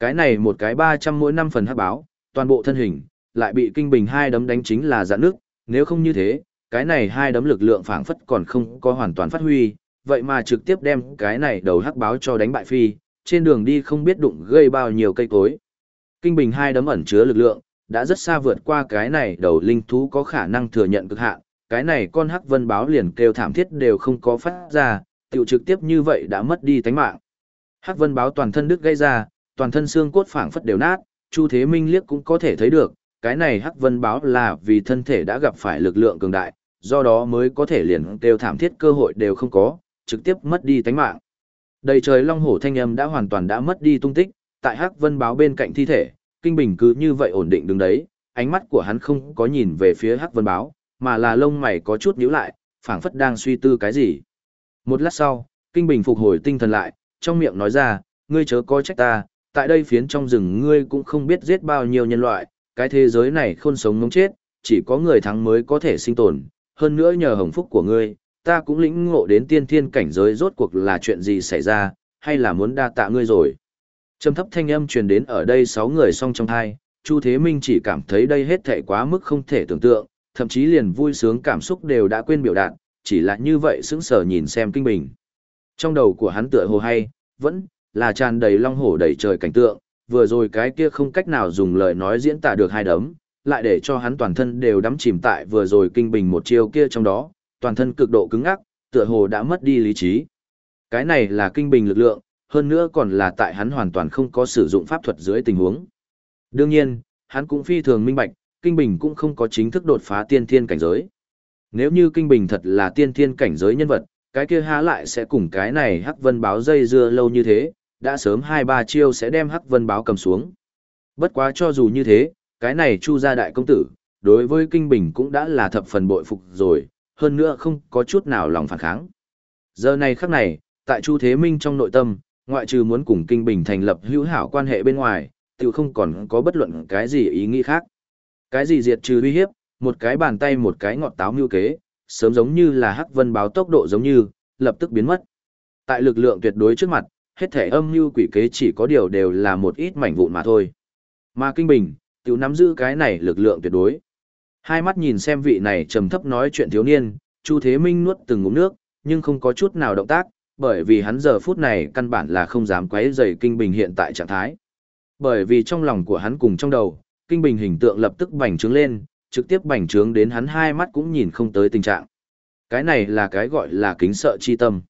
Cái này một cái 300 mỗi năm phần hắc báo, toàn bộ thân hình, lại bị kinh bình hai đấm đánh chính là dạn nước, nếu không như thế, cái này hai đấm lực lượng phảng phất còn không có hoàn toàn phát huy, vậy mà trực tiếp đem cái này đầu hắc báo cho đánh bại phi, trên đường đi không biết đụng gây bao nhiêu cây cối. Kinh bình hai đấm ẩn chứa lực lượng, đã rất xa vượt qua cái này đầu linh thú có khả năng thừa nhận cực hạn, cái này con hắc vân báo liền kêu thảm thiết đều không có phát ra, tiểu trực tiếp như vậy đã mất đi tánh mạng. Hắc vân báo toàn thân đứt gây ra, toàn thân xương cốt phảng phất đều nát, Chu Thế Minh liếc cũng có thể thấy được, cái này hắc vân báo là vì thân thể đã gặp phải lực lượng cường đại, do đó mới có thể liền kêu thảm thiết cơ hội đều không có, trực tiếp mất đi tánh mạng. Đầy trời long hổ thanh âm đã hoàn toàn đã mất đi tung tích, tại hắc vân báo bên cạnh thi thể, kinh bình cứ như vậy ổn định đứng đấy, ánh mắt của hắn không có nhìn về phía hắc vân báo, mà là lông mày có chút nhíu lại, phảng phất đang suy tư cái gì. Một lát sau, kinh bình phục hồi tinh thần lại, trong miệng nói ra, ngươi chớ coi trách ta, tại đây phiến trong rừng ngươi cũng không biết giết bao nhiêu nhân loại, cái thế giới này khôn sống ngống chết, chỉ có người thắng mới có thể sinh tồn, hơn nữa nhờ hồng phúc của ngươi, ta cũng lĩnh ngộ đến tiên thiên cảnh giới rốt cuộc là chuyện gì xảy ra, hay là muốn đa tạ ngươi rồi. Trầm thấp thanh âm truyền đến ở đây sáu người song trong hai, Chu Thế Minh chỉ cảm thấy đây hết thảy quá mức không thể tưởng tượng, thậm chí liền vui sướng cảm xúc đều đã quên biểu đạt, chỉ là như vậy sững sờ nhìn xem kinh bình. Trong đầu của hắn tựa hồ hay, vẫn là tràn đầy long hổ đầy trời cảnh tượng, vừa rồi cái kia không cách nào dùng lời nói diễn tả được hai đấm, lại để cho hắn toàn thân đều đắm chìm tại vừa rồi kinh bình một chiêu kia trong đó, toàn thân cực độ cứng ngắc, tựa hồ đã mất đi lý trí. Cái này là kinh bình lực lượng, hơn nữa còn là tại hắn hoàn toàn không có sử dụng pháp thuật dưới tình huống. Đương nhiên, hắn cũng phi thường minh bạch, kinh bình cũng không có chính thức đột phá tiên thiên cảnh giới. Nếu như kinh bình thật là tiên thiên cảnh giới nhân vật, cái kia há lại sẽ cùng cái này hắc vân báo dây dưa lâu như thế, đã sớm hai ba chiêu sẽ đem hắc vân báo cầm xuống. Bất quá cho dù như thế, cái này chu gia đại công tử, đối với kinh bình cũng đã là thập phần bội phục rồi, hơn nữa không có chút nào lòng phản kháng. Giờ này khắc này, tại chu thế minh trong nội tâm, ngoại trừ muốn cùng kinh bình thành lập hữu hảo quan hệ bên ngoài, tự không còn có bất luận cái gì ý nghĩ khác. Cái gì diệt trừ uy hiếp, một cái bàn tay một cái ngọt táo mưu kế, sớm giống như là hắc vân báo tốc độ giống như, lập tức biến mất. Tại lực lượng tuyệt đối trước mặt, hết thể âm mưu quỷ kế chỉ có điều đều là một ít mảnh vụn mà thôi. Mà Kinh Bình, tiểu nắm giữ cái này lực lượng tuyệt đối. Hai mắt nhìn xem vị này trầm thấp nói chuyện thiếu niên, Chu Thế Minh nuốt từng ngụm nước, nhưng không có chút nào động tác, bởi vì hắn giờ phút này căn bản là không dám quấy rầy Kinh Bình hiện tại trạng thái. Bởi vì trong lòng của hắn cùng trong đầu, Kinh Bình hình tượng lập tức bành trướng lên, trực tiếp bành trướng đến hắn hai mắt cũng nhìn không tới tình trạng. Cái này là cái gọi là kính sợ chi tâm.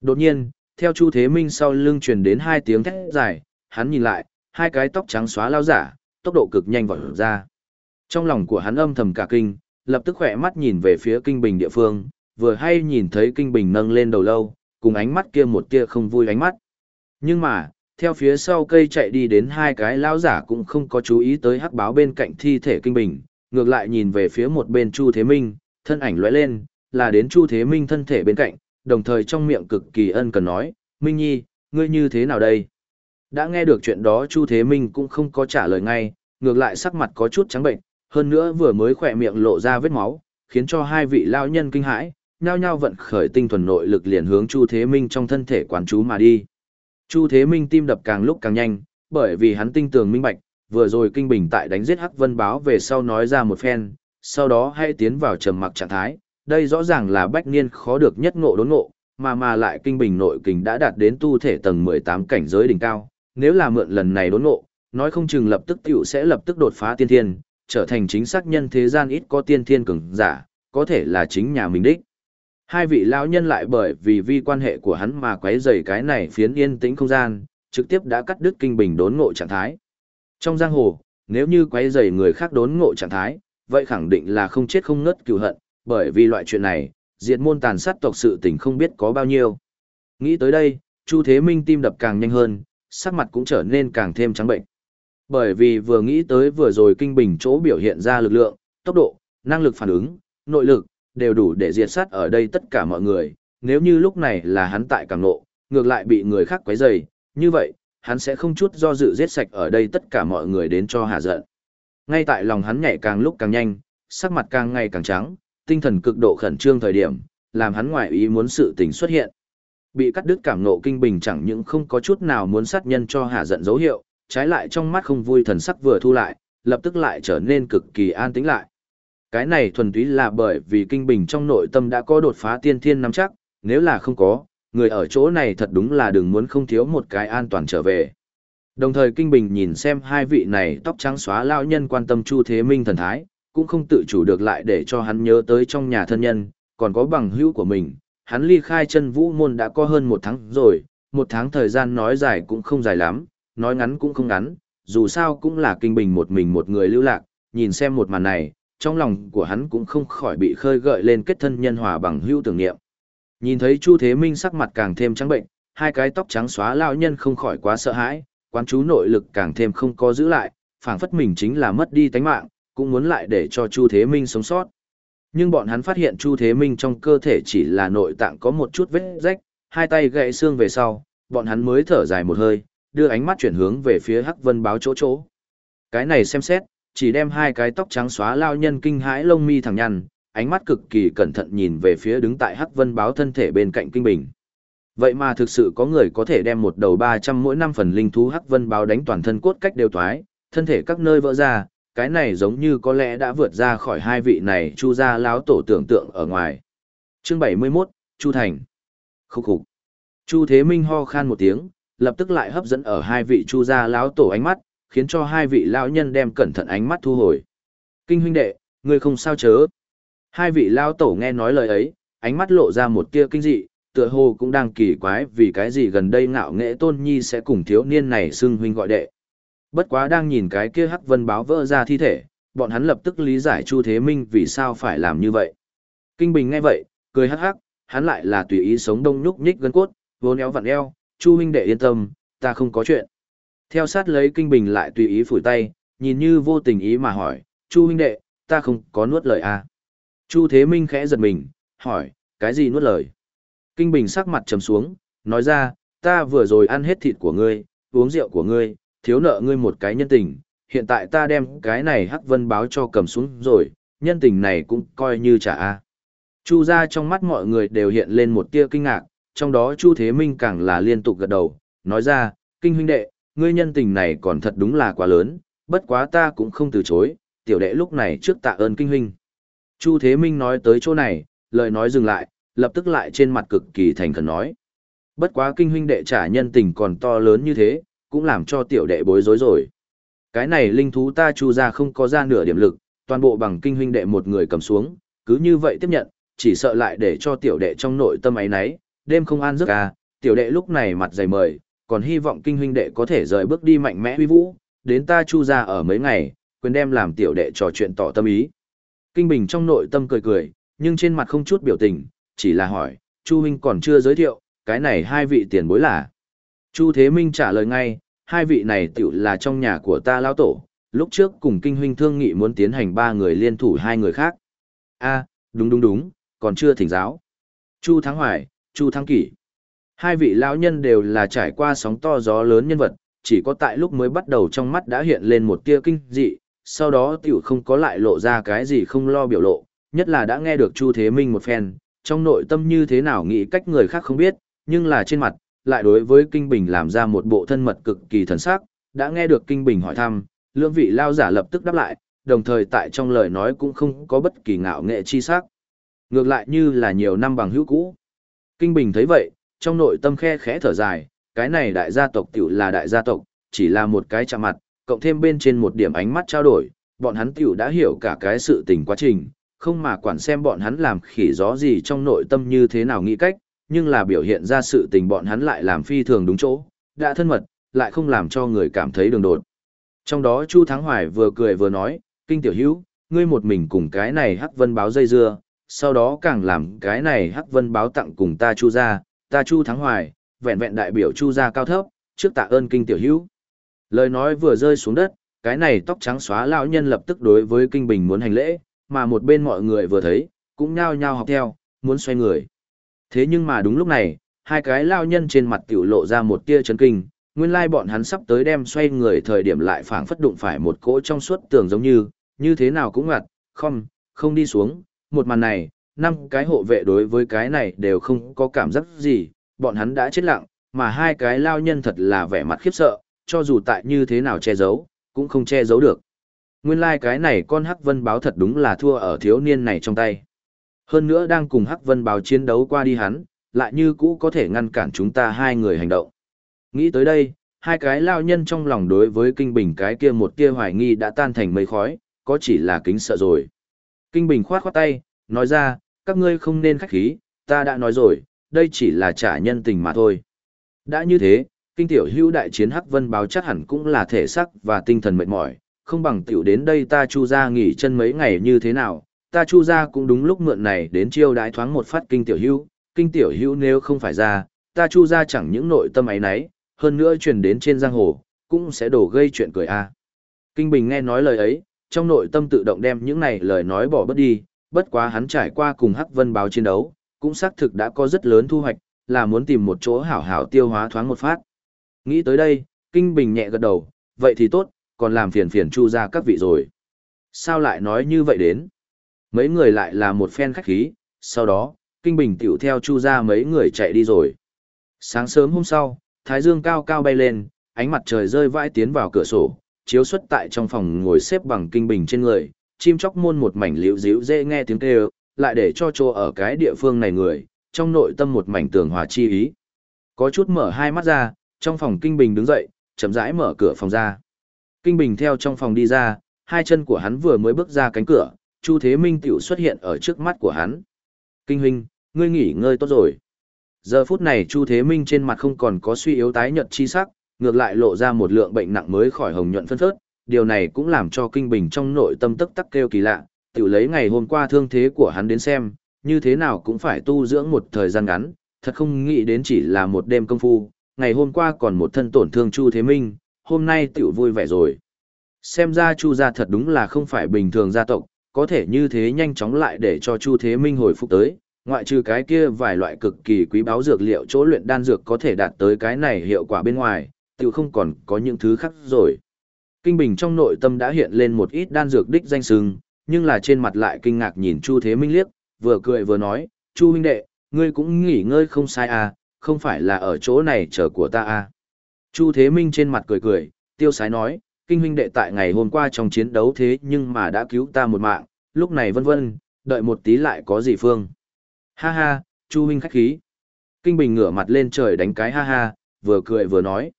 Đột nhiên, theo Chu Thế Minh sau lưng truyền đến hai tiếng thét dài, hắn nhìn lại, hai cái tóc trắng xóa lao giả, tốc độ cực nhanh vọt ra. Trong lòng của hắn âm thầm cả kinh, lập tức khỏe mắt nhìn về phía kinh bình địa phương, vừa hay nhìn thấy kinh bình nâng lên đầu lâu, cùng ánh mắt kia một tia không vui ánh mắt. Nhưng mà, theo phía sau cây chạy đi đến hai cái lao giả cũng không có chú ý tới hắc báo bên cạnh thi thể kinh bình, ngược lại nhìn về phía một bên Chu Thế Minh, thân ảnh lóe lên, là đến Chu Thế Minh thân thể bên cạnh, đồng thời trong miệng cực kỳ ân cần nói, Minh Nhi, ngươi như thế nào đây? Đã nghe được chuyện đó Chu Thế Minh cũng không có trả lời ngay, ngược lại sắc mặt có chút trắng bệnh, hơn nữa vừa mới khỏe miệng lộ ra vết máu, khiến cho hai vị lao nhân kinh hãi, nhao nhao vận khởi tinh thuần nội lực liền hướng Chu Thế Minh trong thân thể quán chú mà đi. Chu Thế Minh tim đập càng lúc càng nhanh, bởi vì hắn tinh tường minh bạch, vừa rồi kinh bình tại đánh giết Hắc Vân báo về sau nói ra một phen, sau đó hay tiến vào trầm mặc trạng thái, đây rõ ràng là bách niên khó được nhất ngộ đốn ngộ, mà mà lại kinh bình nội kình đã đạt đến tu thể tầng 18 cảnh giới đỉnh cao, nếu là mượn lần này đốn ngộ, nói không chừng lập tức tiểu sẽ lập tức đột phá tiên thiên, trở thành chính xác nhân thế gian ít có tiên thiên cường giả, có thể là chính nhà mình đích. Hai vị lão nhân lại bởi vì vi quan hệ của hắn mà quấy rầy cái này phiến yên tĩnh không gian, trực tiếp đã cắt đứt kinh bình đốn ngộ trạng thái. Trong giang hồ, nếu như quấy rầy người khác đốn ngộ trạng thái, vậy khẳng định là không chết không ngất cừu hận, bởi vì loại chuyện này, diệt môn tàn sát tộc sự tình không biết có bao nhiêu. Nghĩ tới đây, Chu Thế Minh tim đập càng nhanh hơn, sắc mặt cũng trở nên càng thêm trắng bệnh. Bởi vì vừa nghĩ tới vừa rồi kinh bình chỗ biểu hiện ra lực lượng, tốc độ, năng lực phản ứng, nội lực, đều đủ để diệt sát ở đây tất cả mọi người. Nếu như lúc này là hắn tại càng nộ, ngược lại bị người khác quấy rầy, như vậy, hắn sẽ không chút do dự giết sạch ở đây tất cả mọi người đến cho hà giận. Ngay tại lòng hắn nhảy càng lúc càng nhanh, sắc mặt càng ngày càng trắng, tinh thần cực độ khẩn trương thời điểm, làm hắn ngoại ý muốn sự tình xuất hiện. Bị cắt đứt cảm nộ kinh bình chẳng những không có chút nào muốn sát nhân cho hạ giận dấu hiệu, trái lại trong mắt không vui thần sắc vừa thu lại, lập tức lại trở nên cực kỳ an tĩnh lại. Cái này thuần túy là bởi vì kinh bình trong nội tâm đã có đột phá tiên thiên nắm chắc, nếu là không có, người ở chỗ này thật đúng là đừng muốn không thiếu một cái an toàn trở về. Đồng thời Kinh Bình nhìn xem hai vị này tóc trắng xóa lao nhân quan tâm Chu Thế Minh thần thái, cũng không tự chủ được lại để cho hắn nhớ tới trong nhà thân nhân, còn có bằng hữu của mình. Hắn ly khai chân vũ môn đã có hơn một tháng rồi, một tháng thời gian nói dài cũng không dài lắm, nói ngắn cũng không ngắn, dù sao cũng là Kinh Bình một mình một người lưu lạc, nhìn xem một màn này, trong lòng của hắn cũng không khỏi bị khơi gợi lên kết thân nhân hòa bằng hữu tưởng niệm. Nhìn thấy Chu Thế Minh sắc mặt càng thêm trắng bệnh, hai cái tóc trắng xóa lão nhân không khỏi quá sợ hãi, quán chú nội lực càng thêm không có giữ lại, phảng phất mình chính là mất đi tánh mạng, cũng muốn lại để cho Chu Thế Minh sống sót. Nhưng bọn hắn phát hiện Chu Thế Minh trong cơ thể chỉ là nội tạng có một chút vết rách, hai tay gãy xương về sau, bọn hắn mới thở dài một hơi, đưa ánh mắt chuyển hướng về phía Hắc Vân báo chỗ chỗ. Cái này xem xét, chỉ đem hai cái tóc trắng xóa lao nhân kinh hãi lông mi thẳng nhăn, ánh mắt cực kỳ cẩn thận nhìn về phía đứng tại Hắc Vân báo thân thể bên cạnh Kinh Bình. Vậy mà thực sự có người có thể đem một đầu 300 mỗi năm phần linh thú Hắc Vân báo đánh toàn thân cốt cách đều toái, thân thể các nơi vỡ ra, cái này giống như có lẽ đã vượt ra khỏi hai vị này Chu gia láo tổ tưởng tượng ở ngoài. Chương 71, Chu Thành. Khúc khục. Chu Thế Minh ho khan một tiếng, lập tức lại hấp dẫn ở hai vị Chu gia láo tổ ánh mắt, khiến cho hai vị lão nhân đem cẩn thận ánh mắt thu hồi. Kinh huynh đệ, ngươi không sao chớ. Hai vị lão tổ nghe nói lời ấy, ánh mắt lộ ra một tia kinh dị, tựa hồ cũng đang kỳ quái vì cái gì gần đây ngạo nghệ tôn nhi sẽ cùng thiếu niên này xưng huynh gọi đệ. Bất quá đang nhìn cái kia hắc vân báo vỡ ra thi thể, bọn hắn lập tức lý giải Chu Thế Minh vì sao phải làm như vậy. Kinh Bình nghe vậy, cười hắc hắc, hắn lại là tùy ý sống đông nhúc nhích gân cốt, vốn éo vặn eo, Chu huynh đệ yên tâm, ta không có chuyện. Theo sát lấy Kinh Bình lại tùy ý phủi tay, nhìn như vô tình ý mà hỏi, Chu huynh đệ, ta không có nuốt lời à. Chu Thế Minh khẽ giật mình, hỏi, cái gì nuốt lời? Kinh Bình sắc mặt trầm xuống, nói ra, ta vừa rồi ăn hết thịt của ngươi, uống rượu của ngươi, thiếu nợ ngươi một cái nhân tình, hiện tại ta đem cái này hắc vân báo cho cầm xuống rồi, nhân tình này cũng coi như trả a. Chu ra trong mắt mọi người đều hiện lên một tia kinh ngạc, trong đó Chu Thế Minh càng là liên tục gật đầu, nói ra, kinh huynh đệ, ngươi nhân tình này còn thật đúng là quá lớn, bất quá ta cũng không từ chối, tiểu đệ lúc này trước tạ ơn kinh huynh. Chu Thế Minh nói tới chỗ này, lời nói dừng lại, lập tức lại trên mặt cực kỳ thành khẩn nói. Bất quá kinh huynh đệ trả nhân tình còn to lớn như thế, cũng làm cho tiểu đệ bối rối rồi. Cái này linh thú ta chu ra không có ra nửa điểm lực, toàn bộ bằng kinh huynh đệ một người cầm xuống, cứ như vậy tiếp nhận, chỉ sợ lại để cho tiểu đệ trong nội tâm ấy nấy, đêm không an giấc à, tiểu đệ lúc này mặt dày mời, còn hy vọng kinh huynh đệ có thể rời bước đi mạnh mẽ huy vũ, đến ta chu ra ở mấy ngày, quyền đem làm tiểu đệ trò chuyện tỏ tâm ý. Kinh Bình trong nội tâm cười cười, nhưng trên mặt không chút biểu tình, chỉ là hỏi, Chu huynh còn chưa giới thiệu, cái này hai vị tiền bối là. Chu Thế Minh trả lời ngay, hai vị này tiểu là trong nhà của ta lão tổ, lúc trước cùng kinh huynh thương nghị muốn tiến hành ba người liên thủ hai người khác. a đúng đúng đúng, còn chưa thỉnh giáo. Chu Thắng Hoài, Chu Thắng Kỷ. Hai vị lão nhân đều là trải qua sóng to gió lớn nhân vật, chỉ có tại lúc mới bắt đầu trong mắt đã hiện lên một tia kinh dị, sau đó tiểu không có lại lộ ra cái gì không lo biểu lộ, nhất là đã nghe được Chu Thế Minh một phen, trong nội tâm như thế nào nghĩ cách người khác không biết, nhưng là trên mặt, lại đối với Kinh Bình làm ra một bộ thân mật cực kỳ thần sắc, đã nghe được Kinh Bình hỏi thăm, lưỡng vị lao giả lập tức đáp lại, đồng thời tại trong lời nói cũng không có bất kỳ ngạo nghệ chi sắc. Ngược lại như là nhiều năm bằng hữu cũ. Kinh Bình thấy vậy, trong nội tâm khe khẽ thở dài, cái này đại gia tộc tiểu là đại gia tộc, chỉ là một cái chạm mặt, cộng thêm bên trên một điểm ánh mắt trao đổi, bọn hắn tiểu đã hiểu cả cái sự tình quá trình, không mà quản xem bọn hắn làm khỉ gió gì trong nội tâm như thế nào nghĩ cách, nhưng là biểu hiện ra sự tình bọn hắn lại làm phi thường đúng chỗ, đã thân mật, lại không làm cho người cảm thấy đường đột. Trong đó Chu Thắng Hoài vừa cười vừa nói, kinh tiểu hữu, ngươi một mình cùng cái này hắc vân báo dây dưa, sau đó càng làm cái này hắc vân báo tặng cùng ta Chu ra, ta Chu Thắng Hoài, vẹn vẹn đại biểu Chu ra cao thấp, trước tạ ơn kinh tiểu hữu. Lời nói vừa rơi xuống đất, cái này tóc trắng xóa lão nhân lập tức đối với kinh bình muốn hành lễ, mà một bên mọi người vừa thấy, cũng nhao nhao học theo, muốn xoay người. Thế nhưng mà đúng lúc này, hai cái lao nhân trên mặt tiểu lộ ra một tia chấn kinh, nguyên lai bọn hắn sắp tới đem xoay người thời điểm lại phảng phất đụng phải một cỗ trong suốt tường giống như, như thế nào cũng ngặt, không, không đi xuống, một màn này, năm cái hộ vệ đối với cái này đều không có cảm giác gì, bọn hắn đã chết lặng, mà hai cái lao nhân thật là vẻ mặt khiếp sợ, cho dù tại như thế nào che giấu, cũng không che giấu được. Nguyên lai like cái này con Hắc Vân báo thật đúng là thua ở thiếu niên này trong tay. Hơn nữa đang cùng Hắc Vân báo chiến đấu qua đi hắn, lại như cũ có thể ngăn cản chúng ta hai người hành động. Nghĩ tới đây, hai cái lao nhân trong lòng đối với Kinh Bình cái kia một tia hoài nghi đã tan thành mây khói, có chỉ là kính sợ rồi. Kinh Bình khoát khoát tay, nói ra, các ngươi không nên khách khí, ta đã nói rồi, đây chỉ là trả nhân tình mà thôi. Đã như thế, kinh tiểu hữu đại chiến Hắc Vân báo chắc hẳn cũng là thể sắc và tinh thần mệt mỏi, không bằng tiểu đến đây ta chu ra nghỉ chân mấy ngày như thế nào, ta chu ra cũng đúng lúc mượn này đến chiêu đãi thoáng một phát kinh tiểu hữu, kinh tiểu hữu nếu không phải ra, ta chu ra chẳng những nội tâm ấy nấy, hơn nữa truyền đến trên giang hồ, cũng sẽ đổ gây chuyện cười a. À. Kinh Bình nghe nói lời ấy, trong nội tâm tự động đem những này lời nói bỏ bớt đi, bất quá hắn trải qua cùng Hắc Vân báo chiến đấu, cũng xác thực đã có rất lớn thu hoạch, là muốn tìm một chỗ hảo hảo tiêu hóa thoáng một phát. Nghĩ tới đây, Kinh Bình nhẹ gật đầu, vậy thì tốt, còn làm phiền phiền chu ra các vị rồi. Sao lại nói như vậy đến? Mấy người lại là một phen khách khí, sau đó, Kinh Bình tiểu theo chu ra mấy người chạy đi rồi. Sáng sớm hôm sau, Thái Dương cao cao bay lên, ánh mặt trời rơi vãi tiến vào cửa sổ, chiếu xuất tại trong phòng ngồi xếp bằng Kinh Bình trên người, chim chóc môn một mảnh liễu díu dễ nghe tiếng kêu, lại để cho chỗ ở cái địa phương này người, trong nội tâm một mảnh tường hòa chi ý. Có chút mở hai mắt ra, trong phòng Kinh Bình đứng dậy, chậm rãi mở cửa phòng ra. Kinh Bình theo trong phòng đi ra, hai chân của hắn vừa mới bước ra cánh cửa, Chu Thế Minh tiểu xuất hiện ở trước mắt của hắn. Kinh huynh, ngươi nghỉ ngơi tốt rồi. Giờ phút này Chu Thế Minh trên mặt không còn có suy yếu tái nhợt chi sắc, ngược lại lộ ra một lượng bệnh nặng mới khỏi hồng nhuận phân phớt, điều này cũng làm cho Kinh Bình trong nội tâm tức tắc kêu kỳ lạ, tiểu lấy ngày hôm qua thương thế của hắn đến xem, như thế nào cũng phải tu dưỡng một thời gian ngắn, thật không nghĩ đến chỉ là một đêm công phu, ngày hôm qua còn một thân tổn thương Chu Thế Minh, hôm nay tiểu vui vẻ rồi. Xem ra Chu gia thật đúng là không phải bình thường gia tộc, có thể như thế nhanh chóng lại để cho Chu Thế Minh hồi phục tới, ngoại trừ cái kia vài loại cực kỳ quý báu dược liệu chỗ luyện đan dược có thể đạt tới cái này hiệu quả bên ngoài, tiểu không còn có những thứ khác rồi. Kinh Bình trong nội tâm đã hiện lên một ít đan dược đích danh sừng, nhưng là trên mặt lại kinh ngạc nhìn Chu Thế Minh liếc, vừa cười vừa nói, Chu huynh đệ, ngươi cũng nghỉ ngơi không sai à, không phải là ở chỗ này chờ của ta à. Chu Thế Minh trên mặt cười cười, tiêu sái nói, kinh huynh đệ tại ngày hôm qua trong chiến đấu thế nhưng mà đã cứu ta một mạng, lúc này vân vân, đợi một tí lại có gì phương. Ha ha, Chu huynh khách khí. Kinh Bình ngửa mặt lên trời đánh cái ha ha, vừa cười vừa nói.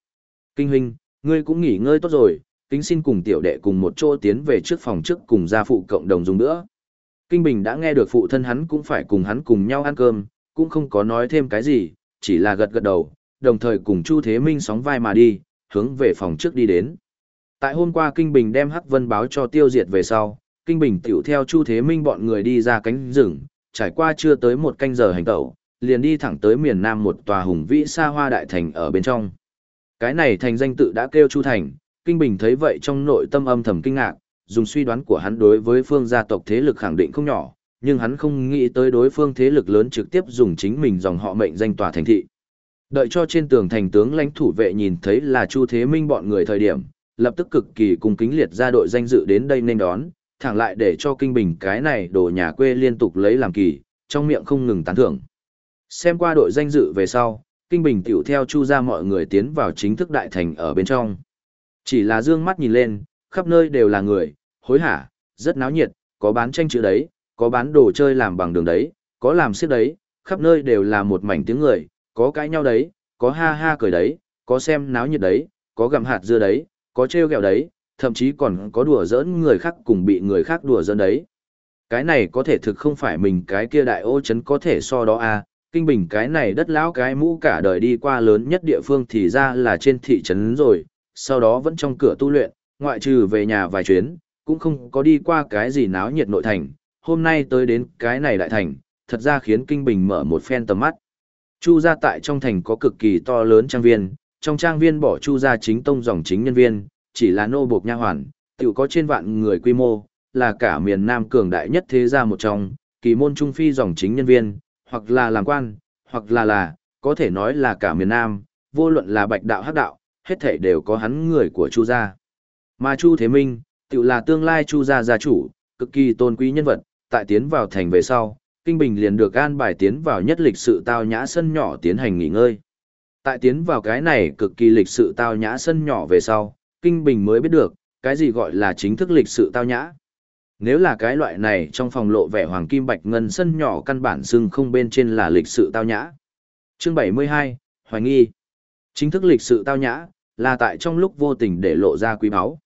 Kinh huynh, ngươi cũng nghỉ ngơi tốt rồi, kính xin cùng tiểu đệ cùng một chỗ tiến về trước phòng trước cùng gia phụ cộng đồng dùng nữa. Kinh Bình đã nghe được phụ thân hắn cũng phải cùng hắn cùng nhau ăn cơm, cũng không có nói thêm cái gì, chỉ là gật gật đầu, đồng thời cùng Chu Thế Minh sóng vai mà đi, hướng về phòng trước đi đến. Tại hôm qua Kinh Bình đem Hắc Vân báo cho tiêu diệt về sau, Kinh Bình tiểu theo Chu Thế Minh bọn người đi ra cánh rừng, trải qua chưa tới một canh giờ hành tẩu, liền đi thẳng tới miền Nam một tòa hùng vĩ xa hoa đại thành ở bên trong. Cái này thành danh tự đã kêu Chu Thành, Kinh Bình thấy vậy trong nội tâm âm thầm kinh ngạc, dùng suy đoán của hắn đối với phương gia tộc thế lực khẳng định không nhỏ, nhưng hắn không nghĩ tới đối phương thế lực lớn trực tiếp dùng chính mình dòng họ mệnh danh tòa thành thị. Đợi cho trên tường thành tướng lãnh thủ vệ nhìn thấy là Chu Thế Minh bọn người thời điểm, lập tức cực kỳ cung kính liệt ra đội danh dự đến đây nên đón, thẳng lại để cho Kinh Bình cái này đồ nhà quê liên tục lấy làm kỳ, trong miệng không ngừng tán thưởng. Xem qua đội danh dự về sau, Kinh Bình tiểu theo Chu ra mọi người tiến vào chính thức đại thành ở bên trong. Chỉ là dương mắt nhìn lên, khắp nơi đều là người, hối hả, rất náo nhiệt, có bán tranh chữ đấy, có bán đồ chơi làm bằng đường đấy, có làm xiếc đấy, khắp nơi đều là một mảnh tiếng người, có cãi nhau đấy, có ha ha cười đấy, có xem náo nhiệt đấy, có gặm hạt dưa đấy, có trêu ghẹo đấy, thậm chí còn có đùa giỡn người khác cùng bị người khác đùa giỡn đấy. Cái này có thể thực không phải mình cái kia đại ô chấn có thể so đó à, kinh bình cái này đất lão cái mũ cả đời đi qua lớn nhất địa phương thì ra là trên thị trấn rồi, sau đó vẫn trong cửa tu luyện, ngoại trừ về nhà vài chuyến, cũng không có đi qua cái gì náo nhiệt nội thành, hôm nay tới đến cái này đại thành, thật ra khiến kinh bình mở một phen tầm mắt. Chu gia tại trong thành có cực kỳ to lớn trang viên, trong trang viên bỏ chu gia chính tông dòng chính nhân viên, chỉ là nô buộc nha hoàn, tiểu có trên vạn người quy mô, là cả miền Nam cường đại nhất thế gia một trong, kỳ môn trung phi dòng chính nhân viên, hoặc là làm quan, hoặc là là, có thể nói là cả miền Nam, vô luận là bạch đạo hắc đạo, hết thảy đều có hắn người của chu gia. Mà chu Thế Minh, tiểu là tương lai chu gia gia chủ, cực kỳ tôn quý nhân vật, tại tiến vào thành về sau, Kinh Bình liền được an bài tiến vào nhất lịch sự tao nhã sân nhỏ tiến hành nghỉ ngơi. Tại tiến vào cái này cực kỳ lịch sự tao nhã sân nhỏ về sau, Kinh Bình mới biết được, cái gì gọi là chính thức lịch sự tao nhã. Nếu là cái loại này trong phòng lộ vẻ hoàng kim bạch ngân sân nhỏ căn bản xưng không bên trên là lịch sự tao nhã. Chương 72, Hoài nghi. Chính thức lịch sự tao nhã, là tại trong lúc vô tình để lộ ra quý báu.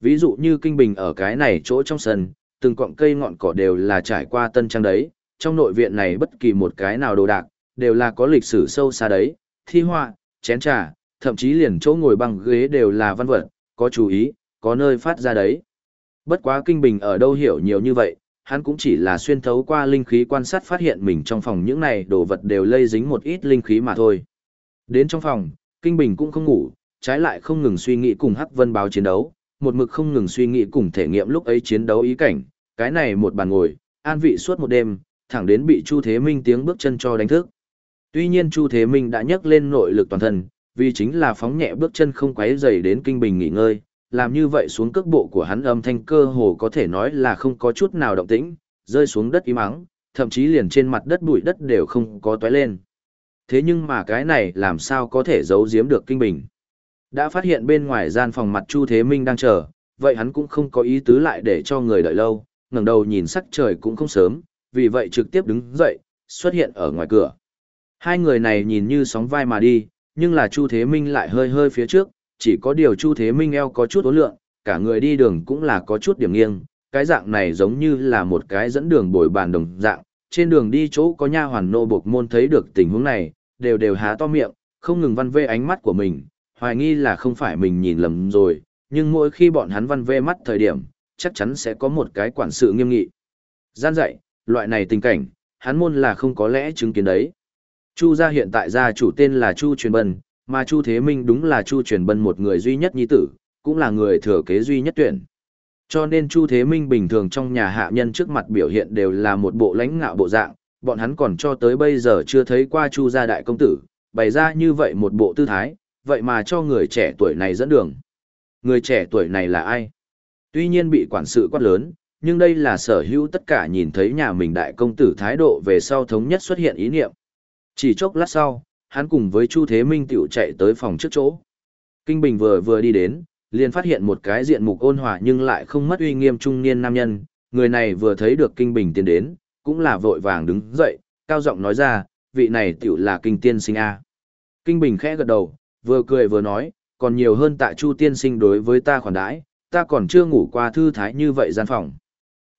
Ví dụ như kinh bình ở cái này chỗ trong sân, từng cọng cây ngọn cỏ đều là trải qua tân trang đấy, trong nội viện này bất kỳ một cái nào đồ đạc, đều là có lịch sử sâu xa đấy, thi họa, chén trà, thậm chí liền chỗ ngồi bằng ghế đều là văn vật, có chú ý, có nơi phát ra đấy. Bất quá kinh bình ở đâu hiểu nhiều như vậy, hắn cũng chỉ là xuyên thấu qua linh khí quan sát phát hiện mình trong phòng những này đồ vật đều lây dính một ít linh khí mà thôi. Đến trong phòng, kinh bình cũng không ngủ, trái lại không ngừng suy nghĩ cùng Hắc Vân báo chiến đấu, một mực không ngừng suy nghĩ cùng thể nghiệm lúc ấy chiến đấu ý cảnh, cái này một bàn ngồi, an vị suốt một đêm, thẳng đến bị Chu Thế Minh tiếng bước chân cho đánh thức. Tuy nhiên Chu Thế Minh đã nhấc lên nội lực toàn thân, vì chính là phóng nhẹ bước chân không quấy dày đến kinh bình nghỉ ngơi, làm như vậy xuống cước bộ của hắn âm thanh cơ hồ có thể nói là không có chút nào động tĩnh, rơi xuống đất im ắng, thậm chí liền trên mặt đất bụi đất đều không có tóe lên. Thế nhưng mà cái này làm sao có thể giấu giếm được kinh bình. Đã phát hiện bên ngoài gian phòng mặt Chu Thế Minh đang chờ, vậy hắn cũng không có ý tứ lại để cho người đợi lâu, ngẩng đầu nhìn sắc trời cũng không sớm, vì vậy trực tiếp đứng dậy, xuất hiện ở ngoài cửa. Hai người này nhìn như sóng vai mà đi, nhưng là Chu Thế Minh lại hơi hơi phía trước, chỉ có điều Chu Thế Minh eo có chút ố lượng, cả người đi đường cũng là có chút điểm nghiêng, cái dạng này giống như là một cái dẫn đường bồi bàn đồng dạng, trên đường đi chỗ có nha hoàn nô buộc môn thấy được tình huống này, đều đều há to miệng, không ngừng văn vê ánh mắt của mình, hoài nghi là không phải mình nhìn lầm rồi, nhưng mỗi khi bọn hắn văn vê mắt thời điểm, chắc chắn sẽ có một cái quản sự nghiêm nghị. Gian dạy, loại này tình cảnh, hắn môn là không có lẽ chứng kiến đấy. Chu gia hiện tại gia chủ tên là Chu Truyền Bân, mà Chu Thế Minh đúng là Chu Truyền Bân một người duy nhất nhi tử, cũng là người thừa kế duy nhất tuyển. Cho nên Chu Thế Minh bình thường trong nhà hạ nhân trước mặt biểu hiện đều là một bộ lãnh ngạo bộ dạng, bọn hắn còn cho tới bây giờ chưa thấy qua Chu gia đại công tử, bày ra như vậy một bộ tư thái, vậy mà cho người trẻ tuổi này dẫn đường. Người trẻ tuổi này là ai? Tuy nhiên bị quản sự quát lớn, nhưng đây là sở hữu tất cả nhìn thấy nhà mình đại công tử thái độ về sau thống nhất xuất hiện ý niệm. Chỉ chốc lát sau, hắn cùng với Chu Thế Minh tiểu chạy tới phòng trước chỗ. Kinh Bình vừa vừa đi đến, liền phát hiện một cái diện mục ôn hòa nhưng lại không mất uy nghiêm trung niên nam nhân, người này vừa thấy được Kinh Bình tiến đến, cũng là vội vàng đứng dậy, cao giọng nói ra, vị này tiểu là Kinh Tiên Sinh A. Kinh Bình khẽ gật đầu, vừa cười vừa nói, còn nhiều hơn tại Chu tiên sinh đối với ta khoản đãi, ta còn chưa ngủ qua thư thái như vậy gian phòng.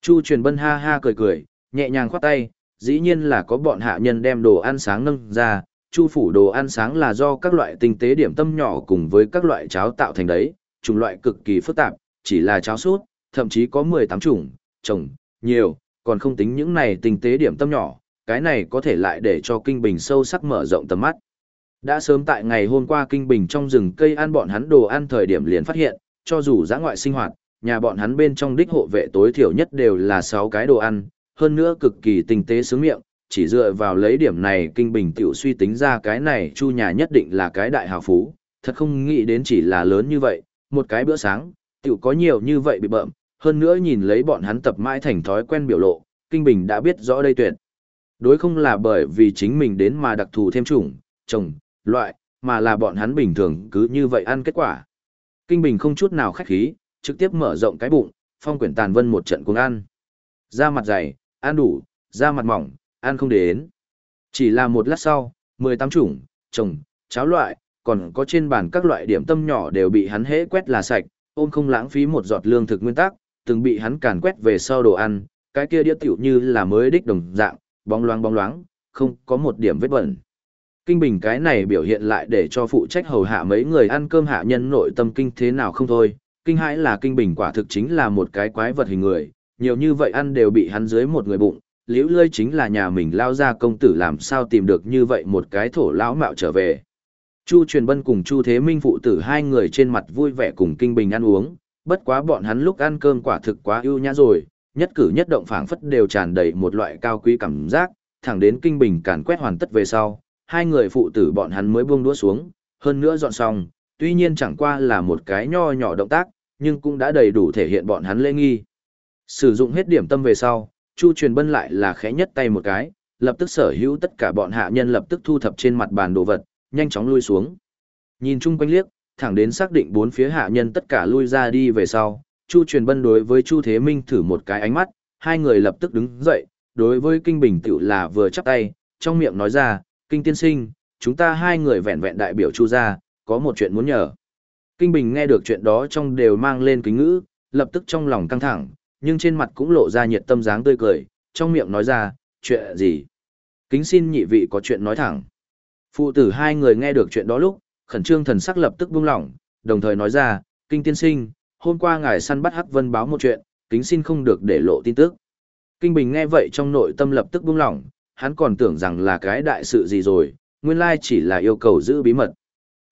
Chu truyền bân ha ha cười cười, nhẹ nhàng khoát tay, dĩ nhiên là có bọn hạ nhân đem đồ ăn sáng nâng ra, chu phủ đồ ăn sáng là do các loại tinh tế điểm tâm nhỏ cùng với các loại cháo tạo thành đấy, chủng loại cực kỳ phức tạp, chỉ là cháo sút, thậm chí có 18 chủng, trồng, nhiều, còn không tính những này tinh tế điểm tâm nhỏ, cái này có thể lại để cho kinh bình sâu sắc mở rộng tầm mắt. Đã sớm tại ngày hôm qua kinh bình trong rừng cây ăn bọn hắn đồ ăn thời điểm liền phát hiện, cho dù giã ngoại sinh hoạt, nhà bọn hắn bên trong đích hộ vệ tối thiểu nhất đều là 6 cái đồ ăn, hơn nữa cực kỳ tinh tế sướng miệng, chỉ dựa vào lấy điểm này kinh bình tiểu suy tính ra cái này chu nhà nhất định là cái đại hào phú, thật không nghĩ đến chỉ là lớn như vậy, một cái bữa sáng, tiểu có nhiều như vậy bị bợm, hơn nữa nhìn lấy bọn hắn tập mãi thành thói quen biểu lộ, kinh bình đã biết rõ đây tuyệt. Đối không là bởi vì chính mình đến mà đặc thù thêm chủng, trồng, loại, mà là bọn hắn bình thường cứ như vậy ăn kết quả. Kinh Bình không chút nào khách khí, trực tiếp mở rộng cái bụng, phong quyển tàn vân một trận cùng ăn. Da mặt dày, ăn đủ, da mặt mỏng, ăn không đến. Chỉ là một lát sau, 18 chủng, trồng, cháo loại, còn có trên bàn các loại điểm tâm nhỏ đều bị hắn hễ quét là sạch, ôm không lãng phí một giọt lương thực nguyên tắc, từng bị hắn càn quét về sau đồ ăn, cái kia đĩa tiểu như là mới đích đồng dạng, bóng loáng bóng loáng, không có một điểm vết bẩn. Kinh Bình cái này biểu hiện lại để cho phụ trách hầu hạ mấy người ăn cơm hạ nhân nội tâm kinh thế nào không thôi. Kinh hãi là Kinh Bình quả thực chính là một cái quái vật hình người, nhiều như vậy ăn đều bị hắn dưới một người bụng, liễu lơi chính là nhà mình lao ra công tử làm sao tìm được như vậy một cái thổ lão mạo trở về. Chu Truyền Bân cùng Chu Thế Minh phụ tử hai người trên mặt vui vẻ cùng Kinh Bình ăn uống, bất quá bọn hắn lúc ăn cơm quả thực quá ưu nhã rồi, nhất cử nhất động phảng phất đều tràn đầy một loại cao quý cảm giác, thẳng đến Kinh Bình càn quét hoàn tất về sau, hai người phụ tử bọn hắn mới buông đũa xuống, hơn nữa dọn xong, tuy nhiên chẳng qua là một cái nho nhỏ động tác, nhưng cũng đã đầy đủ thể hiện bọn hắn lễ nghi. Sử dụng hết điểm tâm về sau, Chu Truyền Bân lại là khẽ nhất tay một cái, lập tức sở hữu tất cả bọn hạ nhân lập tức thu thập trên mặt bàn đồ vật, nhanh chóng lui xuống. Nhìn chung quanh liếc, thẳng đến xác định bốn phía hạ nhân tất cả lui ra đi về sau, Chu Truyền Bân đối với Chu Thế Minh thử một cái ánh mắt, hai người lập tức đứng dậy, đối với Kinh Bình tiểu là vừa chắp tay, trong miệng nói ra, Kinh Tiên Sinh, chúng ta hai người vẹn vẹn đại biểu Chu gia, có một chuyện muốn nhờ. Kinh Bình nghe được chuyện đó trong đều mang lên kính ngữ, lập tức trong lòng căng thẳng, nhưng trên mặt cũng lộ ra nhiệt tâm dáng tươi cười, trong miệng nói ra, chuyện gì? Kính xin nhị vị có chuyện nói thẳng. Phụ tử hai người nghe được chuyện đó lúc, khẩn trương thần sắc lập tức buông lỏng, đồng thời nói ra, kinh tiên sinh, hôm qua ngài săn bắt Hắc Vân báo một chuyện, kính xin không được để lộ tin tức. Kinh Bình nghe vậy trong nội tâm lập tức buông lỏng, hắn còn tưởng rằng là cái đại sự gì rồi, nguyên lai chỉ là yêu cầu giữ bí mật.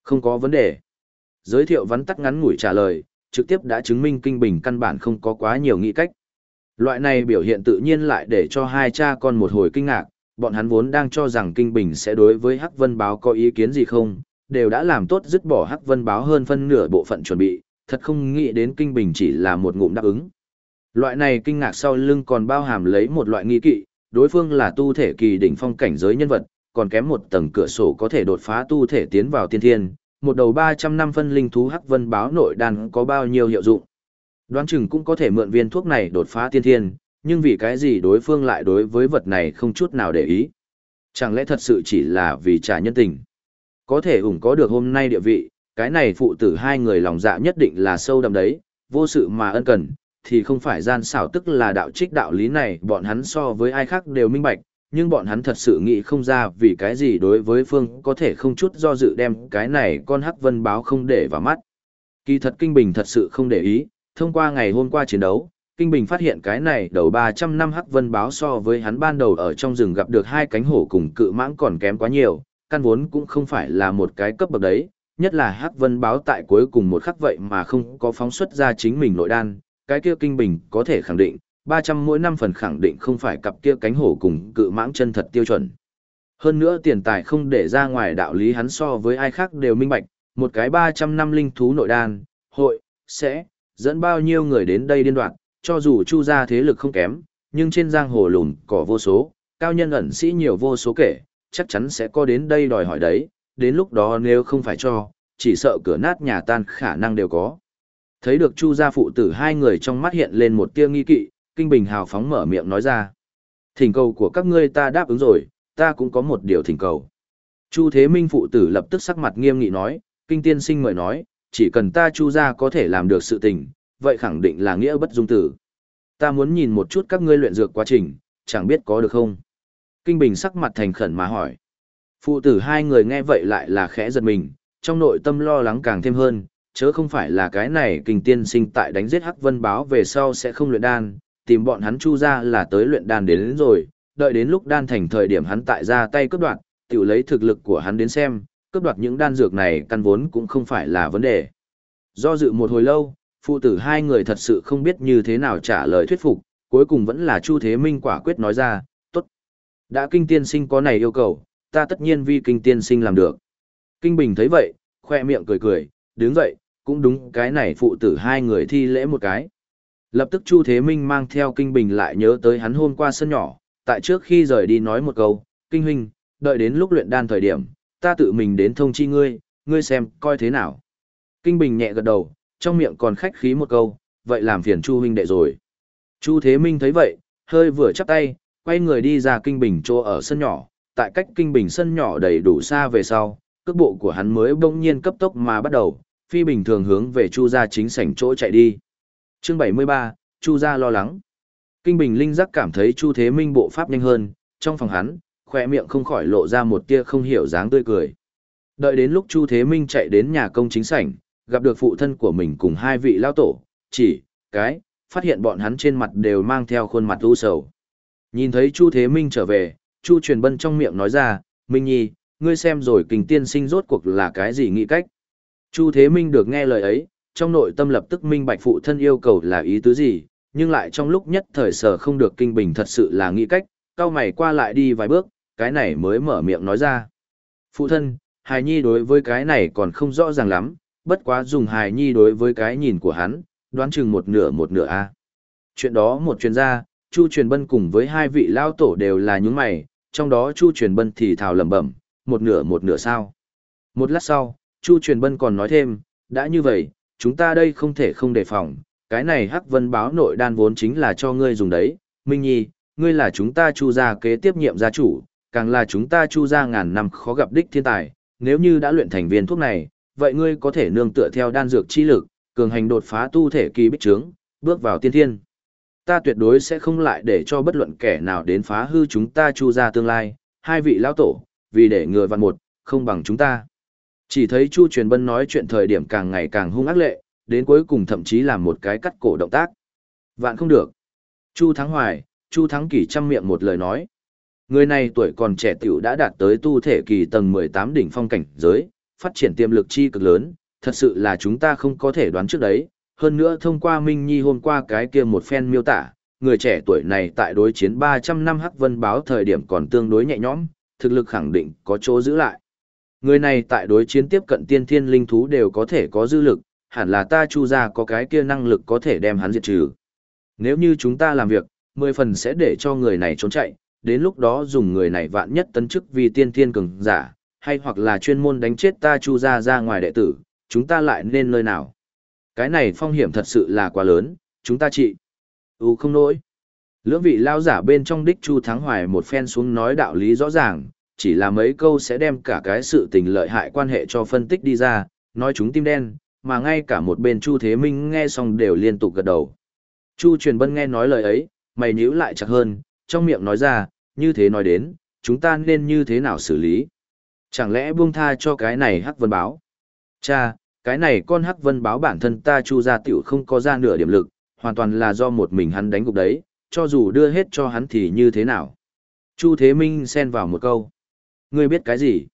Không có vấn đề. Giới thiệu vắn tắt ngắn ngủi trả lời, trực tiếp đã chứng minh Kinh Bình căn bản không có quá nhiều nghĩ cách. Loại này biểu hiện tự nhiên lại để cho hai cha con một hồi kinh ngạc, bọn hắn vốn đang cho rằng Kinh Bình sẽ đối với Hắc Vân Báo có ý kiến gì không, đều đã làm tốt dứt bỏ Hắc Vân Báo hơn phân nửa bộ phận chuẩn bị, thật không nghĩ đến Kinh Bình chỉ là một ngụm đáp ứng. Loại này kinh ngạc sau lưng còn bao hàm lấy một loại nghi kỵ, đối phương là tu thể kỳ đỉnh phong cảnh giới nhân vật, còn kém một tầng cửa sổ có thể đột phá tu thể tiến vào tiên thiên, một đầu 300 năm phân linh thú Hắc Vân Báo nội đàn có bao nhiêu hiệu dụng. Đoán chừng cũng có thể mượn viên thuốc này đột phá tiên thiên, nhưng vì cái gì đối phương lại đối với vật này không chút nào để ý. Chẳng lẽ thật sự chỉ là vì trả nhân tình. Có thể ủng có được hôm nay địa vị, cái này phụ tử hai người lòng dạ nhất định là sâu đậm đấy, vô sự mà ân cần, thì không phải gian xảo tức là đạo trích đạo lý này bọn hắn so với ai khác đều minh bạch, nhưng bọn hắn thật sự nghĩ không ra vì cái gì đối với phương có thể không chút do dự đem cái này con hắc vân báo không để vào mắt. Kỳ thật Kinh Bình thật sự không để ý, thông qua ngày hôm qua chiến đấu, Kinh Bình phát hiện cái này đầu 300 năm hắc vân báo so với hắn ban đầu ở trong rừng gặp được hai cánh hổ cùng cự mãng còn kém quá nhiều, căn vốn cũng không phải là một cái cấp bậc đấy, nhất là hắc vân báo tại cuối cùng một khắc vậy mà không có phóng xuất ra chính mình nội đan, cái kia Kinh Bình có thể khẳng định, 300 mỗi năm phần khẳng định không phải cặp kia cánh hổ cùng cự mãng chân thật tiêu chuẩn. Hơn nữa tiền tài không để ra ngoài đạo lý hắn so với ai khác đều minh bạch, một cái 300 năm linh thú nội đan, hội, sẽ, dẫn bao nhiêu người đến đây điên đoạn, cho dù chu gia thế lực không kém, nhưng trên giang hồ lùn cỏ vô số, cao nhân ẩn sĩ nhiều vô số kể, chắc chắn sẽ có đến đây đòi hỏi đấy, đến lúc đó nếu không phải cho, chỉ sợ cửa nát nhà tan khả năng đều có. Thấy được chu gia phụ tử hai người trong mắt hiện lên một tia nghi kỵ, Kinh Bình hào phóng mở miệng nói ra. Thỉnh cầu của các ngươi ta đáp ứng rồi, ta cũng có một điều thỉnh cầu. Chu Thế Minh phụ tử lập tức sắc mặt nghiêm nghị nói, Kinh Tiên Sinh mời nói, chỉ cần ta chu gia có thể làm được sự tình, vậy khẳng định là nghĩa bất dung tử. Ta muốn nhìn một chút các ngươi luyện dược quá trình, chẳng biết có được không? Kinh Bình sắc mặt thành khẩn mà hỏi. Phụ tử hai người nghe vậy lại là khẽ giật mình, trong nội tâm lo lắng càng thêm hơn, chớ không phải là cái này kinh tiên sinh tại đánh giết Hắc Vân báo về sau sẽ không luyện đan, tìm bọn hắn chu ra là tới luyện đan đến, đến rồi, đợi đến lúc đan thành thời điểm hắn tại ra tay cướp đoạt, tiểu lấy thực lực của hắn đến xem, cướp đoạt những đan dược này căn vốn cũng không phải là vấn đề. Do dự một hồi lâu, phụ tử hai người thật sự không biết như thế nào trả lời thuyết phục, cuối cùng vẫn là Chu Thế Minh quả quyết nói ra, tốt. Đã kinh tiên sinh có này yêu cầu, ta tất nhiên vi kinh tiên sinh làm được. Kinh Bình thấy vậy, khoe miệng cười cười, đứng dậy, cũng đúng cái này phụ tử hai người thi lễ một cái. Lập tức Chu Thế Minh mang theo Kinh Bình lại nhớ tới hắn hôm qua sân nhỏ, tại trước khi rời đi nói một câu, Kinh Huynh, đợi đến lúc luyện đan thời điểm, ta tự mình đến thông chi ngươi, ngươi xem, coi thế nào. Kinh Bình nhẹ gật đầu, trong miệng còn khách khí một câu, vậy làm phiền Chu huynh đệ rồi. Chu Thế Minh thấy vậy, hơi vừa chắp tay, quay người đi ra Kinh Bình chỗ ở sân nhỏ, tại cách Kinh Bình sân nhỏ đầy đủ xa về sau, cước bộ của hắn mới bỗng nhiên cấp tốc mà bắt đầu, phi bình thường hướng về Chu gia chính sảnh chỗ chạy đi. Chương 73, Chu gia lo lắng. Kinh Bình linh giác cảm thấy Chu Thế Minh bộ pháp nhanh hơn, trong phòng hắn, khỏe miệng không khỏi lộ ra một tia không hiểu dáng tươi cười. Đợi đến lúc Chu Thế Minh chạy đến nhà công chính sảnh, gặp được phụ thân của mình cùng hai vị lao tổ, chỉ, cái, phát hiện bọn hắn trên mặt đều mang theo khuôn mặt u sầu. Nhìn thấy Chu Thế Minh trở về, Chu Truyền Bân trong miệng nói ra, Minh Nhi, ngươi xem rồi kình tiên sinh rốt cuộc là cái gì nghĩ cách. Chu Thế Minh được nghe lời ấy, trong nội tâm lập tức minh bạch phụ thân yêu cầu là ý tứ gì, nhưng lại trong lúc nhất thời sở không được kinh bình thật sự là nghĩ cách, cao mày qua lại đi vài bước, cái này mới mở miệng nói ra. Phụ thân, hài nhi đối với cái này còn không rõ ràng lắm, bất quá dùng hài nhi đối với cái nhìn của hắn, đoán chừng một nửa một nửa a. Chuyện đó một chuyên gia, Chu Truyền Bân cùng với hai vị lao tổ đều là những mày, trong đó Chu Truyền Bân thì thào lẩm bẩm, một nửa một nửa sao? Một lát sau, Chu Truyền Bân còn nói thêm, đã như vậy, chúng ta đây không thể không đề phòng, cái này Hắc Vân báo nội đan vốn chính là cho ngươi dùng đấy, Minh Nhi, ngươi là chúng ta Chu gia kế tiếp nhiệm gia chủ, càng là chúng ta Chu gia ngàn năm khó gặp đích thiên tài, nếu như đã luyện thành viên thuốc này, vậy ngươi có thể nương tựa theo đan dược chi lực, cường hành đột phá tu thể kỳ bích trướng, bước vào tiên thiên. Ta tuyệt đối sẽ không lại để cho bất luận kẻ nào đến phá hư chúng ta Chu gia tương lai, hai vị lão tổ, vì để người vạn một, không bằng chúng ta. Chỉ thấy Chu Truyền Bân nói chuyện thời điểm càng ngày càng hung ác lệ, đến cuối cùng thậm chí làm một cái cắt cổ động tác. Vạn không được. Chu Thắng Hoài, Chu Thắng Kỳ chăm miệng một lời nói. Người này tuổi còn trẻ tiểu đã đạt tới tu thể kỳ tầng 18 đỉnh phong cảnh giới, phát triển tiềm lực chi cực lớn, thật sự là chúng ta không có thể đoán trước đấy. Hơn nữa thông qua Minh Nhi hôm qua cái kia một phen miêu tả, người trẻ tuổi này tại đối chiến 300 năm Hắc Vân báo thời điểm còn tương đối nhẹ nhõm, thực lực khẳng định có chỗ giữ lại. Người này tại đối chiến tiếp cận tiên thiên linh thú đều có thể có dư lực, hẳn là ta chu ra có cái kia năng lực có thể đem hắn diệt trừ. Nếu như chúng ta làm việc, mười phần sẽ để cho người này trốn chạy, đến lúc đó dùng người này vạn nhất tấn chức vì tiên thiên cường giả, hay hoặc là chuyên môn đánh chết ta chu ra ra ngoài đệ tử, chúng ta lại nên nơi nào. Cái này phong hiểm thật sự là quá lớn, chúng ta trị. Ừ không nỗi. Lưỡng vị lao giả bên trong đích Chu Thắng Hoài một phen xuống nói đạo lý rõ ràng, chỉ là mấy câu sẽ đem cả cái sự tình lợi hại quan hệ cho phân tích đi ra, nói chúng tim đen, mà ngay cả một bên Chu Thế Minh nghe xong đều liên tục gật đầu. Chu Truyền Bân nghe nói lời ấy, mày nhíu lại chặt hơn, trong miệng nói ra, như thế nói đến, chúng ta nên như thế nào xử lý? Chẳng lẽ buông tha cho cái này Hắc Vân Báo? Cha, cái này con Hắc Vân Báo bản thân ta Chu gia tiểu không có ra nửa điểm lực, hoàn toàn là do một mình hắn đánh gục đấy, cho dù đưa hết cho hắn thì như thế nào? Chu Thế Minh xen vào một câu. Ngươi biết cái gì?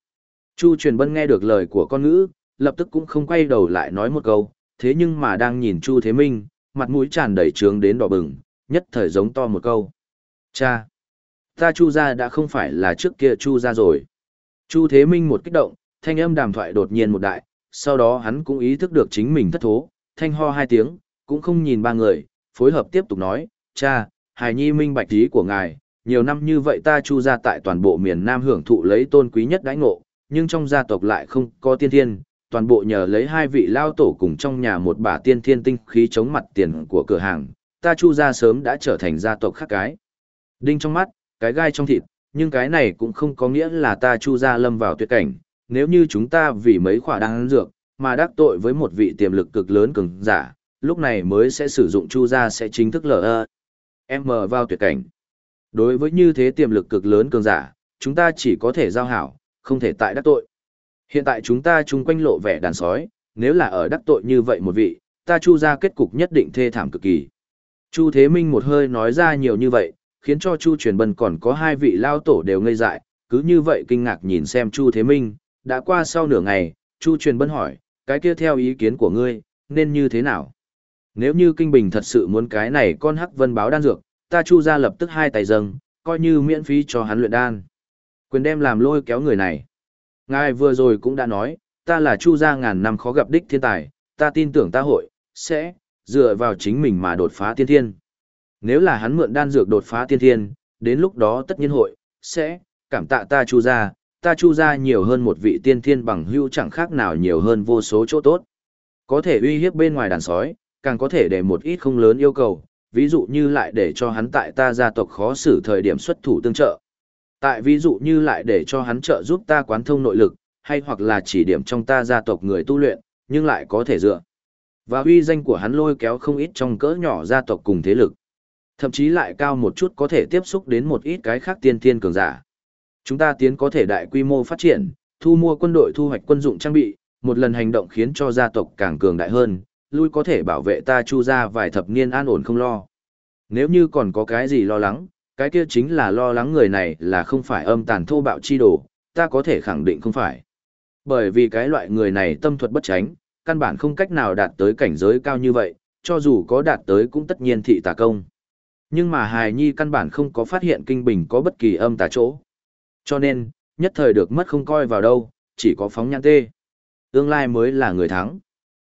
Chu Truyền Bân nghe được lời của con ngữ, lập tức cũng không quay đầu lại nói một câu, thế nhưng mà đang nhìn Chu Thế Minh, mặt mũi tràn đầy trướng đến đỏ bừng, nhất thời giống to một câu. Cha! Ta Chu gia đã không phải là trước kia Chu gia rồi. Chu Thế Minh một kích động, thanh âm đàm thoại đột nhiên một đại, sau đó hắn cũng ý thức được chính mình thất thố, thanh ho hai tiếng, cũng không nhìn ba người, phối hợp tiếp tục nói, cha, hài nhi minh bạch ý của ngài, nhiều năm như vậy ta chu ra tại toàn bộ miền Nam hưởng thụ lấy tôn quý nhất đãi ngộ, nhưng trong gia tộc lại không có tiên thiên, toàn bộ nhờ lấy hai vị lao tổ cùng trong nhà một bà tiên thiên tinh khí chống mặt tiền của cửa hàng, ta chu ra sớm đã trở thành gia tộc khác cái. Đinh trong mắt, cái gai trong thịt, nhưng cái này cũng không có nghĩa là ta chu ra lâm vào tuyệt cảnh, nếu như chúng ta vì mấy khỏa đáng dược, mà đắc tội với một vị tiềm lực cực lớn cường giả, lúc này mới sẽ sử dụng chu ra sẽ chính thức lờ M vào tuyệt cảnh. Đối với như thế tiềm lực cực lớn cường giả, chúng ta chỉ có thể giao hảo, không thể tại đắc tội. Hiện tại chúng ta chung quanh lộ vẻ đàn sói, nếu là ở đắc tội như vậy một vị, ta chu ra kết cục nhất định thê thảm cực kỳ. Chu Thế Minh một hơi nói ra nhiều như vậy, khiến cho Chu Truyền Bân còn có hai vị lao tổ đều ngây dại, cứ như vậy kinh ngạc nhìn xem Chu Thế Minh, đã qua sau nửa ngày, Chu Truyền Bân hỏi, cái kia theo ý kiến của ngươi, nên như thế nào? Nếu như Kinh Bình thật sự muốn cái này con hắc vân báo đan dược, ta chu ra lập tức hai tay dâng, coi như miễn phí cho hắn luyện đan. Quyền đem làm lôi kéo người này. Ngài vừa rồi cũng đã nói, ta là chu gia ngàn năm khó gặp đích thiên tài, ta tin tưởng ta hội, sẽ, dựa vào chính mình mà đột phá tiên thiên. Nếu là hắn mượn đan dược đột phá tiên thiên, đến lúc đó tất nhiên hội, sẽ, cảm tạ ta chu gia, ta chu gia nhiều hơn một vị tiên thiên bằng hưu chẳng khác nào nhiều hơn vô số chỗ tốt. Có thể uy hiếp bên ngoài đàn sói, càng có thể để một ít không lớn yêu cầu, ví dụ như lại để cho hắn tại ta gia tộc khó xử thời điểm xuất thủ tương trợ. Tại ví dụ như lại để cho hắn trợ giúp ta quán thông nội lực, hay hoặc là chỉ điểm trong ta gia tộc người tu luyện, nhưng lại có thể dựa. Và uy danh của hắn lôi kéo không ít trong cỡ nhỏ gia tộc cùng thế lực. Thậm chí lại cao một chút có thể tiếp xúc đến một ít cái khác tiên thiên cường giả. Chúng ta tiến có thể đại quy mô phát triển, thu mua quân đội thu hoạch quân dụng trang bị, một lần hành động khiến cho gia tộc càng cường đại hơn, lui có thể bảo vệ ta chu ra vài thập niên an ổn không lo. Nếu như còn có cái gì lo lắng, cái kia chính là lo lắng người này là không phải âm tàn thô bạo chi đồ, ta có thể khẳng định không phải. Bởi vì cái loại người này tâm thuật bất tránh, căn bản không cách nào đạt tới cảnh giới cao như vậy, cho dù có đạt tới cũng tất nhiên thị tà công. Nhưng mà hài nhi căn bản không có phát hiện kinh bình có bất kỳ âm tà chỗ. Cho nên, nhất thời được mất không coi vào đâu, chỉ có phóng nhãn tê. Tương lai mới là người thắng.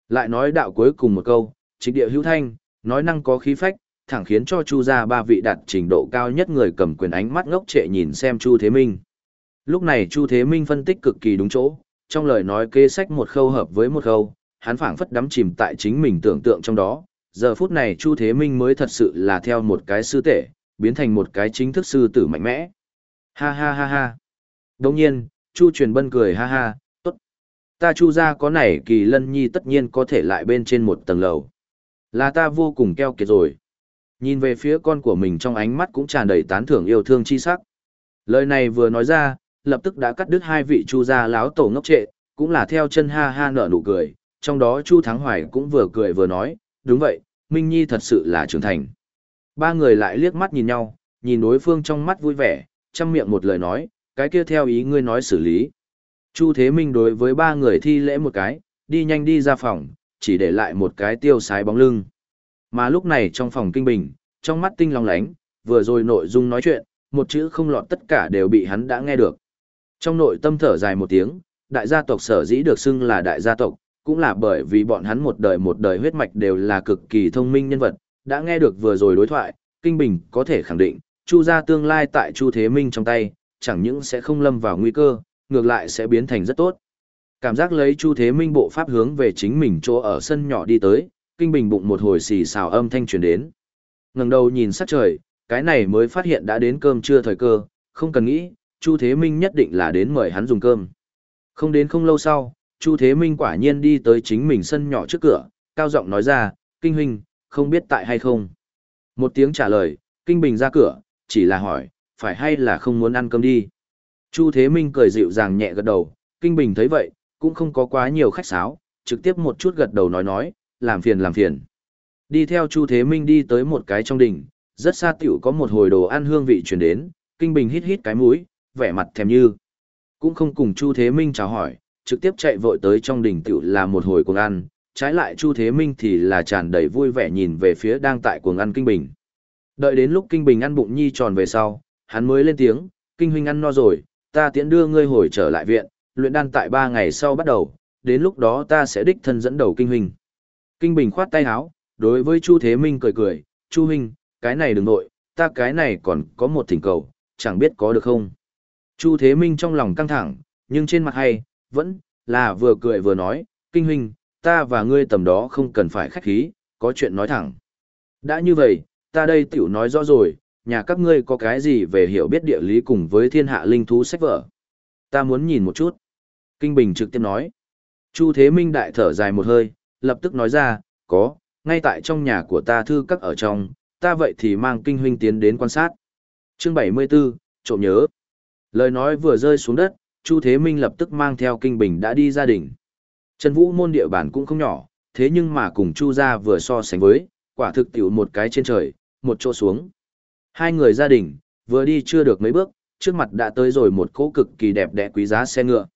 Lại nói đạo cuối cùng một câu, trịch địa hữu thanh, nói năng có khí phách, thẳng khiến cho Chu gia ba vị đạt trình độ cao nhất người cầm quyền ánh mắt ngốc trệ nhìn xem Chu Thế Minh. Lúc này Chu Thế Minh phân tích cực kỳ đúng chỗ, trong lời nói kế sách một khâu hợp với một khâu, hắn phảng phất đắm chìm tại chính mình tưởng tượng trong đó. Giờ phút này Chu Thế Minh mới thật sự là theo một cái sư tể, biến thành một cái chính thức sư tử mạnh mẽ. Ha ha ha ha. Đồng nhiên, Chu Truyền Bân cười ha ha. Ta Chu ra có này kỳ lân nhi tất nhiên có thể lại bên trên một tầng lầu. Là ta vô cùng keo kiệt rồi. Nhìn về phía con của mình trong ánh mắt cũng tràn đầy tán thưởng yêu thương chi sắc. Lời này vừa nói ra, lập tức đã cắt đứt hai vị chu gia láo tổ ngốc trệ, cũng là theo chân ha ha nở nụ cười, trong đó Chu Thắng Hoài cũng vừa cười vừa nói, đúng vậy, Minh Nhi thật sự là trưởng thành. Ba người lại liếc mắt nhìn nhau, nhìn đối phương trong mắt vui vẻ, chăm miệng một lời nói, cái kia theo ý ngươi nói xử lý. Chu Thế Minh đối với ba người thi lễ một cái, đi nhanh đi ra phòng, chỉ để lại một cái tiêu sái bóng lưng. Mà lúc này trong phòng kinh bình, trong mắt tinh long lánh, vừa rồi nội dung nói chuyện, một chữ không lọt tất cả đều bị hắn đã nghe được. Trong nội tâm thở dài một tiếng, đại gia tộc sở dĩ được xưng là đại gia tộc, cũng là bởi vì bọn hắn một đời một đời huyết mạch đều là cực kỳ thông minh nhân vật, đã nghe được vừa rồi đối thoại, Kinh Bình có thể khẳng định, Chu gia tương lai tại Chu Thế Minh trong tay, chẳng những sẽ không lâm vào nguy cơ, ngược lại sẽ biến thành rất tốt. Cảm giác lấy Chu Thế Minh bộ pháp hướng về chính mình chỗ ở sân nhỏ đi tới, Kinh Bình bụng một hồi xì xào âm thanh truyền đến. Ngẩng đầu nhìn sát trời, cái này mới phát hiện đã đến cơm trưa thời cơ, không cần nghĩ, Chu Thế Minh nhất định là đến mời hắn dùng cơm. Không đến không lâu sau, Chu Thế Minh quả nhiên đi tới chính mình sân nhỏ trước cửa, cao giọng nói ra, Kinh Huynh, không biết tại hay không. Một tiếng trả lời, Kinh Bình ra cửa, chỉ là hỏi, phải hay là không muốn ăn cơm đi. Chu Thế Minh cười dịu dàng nhẹ gật đầu, Kinh Bình thấy vậy, cũng không có quá nhiều khách sáo, trực tiếp một chút gật đầu nói nói, làm phiền làm phiền. Đi theo Chu Thế Minh đi tới một cái trong đỉnh, rất xa tiểu có một hồi đồ ăn hương vị truyền đến, Kinh Bình hít hít cái mũi, vẻ mặt thèm như. Cũng không cùng Chu Thế Minh chào hỏi, trực tiếp chạy vội tới trong đỉnh tiểu là một hồi cuồng ăn, trái lại Chu Thế Minh thì là tràn đầy vui vẻ nhìn về phía đang tại cuồng ăn Kinh Bình. Đợi đến lúc Kinh Bình ăn bụng nhi tròn về sau, hắn mới lên tiếng, Kinh huynh ăn no rồi, ta tiễn đưa ngươi hồi trở lại viện, luyện đan tại ba ngày sau bắt đầu, đến lúc đó ta sẽ đích thân dẫn đầu Kinh huynh. Kinh Bình khoát tay áo, đối với Chu Thế Minh cười cười, Chu huynh, cái này đừng nội, ta cái này còn có một thỉnh cầu, chẳng biết có được không. Chu Thế Minh trong lòng căng thẳng, nhưng trên mặt hay, vẫn là vừa cười vừa nói, kinh huynh, ta và ngươi tầm đó không cần phải khách khí, có chuyện nói thẳng. Đã như vậy, ta đây tiểu nói rõ rồi, nhà các ngươi có cái gì về hiểu biết địa lý cùng với thiên hạ linh thú sách vở. Ta muốn nhìn một chút. Kinh Bình trực tiếp nói. Chu Thế Minh đại thở dài một hơi, lập tức nói ra, có, ngay tại trong nhà của ta thư các ở trong, ta vậy thì mang kinh huynh tiến đến quan sát. Chương 74, trộm nhớ. Lời nói vừa rơi xuống đất, Chu Thế Minh lập tức mang theo kinh bình đã đi gia đình. Trần Vũ môn địa bản cũng không nhỏ, thế nhưng mà cùng Chu gia vừa so sánh với, quả thực tiểu một cái trên trời, một chỗ xuống. Hai người gia đình, vừa đi chưa được mấy bước, trước mặt đã tới rồi một cỗ cực kỳ đẹp đẽ quý giá xe ngựa.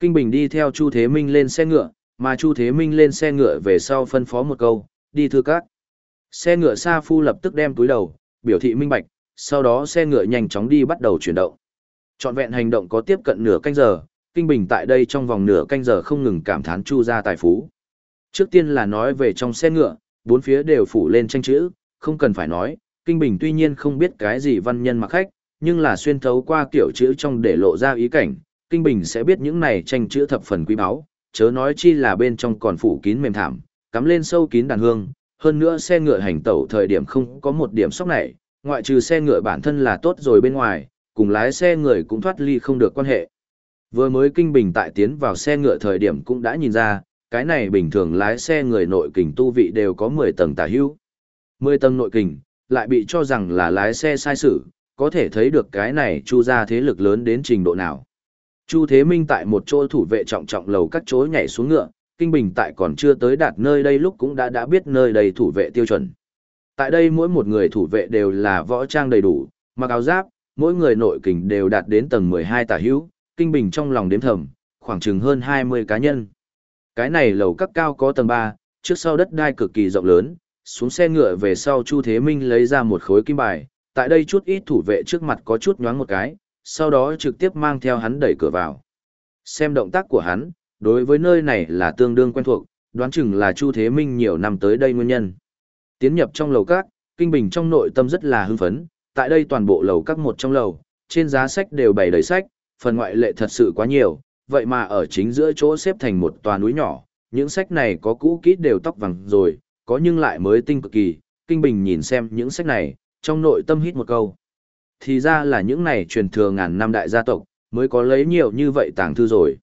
Kinh Bình đi theo Chu Thế Minh lên xe ngựa, mà Chu Thế Minh lên xe ngựa về sau phân phó một câu, đi thư các. Xe ngựa Sa Phu lập tức đem túi đầu, biểu thị minh bạch, sau đó xe ngựa nhanh chóng đi bắt đầu chuyển động. Trọn vẹn hành động có tiếp cận nửa canh giờ, Kinh Bình tại đây trong vòng nửa canh giờ không ngừng cảm thán Chu gia tài phú. Trước tiên là nói về trong xe ngựa, bốn phía đều phủ lên tranh chữ, không cần phải nói, Kinh Bình tuy nhiên không biết cái gì văn nhân mặc khách, nhưng là xuyên thấu qua kiểu chữ trong để lộ ra ý cảnh, Kinh Bình sẽ biết những này tranh chữ thập phần quý báu, chớ nói chi là bên trong còn phủ kín mềm thảm, cắm lên sâu kín đàn hương, hơn nữa xe ngựa hành tẩu thời điểm không có một điểm sóc này, ngoại trừ xe ngựa bản thân là tốt rồi bên ngoài, cùng lái xe người cũng thoát ly không được quan hệ. Vừa mới kinh bình tại tiến vào xe ngựa thời điểm cũng đã nhìn ra, cái này bình thường lái xe người nội kình tu vị đều có 10 tầng tả hữu. 10 tầng nội kình, lại bị cho rằng là lái xe sai sự, có thể thấy được cái này chu ra thế lực lớn đến trình độ nào. Chu Thế Minh tại một chỗ thủ vệ trọng trọng lầu các chối nhảy xuống ngựa, Kinh Bình tại còn chưa tới đạt nơi đây lúc cũng đã đã biết nơi đây thủ vệ tiêu chuẩn. Tại đây mỗi một người thủ vệ đều là võ trang đầy đủ, mặc áo giáp, mỗi người nội kình đều đạt đến tầng 12 tả hữu, Kinh Bình trong lòng đếm thầm, khoảng chừng hơn 20 cá nhân. Cái này lầu các cao có tầng 3, trước sau đất đai cực kỳ rộng lớn, xuống xe ngựa về sau Chu Thế Minh lấy ra một khối kim bài, tại đây chút ít thủ vệ trước mặt có chút nhoáng một cái, sau đó trực tiếp mang theo hắn đẩy cửa vào. Xem động tác của hắn, đối với nơi này là tương đương quen thuộc, đoán chừng là Chu Thế Minh nhiều năm tới đây nguyên nhân. Tiến nhập trong lầu các, Kinh Bình trong nội tâm rất là hưng phấn, tại đây toàn bộ lầu các một trong lầu, trên giá sách đều bày đầy sách, phần ngoại lệ thật sự quá nhiều, vậy mà ở chính giữa chỗ xếp thành một tòa núi nhỏ, những sách này có cũ kỹ đều tóc vàng rồi, có nhưng lại mới tinh cực kỳ, Kinh Bình nhìn xem những sách này, trong nội tâm hít một câu. Thì ra là những này truyền thừa ngàn năm đại gia tộc, mới có lấy nhiều như vậy tàng thư rồi.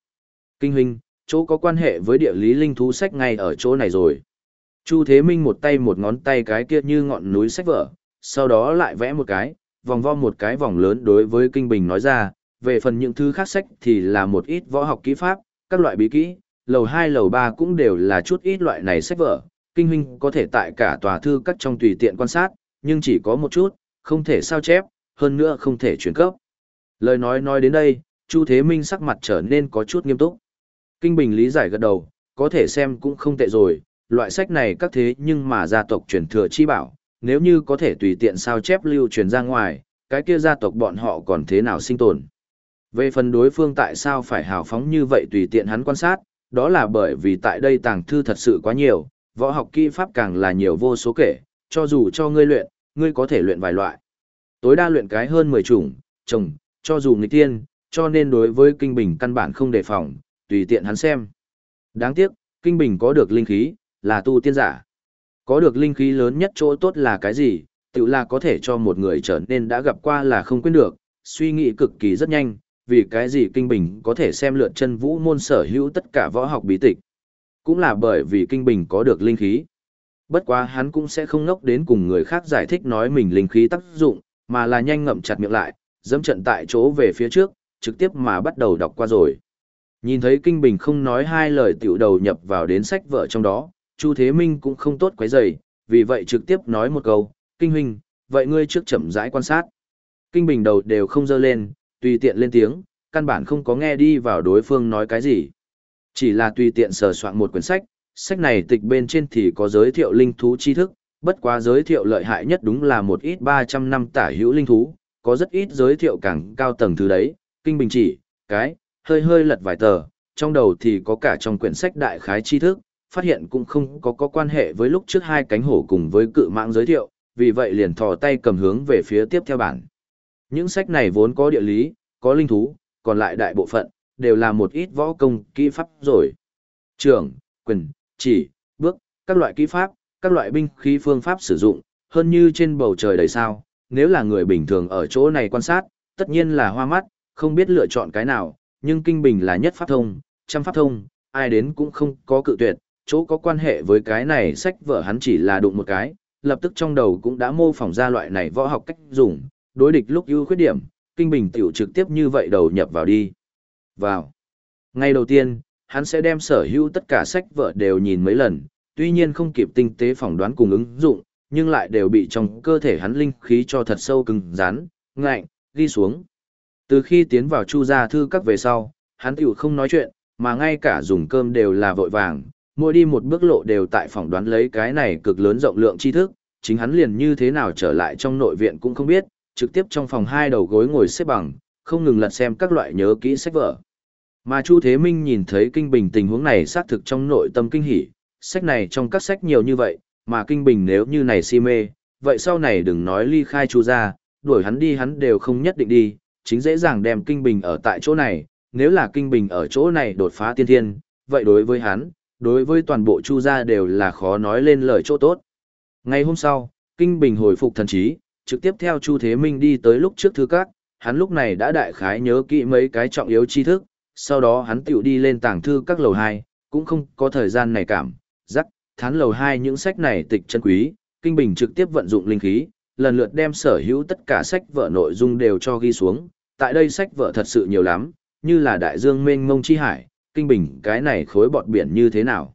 Kinh huynh, chỗ có quan hệ với địa lý linh thú sách ngay ở chỗ này rồi. Chu Thế Minh một tay một ngón tay cái kia như ngọn núi sách vở, sau đó lại vẽ một cái, vòng vo một cái vòng lớn đối với Kinh Bình nói ra, về phần những thứ khác sách thì là một ít võ học kỹ pháp, các loại bí kỹ, lầu 2 lầu 3 cũng đều là chút ít loại này sách vở, kinh huynh có thể tại cả tòa thư các trong tùy tiện quan sát, nhưng chỉ có một chút, không thể sao chép, hơn nữa không thể chuyển cấp. Lời nói nói đến đây, Chu Thế Minh sắc mặt trở nên có chút nghiêm túc. Kinh Bình lý giải gật đầu, có thể xem cũng không tệ rồi, loại sách này các thế nhưng mà gia tộc truyền thừa chi bảo, nếu như có thể tùy tiện sao chép lưu truyền ra ngoài, cái kia gia tộc bọn họ còn thế nào sinh tồn. Về phần đối phương tại sao phải hào phóng như vậy tùy tiện hắn quan sát, đó là bởi vì tại đây tàng thư thật sự quá nhiều, võ học kỹ pháp càng là nhiều vô số kể, cho dù cho ngươi luyện, ngươi có thể luyện vài loại. Tối đa luyện cái hơn 10 chủng, chồng, cho dù nghịch tiên, cho nên đối với kinh bình căn bản không đề phòng, tùy tiện hắn xem. Đáng tiếc, kinh bình có được linh khí, là tu tiên giả. Có được linh khí lớn nhất chỗ tốt là cái gì? Tự là có thể cho một người trở nên đã gặp qua là không quên được, suy nghĩ cực kỳ rất nhanh, vì cái gì kinh bình có thể xem lượt chân vũ môn sở hữu tất cả võ học bí tịch. Cũng là bởi vì kinh bình có được linh khí. Bất quá hắn cũng sẽ không ngốc đến cùng người khác giải thích nói mình linh khí tác dụng, mà là nhanh ngậm chặt miệng lại, dẫm trận tại chỗ về phía trước, trực tiếp mà bắt đầu đọc qua rồi. Nhìn thấy Kinh Bình không nói hai lời tiểu đầu nhập vào đến sách vợ trong đó, Chu Thế Minh cũng không tốt quấy rầy, vì vậy trực tiếp nói một câu, Kinh Huynh, vậy ngươi trước chậm rãi quan sát. Kinh Bình đầu đều không dơ lên, tùy tiện lên tiếng, căn bản không có nghe đi vào đối phương nói cái gì. Chỉ là tùy tiện sờ soạn một quyển sách, sách này tịch bên trên thì có giới thiệu linh thú tri thức, bất quá giới thiệu lợi hại nhất đúng là một ít 300 năm tả hữu linh thú, có rất ít giới thiệu càng cao tầng thứ đấy, kinh bình chỉ, cái, hơi hơi lật vài tờ, trong đầu thì có cả trong quyển sách đại khái tri thức, phát hiện cũng không có có quan hệ với lúc trước hai cánh hổ cùng với cự mạng giới thiệu, vì vậy liền thò tay cầm hướng về phía tiếp theo bản. Những sách này vốn có địa lý, có linh thú, còn lại đại bộ phận, đều là một ít võ công, kỹ pháp rồi. Trường, quyền, chỉ, bước, các loại kỹ pháp, các loại binh khí phương pháp sử dụng, hơn như trên bầu trời đầy sao, nếu là người bình thường ở chỗ này quan sát, tất nhiên là hoa mắt, không biết lựa chọn cái nào, nhưng kinh bình là nhất pháp thông, trăm pháp thông, ai đến cũng không có cự tuyệt, chỗ có quan hệ với cái này sách vở hắn chỉ là đụng một cái, lập tức trong đầu cũng đã mô phỏng ra loại này võ học cách dùng, đối địch lúc ưu khuyết điểm, kinh bình tiểu trực tiếp như vậy đầu nhập vào đi. Vào. Ngay đầu tiên, hắn sẽ đem sở hữu tất cả sách vở đều nhìn mấy lần, tuy nhiên không kịp tinh tế phỏng đoán cùng ứng dụng, nhưng lại đều bị trong cơ thể hắn linh khí cho thật sâu cứng rắn, ngạnh, đi xuống. Từ khi tiến vào chu gia thư các về sau, hắn tiểu không nói chuyện, mà ngay cả dùng cơm đều là vội vàng, mỗi đi một bước lộ đều tại phỏng đoán lấy cái này cực lớn rộng lượng tri thức, chính hắn liền như thế nào trở lại trong nội viện cũng không biết, trực tiếp trong phòng hai đầu gối ngồi xếp bằng, không ngừng lật xem các loại nhớ kỹ sách vở. Mà Chu Thế Minh nhìn thấy Kinh Bình tình huống này xác thực trong nội tâm kinh hỉ, sách này trong các sách nhiều như vậy, mà Kinh Bình nếu như này si mê, vậy sau này đừng nói ly khai Chu ra, đuổi hắn đi hắn đều không nhất định đi, chính dễ dàng đem Kinh Bình ở tại chỗ này, nếu là Kinh Bình ở chỗ này đột phá tiên thiên, vậy đối với hắn, đối với toàn bộ Chu gia đều là khó nói lên lời chỗ tốt. Ngày hôm sau, Kinh Bình hồi phục thần trí, trực tiếp theo Chu Thế Minh đi tới lúc trước thư các, hắn lúc này đã đại khái nhớ kỹ mấy cái trọng yếu tri thức, sau đó hắn tiểu đi lên tàng thư các lầu 2, cũng không có thời gian này cảm, rắc, thán lầu 2 những sách này tịch chân quý, Kinh Bình trực tiếp vận dụng linh khí, lần lượt đem sở hữu tất cả sách vở nội dung đều cho ghi xuống, tại đây sách vở thật sự nhiều lắm, như là đại dương mênh mông chi hải, Kinh Bình cái này khối bọt biển như thế nào.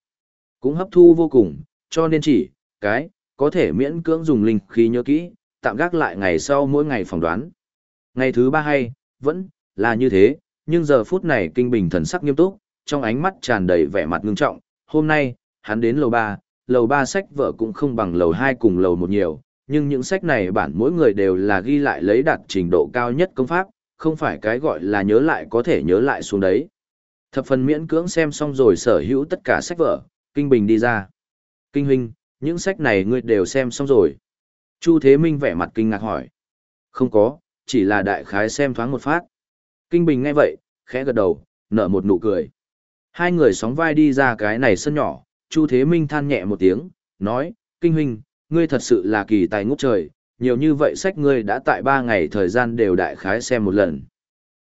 Cũng hấp thu vô cùng, cho nên chỉ, cái, có thể miễn cưỡng dùng linh khí nhớ kỹ, tạm gác lại ngày sau mỗi ngày phỏng đoán. Ngày thứ ba hay, vẫn là như thế, nhưng giờ phút này kinh bình thần sắc nghiêm túc, trong ánh mắt tràn đầy vẻ mặt ngưng trọng. Hôm nay, hắn đến lầu ba, lầu ba sách vở cũng không bằng lầu hai cùng lầu một nhiều, nhưng những sách này bản mỗi người đều là ghi lại lấy đạt trình độ cao nhất công pháp, không phải cái gọi là nhớ lại có thể nhớ lại xuống đấy. Thập phần miễn cưỡng xem xong rồi sở hữu tất cả sách vở, Kinh Bình đi ra. Kinh huynh, những sách này ngươi đều xem xong rồi. Chu Thế Minh vẻ mặt kinh ngạc hỏi. Không có, chỉ là đại khái xem thoáng một phát. Kinh Bình nghe vậy, khẽ gật đầu, nở một nụ cười. Hai người sóng vai đi ra cái này sân nhỏ, Chu Thế Minh than nhẹ một tiếng, nói, Kinh huynh, ngươi thật sự là kỳ tài ngút trời, nhiều như vậy sách ngươi đã tại ba ngày thời gian đều đại khái xem một lần.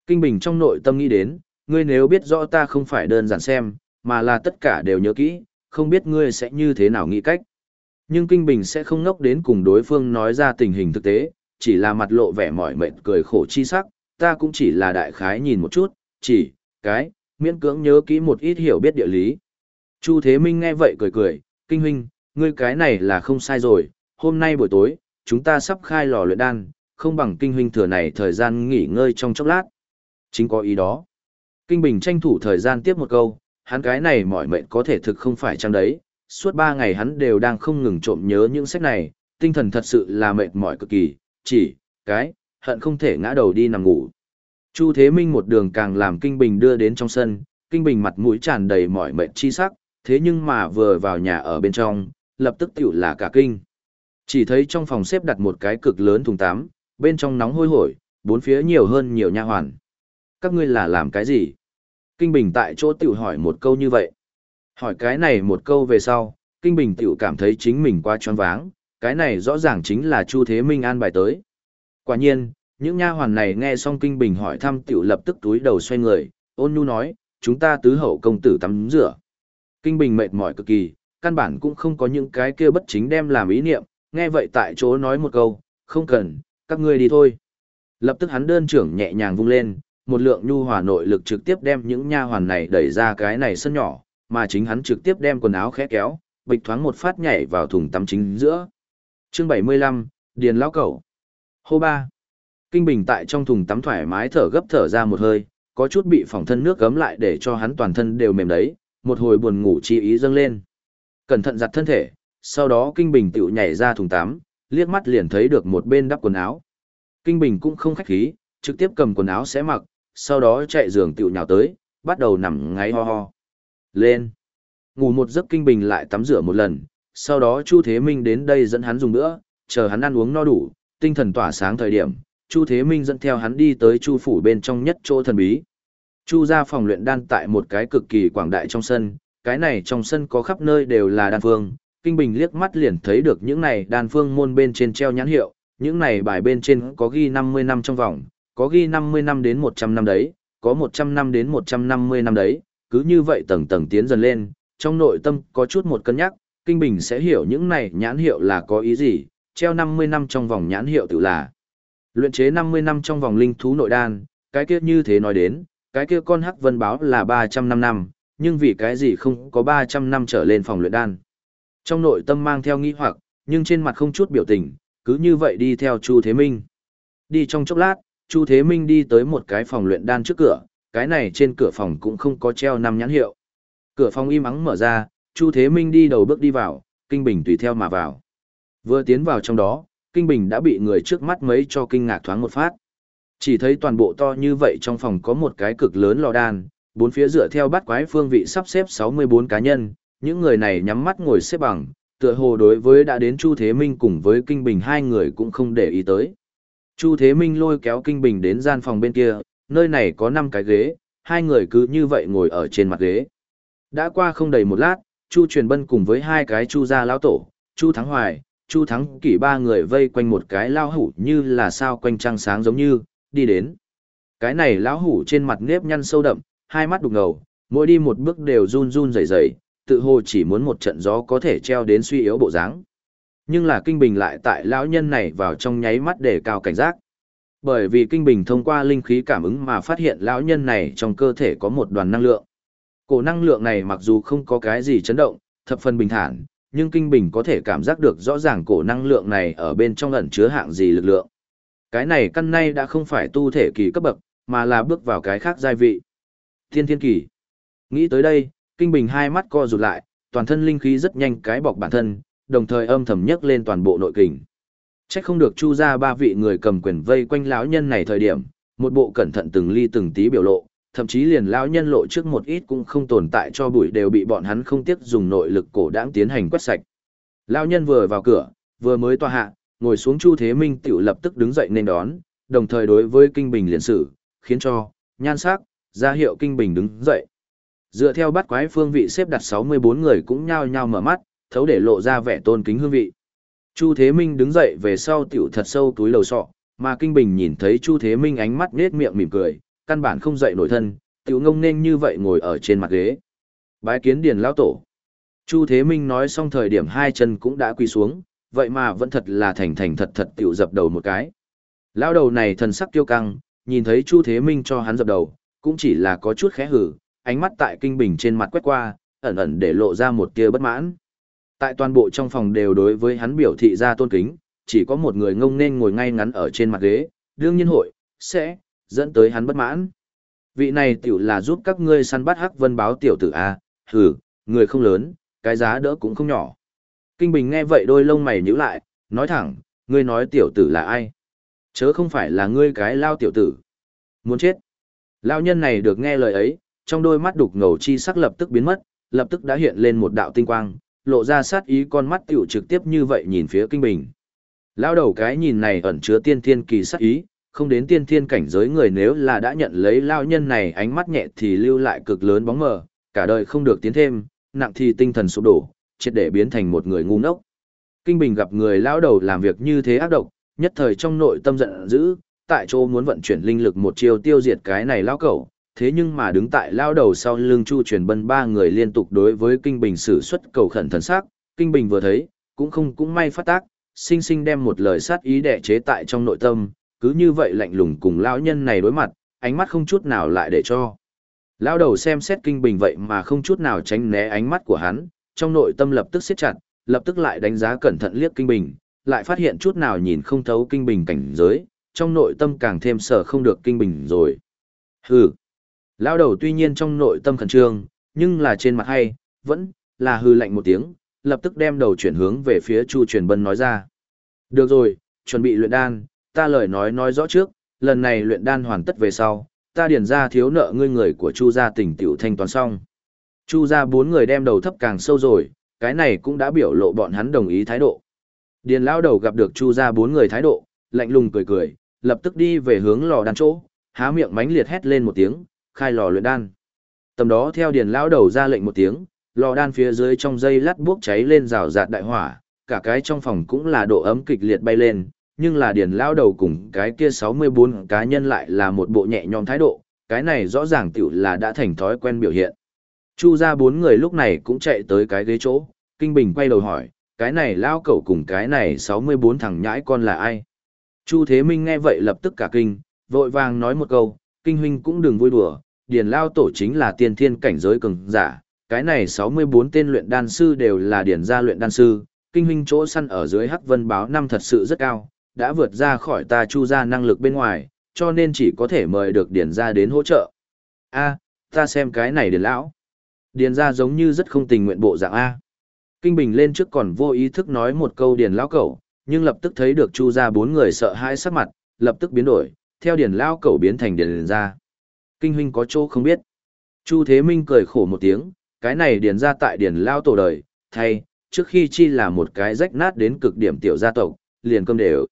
Kinh Bình trong nội tâm nghĩ đến, ngươi nếu biết rõ ta không phải đơn giản xem, mà là tất cả đều nhớ kỹ, không biết ngươi sẽ như thế nào nghĩ cách. Nhưng Kinh Bình sẽ không ngốc đến cùng đối phương nói ra tình hình thực tế, chỉ là mặt lộ vẻ mỏi mệt cười khổ chi sắc, ta cũng chỉ là đại khái nhìn một chút, chỉ, cái, miễn cưỡng nhớ kỹ một ít hiểu biết địa lý. Chu Thế Minh nghe vậy cười cười, kinh huynh, ngươi cái này là không sai rồi, hôm nay buổi tối, chúng ta sắp khai lò luyện đan, không bằng kinh huynh thừa này thời gian nghỉ ngơi trong chốc lát. Chính có ý đó. Kinh Bình tranh thủ thời gian tiếp một câu, hắn cái này mỏi mệt có thể thực không phải chăng đấy, suốt ba ngày hắn đều đang không ngừng trộm nhớ những sách này, tinh thần thật sự là mệt mỏi cực kỳ, chỉ, cái, hận không thể ngã đầu đi nằm ngủ. Chu Thế Minh một đường càng làm Kinh Bình đưa đến trong sân, Kinh Bình mặt mũi tràn đầy mỏi mệt chi sắc, thế nhưng mà vừa vào nhà ở bên trong, lập tức tiểu là cả kinh. Chỉ thấy trong phòng xếp đặt một cái cực lớn thùng tắm, bên trong nóng hôi hổi, bốn phía nhiều hơn nhiều nha hoàn. Các ngươi là làm cái gì? Kinh Bình tại chỗ tiểu hỏi một câu như vậy. Hỏi cái này một câu về sau, Kinh Bình tiểu cảm thấy chính mình quá choáng váng, cái này rõ ràng chính là Chu Thế Minh an bài tới. Quả nhiên, những nha hoàn này nghe xong Kinh Bình hỏi thăm tiểu lập tức túi đầu xoay người, ôn nhu nói, chúng ta tứ hậu công tử tắm rửa. Kinh Bình mệt mỏi cực kỳ, căn bản cũng không có những cái kia bất chính đem làm ý niệm, nghe vậy tại chỗ nói một câu, không cần, các ngươi đi thôi. Lập tức hắn đơn trưởng nhẹ nhàng vung lên, một lượng nhu hòa nội lực trực tiếp đem những nha hoàn này đẩy ra cái này sân nhỏ, mà chính hắn trực tiếp đem quần áo khẽ kéo, bịch thoáng một phát nhảy vào thùng tắm chính giữa. Chương 75, Điền lão cẩu. Hô ba. Kinh Bình tại trong thùng tắm thoải mái thở gấp thở ra một hơi, có chút bị phỏng thân nước gấm lại để cho hắn toàn thân đều mềm đấy, một hồi buồn ngủ chi ý dâng lên. Cẩn thận giặt thân thể, sau đó Kinh Bình tựu nhảy ra thùng tắm, liếc mắt liền thấy được một bên đắp quần áo. Kinh Bình cũng không khách khí, trực tiếp cầm quần áo sẽ mặc, sau đó chạy giường tựu nhào tới, bắt đầu nằm ngáy ho ho. Lên. Ngủ một giấc Kinh Bình lại tắm rửa một lần, sau đó Chu Thế Minh đến đây dẫn hắn dùng nữa, chờ hắn ăn uống no đủ, tinh thần tỏa sáng thời điểm, Chu Thế Minh dẫn theo hắn đi tới Chu phủ bên trong nhất chỗ thần bí. Chu ra phòng luyện đan tại một cái cực kỳ quảng đại trong sân, cái này trong sân có khắp nơi đều là đan phương, Kinh Bình liếc mắt liền thấy được những này đan phương môn bên trên treo nhãn hiệu, những này bài bên trên có ghi 50 năm trong vòng, có ghi 50 năm đến 100 năm đấy, có 100 năm đến 150 năm đấy, cứ như vậy tầng tầng tiến dần lên, trong nội tâm có chút một cân nhắc, Kinh Bình sẽ hiểu những này nhãn hiệu là có ý gì, treo 50 năm trong vòng nhãn hiệu tự là luyện chế 50 năm trong vòng linh thú nội đan, cái kia như thế nói đến, cái kia con hắc vân báo là 300 năm năm, nhưng vì cái gì không có 300 năm trở lên phòng luyện đan. Trong nội tâm mang theo nghi hoặc, nhưng trên mặt không chút biểu tình, cứ như vậy đi theo Chu Thế Minh. Đi trong chốc lát, Chu Thế Minh đi tới một cái phòng luyện đan trước cửa, cái này trên cửa phòng cũng không có treo năm nhãn hiệu. Cửa phòng im ắng mở ra, Chu Thế Minh đi đầu bước đi vào, Kinh Bình tùy theo mà vào. Vừa tiến vào trong đó, Kinh Bình đã bị người trước mắt mấy cho kinh ngạc thoáng một phát. Chỉ thấy toàn bộ to như vậy trong phòng có một cái cực lớn lò đan, bốn phía dựa theo bát quái phương vị sắp xếp 64 cá nhân, những người này nhắm mắt ngồi xếp bằng, tựa hồ đối với đã đến Chu Thế Minh cùng với Kinh Bình hai người cũng không để ý tới. Chu Thế Minh lôi kéo Kinh Bình đến gian phòng bên kia, nơi này có 5 cái ghế, hai người cứ như vậy ngồi ở trên mặt ghế. Đã qua không đầy một lát, Chu Truyền Bân cùng với hai cái Chu gia lão tổ, Chu Thắng Hoài, Chu Thắng Kỷ ba người vây quanh một cái lão hủ như là sao quanh trăng sáng giống như, đi đến. Cái này lão hủ trên mặt nếp nhăn sâu đậm, hai mắt đục ngầu, mỗi đi một bước đều run run rẩy rẩy, tự hồ chỉ muốn một trận gió có thể treo đến suy yếu bộ dáng. Nhưng là kinh bình lại tại lão nhân này vào trong nháy mắt để cao cảnh giác. Bởi vì kinh bình thông qua linh khí cảm ứng mà phát hiện lão nhân này trong cơ thể có một đoàn năng lượng. Cổ năng lượng này mặc dù không có cái gì chấn động, thập phần bình thản, nhưng kinh bình có thể cảm giác được rõ ràng cổ năng lượng này ở bên trong ẩn chứa hạng gì lực lượng. Cái này căn nay đã không phải tu thể kỳ cấp bậc, mà là bước vào cái khác giai vị. Thiên thiên kỳ. Nghĩ tới đây, kinh bình hai mắt co rụt lại, toàn thân linh khí rất nhanh cái bọc bản thân, đồng thời âm thầm nhấc lên toàn bộ nội kình. Chắc không được chu ra ba vị người cầm quyền vây quanh lão nhân này thời điểm, một bộ cẩn thận từng ly từng tí biểu lộ, thậm chí liền lão nhân lộ trước một ít cũng không tồn tại cho bụi đều bị bọn hắn không tiếc dùng nội lực cổ đãng tiến hành quét sạch. Lão nhân vừa vào cửa, vừa mới tòa hạ, ngồi xuống Chu Thế Minh tiểu lập tức đứng dậy nên đón, đồng thời đối với kinh bình liền sử, khiến cho nhan sắc, ra hiệu kinh bình đứng dậy. Dựa theo bắt quái phương vị xếp đặt 64 người cũng nhao nhao mở mắt, thấu để lộ ra vẻ tôn kính hương vị. Chu Thế Minh đứng dậy về sau tiểu thật sâu túi lầu sọ, mà Kinh Bình nhìn thấy Chu Thế Minh ánh mắt nết miệng mỉm cười, căn bản không dậy nổi thân, tiểu ngông nên như vậy ngồi ở trên mặt ghế. Bái kiến điền lão tổ. Chu Thế Minh nói xong thời điểm hai chân cũng đã quỳ xuống, vậy mà vẫn thật là thành thành thật thật tiểu dập đầu một cái. Lão đầu này thần sắc kiêu căng, nhìn thấy Chu Thế Minh cho hắn dập đầu, cũng chỉ là có chút khẽ hử, ánh mắt tại Kinh Bình trên mặt quét qua, ẩn ẩn để lộ ra một tia bất mãn. Tại toàn bộ trong phòng đều đối với hắn biểu thị ra tôn kính, chỉ có một người ngông nên ngồi ngay ngắn ở trên mặt ghế, đương nhiên hội, sẽ, dẫn tới hắn bất mãn. Vị này tiểu là giúp các ngươi săn bắt hắc vân báo tiểu tử A, hừ, người không lớn, cái giá đỡ cũng không nhỏ. Kinh Bình nghe vậy đôi lông mày nhíu lại, nói thẳng, ngươi nói tiểu tử là ai? Chớ không phải là ngươi cái lao tiểu tử. Muốn chết. Lao nhân này được nghe lời ấy, trong đôi mắt đục ngầu chi sắc lập tức biến mất, lập tức đã hiện lên một đạo tinh quang, lộ ra sát ý con mắt tiểu trực tiếp như vậy nhìn phía Kinh Bình. Lao đầu cái nhìn này ẩn chứa tiên thiên kỳ sát ý, không đến tiên thiên cảnh giới người nếu là đã nhận lấy lao nhân này ánh mắt nhẹ thì lưu lại cực lớn bóng mờ, cả đời không được tiến thêm, nặng thì tinh thần sụp đổ, triệt để biến thành một người ngu ngốc. Kinh Bình gặp người lao đầu làm việc như thế ác độc, nhất thời trong nội tâm giận dữ, tại chỗ muốn vận chuyển linh lực một chiều tiêu diệt cái này lao cẩu, thế nhưng mà đứng tại lao đầu sau lưng Chu truyền bân ba người liên tục đối với Kinh Bình sử xuất cầu khẩn thần sắc, Kinh Bình vừa thấy, cũng không cũng may phát tác, sinh sinh đem một lời sát ý đẻ chế tại trong nội tâm, cứ như vậy lạnh lùng cùng lão nhân này đối mặt, ánh mắt không chút nào lại để cho. Lão đầu xem xét Kinh Bình vậy mà không chút nào tránh né ánh mắt của hắn, trong nội tâm lập tức siết chặt, lập tức lại đánh giá cẩn thận liếc Kinh Bình, lại phát hiện chút nào nhìn không thấu Kinh Bình cảnh giới, trong nội tâm càng thêm sợ không được Kinh Bình rồi. Hừ. Lão đầu tuy nhiên trong nội tâm khẩn trương, nhưng là trên mặt hay, vẫn là hư lạnh một tiếng, lập tức đem đầu chuyển hướng về phía Chu Truyền Bân nói ra. Được rồi, chuẩn bị luyện đan, ta lời nói nói rõ trước, lần này luyện đan hoàn tất về sau, ta điền ra thiếu nợ ngươi người của Chu gia tỉnh tiểu thanh toán xong. Chu gia bốn người đem đầu thấp càng sâu rồi, cái này cũng đã biểu lộ bọn hắn đồng ý thái độ. Điền lão đầu gặp được Chu gia bốn người thái độ, lạnh lùng cười cười, lập tức đi về hướng lò đan chỗ, há miệng mánh liệt hét lên một tiếng, khai lò luyện đan. Tầm đó theo điền lão đầu ra lệnh một tiếng, lò đan phía dưới trong dây lát bốc cháy lên rào rạt đại hỏa, cả cái trong phòng cũng là độ ấm kịch liệt bay lên, nhưng là điền lão đầu cùng cái kia 64 cá nhân lại là một bộ nhẹ nhõm thái độ, cái này rõ ràng tiểu là đã thành thói quen biểu hiện. Chu ra bốn người lúc này cũng chạy tới cái ghế chỗ, Kinh Bình quay đầu hỏi, cái này lao cẩu cùng cái này 64 thằng nhãi con là ai? Chu Thế Minh nghe vậy lập tức cả kinh, vội vàng nói một câu, kinh huynh cũng đừng vui đùa, điền lao tổ chính là tiên thiên cảnh giới cường giả, cái này 64 tên luyện đan sư đều là điển gia luyện đan sư, kinh huynh chỗ săn ở dưới Hắc Vân báo năm thật sự rất cao, đã vượt ra khỏi ta chu ra năng lực bên ngoài, cho nên chỉ có thể mời được Điền gia đến hỗ trợ. A, ta xem cái này Điền lão. Điền gia giống như rất không tình nguyện bộ dạng A. Kinh Bình lên trước còn vô ý thức nói một câu Điền lão cẩu, nhưng lập tức thấy được chu ra bốn người sợ hãi sắc mặt, lập tức biến đổi, theo Điền lão cẩu biến thành Điền gia. Kinh huynh có chỗ không biết. Chu Thế Minh cười khổ một tiếng, cái này điền ra tại điền lao tổ đời, thay, trước khi chi là một cái rách nát đến cực điểm tiểu gia tộc, liền cơm đều.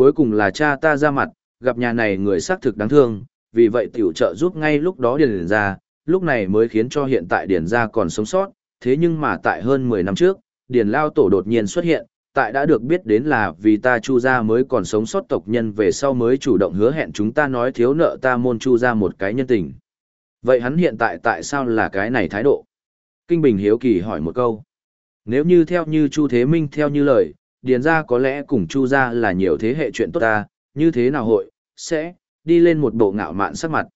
Cuối cùng là cha ta ra mặt, gặp nhà này người xác thực đáng thương, vì vậy tiểu trợ giúp ngay lúc đó điền ra, lúc này mới khiến cho hiện tại điền ra còn sống sót, thế nhưng mà tại hơn 10 năm trước, điền lao tổ đột nhiên xuất hiện, tại đã được biết đến là vì ta chu gia mới còn sống sót tộc nhân về sau mới chủ động hứa hẹn chúng ta nói thiếu nợ ta môn chu gia một cái nhân tình. Vậy hắn hiện tại tại sao là cái này thái độ? Kinh Bình hiếu kỳ hỏi một câu. Nếu như theo như Chu Thế Minh theo như lời, Điền gia có lẽ cùng Chu gia là nhiều thế hệ chuyện tốt ta, như thế nào hội, sẽ, đi lên một bộ ngạo mạn sắc mặt.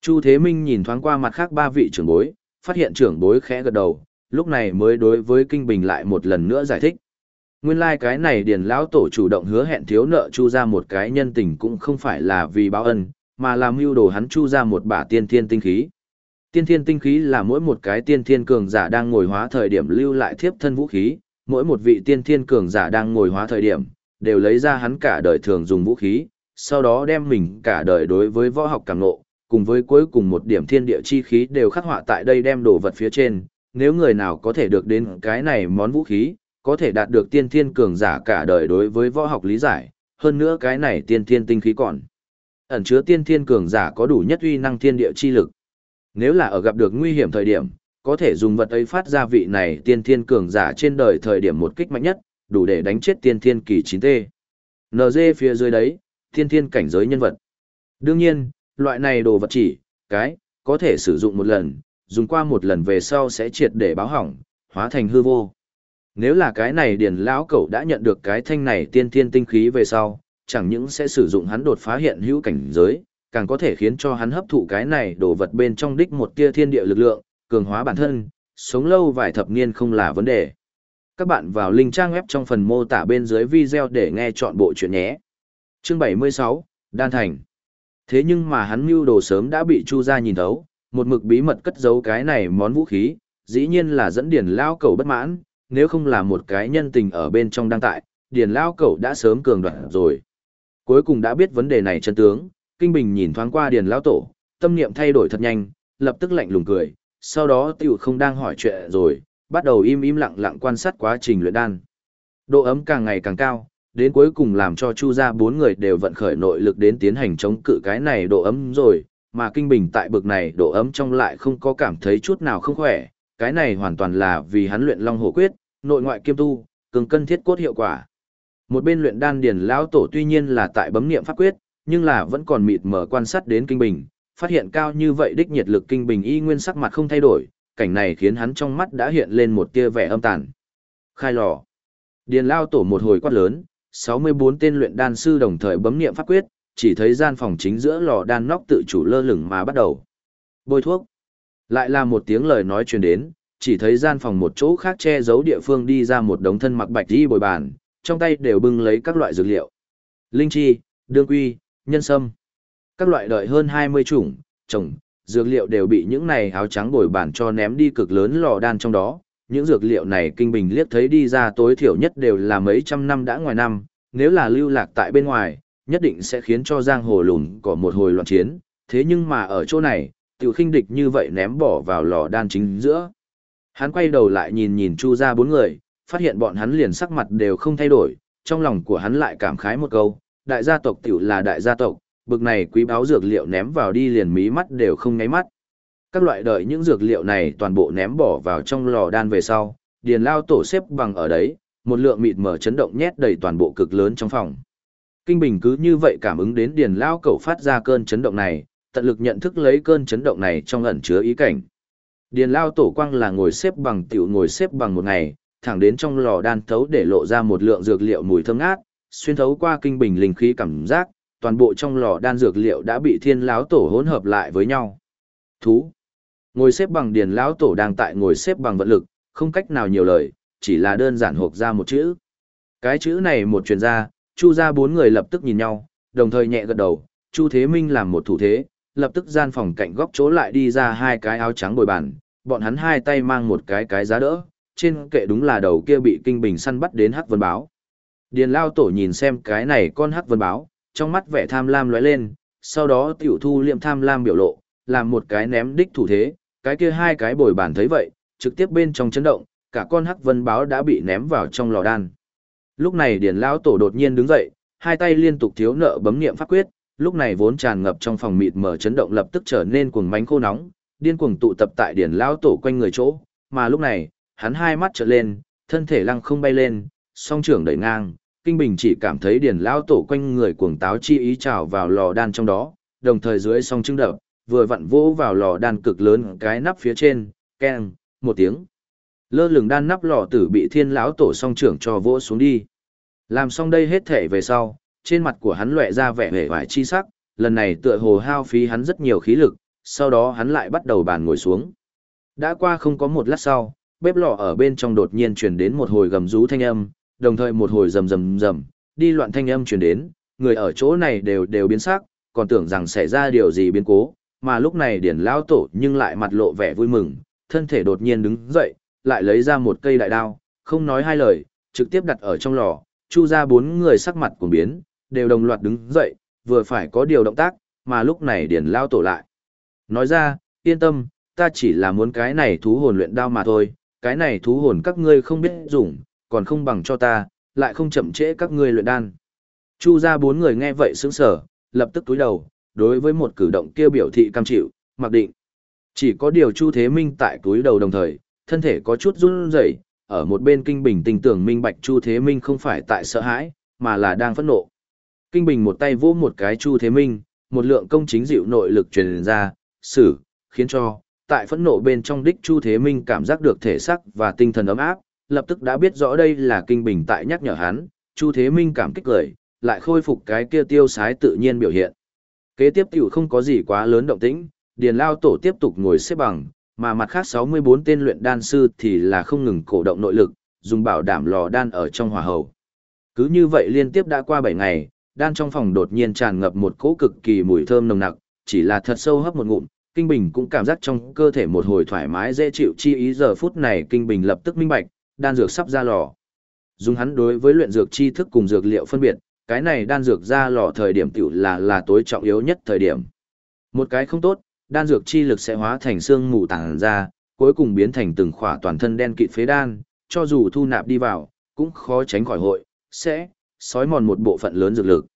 Chu Thế Minh nhìn thoáng qua mặt khác ba vị trưởng bối, phát hiện trưởng bối khẽ gật đầu, lúc này mới đối với Kinh Bình lại một lần nữa giải thích. Nguyên lai like cái này Điền lão tổ chủ động hứa hẹn thiếu nợ Chu gia một cái nhân tình cũng không phải là vì báo ân, mà làm mưu đồ hắn Chu gia một bả tiên thiên tinh khí. Tiên thiên tinh khí là mỗi một cái tiên thiên cường giả đang ngồi hóa thời điểm lưu lại thiếp thân vũ khí, mỗi một vị tiên thiên cường giả đang ngồi hóa thời điểm, đều lấy ra hắn cả đời thường dùng vũ khí, sau đó đem mình cả đời đối với võ học càng ngộ, cùng với cuối cùng một điểm thiên địa chi khí đều khắc họa tại đây đem đồ vật phía trên, nếu người nào có thể được đến cái này món vũ khí, có thể đạt được tiên thiên cường giả cả đời đối với võ học lý giải, hơn nữa cái này tiên thiên tinh khí còn ẩn chứa tiên thiên cường giả có đủ nhất uy năng thiên địa chi lực. Nếu là ở gặp được nguy hiểm thời điểm, có thể dùng vật ấy phát ra vị này tiên thiên cường giả trên đời thời điểm một kích mạnh nhất, đủ để đánh chết tiên thiên kỳ 9T. NG phía dưới đấy, tiên thiên cảnh giới nhân vật. Đương nhiên, loại này đồ vật chỉ, cái, có thể sử dụng một lần, dùng qua một lần về sau sẽ triệt để báo hỏng, hóa thành hư vô. Nếu là cái này điền lão cẩu đã nhận được cái thanh này tiên thiên tinh khí về sau, chẳng những sẽ sử dụng hắn đột phá hiện hữu cảnh giới, càng có thể khiến cho hắn hấp thụ cái này đồ vật bên trong đích một tia thiên địa lực lượng, cường hóa bản thân, sống lâu vài thập niên không là vấn đề. Các bạn vào link trang web trong phần mô tả bên dưới video để nghe chọn bộ chuyện nhé. Chương 76, Đan Thành. Thế nhưng mà hắn mưu đồ sớm đã bị Chu gia nhìn thấu, một mực bí mật cất giấu cái này món vũ khí, dĩ nhiên là dẫn điển lao cầu bất mãn, nếu không là một cái nhân tình ở bên trong đang tại, điển lao cầu đã sớm cường đoạn rồi. Cuối cùng đã biết vấn đề này chân tướng, Kinh Bình nhìn thoáng qua điển lao tổ, tâm niệm thay đổi thật nhanh, lập tức lạnh lùng cười, sau đó tiểu không đang hỏi chuyện rồi, bắt đầu im im lặng lặng quan sát quá trình luyện đan. Độ ấm càng ngày càng cao, đến cuối cùng làm cho Chu gia bốn người đều vận khởi nội lực đến tiến hành chống cự cái này độ ấm rồi, mà kinh bình tại bực này độ ấm trong lại không có cảm thấy chút nào không khỏe, cái này hoàn toàn là vì hắn luyện Long Hổ Quyết, nội ngoại kiêm tu, cường cân thiết cốt hiệu quả. Một bên luyện đan điền lão tổ tuy nhiên là tại bấm niệm pháp quyết, nhưng là vẫn còn mịt mờ quan sát đến kinh bình, phát hiện cao như vậy đích nhiệt lực kinh bình y nguyên sắc mặt không thay đổi, cảnh này khiến hắn trong mắt đã hiện lên một tia vẻ âm tàn. Khai lò. Điền lao tổ một hồi quát lớn, 64 tên luyện đan sư đồng thời bấm niệm pháp quyết, chỉ thấy gian phòng chính giữa lò đan nóc tự chủ lơ lửng mà bắt đầu. Bôi thuốc. Lại là một tiếng lời nói truyền đến, chỉ thấy gian phòng một chỗ khác che giấu địa phương đi ra một đống thân mặc bạch đi bồi bàn, trong tay đều bưng lấy các loại dược liệu. Linh chi, đương quy, nhân sâm. Các loại đợi hơn 20 chủng, trồng, dược liệu đều bị những này áo trắng bồi bàn cho ném đi cực lớn lò đan trong đó. Những dược liệu này kinh bình liếc thấy đi ra tối thiểu nhất đều là mấy trăm năm đã ngoài năm, nếu là lưu lạc tại bên ngoài, nhất định sẽ khiến cho giang hồ lùn có một hồi loạn chiến, thế nhưng mà ở chỗ này, tiểu khinh địch như vậy ném bỏ vào lò đan chính giữa. Hắn quay đầu lại nhìn nhìn chu ra bốn người, phát hiện bọn hắn liền sắc mặt đều không thay đổi, trong lòng của hắn lại cảm khái một câu, đại gia tộc tiểu là đại gia tộc, bực này quý báo dược liệu ném vào đi liền mí mắt đều không nháy mắt. Các loại đợi những dược liệu này toàn bộ ném bỏ vào trong lò đan về sau, điền lao tổ xếp bằng ở đấy, một lượng mịt mở chấn động nhét đầy toàn bộ cực lớn trong phòng. Kinh Bình cứ như vậy cảm ứng đến Điền Lao Cẩu phát ra cơn chấn động này, tận lực nhận thức lấy cơn chấn động này trong ẩn chứa ý cảnh. Điền Lao Tổ Quang là ngồi xếp bằng tiểu ngồi xếp bằng một ngày, thẳng đến trong lò đan thấu để lộ ra một lượng dược liệu mùi thơm ngát, xuyên thấu qua kinh bình linh khí cảm giác, toàn bộ trong lò đan dược liệu đã bị Thiên lão tổ hỗn hợp lại với nhau. Thú. Ngồi xếp bằng Điền lão tổ đang tại ngồi xếp bằng vận lực, không cách nào nhiều lời, chỉ là đơn giản hộp ra một chữ. Cái chữ này một truyền ra, Chu ra bốn người lập tức nhìn nhau, đồng thời nhẹ gật đầu, Chu Thế Minh làm một thủ thế, lập tức gian phòng cạnh góc chỗ lại đi ra hai cái áo trắng bồi bàn, bọn hắn hai tay mang một cái cái giá đỡ, trên kệ đúng là đầu kia bị kinh bình săn bắt đến hắc vân báo. Điền lao tổ nhìn xem cái này con hắc vân báo, trong mắt vẻ tham lam lóe lên, sau đó tiểu thu liệm tham lam biểu lộ, làm một cái ném đích thủ thế, cái kia hai cái bồi bàn thấy vậy, trực tiếp bên trong chấn động, cả con hắc vân báo đã bị ném vào trong lò đan. Lúc này Điền lão tổ đột nhiên đứng dậy, hai tay liên tục thiếu nợ bấm niệm pháp quyết, lúc này vốn tràn ngập trong phòng mịt mở chấn động lập tức trở nên cuồng mánh khô nóng, điên cuồng tụ tập tại Điền lão tổ quanh người chỗ, mà lúc này, hắn hai mắt trợn lên, thân thể lăng không bay lên, song trưởng đẩy ngang, Kinh Bình chỉ cảm thấy Điền lão tổ quanh người cuồng táo chi ý trào vào lò đan trong đó, đồng thời dưới song trưng đập, vừa vặn vỗ vào lò đan cực lớn cái nắp phía trên, keng, một tiếng. Lơ lửng đan nắp lò tử bị thiên lão tổ song trưởng cho vỗ xuống đi. Làm xong đây hết thể về sau, trên mặt của hắn lệ ra vẻ vẻ vải chi sắc, lần này tựa hồ hao phí hắn rất nhiều khí lực, sau đó hắn lại bắt đầu bàn ngồi xuống. Đã qua không có một lát sau, bếp lò ở bên trong đột nhiên truyền đến một hồi gầm rú thanh âm, đồng thời một hồi rầm rầm rầm, đi loạn thanh âm truyền đến, người ở chỗ này đều đều biến sắc, còn tưởng rằng xảy ra điều gì biến cố, mà lúc này Điền lão tổ nhưng lại mặt lộ vẻ vui mừng, thân thể đột nhiên đứng dậy, lại lấy ra một cây đại đao, không nói hai lời, trực tiếp đặt ở trong lò, chu ra bốn người sắc mặt cuồng biến, đều đồng loạt đứng dậy, vừa phải có điều động tác, mà lúc này Điền Lão tổ lại. Nói ra, yên tâm, ta chỉ là muốn cái này thú hồn luyện đao mà thôi, cái này thú hồn các ngươi không biết dùng, còn không bằng cho ta, lại không chậm trễ các ngươi luyện đan. Chu ra bốn người nghe vậy sững sở, lập tức túi đầu, đối với một cử động kêu biểu thị cam chịu, mặc định. Chỉ có điều Chu Thế Minh tại túi đầu đồng thời, thân thể có chút run rẩy, ở một bên Kinh Bình tình tưởng minh bạch Chu Thế Minh không phải tại sợ hãi, mà là đang phẫn nộ. Kinh Bình một tay vỗ một cái Chu Thế Minh, một lượng công chính dịu nội lực truyền ra, xử, khiến cho, tại phẫn nộ bên trong đích Chu Thế Minh cảm giác được thể xác và tinh thần ấm áp, lập tức đã biết rõ đây là Kinh Bình tại nhắc nhở hắn, Chu Thế Minh cảm kích cười, lại khôi phục cái kia tiêu sái tự nhiên biểu hiện. Kế tiếp tiểu không có gì quá lớn động tĩnh, Điền Lao Tổ tiếp tục ngồi xếp bằng, mà mặt khác 64 tên luyện đan sư thì là không ngừng cổ động nội lực, dùng bảo đảm lò đan ở trong hòa hầu. Cứ như vậy liên tiếp đã qua 7 ngày, đan trong phòng đột nhiên tràn ngập một cỗ cực kỳ mùi thơm nồng nặc, chỉ là thật sâu hấp một ngụm, Kinh Bình cũng cảm giác trong cơ thể một hồi thoải mái dễ chịu chi ý giờ phút này Kinh Bình lập tức minh bạch, đan dược sắp ra lò. Dùng hắn đối với luyện dược chi thức cùng dược liệu phân biệt, cái này đan dược ra lò thời điểm tiểu là là tối trọng yếu nhất thời điểm. Một cái không tốt, đan dược chi lực sẽ hóa thành xương mù tàng ra, cuối cùng biến thành từng khỏa toàn thân đen kịt phế đan, cho dù thu nạp đi vào, cũng khó tránh khỏi hội, sẽ sói mòn một bộ phận lớn dược lực.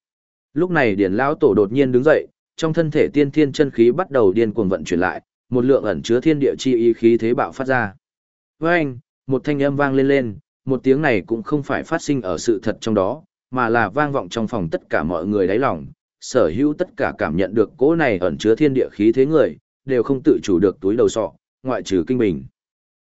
Lúc này điển lão tổ đột nhiên đứng dậy, trong thân thể tiên thiên chân khí bắt đầu điên cuồng vận chuyển lại, một lượng ẩn chứa thiên địa chi ý khí thế bạo phát ra. Với anh, một thanh âm vang lên lên, một tiếng này cũng không phải phát sinh ở sự thật trong đó, mà là vang vọng trong phòng tất cả mọi người đáy lòng, sở hữu tất cả cảm nhận được cỗ này ẩn chứa thiên địa khí thế người, đều không tự chủ được túi đầu sọ, ngoại trừ kinh bình.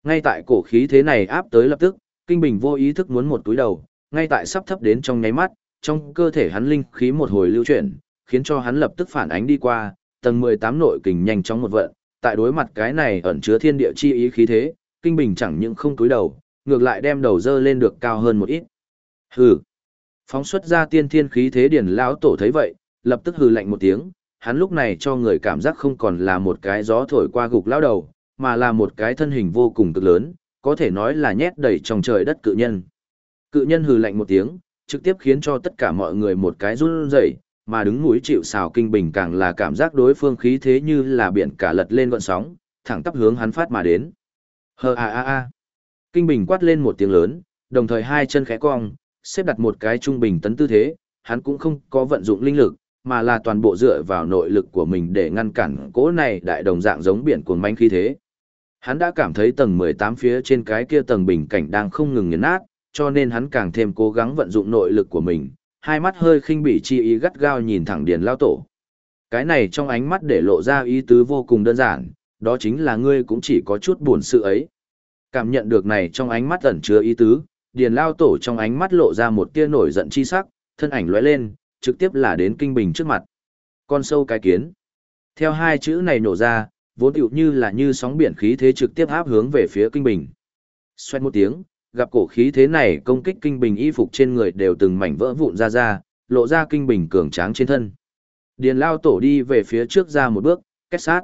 Ngay tại cổ khí thế này áp tới lập tức, kinh bình vô ý thức muốn một túi đầu, ngay tại sắp thấp đến trong nháy mắt, trong cơ thể hắn linh khí một hồi lưu chuyển, khiến cho hắn lập tức phản ánh đi qua, tầng 18 nội kình nhanh chóng một vận, tại đối mặt cái này ẩn chứa thiên địa chi ý khí thế, kinh bình chẳng những không túi đầu, ngược lại đem đầu dơ lên được cao hơn một ít. Hừ. Phóng xuất ra tiên thiên khí thế điển lão tổ thấy vậy, lập tức hừ lạnh một tiếng, hắn lúc này cho người cảm giác không còn là một cái gió thổi qua gục lão đầu, mà là một cái thân hình vô cùng cực lớn, có thể nói là nhét đầy trong trời đất cự nhân. Cự nhân hừ lạnh một tiếng, trực tiếp khiến cho tất cả mọi người một cái run rẩy, mà đứng mũi chịu sào kinh bình càng là cảm giác đối phương khí thế như là biển cả lật lên gọn sóng, thẳng tắp hướng hắn phát mà đến. Hờ a a a. Kinh bình quát lên một tiếng lớn, đồng thời hai chân khẽ cong, xếp đặt một cái trung bình tấn tư thế, hắn cũng không có vận dụng linh lực, mà là toàn bộ dựa vào nội lực của mình để ngăn cản cỗ này đại đồng dạng giống biển cuồng manh khí thế. Hắn đã cảm thấy tầng 18 phía trên cái kia tầng bình cảnh đang không ngừng nghiền nát, cho nên hắn càng thêm cố gắng vận dụng nội lực của mình, hai mắt hơi khinh bỉ chi ý gắt gao nhìn thẳng Điền Lao Tổ. Cái này trong ánh mắt để lộ ra ý tứ vô cùng đơn giản, đó chính là ngươi cũng chỉ có chút buồn sự ấy. Cảm nhận được này trong ánh mắt ẩn chứa ý tứ, Điền Lao Tổ trong ánh mắt lộ ra một tia nổi giận chi sắc, thân ảnh lóe lên, trực tiếp là đến kinh bình trước mặt. Con sâu cái kiến. Theo hai chữ này nổ ra, vốn tựu như là như sóng biển khí thế trực tiếp áp hướng về phía kinh bình. Xoét một tiếng, gặp cổ khí thế này công kích kinh bình y phục trên người đều từng mảnh vỡ vụn ra ra, lộ ra kinh bình cường tráng trên thân. Điền lao tổ đi về phía trước ra một bước, kết sát.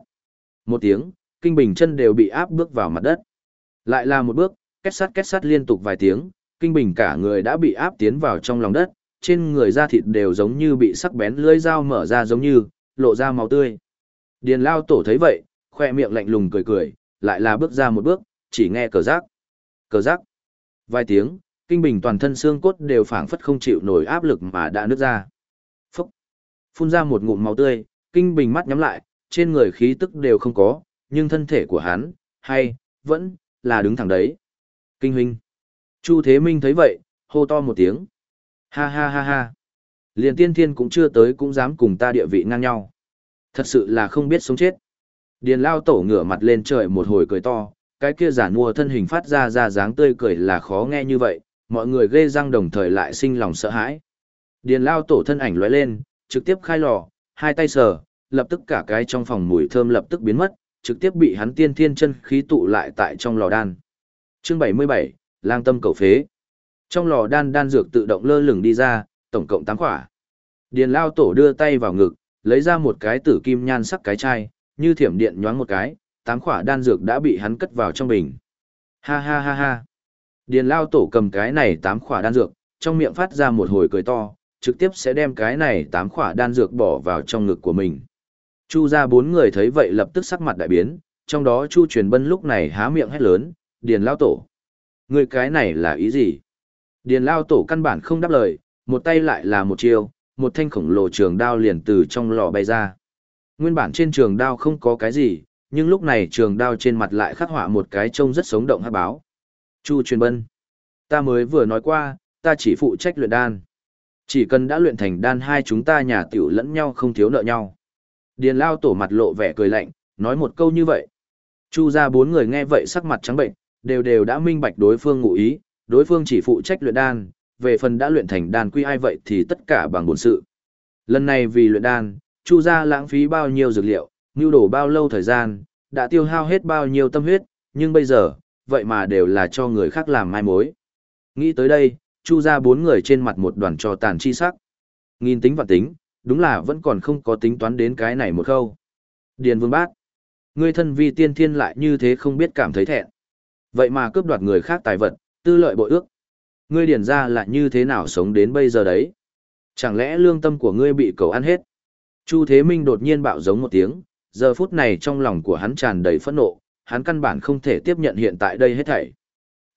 Một tiếng, kinh bình chân đều bị áp bước vào mặt đất. Lại là một bước, kết sắt kết sắt liên tục vài tiếng, kinh bình cả người đã bị áp tiến vào trong lòng đất, trên người da thịt đều giống như bị sắc bén lưỡi dao mở ra giống như, lộ ra máu tươi. Điền lao tổ thấy vậy, khoe miệng lạnh lùng cười cười, lại là bước ra một bước, chỉ nghe cờ giác. Cờ giác. Vài tiếng, kinh bình toàn thân xương cốt đều phảng phất không chịu nổi áp lực mà đã nứt ra. Phúc. Phun ra một ngụm máu tươi, kinh bình mắt nhắm lại, trên người khí tức đều không có, nhưng thân thể của hắn, hay, vẫn, là đứng thẳng đấy. Kinh huynh. Chu Thế Minh thấy vậy, hô to một tiếng. Ha ha ha ha. Liền tiên thiên cũng chưa tới cũng dám cùng ta địa vị ngang nhau. Thật sự là không biết sống chết. Điền lao tổ ngửa mặt lên trời một hồi cười to, cái kia giả mua thân hình phát ra ra dáng tươi cười là khó nghe như vậy, mọi người ghê răng đồng thời lại sinh lòng sợ hãi. Điền lao tổ thân ảnh lóe lên, trực tiếp khai lò, hai tay sờ, lập tức cả cái trong phòng mùi thơm lập tức biến mất, trực tiếp bị hắn tiên thiên chân khí tụ lại tại trong lò đan. Chương 77, lang tâm cầu phế. Trong lò đan đan dược tự động lơ lửng đi ra, tổng cộng 8 quả. Điền lao tổ đưa tay vào ngực, lấy ra một cái tử kim nhan sắc cái chai, như thiểm điện nhoáng một cái, 8 quả đan dược đã bị hắn cất vào trong bình. Ha ha ha ha. Điền lao tổ cầm cái này 8 quả đan dược, trong miệng phát ra một hồi cười to, trực tiếp sẽ đem cái này 8 quả đan dược bỏ vào trong ngực của mình. Chu ra bốn người thấy vậy lập tức sắc mặt đại biến, trong đó Chu truyền bân lúc này há miệng hét lớn, Điền lao tổ. Người cái này là ý gì? Điền lao tổ căn bản không đáp lời, một tay lại là một chiêu, một thanh khổng lồ trường đao liền từ trong lò bay ra. Nguyên bản trên trường đao không có cái gì, nhưng lúc này trường đao trên mặt lại khắc họa một cái trông rất sống động hắc báo. Chu truyền bân. Ta mới vừa nói qua, ta chỉ phụ trách luyện đan. Chỉ cần đã luyện thành đan hai chúng ta nhà tiểu lẫn nhau không thiếu nợ nhau. Điền lao tổ mặt lộ vẻ cười lạnh, nói một câu như vậy. Chu ra bốn người nghe vậy sắc mặt trắng bệnh, đều đều đã minh bạch đối phương ngụ ý, đối phương chỉ phụ trách luyện đan, về phần đã luyện thành đan quy ai vậy thì tất cả bằng bổn sự. Lần này vì luyện đan, Chu gia lãng phí bao nhiêu dược liệu, nưu đổ bao lâu thời gian, đã tiêu hao hết bao nhiêu tâm huyết, nhưng bây giờ, vậy mà đều là cho người khác làm mai mối. Nghĩ tới đây, Chu gia bốn người trên mặt một đoàn trò tàn chi sắc. Nghìn tính và tính, đúng là vẫn còn không có tính toán đến cái này một khâu. Điền Vương Bác, ngươi thân vi tiên thiên lại như thế không biết cảm thấy thẹn. Vậy mà cướp đoạt người khác tài vật, tư lợi bội ước. Ngươi điền ra lại như thế nào sống đến bây giờ đấy? Chẳng lẽ lương tâm của ngươi bị cầu ăn hết? Chu Thế Minh đột nhiên bạo giống một tiếng, giờ phút này trong lòng của hắn tràn đầy phẫn nộ, hắn căn bản không thể tiếp nhận hiện tại đây hết thảy.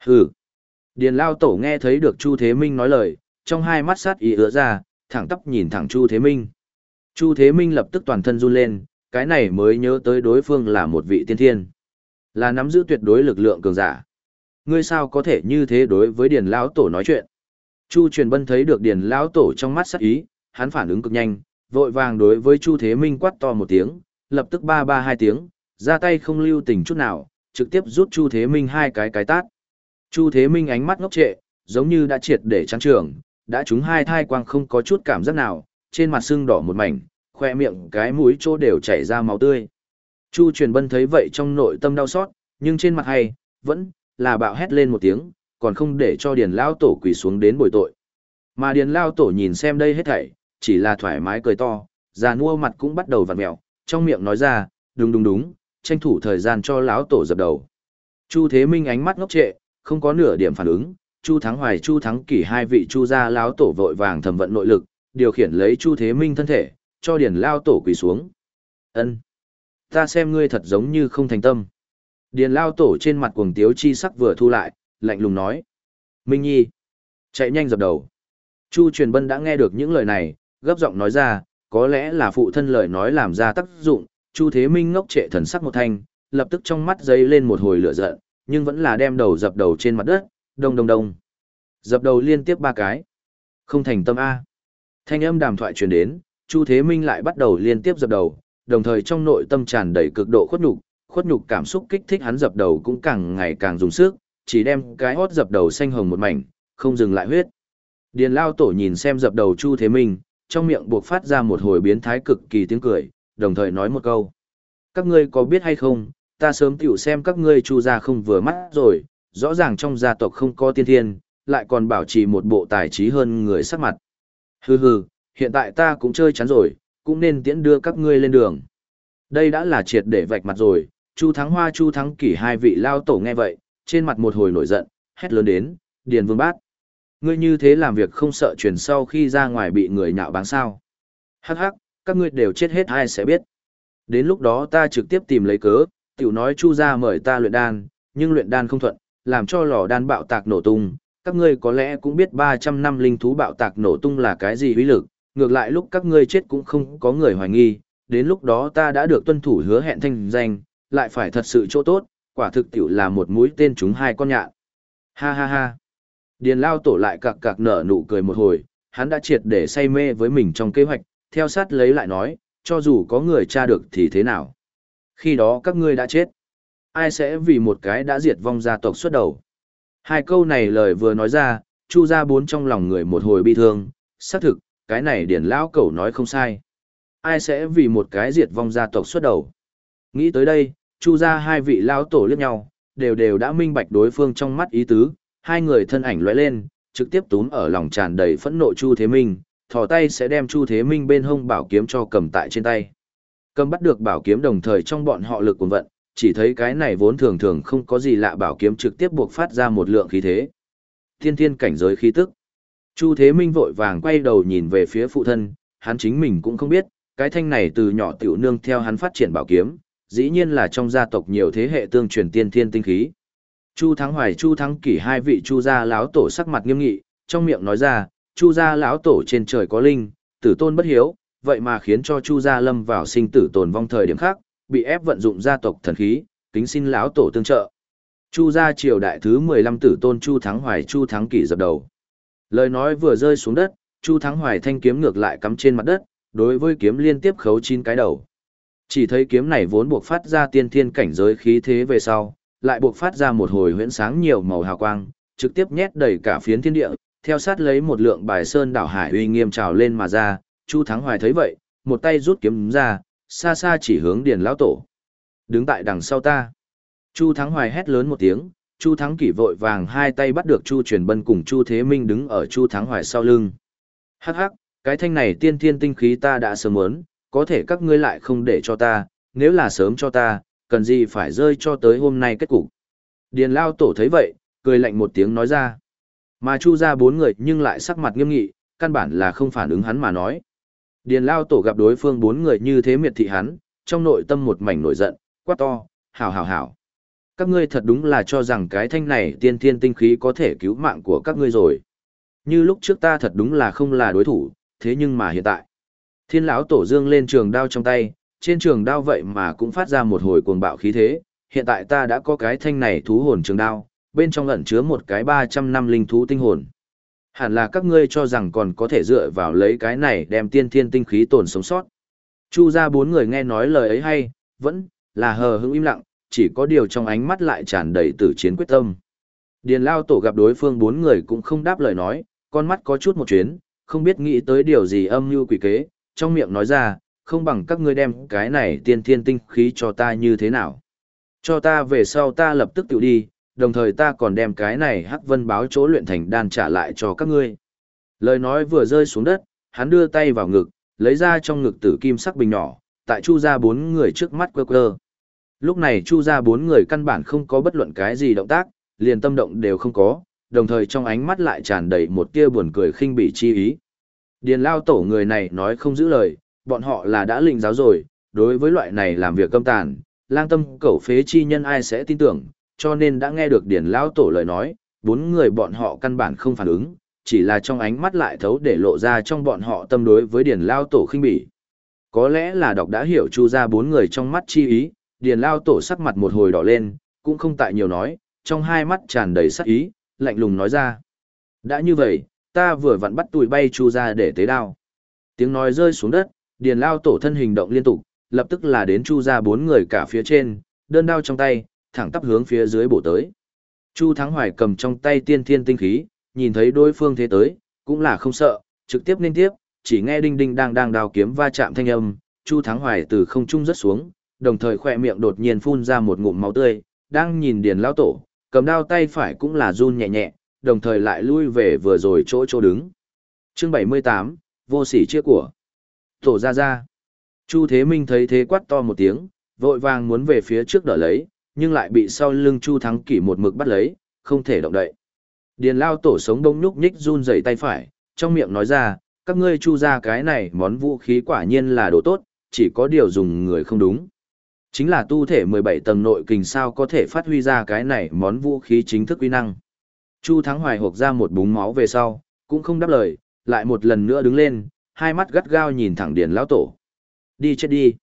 Hừ. Điền Lao Tổ nghe thấy được Chu Thế Minh nói lời, trong hai mắt sát ý ứa ra, thẳng tắp nhìn thẳng Chu Thế Minh. Chu Thế Minh lập tức toàn thân run lên, cái này mới nhớ tới đối phương là một vị tiên thiên. Là nắm giữ tuyệt đối lực lượng cường giả. Ngươi sao có thể như thế đối với Điền Lão Tổ nói chuyện? Chu Truyền Bân thấy được Điền Lão Tổ trong mắt sắc ý, hắn phản ứng cực nhanh, vội vàng đối với Chu Thế Minh quát to một tiếng, lập tức ba ba hai tiếng, ra tay không lưu tình chút nào, trực tiếp rút Chu Thế Minh hai cái cái tát. Chu Thế Minh ánh mắt ngốc trệ, giống như đã triệt để trắng trường, đã trúng hai thai quang không có chút cảm giác nào, trên mặt sưng đỏ một mảnh, khoe miệng cái mũi chỗ đều chảy ra máu tươi. Chu Truyền Bân thấy vậy trong nội tâm đau xót, nhưng trên mặt hay, vẫn là bạo hét lên một tiếng, còn không để cho Điền Lao Tổ quỳ xuống đến bồi tội. Mà Điền Lao Tổ nhìn xem đây hết thảy, chỉ là thoải mái cười to, già nua mặt cũng bắt đầu vặn mẹo, trong miệng nói ra, đúng đúng đúng, tranh thủ thời gian cho lão tổ dập đầu. Chu Thế Minh ánh mắt ngốc trệ, không có nửa điểm phản ứng, Chu Thắng Hoài Chu Thắng Kỷ hai vị Chu gia lão tổ vội vàng thẩm vận nội lực, điều khiển lấy Chu Thế Minh thân thể, cho Điền lao tổ quỳ xuống. Ân, ta xem ngươi thật giống như không thành tâm. Điền lao tổ trên mặt cuồng tiếu chi sắc vừa thu lại, lạnh lùng nói: "Minh Nhi, chạy nhanh dập đầu." Chu Truyền Bân đã nghe được những lời này, gấp giọng nói ra, có lẽ là phụ thân lời nói làm ra tác dụng, Chu Thế Minh ngốc trệ thần sắc một thanh, lập tức trong mắt dấy lên một hồi lửa giận, nhưng vẫn là đem đầu dập đầu trên mặt đất, đông đông đông. Dập đầu liên tiếp ba cái. Không thành tâm A. Thanh âm đàm thoại truyền đến, Chu Thế Minh lại bắt đầu liên tiếp dập đầu, đồng thời trong nội tâm tràn đầy cực độ khuất nhục, khuất nhục cảm xúc kích thích hắn dập đầu cũng càng ngày càng dùng sức, chỉ đem cái hót dập đầu xanh hồng một mảnh, không dừng lại huyết. Điền Lao Tổ nhìn xem dập đầu Chu Thế Minh, trong miệng buộc phát ra một hồi biến thái cực kỳ tiếng cười, đồng thời nói một câu. Các ngươi có biết hay không, ta sớm tiểu xem các ngươi chu ra không vừa mắt rồi, rõ ràng trong gia tộc không có tiên thiên, lại còn bảo trì một bộ tài trí hơn người sắc mặt. Hừ hừ, hiện tại ta cũng chơi chán rồi, cũng nên tiễn đưa các ngươi lên đường. Đây đã là triệt để vạch mặt rồi, Chu Thắng Hoa Chu Thắng Kỷ hai vị lao tổ nghe vậy, trên mặt một hồi nổi giận, hét lớn đến, Điền Vương Bát. Ngươi như thế làm việc không sợ truyền sau khi ra ngoài bị người nhạo báng sao. Hắc hắc, các ngươi đều chết hết ai sẽ biết. Đến lúc đó ta trực tiếp tìm lấy cớ, tiểu nói chu ra mời ta luyện đan, nhưng luyện đan không thuận, làm cho lò đan bạo tạc nổ tung. Các ngươi có lẽ cũng biết 300 năm linh thú bạo tạc nổ tung là cái gì uy lực, ngược lại lúc các ngươi chết cũng không có người hoài nghi, đến lúc đó ta đã được tuân thủ hứa hẹn thanh danh, lại phải thật sự chỗ tốt, quả thực tiểu là một mũi tên chúng hai con nhạn. Ha ha ha. Điền lao tổ lại cặc cặc nở nụ cười một hồi, hắn đã triệt để say mê với mình trong kế hoạch, theo sát lấy lại nói, cho dù có người tra được thì thế nào. Khi đó các ngươi đã chết. Ai sẽ vì một cái đã diệt vong gia tộc xuất đầu. Hai câu này lời vừa nói ra, chu ra bốn trong lòng người một hồi bi thương, xác thực, cái này điển Lão cẩu nói không sai. Ai sẽ vì một cái diệt vong gia tộc xuất đầu. Nghĩ tới đây, chu ra hai vị Lão tổ liếc nhau, đều đều đã minh bạch đối phương trong mắt ý tứ, hai người thân ảnh lóe lên, trực tiếp túm ở lòng tràn đầy phẫn nộ Chu Thế Minh, thò tay sẽ đem Chu Thế Minh bên hông bảo kiếm cho cầm tại trên tay. Cầm bắt được bảo kiếm đồng thời trong bọn họ lực cuồng vận, chỉ thấy cái này vốn thường thường không có gì lạ bảo kiếm trực tiếp buộc phát ra một lượng khí thế. Thiên thiên cảnh giới khí tức. Chu Thế Minh vội vàng quay đầu nhìn về phía phụ thân, hắn chính mình cũng không biết, cái thanh này từ nhỏ tiểu nương theo hắn phát triển bảo kiếm, dĩ nhiên là trong gia tộc nhiều thế hệ tương truyền tiên thiên tinh khí. Chu Thắng Hoài Chu Thắng Kỷ hai vị Chu gia lão tổ sắc mặt nghiêm nghị, trong miệng nói ra, Chu gia lão tổ trên trời có linh, tử tôn bất hiếu, vậy mà khiến cho Chu gia lâm vào sinh tử tồn vong thời điểm khác, bị ép vận dụng gia tộc thần khí, kính xin lão tổ tương trợ. Chu gia triều đại thứ 15 tử tôn Chu Thắng Hoài Chu Thắng Kỷ dập đầu. Lời nói vừa rơi xuống đất, Chu Thắng Hoài thanh kiếm ngược lại cắm trên mặt đất, đối với kiếm liên tiếp khấu chín cái đầu. Chỉ thấy kiếm này vốn buộc phát ra tiên thiên cảnh giới khí thế về sau, lại buộc phát ra một hồi huyễn sáng nhiều màu hào quang, trực tiếp nhét đầy cả phiến thiên địa, theo sát lấy một lượng bài sơn đảo hải uy nghiêm trào lên mà ra, Chu Thắng Hoài thấy vậy, một tay rút kiếm ra, xa xa chỉ hướng Điền lão tổ. Đứng tại đằng sau ta. Chu Thắng Hoài hét lớn một tiếng, Chu Thắng Kỷ vội vàng hai tay bắt được Chu Truyền Bân cùng Chu Thế Minh đứng ở Chu Thắng Hoài sau lưng. Hắc hắc, cái thanh này tiên thiên tinh khí ta đã sớm muốn, có thể các ngươi lại không để cho ta, nếu là sớm cho ta, cần gì phải rơi cho tới hôm nay kết cục. Điền Lao Tổ thấy vậy, cười lạnh một tiếng nói ra. Mà Chu ra bốn người nhưng lại sắc mặt nghiêm nghị, căn bản là không phản ứng hắn mà nói. Điền Lao Tổ gặp đối phương bốn người như thế miệt thị hắn, trong nội tâm một mảnh nổi giận, quát to, hảo hảo hảo. Các ngươi thật đúng là cho rằng cái thanh này tiên thiên tinh khí có thể cứu mạng của các ngươi rồi. Như lúc trước ta thật đúng là không là đối thủ, thế nhưng mà hiện tại. Thiên lão tổ dương lên trường đao trong tay, trên trường đao vậy mà cũng phát ra một hồi cuồng bạo khí thế, hiện tại ta đã có cái thanh này thú hồn trường đao, bên trong ẩn chứa một cái 300 năm linh thú tinh hồn. Hẳn là các ngươi cho rằng còn có thể dựa vào lấy cái này đem tiên thiên tinh khí tồn sống sót. Chu ra bốn người nghe nói lời ấy hay, vẫn là hờ hững im lặng, chỉ có điều trong ánh mắt lại tràn đầy tử chiến quyết tâm. Điền lao tổ gặp đối phương bốn người cũng không đáp lời nói, con mắt có chút một chuyến, không biết nghĩ tới điều gì âm mưu quỷ kế, trong miệng nói ra, không bằng các ngươi đem cái này tiên thiên tinh khí cho ta như thế nào. Cho ta về sau ta lập tức tự đi, đồng thời ta còn đem cái này hắc vân báo chỗ luyện thành đan trả lại cho các ngươi. Lời nói vừa rơi xuống đất, hắn đưa tay vào ngực, lấy ra trong ngực tử kim sắc bình nhỏ, tại chu ra bốn người trước mắt quơ quơ. Lúc này chu ra bốn người căn bản không có bất luận cái gì động tác, liền tâm động đều không có, đồng thời trong ánh mắt lại tràn đầy một tia buồn cười khinh bỉ chi ý. Điền lao tổ người này nói không giữ lời, bọn họ là đã lĩnh giáo rồi, đối với loại này làm việc câm tàn, lang tâm cẩu phế chi nhân ai sẽ tin tưởng, cho nên đã nghe được điền lao tổ lời nói, bốn người bọn họ căn bản không phản ứng, chỉ là trong ánh mắt lại thấu để lộ ra trong bọn họ tâm đối với điền lao tổ khinh bỉ. Có lẽ là đọc đã hiểu chu ra bốn người trong mắt chi ý, điền lao tổ sắc mặt một hồi đỏ lên, cũng không tại nhiều nói, trong hai mắt tràn đầy sắc ý, lạnh lùng nói ra. Đã như vậy, ta vừa vặn bắt tụi bay chu ra để tế đao. Tiếng nói rơi xuống đất, điền lao tổ thân hình động liên tục, lập tức là đến chu ra bốn người cả phía trên, đơn đao trong tay, thẳng tắp hướng phía dưới bổ tới. Chu Thắng Hoài cầm trong tay tiên thiên tinh khí, nhìn thấy đối phương thế tới, cũng là không sợ, trực tiếp liên tiếp, chỉ nghe đinh đinh đang đang đào kiếm va chạm thanh âm, Chu Thắng Hoài từ không trung rất xuống, đồng thời khỏe miệng đột nhiên phun ra một ngụm máu tươi, đang nhìn điền lão tổ, cầm đao tay phải cũng là run nhẹ nhẹ, đồng thời lại lui về vừa rồi chỗ chỗ đứng. Chương 78, vô sỉ chia của. Tổ ra ra. Chu Thế Minh thấy thế quát to một tiếng, vội vàng muốn về phía trước đỡ lấy, nhưng lại bị sau lưng Chu Thắng Kỷ một mực bắt lấy, không thể động đậy. Điền lao tổ sống đông nhúc nhích run rẩy tay phải, trong miệng nói ra, các ngươi chu ra cái này món vũ khí quả nhiên là đồ tốt, chỉ có điều dùng người không đúng. Chính là tu thể 17 tầng nội kình sao có thể phát huy ra cái này món vũ khí chính thức uy năng. Chu Thắng Hoài hộp ra một búng máu về sau, cũng không đáp lời, lại một lần nữa đứng lên, hai mắt gắt gao nhìn thẳng Điền Lao Tổ. Đi chết đi.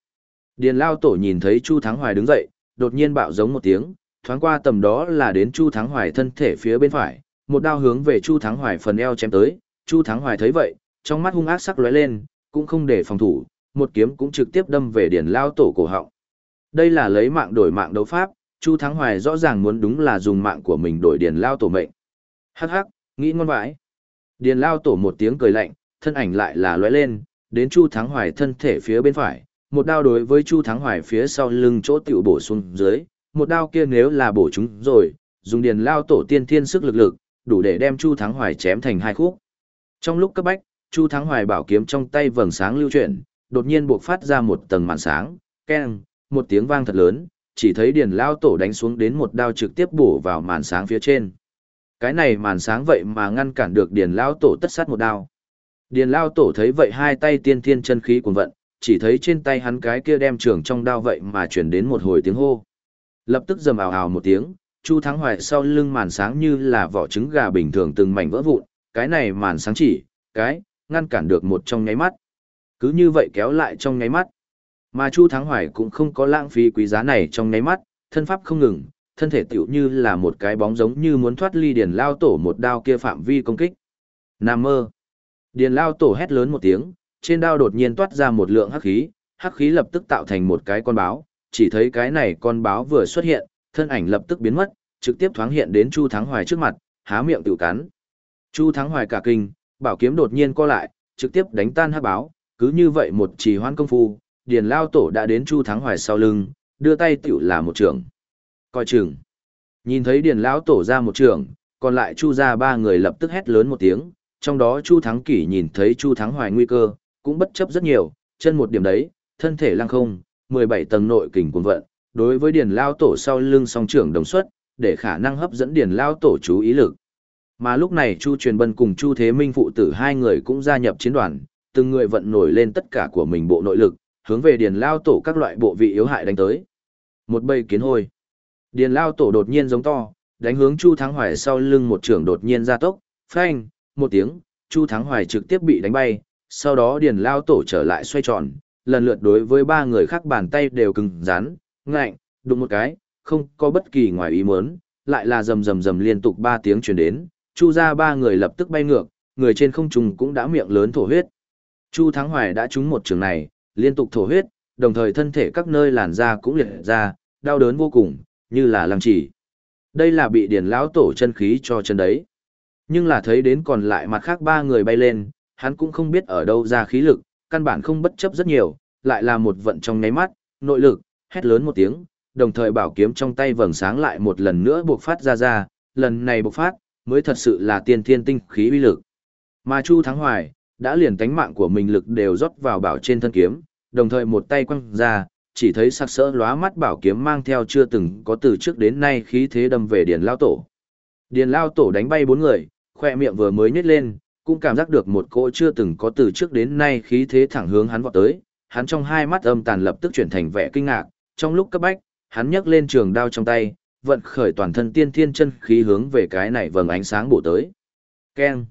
Điền Lao Tổ nhìn thấy Chu Thắng Hoài đứng dậy, đột nhiên bạo giống một tiếng, thoáng qua tầm đó là đến Chu Thắng Hoài thân thể phía bên phải, một đao hướng về Chu Thắng Hoài phần eo chém tới, Chu Thắng Hoài thấy vậy, trong mắt hung ác sắc lóe lên, cũng không để phòng thủ, một kiếm cũng trực tiếp đâm về Điền Lao Tổ cổ họng. Đây là lấy mạng đổi mạng đấu pháp, Chu Thắng Hoài rõ ràng muốn đúng là dùng mạng của mình đổi Điền Lao Tổ mệnh. Hắc hắc, nghĩ ngon vãi. Điền Lao Tổ một tiếng cười lạnh, thân ảnh lại là lóe lên, đến Chu Thắng Hoài thân thể phía bên phải, một đao đối với Chu Thắng Hoài phía sau lưng chỗ tiểu bổ xuống dưới, một đao kia nếu là bổ chúng rồi, dùng điền lao tổ tiên thiên sức lực lực, đủ để đem Chu Thắng Hoài chém thành hai khúc. Trong lúc cấp bách, Chu Thắng Hoài bảo kiếm trong tay vầng sáng lưu chuyển, đột nhiên buộc phát ra một tầng màn sáng, keng, một tiếng vang thật lớn, chỉ thấy điền lao tổ đánh xuống đến một đao trực tiếp bổ vào màn sáng phía trên. Cái này màn sáng vậy mà ngăn cản được điền lao tổ tất sát một đao. Điền lao tổ thấy vậy hai tay tiên thiên chân khí cuồn vận, chỉ thấy trên tay hắn cái kia đem trường trong đao vậy mà chuyển đến một hồi tiếng hô. Lập tức rầm ào ào một tiếng, Chu Thắng Hoài sau lưng màn sáng như là vỏ trứng gà bình thường từng mảnh vỡ vụn, cái này màn sáng chỉ, cái, ngăn cản được một trong nháy mắt. Cứ như vậy kéo lại trong nháy mắt. Mà Chu Thắng Hoài cũng không có lãng phí quý giá này trong nháy mắt, thân pháp không ngừng, thân thể tiểu như là một cái bóng giống như muốn thoát ly điền lao tổ một đao kia phạm vi công kích. Nam mơ. Điền lao tổ hét lớn một tiếng, trên đao đột nhiên toát ra một lượng hắc khí, hắc khí lập tức tạo thành một cái con báo, chỉ thấy cái này con báo vừa xuất hiện, thân ảnh lập tức biến mất, trực tiếp thoáng hiện đến Chu Thắng Hoài trước mặt, há miệng tự cắn. Chu Thắng Hoài cả kinh, bảo kiếm đột nhiên co lại, trực tiếp đánh tan hắc báo, cứ như vậy một trì hoãn công phu, Điền Lao Tổ đã đến Chu Thắng Hoài sau lưng, đưa tay tiểu là một trường. Coi chừng. Nhìn thấy Điền Lão Tổ ra một trường, còn lại Chu ra ba người lập tức hét lớn một tiếng, trong đó Chu Thắng Kỷ nhìn thấy Chu Thắng Hoài nguy cơ, cũng bất chấp rất nhiều, chân một điểm đấy, thân thể lăng không, 17 tầng nội kình cuồn vận, đối với Điền Lao Tổ sau lưng song trưởng đồng xuất, để khả năng hấp dẫn Điền Lao Tổ chú ý lực. Mà lúc này Chu Truyền Bân cùng Chu Thế Minh phụ tử hai người cũng gia nhập chiến đoàn, từng người vận nổi lên tất cả của mình bộ nội lực, hướng về Điền Lao Tổ các loại bộ vị yếu hại đánh tới. Một bầy kiến hôi. Điền Lao Tổ đột nhiên giống to, đánh hướng Chu Thắng Hoài sau lưng một trưởng đột nhiên ra tốc, phanh, một tiếng, Chu Thắng Hoài trực tiếp bị đánh bay, sau đó Điền Lao Tổ trở lại xoay tròn, lần lượt đối với ba người khác bàn tay đều cứng rắn, ngạnh, đụng một cái, không có bất kỳ ngoài ý muốn, lại là rầm rầm rầm liên tục ba tiếng truyền đến, Chu ra ba người lập tức bay ngược, người trên không trung cũng đã miệng lớn thổ huyết. Chu Thắng Hoài đã trúng một trường này, liên tục thổ huyết, đồng thời thân thể các nơi làn da cũng liệt ra, đau đớn vô cùng, như là lăng chỉ. Đây là bị điền lão tổ chân khí cho chân đấy. Nhưng là thấy đến còn lại mặt khác ba người bay lên, hắn cũng không biết ở đâu ra khí lực, căn bản không bất chấp rất nhiều, lại là một vận trong nháy mắt, nội lực, hét lớn một tiếng, đồng thời bảo kiếm trong tay vầng sáng lại một lần nữa buộc phát ra ra, lần này buộc phát, mới thật sự là tiên thiên tinh khí uy lực. Mà Chu Thắng Hoài, đã liền tánh mạng của mình lực đều rót vào bảo trên thân kiếm, đồng thời một tay quăng ra, chỉ thấy sắc sỡ lóa mắt bảo kiếm mang theo chưa từng có từ trước đến nay khí thế đâm về Điền Lao Tổ. Điền Lao Tổ đánh bay bốn người, khoe miệng vừa mới nhếch lên, cũng cảm giác được một cỗ chưa từng có từ trước đến nay khí thế thẳng hướng hắn vọt tới, hắn trong hai mắt âm tàn lập tức chuyển thành vẻ kinh ngạc, trong lúc cấp bách, hắn nhấc lên trường đao trong tay, vận khởi toàn thân tiên thiên chân khí hướng về cái này vầng ánh sáng bổ tới. Keng.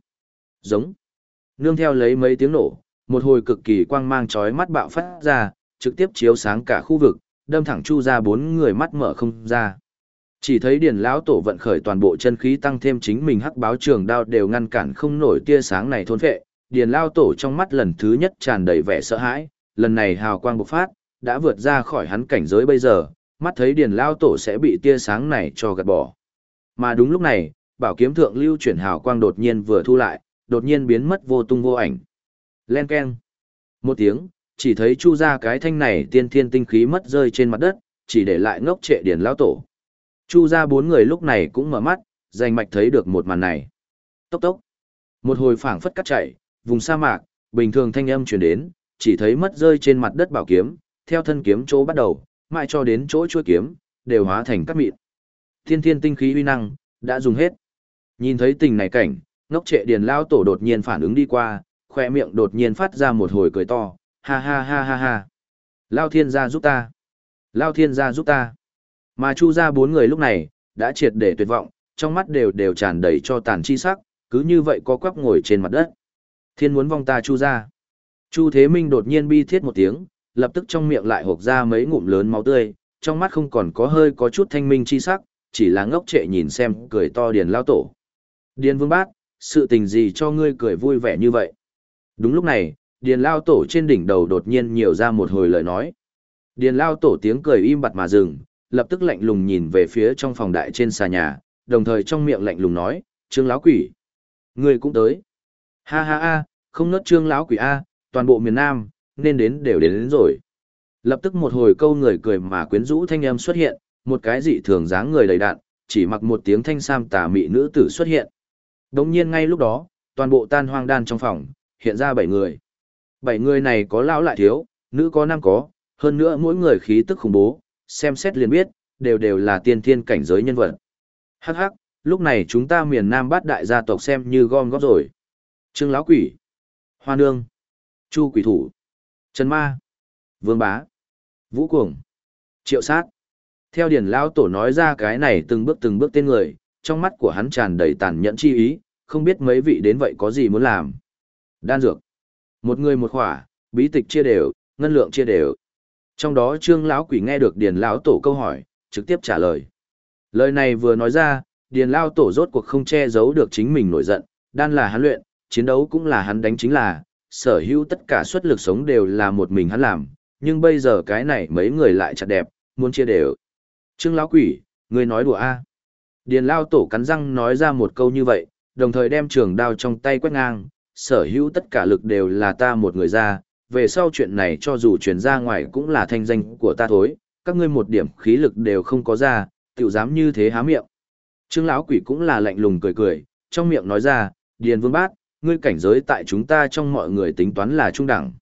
Giống. Nương theo lấy mấy tiếng nổ, một hồi cực kỳ quang mang chói mắt bạo phát ra, trực tiếp chiếu sáng cả khu vực, đâm thẳng chu ra bốn người mắt mở không ra. Chỉ thấy điền lão tổ vận khởi toàn bộ chân khí tăng thêm chính mình hắc báo trường đao đều ngăn cản không nổi tia sáng này thôn phệ, điền lao tổ trong mắt lần thứ nhất tràn đầy vẻ sợ hãi, lần này hào quang bộc phát, đã vượt ra khỏi hắn cảnh giới bây giờ, mắt thấy điền lao tổ sẽ bị tia sáng này cho gạt bỏ. Mà đúng lúc này, bảo kiếm thượng lưu chuyển hào quang đột nhiên vừa thu lại, đột nhiên biến mất vô tung vô ảnh. Len keng. Một tiếng, chỉ thấy chu ra cái thanh này tiên thiên tinh khí mất rơi trên mặt đất, chỉ để lại ngốc trệ điền lao tổ. Chu ra bốn người lúc này cũng mở mắt, danh mạch thấy được một màn này. Tốc tốc. Một hồi phảng phất cắt chạy, vùng sa mạc, bình thường thanh âm truyền đến, chỉ thấy mất rơi trên mặt đất bảo kiếm, theo thân kiếm chỗ bắt đầu, mãi cho đến chỗ chuôi kiếm, đều hóa thành cát mịn. Thiên thiên tinh khí uy năng, đã dùng hết. Nhìn thấy tình này cảnh, ngốc trệ điền lao tổ đột nhiên phản ứng đi qua, khoe miệng đột nhiên phát ra một hồi cười to, ha ha ha ha ha. Lao thiên gia giúp ta. Lao thiên gia giúp ta. Mà chu ra bốn người lúc này, đã triệt để tuyệt vọng, trong mắt đều đều tràn đầy cho tàn chi sắc, cứ như vậy có quắp ngồi trên mặt đất. Thiên muốn vong ta chu ra. Chu Thế Minh đột nhiên bi thiết một tiếng, lập tức trong miệng lại hộc ra mấy ngụm lớn máu tươi, trong mắt không còn có hơi có chút thanh minh chi sắc, chỉ là ngốc trệ nhìn xem, cười to điền lao tổ. Điền vương bát, sự tình gì cho ngươi cười vui vẻ như vậy? Đúng lúc này, điền lao tổ trên đỉnh đầu đột nhiên nhiều ra một hồi lời nói. Điền lao tổ tiếng cười im bặt mà dừng, lập tức lạnh lùng nhìn về phía trong phòng đại trên xà nhà, đồng thời trong miệng lạnh lùng nói, trương lão quỷ. Ngươi cũng tới. Ha ha ha, không nớt trương lão quỷ A, toàn bộ miền Nam, nên đến đều đến, đến rồi. Lập tức một hồi câu người cười mà quyến rũ thanh âm xuất hiện, một cái dị thường dáng người đầy đạn, chỉ mặc một tiếng thanh sam tà mị nữ tử xuất hiện. Đồng nhiên ngay lúc đó, toàn bộ tan hoang đan trong phòng, hiện ra bảy người. Bảy người này có lão lại thiếu, nữ có nam có, hơn nữa mỗi người khí tức khủng bố, xem xét liền biết, đều đều là tiên thiên cảnh giới nhân vật. Hắc hắc, lúc này chúng ta miền Nam bát đại gia tộc xem như gom góp rồi. Trương lão quỷ, Hoa nương, Chu quỷ thủ, Trần ma, Vương bá, Vũ cuồng, Triệu sát. Theo điển lão tổ nói ra cái này từng bước từng bước tên người, trong mắt của hắn tràn đầy tàn nhẫn chi ý, không biết mấy vị đến vậy có gì muốn làm. Đan dược. Một người một khỏa, bí tịch chia đều, ngân lượng chia đều. Trong đó Trương lão quỷ nghe được Điền lão tổ câu hỏi, trực tiếp trả lời. Lời này vừa nói ra, Điền lão tổ rốt cuộc không che giấu được chính mình nổi giận, đan là hắn luyện, chiến đấu cũng là hắn đánh chính là, sở hữu tất cả suất lực sống đều là một mình hắn làm, nhưng bây giờ cái này mấy người lại chặt đẹp, muốn chia đều. Trương lão quỷ, ngươi nói đùa a? Điền lão tổ cắn răng nói ra một câu như vậy, đồng thời đem trường đao trong tay quét ngang, sở hữu tất cả lực đều là ta một người ra, về sau chuyện này cho dù truyền ra ngoài cũng là thanh danh của ta thối, các ngươi một điểm khí lực đều không có ra, tiểu dám như thế há miệng. Trương lão quỷ cũng là lạnh lùng cười cười, trong miệng nói ra, Điền Vương Bát, ngươi cảnh giới tại chúng ta trong mọi người tính toán là trung đẳng.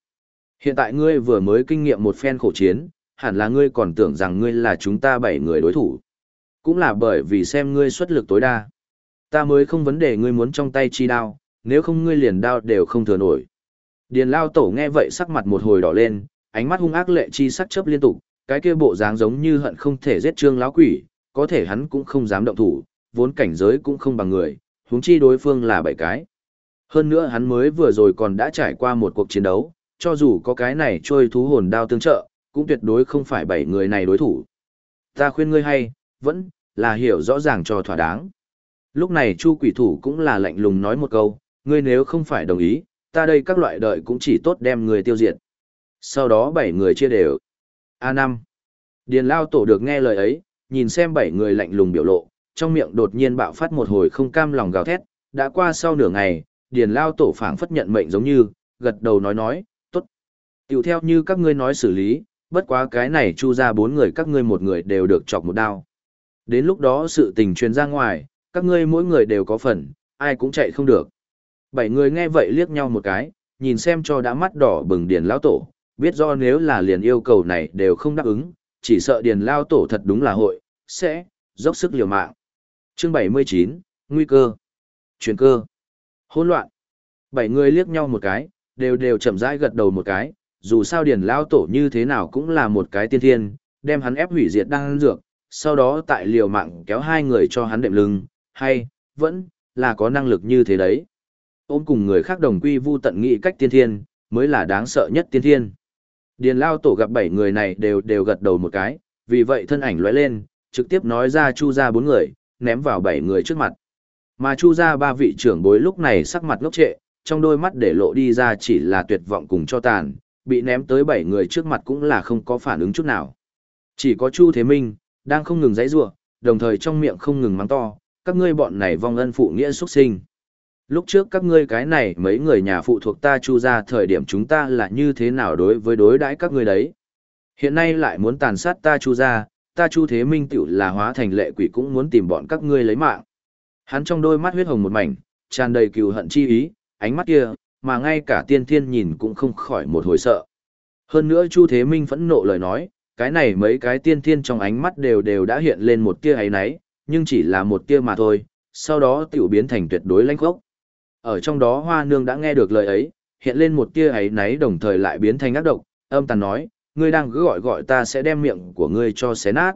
Hiện tại ngươi vừa mới kinh nghiệm một phen khổ chiến, hẳn là ngươi còn tưởng rằng ngươi là chúng ta bảy người đối thủ. Cũng là bởi vì xem ngươi xuất lực tối đa. Ta mới không vấn đề ngươi muốn trong tay chi đao, nếu không ngươi liền đao đều không thừa nổi. Điền lao tổ nghe vậy sắc mặt một hồi đỏ lên, ánh mắt hung ác lệ chi sắc chớp liên tục, cái kia bộ dáng giống như hận không thể giết trương lão quỷ, có thể hắn cũng không dám động thủ, vốn cảnh giới cũng không bằng người, huống chi đối phương là bảy cái. Hơn nữa hắn mới vừa rồi còn đã trải qua một cuộc chiến đấu, cho dù có cái này trôi thú hồn đao tương trợ, cũng tuyệt đối không phải bảy người này đối thủ. Ta khuyên ngươi hay, vẫn là hiểu rõ ràng cho thỏa đáng. Lúc này Chu quỷ thủ cũng là lạnh lùng nói một câu, ngươi nếu không phải đồng ý, ta đây các loại đợi cũng chỉ tốt đem người tiêu diệt. Sau đó bảy người chia đều. A5. Điền lao tổ được nghe lời ấy, nhìn xem bảy người lạnh lùng biểu lộ, trong miệng đột nhiên bạo phát một hồi không cam lòng gào thét, đã qua sau nửa ngày, điền lao tổ phảng phất nhận mệnh giống như, gật đầu nói nói, tốt. Tiểu theo như các ngươi nói xử lý, bất quá cái này chu ra bốn người các ngươi một người đều được chọc một đao. Đến lúc đó sự tình truyền ra ngoài, các ngươi mỗi người đều có phần, ai cũng chạy không được. Bảy người nghe vậy liếc nhau một cái, nhìn xem cho đã mắt đỏ bừng điền lao tổ, biết do nếu là liền yêu cầu này đều không đáp ứng, chỉ sợ điền lao tổ thật đúng là hội, sẽ, dốc sức liều mạng. Chương 79, Nguy cơ, Chuyển cơ, hỗn loạn. Bảy người liếc nhau một cái, đều đều chậm rãi gật đầu một cái, dù sao điền lao tổ như thế nào cũng là một cái tiên thiên, đem hắn ép hủy diệt đang dược, sau đó tại liều mạng kéo hai người cho hắn đệm lưng, hay, vẫn, là có năng lực như thế đấy. Ôm cùng người khác đồng quy vu tận nghị cách tiên thiên, mới là đáng sợ nhất tiên thiên. Điền lao tổ gặp bảy người này đều đều gật đầu một cái, vì vậy thân ảnh lóe lên, trực tiếp nói ra chu ra bốn người, ném vào bảy người trước mặt. Mà chu ra ba vị trưởng bối lúc này sắc mặt ngốc trệ, trong đôi mắt để lộ đi ra chỉ là tuyệt vọng cùng cho tàn, bị ném tới bảy người trước mặt cũng là không có phản ứng chút nào. Chỉ có Chu Thế Minh, đang không ngừng giãy giụa, đồng thời trong miệng không ngừng mắng to, các ngươi bọn này vong ân phụ nghĩa xuất sinh. Lúc trước các ngươi cái này mấy người nhà phụ thuộc ta chu ra thời điểm chúng ta là như thế nào đối với đối đãi các ngươi đấy. Hiện nay lại muốn tàn sát ta chu ra, ta chu thế minh tiểu là hóa thành lệ quỷ cũng muốn tìm bọn các ngươi lấy mạng. Hắn trong đôi mắt huyết hồng một mảnh, tràn đầy cừu hận chi ý, ánh mắt kia, mà ngay cả tiên thiên nhìn cũng không khỏi một hồi sợ. Hơn nữa chu thế minh phẫn nộ lời nói, cái này mấy cái tiên thiên trong ánh mắt đều đều đã hiện lên một tia ấy náy, nhưng chỉ là một tia mà thôi, sau đó tiểu biến thành tuyệt đối lãnh khốc. Ở trong đó hoa nương đã nghe được lời ấy, hiện lên một tia ấy náy đồng thời lại biến thành ác độc, âm tàn nói, ngươi đang cứ gọi gọi ta sẽ đem miệng của ngươi cho xé nát.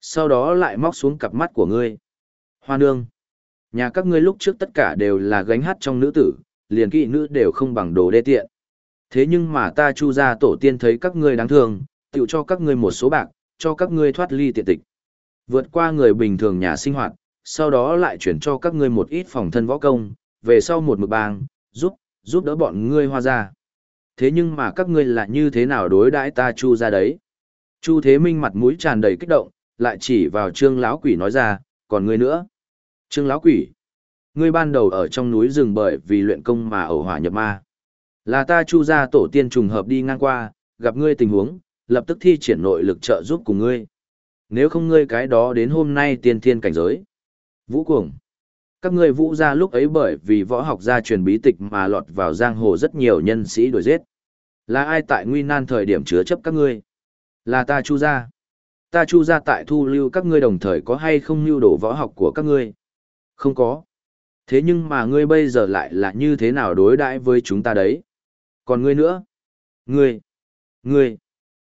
Sau đó lại móc xuống cặp mắt của ngươi. Hoa nương, nhà các ngươi lúc trước tất cả đều là gánh hát trong nữ tử, liền kỵ nữ đều không bằng đồ đê tiện. Thế nhưng mà ta chu ra tổ tiên thấy các ngươi đáng thương, tự cho các ngươi một số bạc, cho các ngươi thoát ly tiện tịch. Vượt qua người bình thường nhà sinh hoạt, sau đó lại chuyển cho các ngươi một ít phòng thân võ công, về sau một mực bang, giúp, giúp đỡ bọn ngươi hoa ra. Thế nhưng mà các ngươi là như thế nào đối đãi ta chu ra đấy? Chu Thế Minh mặt mũi tràn đầy kích động, lại chỉ vào Trương lão quỷ nói ra, còn ngươi nữa? Trương lão quỷ, ngươi ban đầu ở trong núi rừng bởi vì luyện công mà ẩu hỏa nhập ma. Là ta chu ra tổ tiên trùng hợp đi ngang qua, gặp ngươi tình huống, lập tức thi triển nội lực trợ giúp cùng ngươi. Nếu không ngươi cái đó đến hôm nay tiên thiên cảnh giới. Vũ cuồng. Các ngươi vũ gia lúc ấy bởi vì võ học gia truyền bí tịch mà lọt vào giang hồ rất nhiều nhân sĩ đuổi giết. Là ai tại nguy nan thời điểm chứa chấp các ngươi? Là ta chu gia. Ta chu gia tại thu lưu các ngươi đồng thời có hay không lưu đổ võ học của các ngươi? Không có. Thế nhưng mà ngươi bây giờ lại là như thế nào đối đãi với chúng ta đấy? Còn ngươi nữa? Ngươi! Ngươi!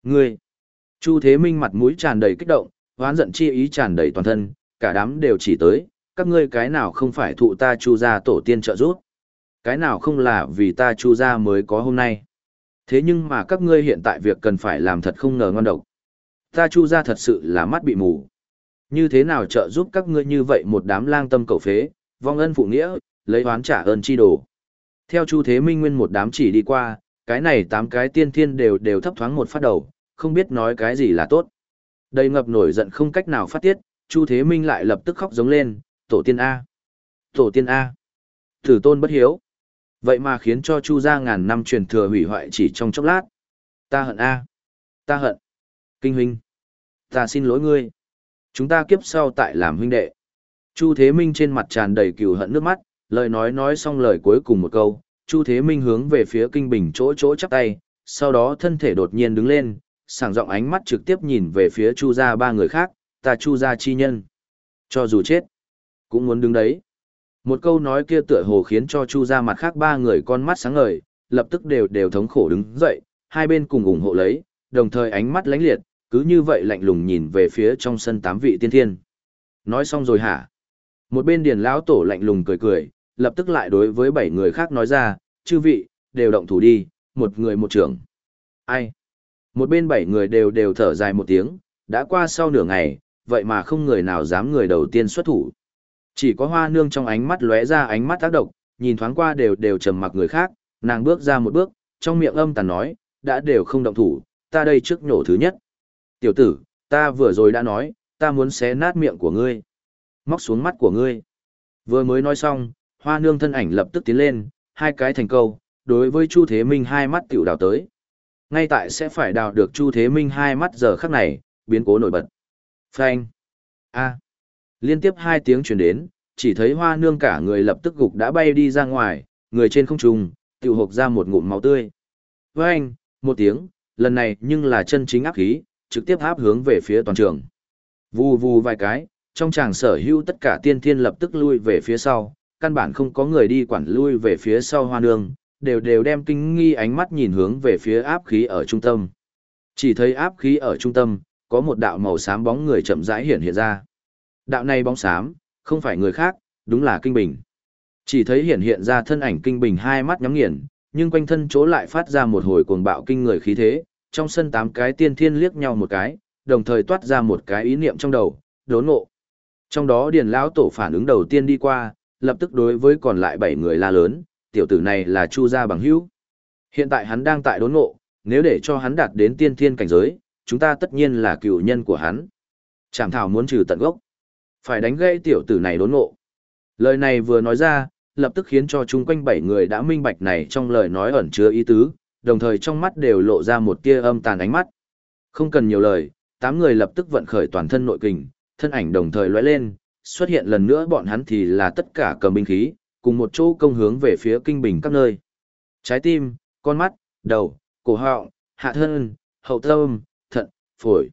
Ngươi! Chu Thế Minh mặt mũi tràn đầy kích động, hoán giận chi ý tràn đầy toàn thân, cả đám đều chỉ tới, các ngươi cái nào không phải thụ ta chu gia tổ tiên trợ giúp? Cái nào không là vì ta chu gia mới có hôm nay? Thế nhưng mà các ngươi hiện tại việc cần phải làm thật không ngờ ngon độc. Ta chu gia thật sự là mắt bị mù. Như thế nào trợ giúp các ngươi như vậy một đám lang tâm cầu phế, vong ân phụ nghĩa, lấy oán trả ơn chi đồ. Theo Chu Thế Minh Nguyên một đám chỉ đi qua, cái này tám cái tiên thiên đều đều thấp thoáng một phát đầu, không biết nói cái gì là tốt. Đầy ngập nổi giận không cách nào phát tiết, Chu Thế Minh lại lập tức khóc giống lên, tổ tiên A. Tổ tiên A. Thử tôn bất hiếu. Vậy mà khiến cho Chu gia ngàn năm truyền thừa hủy hoại chỉ trong chốc lát. Ta hận A. Ta hận. Kinh huynh. Ta xin lỗi ngươi. Chúng ta kiếp sau tại làm huynh đệ. Chu Thế Minh trên mặt tràn đầy cừu hận nước mắt, lời nói nói xong lời cuối cùng một câu, Chu Thế Minh hướng về phía Kinh Bình chỗ chỗ chắp tay, sau đó thân thể đột nhiên đứng lên, sảng giọng ánh mắt trực tiếp nhìn về phía Chu gia ba người khác, ta Chu gia chi nhân. Cho dù chết, cũng muốn đứng đấy. Một câu nói kia tựa hồ khiến cho Chu gia mặt khác ba người con mắt sáng ngời, lập tức đều đều thống khổ đứng dậy, hai bên cùng ủng hộ lấy, đồng thời ánh mắt lánh liệt, cứ như vậy lạnh lùng nhìn về phía trong sân tám vị tiên thiên. Nói xong rồi hả? Một bên điền lão tổ lạnh lùng cười cười, lập tức lại đối với bảy người khác nói ra, chư vị, đều động thủ đi, một người một trưởng. Ai? Một bên bảy người đều đều thở dài một tiếng, đã qua sau nửa ngày, vậy mà không người nào dám người đầu tiên xuất thủ. Chỉ có hoa nương trong ánh mắt lóe ra ánh mắt tác động, nhìn thoáng qua đều đều trầm mặc người khác, nàng bước ra một bước, trong miệng âm tàn nói, đã đều không động thủ, ta đây trước nhổ thứ nhất. Tiểu tử, ta vừa rồi đã nói, ta muốn xé nát miệng của ngươi. Móc xuống mắt của ngươi. Vừa mới nói xong, hoa nương thân ảnh lập tức tiến lên, hai cái thành câu, đối với Chu Thế Minh hai mắt tiểu đào tới. Ngay tại sẽ phải đào được Chu Thế Minh hai mắt giờ khắc này, biến cố nổi bật. Phanh. A. Liên tiếp hai tiếng truyền đến, chỉ thấy hoa nương cả người lập tức gục đã bay đi ra ngoài, người trên không trung, tiểu hộp ra một ngụm máu tươi. Với anh, một tiếng, lần này nhưng là chân chính áp khí, trực tiếp áp hướng về phía toàn trường. Vù vù vài cái, trong tràng sở hữu tất cả tiên thiên lập tức lui về phía sau, căn bản không có người đi quản lui về phía sau hoa nương, đều đều đem kinh nghi ánh mắt nhìn hướng về phía áp khí ở trung tâm. Chỉ thấy áp khí ở trung tâm, có một đạo màu xám bóng người chậm rãi hiện hiện ra. Đạo này bóng xám, không phải người khác, đúng là Kinh Bình. Chỉ thấy hiện hiện ra thân ảnh Kinh Bình hai mắt nhắm nghiền, nhưng quanh thân chỗ lại phát ra một hồi cuồng bạo kinh người khí thế, trong sân tám cái tiên thiên liếc nhau một cái, đồng thời toát ra một cái ý niệm trong đầu, đốn ngộ. Trong đó Điền lão tổ phản ứng đầu tiên đi qua, lập tức đối với còn lại bảy người la lớn, tiểu tử này là Chu gia bằng hữu. Hiện tại hắn đang tại đốn ngộ, nếu để cho hắn đạt đến tiên thiên cảnh giới, chúng ta tất nhiên là cựu nhân của hắn. Trảm thảo muốn trừ tận gốc. Phải đánh gãy tiểu tử này đốn ngộ. Lời này vừa nói ra, lập tức khiến cho chung quanh bảy người đã minh bạch này trong lời nói ẩn chứa ý tứ, đồng thời trong mắt đều lộ ra một tia âm tàn ánh mắt. Không cần nhiều lời, tám người lập tức vận khởi toàn thân nội kình, thân ảnh đồng thời lóe lên, xuất hiện lần nữa bọn hắn thì là tất cả cầm binh khí, cùng một chỗ công hướng về phía kinh bình các nơi. Trái tim, con mắt, đầu, cổ họng, hạ thân, hậu tâm, thận, phổi.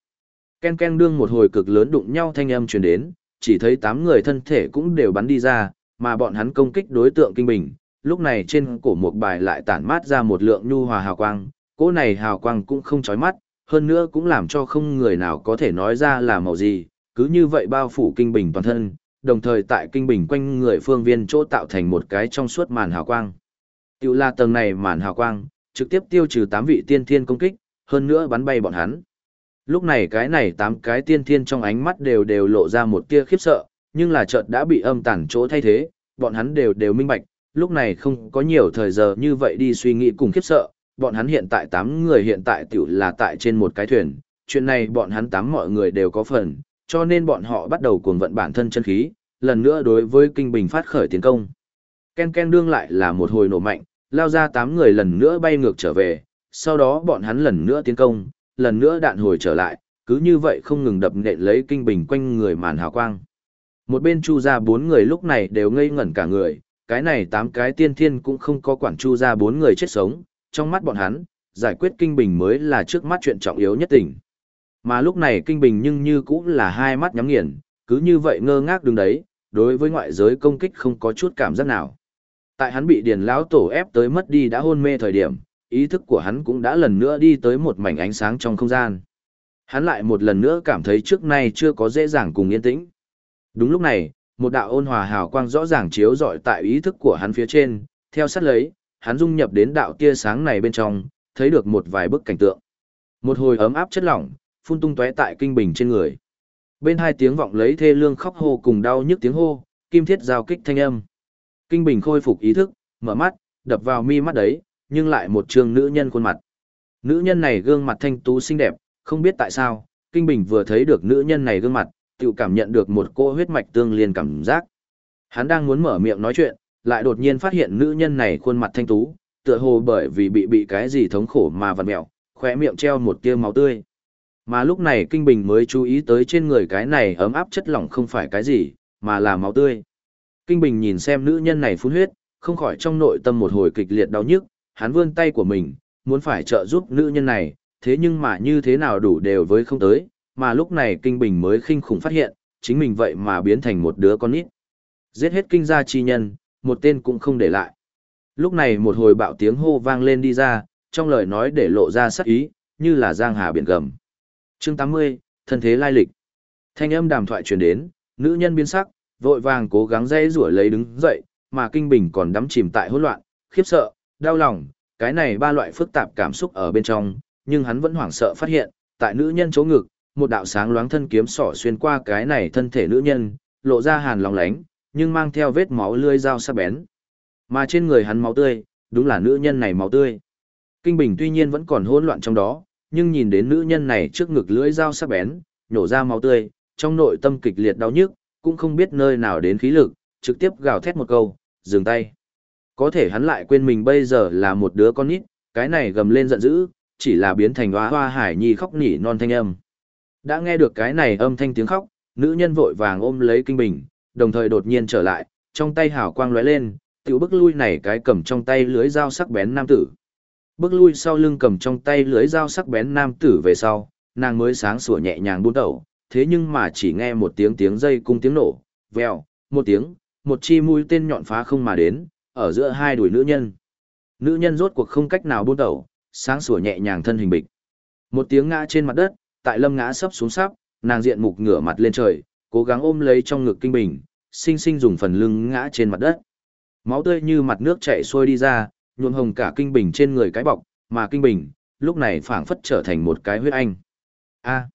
Ken ken đương một hồi cực lớn đụng nhau thanh âm truyền đến, chỉ thấy tám người thân thể cũng đều bắn đi ra, mà bọn hắn công kích đối tượng kinh bình. Lúc này trên cổ một bài lại tản mát ra một lượng nhu hòa hào quang, cỗ này hào quang cũng không chói mắt, hơn nữa cũng làm cho không người nào có thể nói ra là màu gì, cứ như vậy bao phủ kinh bình toàn thân, đồng thời tại kinh bình quanh người phương viên chỗ tạo thành một cái trong suốt màn hào quang. Tiểu là tầng này màn hào quang, trực tiếp tiêu trừ tám vị tiên thiên công kích, hơn nữa bắn bay bọn hắn. Lúc này cái này tám cái tiên thiên trong ánh mắt đều đều lộ ra một tia khiếp sợ, nhưng là chợt đã bị âm tản chỗ thay thế, bọn hắn đều đều minh bạch, lúc này không có nhiều thời giờ như vậy đi suy nghĩ cùng khiếp sợ, bọn hắn hiện tại tám người hiện tại tiểu là tại trên một cái thuyền, chuyện này bọn hắn tám mọi người đều có phần, cho nên bọn họ bắt đầu cuồng vận bản thân chân khí, lần nữa đối với kinh bình phát khởi tiến công. Ken Ken đương lại là một hồi nổ mạnh, lao ra tám người lần nữa bay ngược trở về, sau đó bọn hắn lần nữa tiến công, lần nữa đạn hồi trở lại, cứ như vậy không ngừng đập nện lấy kinh bình quanh người màn hào quang. Một bên chu ra bốn người lúc này đều ngây ngẩn cả người, cái này tám cái tiên thiên cũng không có quản chu ra bốn người chết sống, trong mắt bọn hắn, giải quyết kinh bình mới là trước mắt chuyện trọng yếu nhất tỉnh. Mà lúc này kinh bình nhưng như cũng là hai mắt nhắm nghiền, cứ như vậy ngơ ngác đứng đấy, đối với ngoại giới công kích không có chút cảm giác nào. Tại hắn bị điền lão tổ ép tới mất đi đã hôn mê thời điểm, ý thức của hắn cũng đã lần nữa đi tới một mảnh ánh sáng trong không gian. Hắn lại một lần nữa cảm thấy trước nay chưa có dễ dàng cùng yên tĩnh. Đúng lúc này, một đạo ôn hòa hào quang rõ ràng chiếu rọi tại ý thức của hắn phía trên, theo sát lấy, hắn dung nhập đến đạo tia sáng này bên trong, thấy được một vài bức cảnh tượng. Một hồi ấm áp chất lỏng, phun tung tóe tại kinh bình trên người. Bên hai tiếng vọng lấy thê lương khóc hô cùng đau nhức tiếng hô, kim thiết giao kích thanh âm. Kinh bình khôi phục ý thức, mở mắt, đập vào mi mắt đấy, nhưng lại một trường nữ nhân khuôn mặt. Nữ nhân này gương mặt thanh tú xinh đẹp, không biết tại sao, Kinh Bình vừa thấy được nữ nhân này gương mặt, tự cảm nhận được một cô huyết mạch tương liên cảm giác. Hắn đang muốn mở miệng nói chuyện, lại đột nhiên phát hiện nữ nhân này khuôn mặt thanh tú, tựa hồ bởi vì bị bị cái gì thống khổ mà vặn mẹo, khóe miệng treo một tia máu tươi. Mà lúc này Kinh Bình mới chú ý tới trên người cái này ấm áp chất lỏng không phải cái gì, mà là máu tươi. Kinh Bình nhìn xem nữ nhân này phun huyết, không khỏi trong nội tâm một hồi kịch liệt đau nhức, hắn vươn tay của mình, muốn phải trợ giúp nữ nhân này, thế nhưng mà như thế nào đủ đều với không tới, mà lúc này Kinh Bình mới khinh khủng phát hiện, chính mình vậy mà biến thành một đứa con nít. Giết hết kinh gia chi nhân, một tên cũng không để lại. Lúc này một hồi bạo tiếng hô vang lên đi ra, trong lời nói để lộ ra sắc ý, như là giang hà biển gầm. Chương 80, thân thế lai lịch. Thanh âm đàm thoại truyền đến, nữ nhân biến sắc, vội vàng cố gắng dây rủa lấy đứng dậy, mà Kinh Bình còn đắm chìm tại hỗn loạn, khiếp sợ, đau lòng, cái này ba loại phức tạp cảm xúc ở bên trong, nhưng hắn vẫn hoảng sợ phát hiện, tại nữ nhân chỗ ngực, một đạo sáng loáng thân kiếm sỏ xuyên qua cái này thân thể nữ nhân, lộ ra hàn lòng lánh, nhưng mang theo vết máu lươi dao sắc bén. Mà trên người hắn máu tươi, đúng là nữ nhân này máu tươi. Kinh Bình tuy nhiên vẫn còn hỗn loạn trong đó, nhưng nhìn đến nữ nhân này trước ngực lưỡi dao sắc bén, nhổ ra máu tươi, trong nội tâm kịch liệt đau nhức, cũng không biết nơi nào đến khí lực, trực tiếp gào thét một câu, dừng tay. Có thể hắn lại quên mình bây giờ là một đứa con nít, cái này gầm lên giận dữ, chỉ là biến thành hoa hoa hải nhi khóc nỉ non thanh âm. Đã nghe được cái này âm thanh tiếng khóc, nữ nhân vội vàng ôm lấy kinh bình, đồng thời đột nhiên trở lại, trong tay hào quang lóe lên, tiểu bức lui này cái cầm trong tay lưới dao sắc bén nam tử. Bước lui sau lưng cầm trong tay lưới dao sắc bén nam tử về sau, nàng mới sáng sủa nhẹ nhàng buôn tẩu, thế nhưng mà chỉ nghe một tiếng tiếng dây cung tiếng nổ, vèo, một tiếng, một chi mũi tên nhọn phá không mà đến, ở giữa hai đuổi nữ nhân. Nữ nhân rốt cuộc không cách nào buôn tẩu, sáng sủa nhẹ nhàng thân hình bịch. Một tiếng ngã trên mặt đất, tại lâm ngã sấp xuống sắp, nàng diện mục ngửa mặt lên trời, cố gắng ôm lấy trong ngực kinh bình, sinh sinh dùng phần lưng ngã trên mặt đất. Máu tươi như mặt nước chảy xuôi đi ra, nhuộm hồng cả kinh bình trên người cái bọc, mà kinh bình, lúc này phảng phất trở thành một cái huyết anh. A.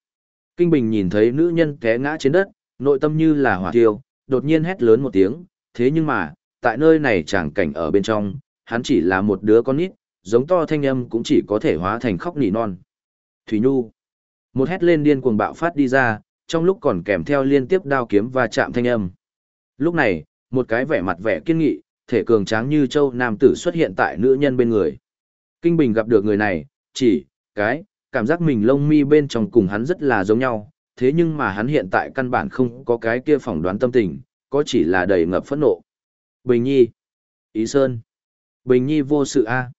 Kinh bình nhìn thấy nữ nhân té ngã trên đất, nội tâm như là hỏa tiêu, đột nhiên hét lớn một tiếng, thế nhưng mà, tại nơi này chẳng cảnh ở bên trong, hắn chỉ là một đứa con nít, giống to thanh âm cũng chỉ có thể hóa thành khóc nỉ non. Thủy Nhu. Một hét lên điên cuồng bạo phát đi ra, trong lúc còn kèm theo liên tiếp đao kiếm và chạm thanh âm. Lúc này, một cái vẻ mặt vẻ kiên nghị, thể cường tráng như châu nam tử xuất hiện tại nữ nhân bên người. Kinh Bình gặp được người này, chỉ, cái, cảm giác mình lông mi bên trong cùng hắn rất là giống nhau, thế nhưng mà hắn hiện tại căn bản không có cái kia phỏng đoán tâm tình, có chỉ là đầy ngập phẫn nộ. Bình Nhi. Ý Sơn. Bình Nhi vô sự a.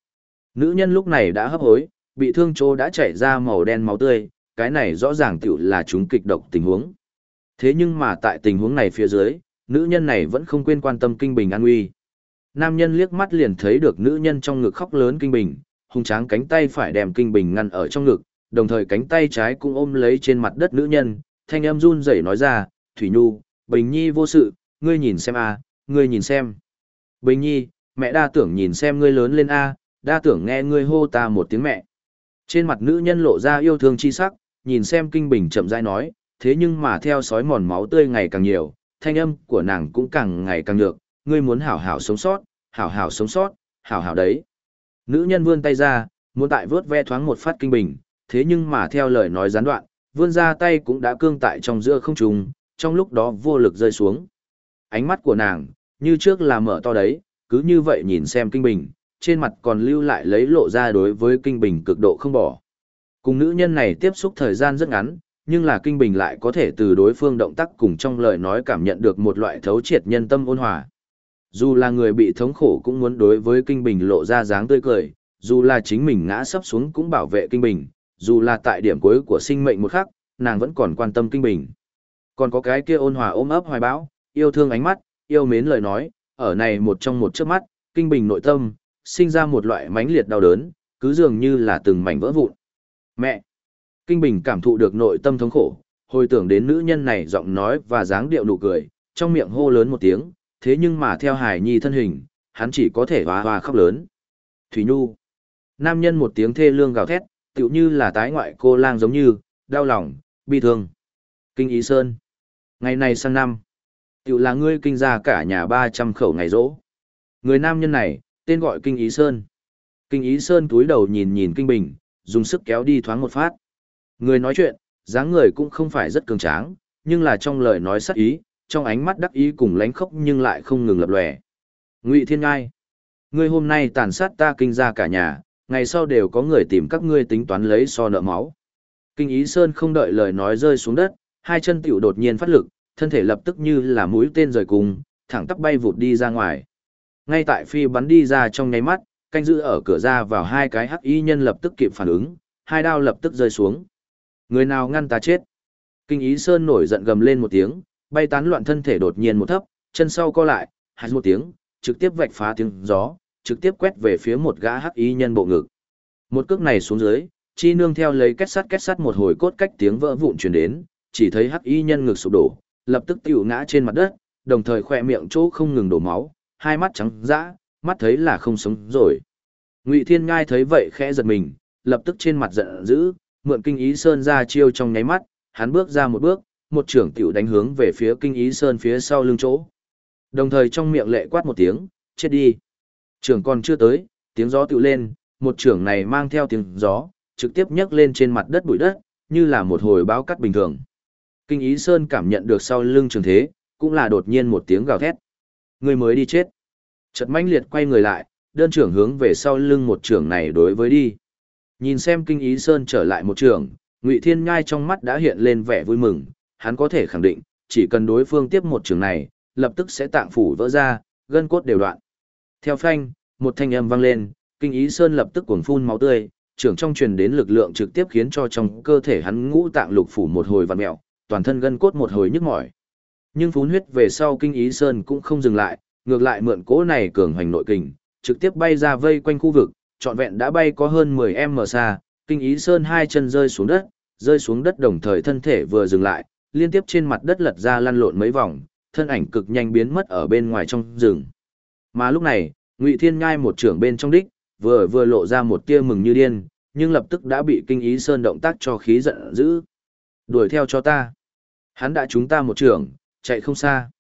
Nữ nhân lúc này đã hấp hối, bị thương chỗ đã chảy ra màu đen máu tươi, cái này rõ ràng tiểu là chúng kịch độc tình huống. Thế nhưng mà tại tình huống này phía dưới, nữ nhân này vẫn không quên quan tâm kinh bình an nguy. Nam nhân liếc mắt liền thấy được nữ nhân trong ngực khóc lớn kinh bình, hung tráng cánh tay phải đem kinh bình ngăn ở trong ngực, đồng thời cánh tay trái cũng ôm lấy trên mặt đất nữ nhân, thanh em run rẩy nói ra, Thủy Nhu, Bình Nhi vô sự, ngươi nhìn xem a, ngươi nhìn xem. Bình Nhi, mẹ đa tưởng nhìn xem ngươi lớn lên a, đa tưởng nghe ngươi hô ta một tiếng mẹ. Trên mặt nữ nhân lộ ra yêu thương chi sắc, nhìn xem kinh bình chậm rãi nói, thế nhưng mà theo sói mòn máu tươi ngày càng nhiều, thanh âm của nàng cũng càng ngày càng nhược, ngươi muốn hảo hảo sống sót, hảo hảo sống sót, hảo hảo đấy. Nữ nhân vươn tay ra, muốn tại vớt ve thoáng một phát kinh bình, thế nhưng mà theo lời nói gián đoạn, vươn ra tay cũng đã cương tại trong giữa không trùng, trong lúc đó vô lực rơi xuống. Ánh mắt của nàng, như trước là mở to đấy, cứ như vậy nhìn xem kinh bình, trên mặt còn lưu lại lấy lộ ra đối với kinh bình cực độ không bỏ. Cùng nữ nhân này tiếp xúc thời gian rất ngắn, nhưng là kinh bình lại có thể từ đối phương động tác cùng trong lời nói cảm nhận được một loại thấu triệt nhân tâm ôn hòa. Dù là người bị thống khổ cũng muốn đối với kinh bình lộ ra dáng tươi cười, dù là chính mình ngã sấp xuống cũng bảo vệ kinh bình, dù là tại điểm cuối của sinh mệnh một khắc, nàng vẫn còn quan tâm kinh bình. Còn có cái kia ôn hòa ôm ấp hoài bão, yêu thương ánh mắt, yêu mến lời nói, ở này một trong một chớp mắt, kinh bình nội tâm, sinh ra một loại mãnh liệt đau đớn, cứ dường như là từng mảnh vỡ vụn. Mẹ! Kinh bình cảm thụ được nội tâm thống khổ, hồi tưởng đến nữ nhân này giọng nói và dáng điệu nụ cười, trong miệng hô lớn một tiếng, thế nhưng mà theo Hải Nhi thân hình, hắn chỉ có thể hoa hoa khóc lớn. Thủy Nhu. Nam nhân một tiếng thê lương gào thét, tựu như là tái ngoại cô lang giống như, đau lòng, bi thương. Kinh Ý Sơn. Ngày này sang năm, Tiểu là ngươi kinh ra cả nhà 300 khẩu ngày rỗ. Người nam nhân này, tên gọi Kinh Ý Sơn. Kinh Ý Sơn túi đầu nhìn nhìn Kinh Bình, dùng sức kéo đi thoáng một phát. Người nói chuyện, dáng người cũng không phải rất cường tráng, nhưng là trong lời nói sắc ý, trong ánh mắt đắc ý cùng lánh khóc nhưng lại không ngừng lập lòe. Ngụy Thiên Ngai, ngươi hôm nay tàn sát ta kinh ra cả nhà, ngày sau đều có người tìm các ngươi tính toán lấy so nợ máu. Kinh Ý Sơn không đợi lời nói rơi xuống đất, hai chân tiểu đột nhiên phát lực, thân thể lập tức như là mũi tên rời cùng, thẳng tắp bay vụt đi ra ngoài. Ngay tại phi bắn đi ra trong nháy mắt, canh giữ ở cửa ra vào hai cái hắc y nhân lập tức kịp phản ứng, hai đao lập tức rơi xuống. Người nào ngăn ta chết? Kinh Ý Sơn nổi giận gầm lên một tiếng, bay tán loạn thân thể đột nhiên một thấp, chân sau co lại, hạt một tiếng, trực tiếp vạch phá tiếng gió, trực tiếp quét về phía một gã hắc y nhân bộ ngực. Một cước này xuống dưới, chi nương theo lấy kết sắt kết sắt một hồi cốt cách tiếng vỡ vụn truyền đến, chỉ thấy hắc y nhân ngực sụp đổ, lập tức tiểu ngã trên mặt đất, đồng thời khỏe miệng chỗ không ngừng đổ máu, hai mắt trắng dã, mắt thấy là không sống rồi. Ngụy Thiên Ngai thấy vậy khẽ giật mình, lập tức trên mặt giận dữ, mượn kinh ý sơn ra chiêu trong nháy mắt, hắn bước ra một bước, một trưởng tiểu đánh hướng về phía kinh ý sơn phía sau lưng chỗ. Đồng thời trong miệng lệ quát một tiếng, chết đi. Trưởng còn chưa tới, tiếng gió tiểu lên, một trưởng này mang theo tiếng gió, trực tiếp nhấc lên trên mặt đất bụi đất, như là một hồi báo cắt bình thường. Kinh ý sơn cảm nhận được sau lưng trường thế, cũng là đột nhiên một tiếng gào thét. Người mới đi chết. Chật mãnh liệt quay người lại, đơn trưởng hướng về sau lưng một trưởng này đối với đi. Nhìn xem kinh ý sơn trở lại một trưởng, Ngụy Thiên Nhai trong mắt đã hiện lên vẻ vui mừng, hắn có thể khẳng định, chỉ cần đối phương tiếp một trường này, lập tức sẽ tạng phủ vỡ ra, gân cốt đều đoạn. Theo phanh, một thanh âm vang lên, kinh ý sơn lập tức cuồng phun máu tươi, trưởng trong truyền đến lực lượng trực tiếp khiến cho trong cơ thể hắn ngũ tạng lục phủ một hồi vặn mèo, toàn thân gân cốt một hồi nhức mỏi. Nhưng phun huyết về sau kinh ý sơn cũng không dừng lại, ngược lại mượn cỗ này cường hoành nội kình, trực tiếp bay ra vây quanh khu vực, trọn vẹn đã bay có hơn 10m xa, kinh ý sơn hai chân rơi xuống đất, rơi xuống đất đồng thời thân thể vừa dừng lại, liên tiếp trên mặt đất lật ra lăn lộn mấy vòng, thân ảnh cực nhanh biến mất ở bên ngoài trong rừng. Mà lúc này, Ngụy Thiên Nhai một trưởng bên trong đích, vừa vừa lộ ra một tia mừng như điên, nhưng lập tức đã bị kinh ý sơn động tác cho khí giận dữ. Đuổi theo cho ta. Hắn đã chúng ta một trưởng, chạy không xa.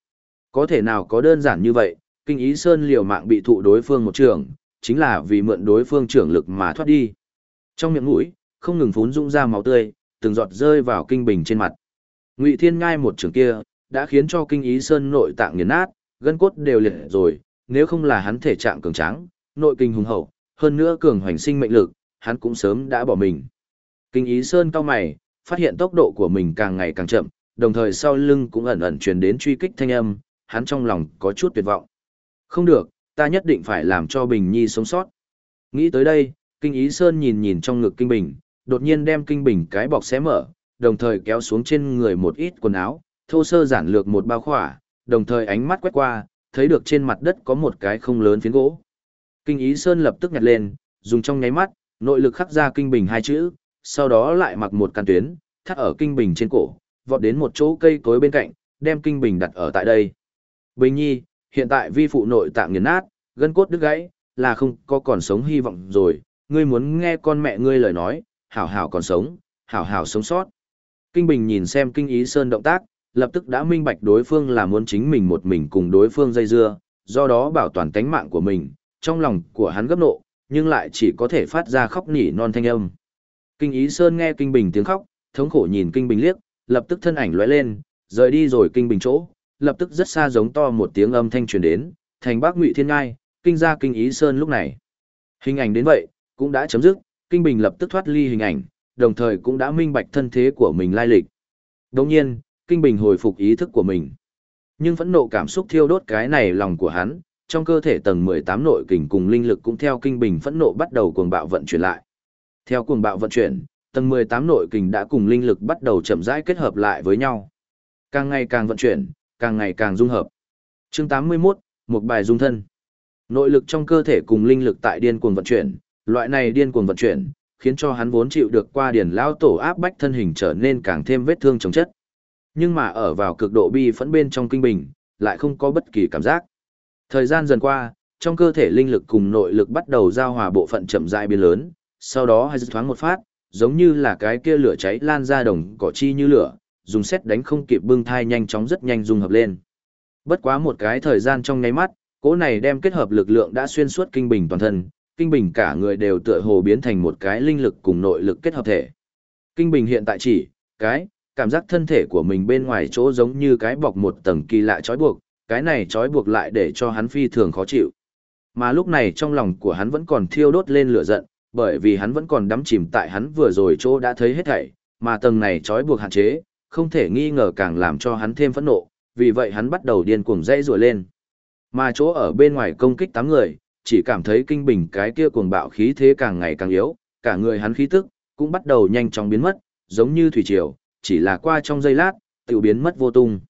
Có thể nào có đơn giản như vậy, kinh ý sơn liều mạng bị thụ đối phương một trưởng, chính là vì mượn đối phương trưởng lực mà thoát đi. Trong miệng mũi, không ngừng phún rung ra máu tươi, từng giọt rơi vào kinh bình trên mặt. Ngụy Thiên Ngai một trường kia, đã khiến cho kinh ý sơn nội tạng nghiền nát, gân cốt đều liệt rồi, nếu không là hắn thể trạng cường tráng, nội kinh hùng hậu, hơn nữa cường hoành sinh mệnh lực, hắn cũng sớm đã bỏ mình. Kinh ý sơn cao mày, phát hiện tốc độ của mình càng ngày càng chậm, đồng thời sau lưng cũng ẩn ẩn truyền đến truy kích thanh âm, hắn trong lòng có chút tuyệt vọng. Không được, ta nhất định phải làm cho Bình Nhi sống sót. Nghĩ tới đây, Kinh Ý Sơn nhìn nhìn trong ngực Kinh Bình, đột nhiên đem Kinh Bình cái bọc xé mở, đồng thời kéo xuống trên người một ít quần áo, thô sơ giản lược một bao khỏa, đồng thời ánh mắt quét qua, thấy được trên mặt đất có một cái không lớn phiến gỗ. Kinh Ý Sơn lập tức nhặt lên, dùng trong nháy mắt, nội lực khắc ra Kinh Bình hai chữ, sau đó lại mặc một căn tuyến, thắt ở Kinh Bình trên cổ, vọt đến một chỗ cây cối bên cạnh, đem Kinh Bình đặt ở tại đây. Bình Nhi, hiện tại vi phụ nội tạng nghiền nát, gân cốt đứt gãy, là không có còn sống hy vọng rồi, ngươi muốn nghe con mẹ ngươi lời nói, hảo hảo còn sống, hảo hảo sống sót. Kinh Bình nhìn xem kinh ý sơn động tác, lập tức đã minh bạch đối phương là muốn chính mình một mình cùng đối phương dây dưa, do đó bảo toàn tánh mạng của mình, trong lòng của hắn gấp nộ, nhưng lại chỉ có thể phát ra khóc nỉ non thanh âm. Kinh ý sơn nghe Kinh Bình tiếng khóc, thống khổ nhìn Kinh Bình liếc, lập tức thân ảnh lóe lên, rời đi rồi Kinh Bình chỗ, lập tức rất xa giống to một tiếng âm thanh truyền đến, thành bác Ngụy Thiên Ngai, kinh ra kinh ý sơn lúc này. Hình ảnh đến vậy, cũng đã chấm dứt, kinh bình lập tức thoát ly hình ảnh, đồng thời cũng đã minh bạch thân thế của mình lai lịch. Đồng nhiên, kinh bình hồi phục ý thức của mình. Nhưng phẫn nộ cảm xúc thiêu đốt cái này lòng của hắn, trong cơ thể tầng 18 nội kình cùng linh lực cũng theo kinh bình phẫn nộ bắt đầu cuồng bạo vận chuyển lại. Theo cuồng bạo vận chuyển, tầng 18 nội kình đã cùng linh lực bắt đầu chậm rãi kết hợp lại với nhau. Càng ngày càng vận chuyển, càng ngày càng dung hợp. Chương 81, một bài dung thân. Nội lực trong cơ thể cùng linh lực tại điên cuồng vận chuyển, loại này điên cuồng vận chuyển, khiến cho hắn vốn chịu được qua điển lao tổ áp bách thân hình trở nên càng thêm vết thương chống chất. Nhưng mà ở vào cực độ bi phẫn bên trong kinh bình, lại không có bất kỳ cảm giác. Thời gian dần qua, trong cơ thể linh lực cùng nội lực bắt đầu giao hòa bộ phận chậm rãi biến lớn, sau đó hai thoáng một phát, giống như là cái kia lửa cháy lan ra đồng cỏ chi như lửa, dùng xét đánh không kịp bưng thai nhanh chóng rất nhanh dung hợp lên. Bất quá một cái thời gian trong nháy mắt, cỗ này đem kết hợp lực lượng đã xuyên suốt kinh bình toàn thân, kinh bình cả người đều tựa hồ biến thành một cái linh lực cùng nội lực kết hợp thể. Kinh bình hiện tại chỉ, cái, cảm giác thân thể của mình bên ngoài chỗ giống như cái bọc một tầng kỳ lạ trói buộc, cái này trói buộc lại để cho hắn phi thường khó chịu. Mà lúc này trong lòng của hắn vẫn còn thiêu đốt lên lửa giận, bởi vì hắn vẫn còn đắm chìm tại hắn vừa rồi chỗ đã thấy hết thảy, mà tầng này trói buộc hạn chế, không thể nghi ngờ càng làm cho hắn thêm phẫn nộ, vì vậy hắn bắt đầu điên cuồng dãy rủa lên. Mà chỗ ở bên ngoài công kích tám người, chỉ cảm thấy kinh bình cái kia cuồng bạo khí thế càng ngày càng yếu, cả người hắn khí tức cũng bắt đầu nhanh chóng biến mất, giống như thủy triều, chỉ là qua trong giây lát, tự biến mất vô tung.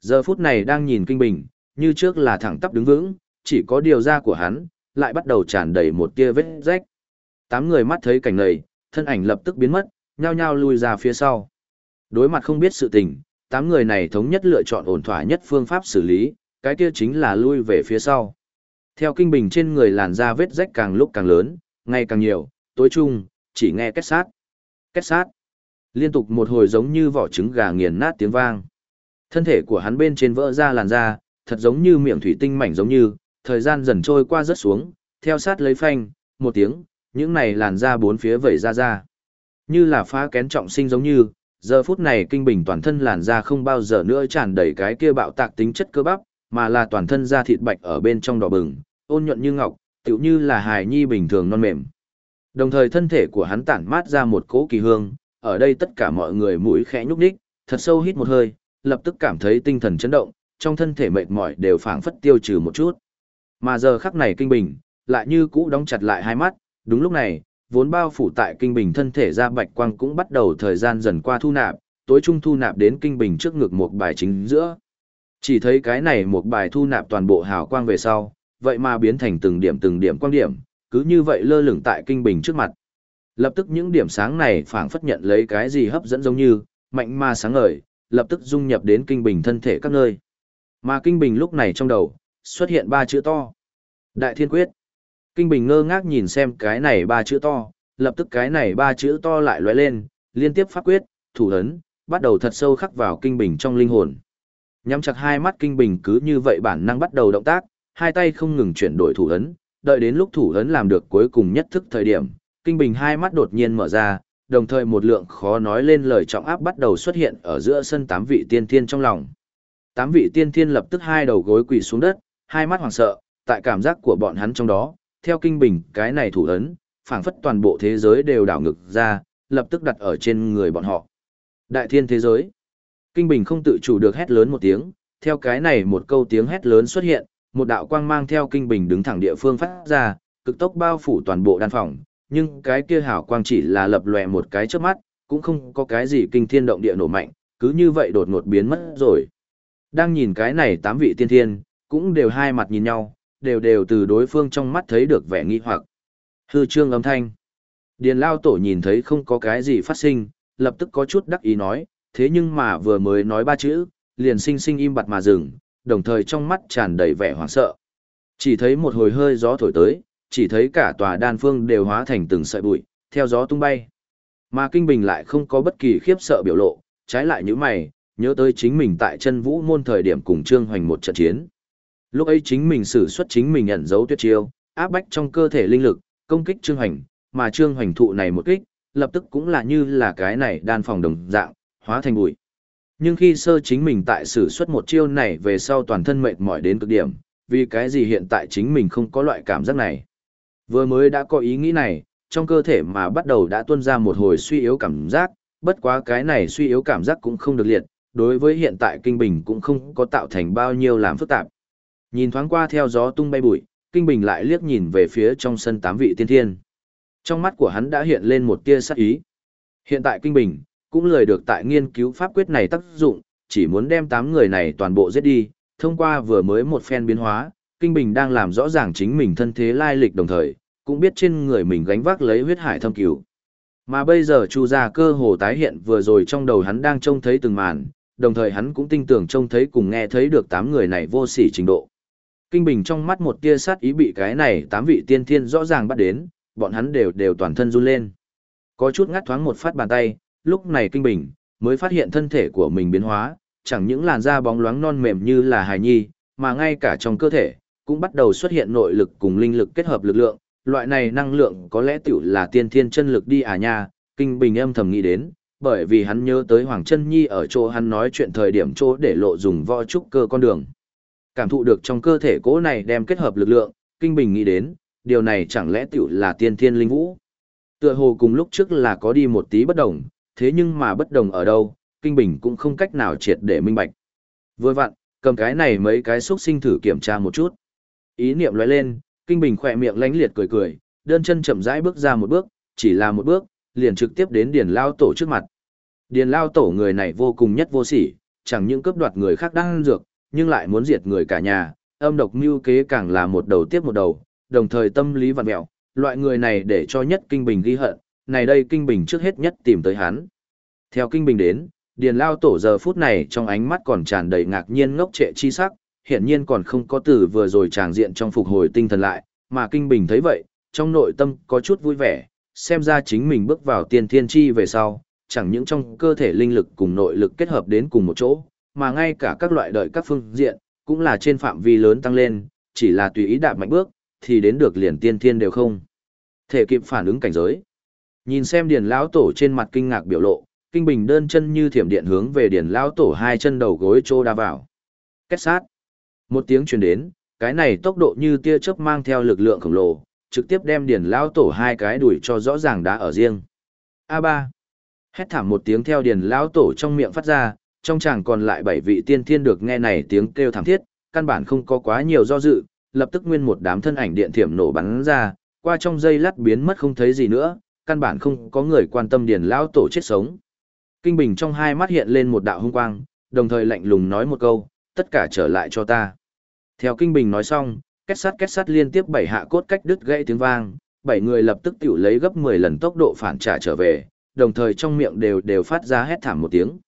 Giờ phút này đang nhìn kinh bình, như trước là thẳng tắp đứng vững, chỉ có điều da của hắn, lại bắt đầu tràn đầy một tia vết rách. Tám người mắt thấy cảnh này, thân ảnh lập tức biến mất, nhao nhao lui ra phía sau. Đối mặt không biết sự tình, tám người này thống nhất lựa chọn ổn thỏa nhất phương pháp xử lý, cái kia chính là lui về phía sau. Theo kinh bình trên người làn da vết rách càng lúc càng lớn, ngày càng nhiều, tối chung, chỉ nghe kết sát. Kết sát. Liên tục một hồi giống như vỏ trứng gà nghiền nát tiếng vang. Thân thể của hắn bên trên vỡ ra làn da, thật giống như miệng thủy tinh mảnh giống như, thời gian dần trôi qua rất xuống, theo sát lấy phanh, một tiếng, những này làn da bốn phía vẩy ra ra. Như là phá kén trọng sinh giống như, giờ phút này kinh bình toàn thân làn da không bao giờ nữa tràn đầy cái kia bạo tạc tính chất cơ bắp, mà là toàn thân da thịt bạch ở bên trong đỏ bừng, ôn nhuận như ngọc, tựu như là hài nhi bình thường non mềm. Đồng thời thân thể của hắn tản mát ra một cỗ kỳ hương, ở đây tất cả mọi người mũi khẽ nhúc nhích, thật sâu hít một hơi, lập tức cảm thấy tinh thần chấn động, trong thân thể mệt mỏi đều phảng phất tiêu trừ một chút. Mà giờ khắc này kinh bình, lại như cũ đóng chặt lại hai mắt, đúng lúc này, vốn bao phủ tại kinh bình thân thể ra bạch quang cũng bắt đầu thời gian dần qua thu nạp, tối trung thu nạp đến kinh bình trước ngực một bài chính giữa. Chỉ thấy cái này một bài thu nạp toàn bộ hào quang về sau, vậy mà biến thành từng điểm từng điểm quang điểm, cứ như vậy lơ lửng tại kinh bình trước mặt. Lập tức những điểm sáng này phảng phất nhận lấy cái gì hấp dẫn giống như, mạnh ma sáng ngời, lập tức dung nhập đến kinh bình thân thể các nơi. Mà kinh bình lúc này trong đầu, xuất hiện ba chữ to. Đại Thiên Quyết. Kinh Bình ngơ ngác nhìn xem cái này ba chữ to, lập tức cái này ba chữ to lại lóe lên, liên tiếp pháp quyết, thủ ấn, bắt đầu thật sâu khắc vào Kinh Bình trong linh hồn. Nhắm chặt hai mắt Kinh Bình cứ như vậy bản năng bắt đầu động tác, hai tay không ngừng chuyển đổi thủ ấn, đợi đến lúc thủ ấn làm được cuối cùng nhất thức thời điểm, Kinh Bình hai mắt đột nhiên mở ra, đồng thời một lượng khó nói lên lời trọng áp bắt đầu xuất hiện ở giữa sân tám vị tiên thiên trong lòng. Tám vị tiên thiên lập tức hai đầu gối quỳ xuống đất, hai mắt hoảng sợ, tại cảm giác của bọn hắn trong đó, theo kinh bình cái này thủ ấn, phảng phất toàn bộ thế giới đều đảo ngực ra, lập tức đặt ở trên người bọn họ. Đại thiên thế giới. Kinh bình không tự chủ được hét lớn một tiếng, theo cái này một câu tiếng hét lớn xuất hiện, một đạo quang mang theo kinh bình đứng thẳng địa phương phát ra, cực tốc bao phủ toàn bộ đan phòng, nhưng cái kia hảo quang chỉ là lập lòe một cái chớp mắt, cũng không có cái gì kinh thiên động địa nổ mạnh, cứ như vậy đột ngột biến mất rồi. Đang nhìn cái này tám vị tiên thiên, cũng đều hai mặt nhìn nhau, đều đều từ đối phương trong mắt thấy được vẻ nghi hoặc. Hư trương âm thanh. Điền lao tổ nhìn thấy không có cái gì phát sinh, lập tức có chút đắc ý nói, thế nhưng mà vừa mới nói ba chữ, liền sinh sinh im bặt mà dừng, đồng thời trong mắt tràn đầy vẻ hoảng sợ. Chỉ thấy một hồi hơi gió thổi tới, chỉ thấy cả tòa đan phương đều hóa thành từng sợi bụi, theo gió tung bay. Mà Kinh Bình lại không có bất kỳ khiếp sợ biểu lộ, trái lại như mày, nhớ tới chính mình tại chân vũ môn thời điểm cùng Trương Hoành một trận chiến. Lúc ấy chính mình sử xuất chính mình nhận dấu tuyệt chiêu, áp bách trong cơ thể linh lực, công kích Trương Hoành, mà Trương Hoành thụ này một kích, lập tức cũng là như là cái này đan phòng đồng dạng, hóa thành bụi. Nhưng khi sơ chính mình tại sử xuất một chiêu này về sau toàn thân mệt mỏi đến cực điểm, vì cái gì hiện tại chính mình không có loại cảm giác này. Vừa mới đã có ý nghĩ này, trong cơ thể mà bắt đầu đã tuôn ra một hồi suy yếu cảm giác, bất quá cái này suy yếu cảm giác cũng không được liệt, đối với hiện tại kinh bình cũng không có tạo thành bao nhiêu làm phức tạp. Nhìn thoáng qua theo gió tung bay bụi, Kinh Bình lại liếc nhìn về phía trong sân tám vị tiên thiên. Trong mắt của hắn đã hiện lên một tia sắc ý. Hiện tại Kinh Bình, cũng lời được tại nghiên cứu pháp quyết này tác dụng, chỉ muốn đem tám người này toàn bộ giết đi, thông qua vừa mới một phen biến hóa, Kinh Bình đang làm rõ ràng chính mình thân thế lai lịch đồng thời, cũng biết trên người mình gánh vác lấy huyết hải thâm cứu. Mà bây giờ Chu gia cơ hồ tái hiện vừa rồi trong đầu hắn đang trông thấy từng màn, đồng thời hắn cũng tin tưởng trông thấy cùng nghe thấy được tám người này vô sỉ trình độ. Kinh Bình trong mắt một tia sát ý bị cái này tám vị tiên thiên rõ ràng bắt đến, bọn hắn đều đều toàn thân run lên. Có chút ngắt thoáng một phát bàn tay, lúc này Kinh Bình mới phát hiện thân thể của mình biến hóa, chẳng những làn da bóng loáng non mềm như là hài nhi, mà ngay cả trong cơ thể cũng bắt đầu xuất hiện nội lực cùng linh lực kết hợp lực lượng, loại này năng lượng có lẽ tiểu là tiên thiên chân lực đi à nha, Kinh Bình âm thầm nghĩ đến, bởi vì hắn nhớ tới Hoàng Chân Nhi ở chỗ hắn nói chuyện thời điểm chỗ để lộ dùng võ trúc cơ con đường. Cảm thụ được trong cơ thể cỗ này đem kết hợp lực lượng, Kinh Bình nghĩ đến, điều này chẳng lẽ tiểu là tiên thiên linh vũ. Tựa hồ cùng lúc trước là có đi một tí bất đồng, thế nhưng mà bất đồng ở đâu, Kinh Bình cũng không cách nào triệt để minh bạch. Vừa vặn, cầm cái này mấy cái xúc sinh thử kiểm tra một chút. Ý niệm lóe lên, Kinh Bình khỏe miệng lánh liệt cười cười, đơn chân chậm rãi bước ra một bước, chỉ là một bước, liền trực tiếp đến Điền Lao Tổ trước mặt. Điền Lao Tổ người này vô cùng nhất vô sỉ, chẳng những cướp đoạt người khác đang ăn dược, nhưng lại muốn diệt người cả nhà, âm độc mưu kế càng là một đầu tiếp một đầu, đồng thời tâm lý vặn mẹo, loại người này để cho nhất Kinh Bình ghi hận, này đây Kinh Bình trước hết nhất tìm tới hắn. Theo Kinh Bình đến, Điền Lao Tổ giờ phút này trong ánh mắt còn tràn đầy ngạc nhiên ngốc trệ chi sắc, hiển nhiên còn không có từ vừa rồi tràng diện trong phục hồi tinh thần lại, mà Kinh Bình thấy vậy, trong nội tâm có chút vui vẻ, xem ra chính mình bước vào tiên thiên chi về sau, chẳng những trong cơ thể linh lực cùng nội lực kết hợp đến cùng một chỗ, mà ngay cả các loại đợi các phương diện, cũng là trên phạm vi lớn tăng lên, chỉ là tùy ý đạp mạnh bước, thì đến được liền tiên thiên đều không. Thể kịp phản ứng cảnh giới. Nhìn xem điền lão tổ trên mặt kinh ngạc biểu lộ, kinh bình đơn chân như thiểm điện hướng về điền lão tổ hai chân đầu gối trô đa vào. Kết sát. Một tiếng truyền đến, cái này tốc độ như tia chớp mang theo lực lượng khổng lồ, trực tiếp đem điền lão tổ hai cái đuổi cho rõ ràng đã ở riêng. A3. Hét thảm một tiếng theo điền lão tổ trong miệng phát ra, trong chàng còn lại bảy vị tiên thiên được nghe này tiếng kêu thảm thiết, căn bản không có quá nhiều do dự, lập tức nguyên một đám thân ảnh điện thiểm nổ bắn ra, qua trong dây lát biến mất không thấy gì nữa, căn bản không có người quan tâm điền lão tổ chết sống. Kinh Bình trong hai mắt hiện lên một đạo hung quang, đồng thời lạnh lùng nói một câu, tất cả trở lại cho ta. Theo Kinh Bình nói xong, kết sắt kết sắt liên tiếp bảy hạ cốt cách đứt gãy tiếng vang, bảy người lập tức tiểu lấy gấp 10 lần tốc độ phản trả trở về, đồng thời trong miệng đều đều phát ra hét thảm một tiếng.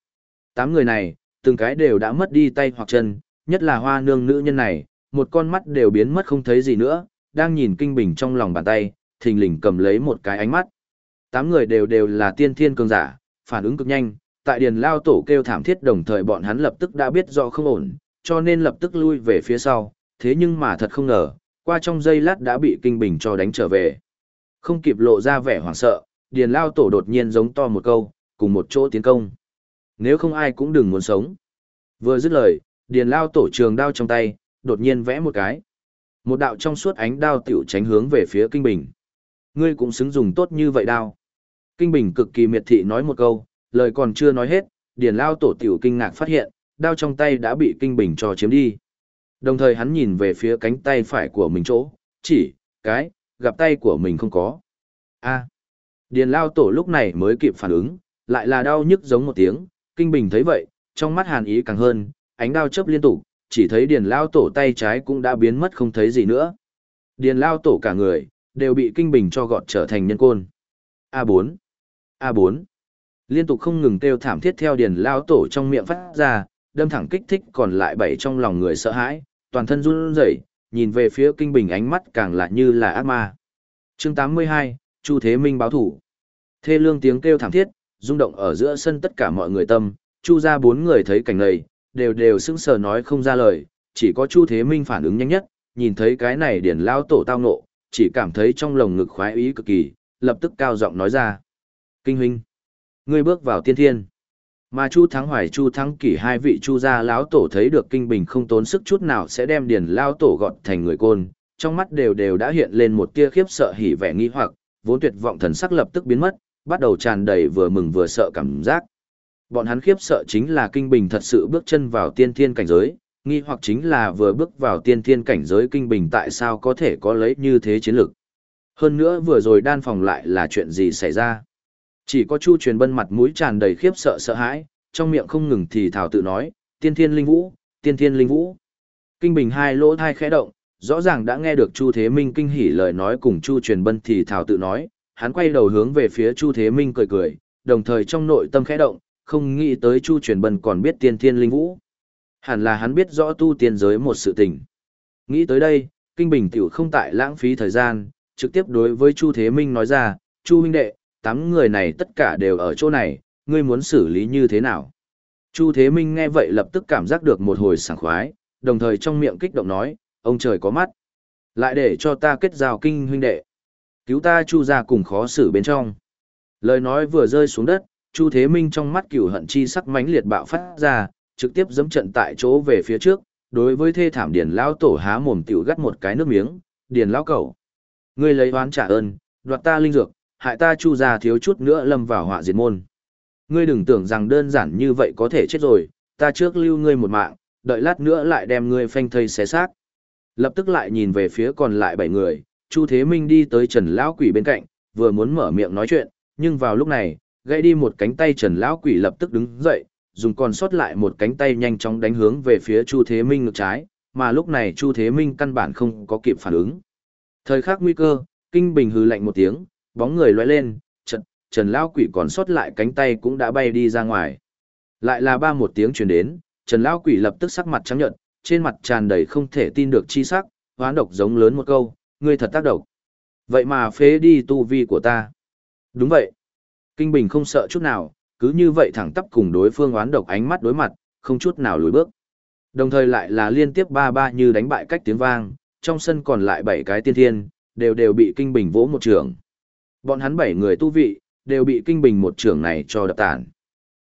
Tám người này, từng cái đều đã mất đi tay hoặc chân, nhất là hoa nương nữ nhân này, một con mắt đều biến mất không thấy gì nữa, đang nhìn kinh bình trong lòng bàn tay, thình lình cầm lấy một cái ánh mắt. Tám người đều đều là tiên thiên cường giả, phản ứng cực nhanh, tại điền lao tổ kêu thảm thiết đồng thời bọn hắn lập tức đã biết rõ không ổn, cho nên lập tức lui về phía sau, thế nhưng mà thật không ngờ, qua trong giây lát đã bị kinh bình cho đánh trở về. Không kịp lộ ra vẻ hoảng sợ, điền lao tổ đột nhiên giống to một câu, cùng một chỗ tiến công. Nếu không ai cũng đừng muốn sống. Vừa dứt lời, điền lao tổ trường đao trong tay, đột nhiên vẽ một cái. Một đạo trong suốt ánh đao tiểu tránh hướng về phía kinh bình. Ngươi cũng xứng dùng tốt như vậy đao. Kinh bình cực kỳ miệt thị nói một câu, lời còn chưa nói hết, điền lao tổ tiểu kinh ngạc phát hiện, đao trong tay đã bị kinh bình cho chiếm đi. Đồng thời hắn nhìn về phía cánh tay phải của mình chỗ, chỉ, cái, gặp tay của mình không có. a Điền lao tổ lúc này mới kịp phản ứng, lại là đau nhức giống một tiếng, kinh bình thấy vậy, trong mắt hàn ý càng hơn, ánh đao chớp liên tục, chỉ thấy điền lao tổ tay trái cũng đã biến mất không thấy gì nữa. Điền lao tổ cả người, đều bị kinh bình cho gọt trở thành nhân côn. A4, A4, liên tục không ngừng kêu thảm thiết theo điền lao tổ trong miệng phát ra, đâm thẳng kích thích còn lại bảy trong lòng người sợ hãi, toàn thân run rẩy, nhìn về phía kinh bình ánh mắt càng lạ như là ác ma. Chương 82, Chu Thế Minh báo thủ. Thê lương tiếng kêu thảm thiết, rung động ở giữa sân tất cả mọi người tâm, Chu ra bốn người thấy cảnh này, đều đều sững sờ nói không ra lời, chỉ có Chu Thế Minh phản ứng nhanh nhất, nhìn thấy cái này điển lao tổ tao nộ, chỉ cảm thấy trong lồng ngực khoái ý cực kỳ, lập tức cao giọng nói ra. Kinh huynh, ngươi bước vào tiên thiên. Mà Chu Thắng Hoài Chu Thắng Kỷ hai vị Chu gia lão tổ thấy được kinh bình không tốn sức chút nào sẽ đem điền lao tổ gọt thành người côn, trong mắt đều đều đã hiện lên một tia khiếp sợ hỉ vẻ nghi hoặc, vốn tuyệt vọng thần sắc lập tức biến mất, bắt đầu tràn đầy vừa mừng vừa sợ cảm giác. Bọn hắn khiếp sợ chính là kinh bình thật sự bước chân vào tiên thiên cảnh giới, nghi hoặc chính là vừa bước vào tiên thiên cảnh giới kinh bình tại sao có thể có lấy như thế chiến lực. Hơn nữa vừa rồi đan phòng lại là chuyện gì xảy ra. Chỉ có Chu truyền bân mặt mũi tràn đầy khiếp sợ sợ hãi, trong miệng không ngừng thì thảo tự nói, tiên thiên linh vũ, tiên thiên linh vũ. Kinh bình hai lỗ thai khẽ động, rõ ràng đã nghe được Chu Thế Minh kinh hỉ lời nói cùng Chu truyền bân thì thảo tự nói, hắn quay đầu hướng về phía Chu Thế Minh cười cười, đồng thời trong nội tâm khẽ động, không nghĩ tới Chu truyền bân còn biết tiên thiên linh vũ. Hẳn là hắn biết rõ tu tiên giới một sự tình. Nghĩ tới đây, Kinh Bình tiểu không tại lãng phí thời gian, trực tiếp đối với Chu Thế Minh nói ra, Chu huynh đệ, tám người này tất cả đều ở chỗ này, ngươi muốn xử lý như thế nào? Chu Thế Minh nghe vậy lập tức cảm giác được một hồi sảng khoái, đồng thời trong miệng kích động nói, ông trời có mắt. Lại để cho ta kết giao kinh huynh đệ. Cứu ta Chu ra cùng khó xử bên trong. Lời nói vừa rơi xuống đất, Chu Thế Minh trong mắt cửu hận chi sắc mãnh liệt bạo phát ra, trực tiếp dẫm trận tại chỗ về phía trước, đối với thê thảm điền lão tổ há mồm tiểu gắt một cái nước miếng, điền lão cẩu. Ngươi lấy oán trả ơn, đoạt ta linh dược, hại ta chu ra thiếu chút nữa lâm vào họa diệt môn. Ngươi đừng tưởng rằng đơn giản như vậy có thể chết rồi, ta trước lưu ngươi một mạng, đợi lát nữa lại đem ngươi phanh thây xé xác. Lập tức lại nhìn về phía còn lại bảy người, Chu Thế Minh đi tới Trần Lão Quỷ bên cạnh, vừa muốn mở miệng nói chuyện, nhưng vào lúc này, gãy đi một cánh tay Trần Lão Quỷ lập tức đứng dậy, dùng còn sót lại một cánh tay nhanh chóng đánh hướng về phía Chu Thế Minh ngược trái, mà lúc này Chu Thế Minh căn bản không có kịp phản ứng. Thời khắc nguy cơ, Kinh Bình hừ lạnh một tiếng, bóng người lóe lên, Trần, Trần Lão Quỷ còn sót lại cánh tay cũng đã bay đi ra ngoài. Lại là ba một tiếng truyền đến, Trần Lão Quỷ lập tức sắc mặt trắng nhợt, trên mặt tràn đầy không thể tin được chi sắc, hoán độc giống lớn một câu, ngươi thật tác độc. Vậy mà phế đi tu vi của ta. Đúng vậy. Kinh Bình không sợ chút nào, cứ như vậy thẳng tắp cùng đối phương oán độc ánh mắt đối mặt, không chút nào lùi bước. Đồng thời lại là liên tiếp ba ba như đánh bại cách tiếng vang, trong sân còn lại bảy cái tiên thiên, đều đều bị Kinh Bình vỗ một trường. Bọn hắn bảy người tu vị, đều bị Kinh Bình một trường này cho đập tàn.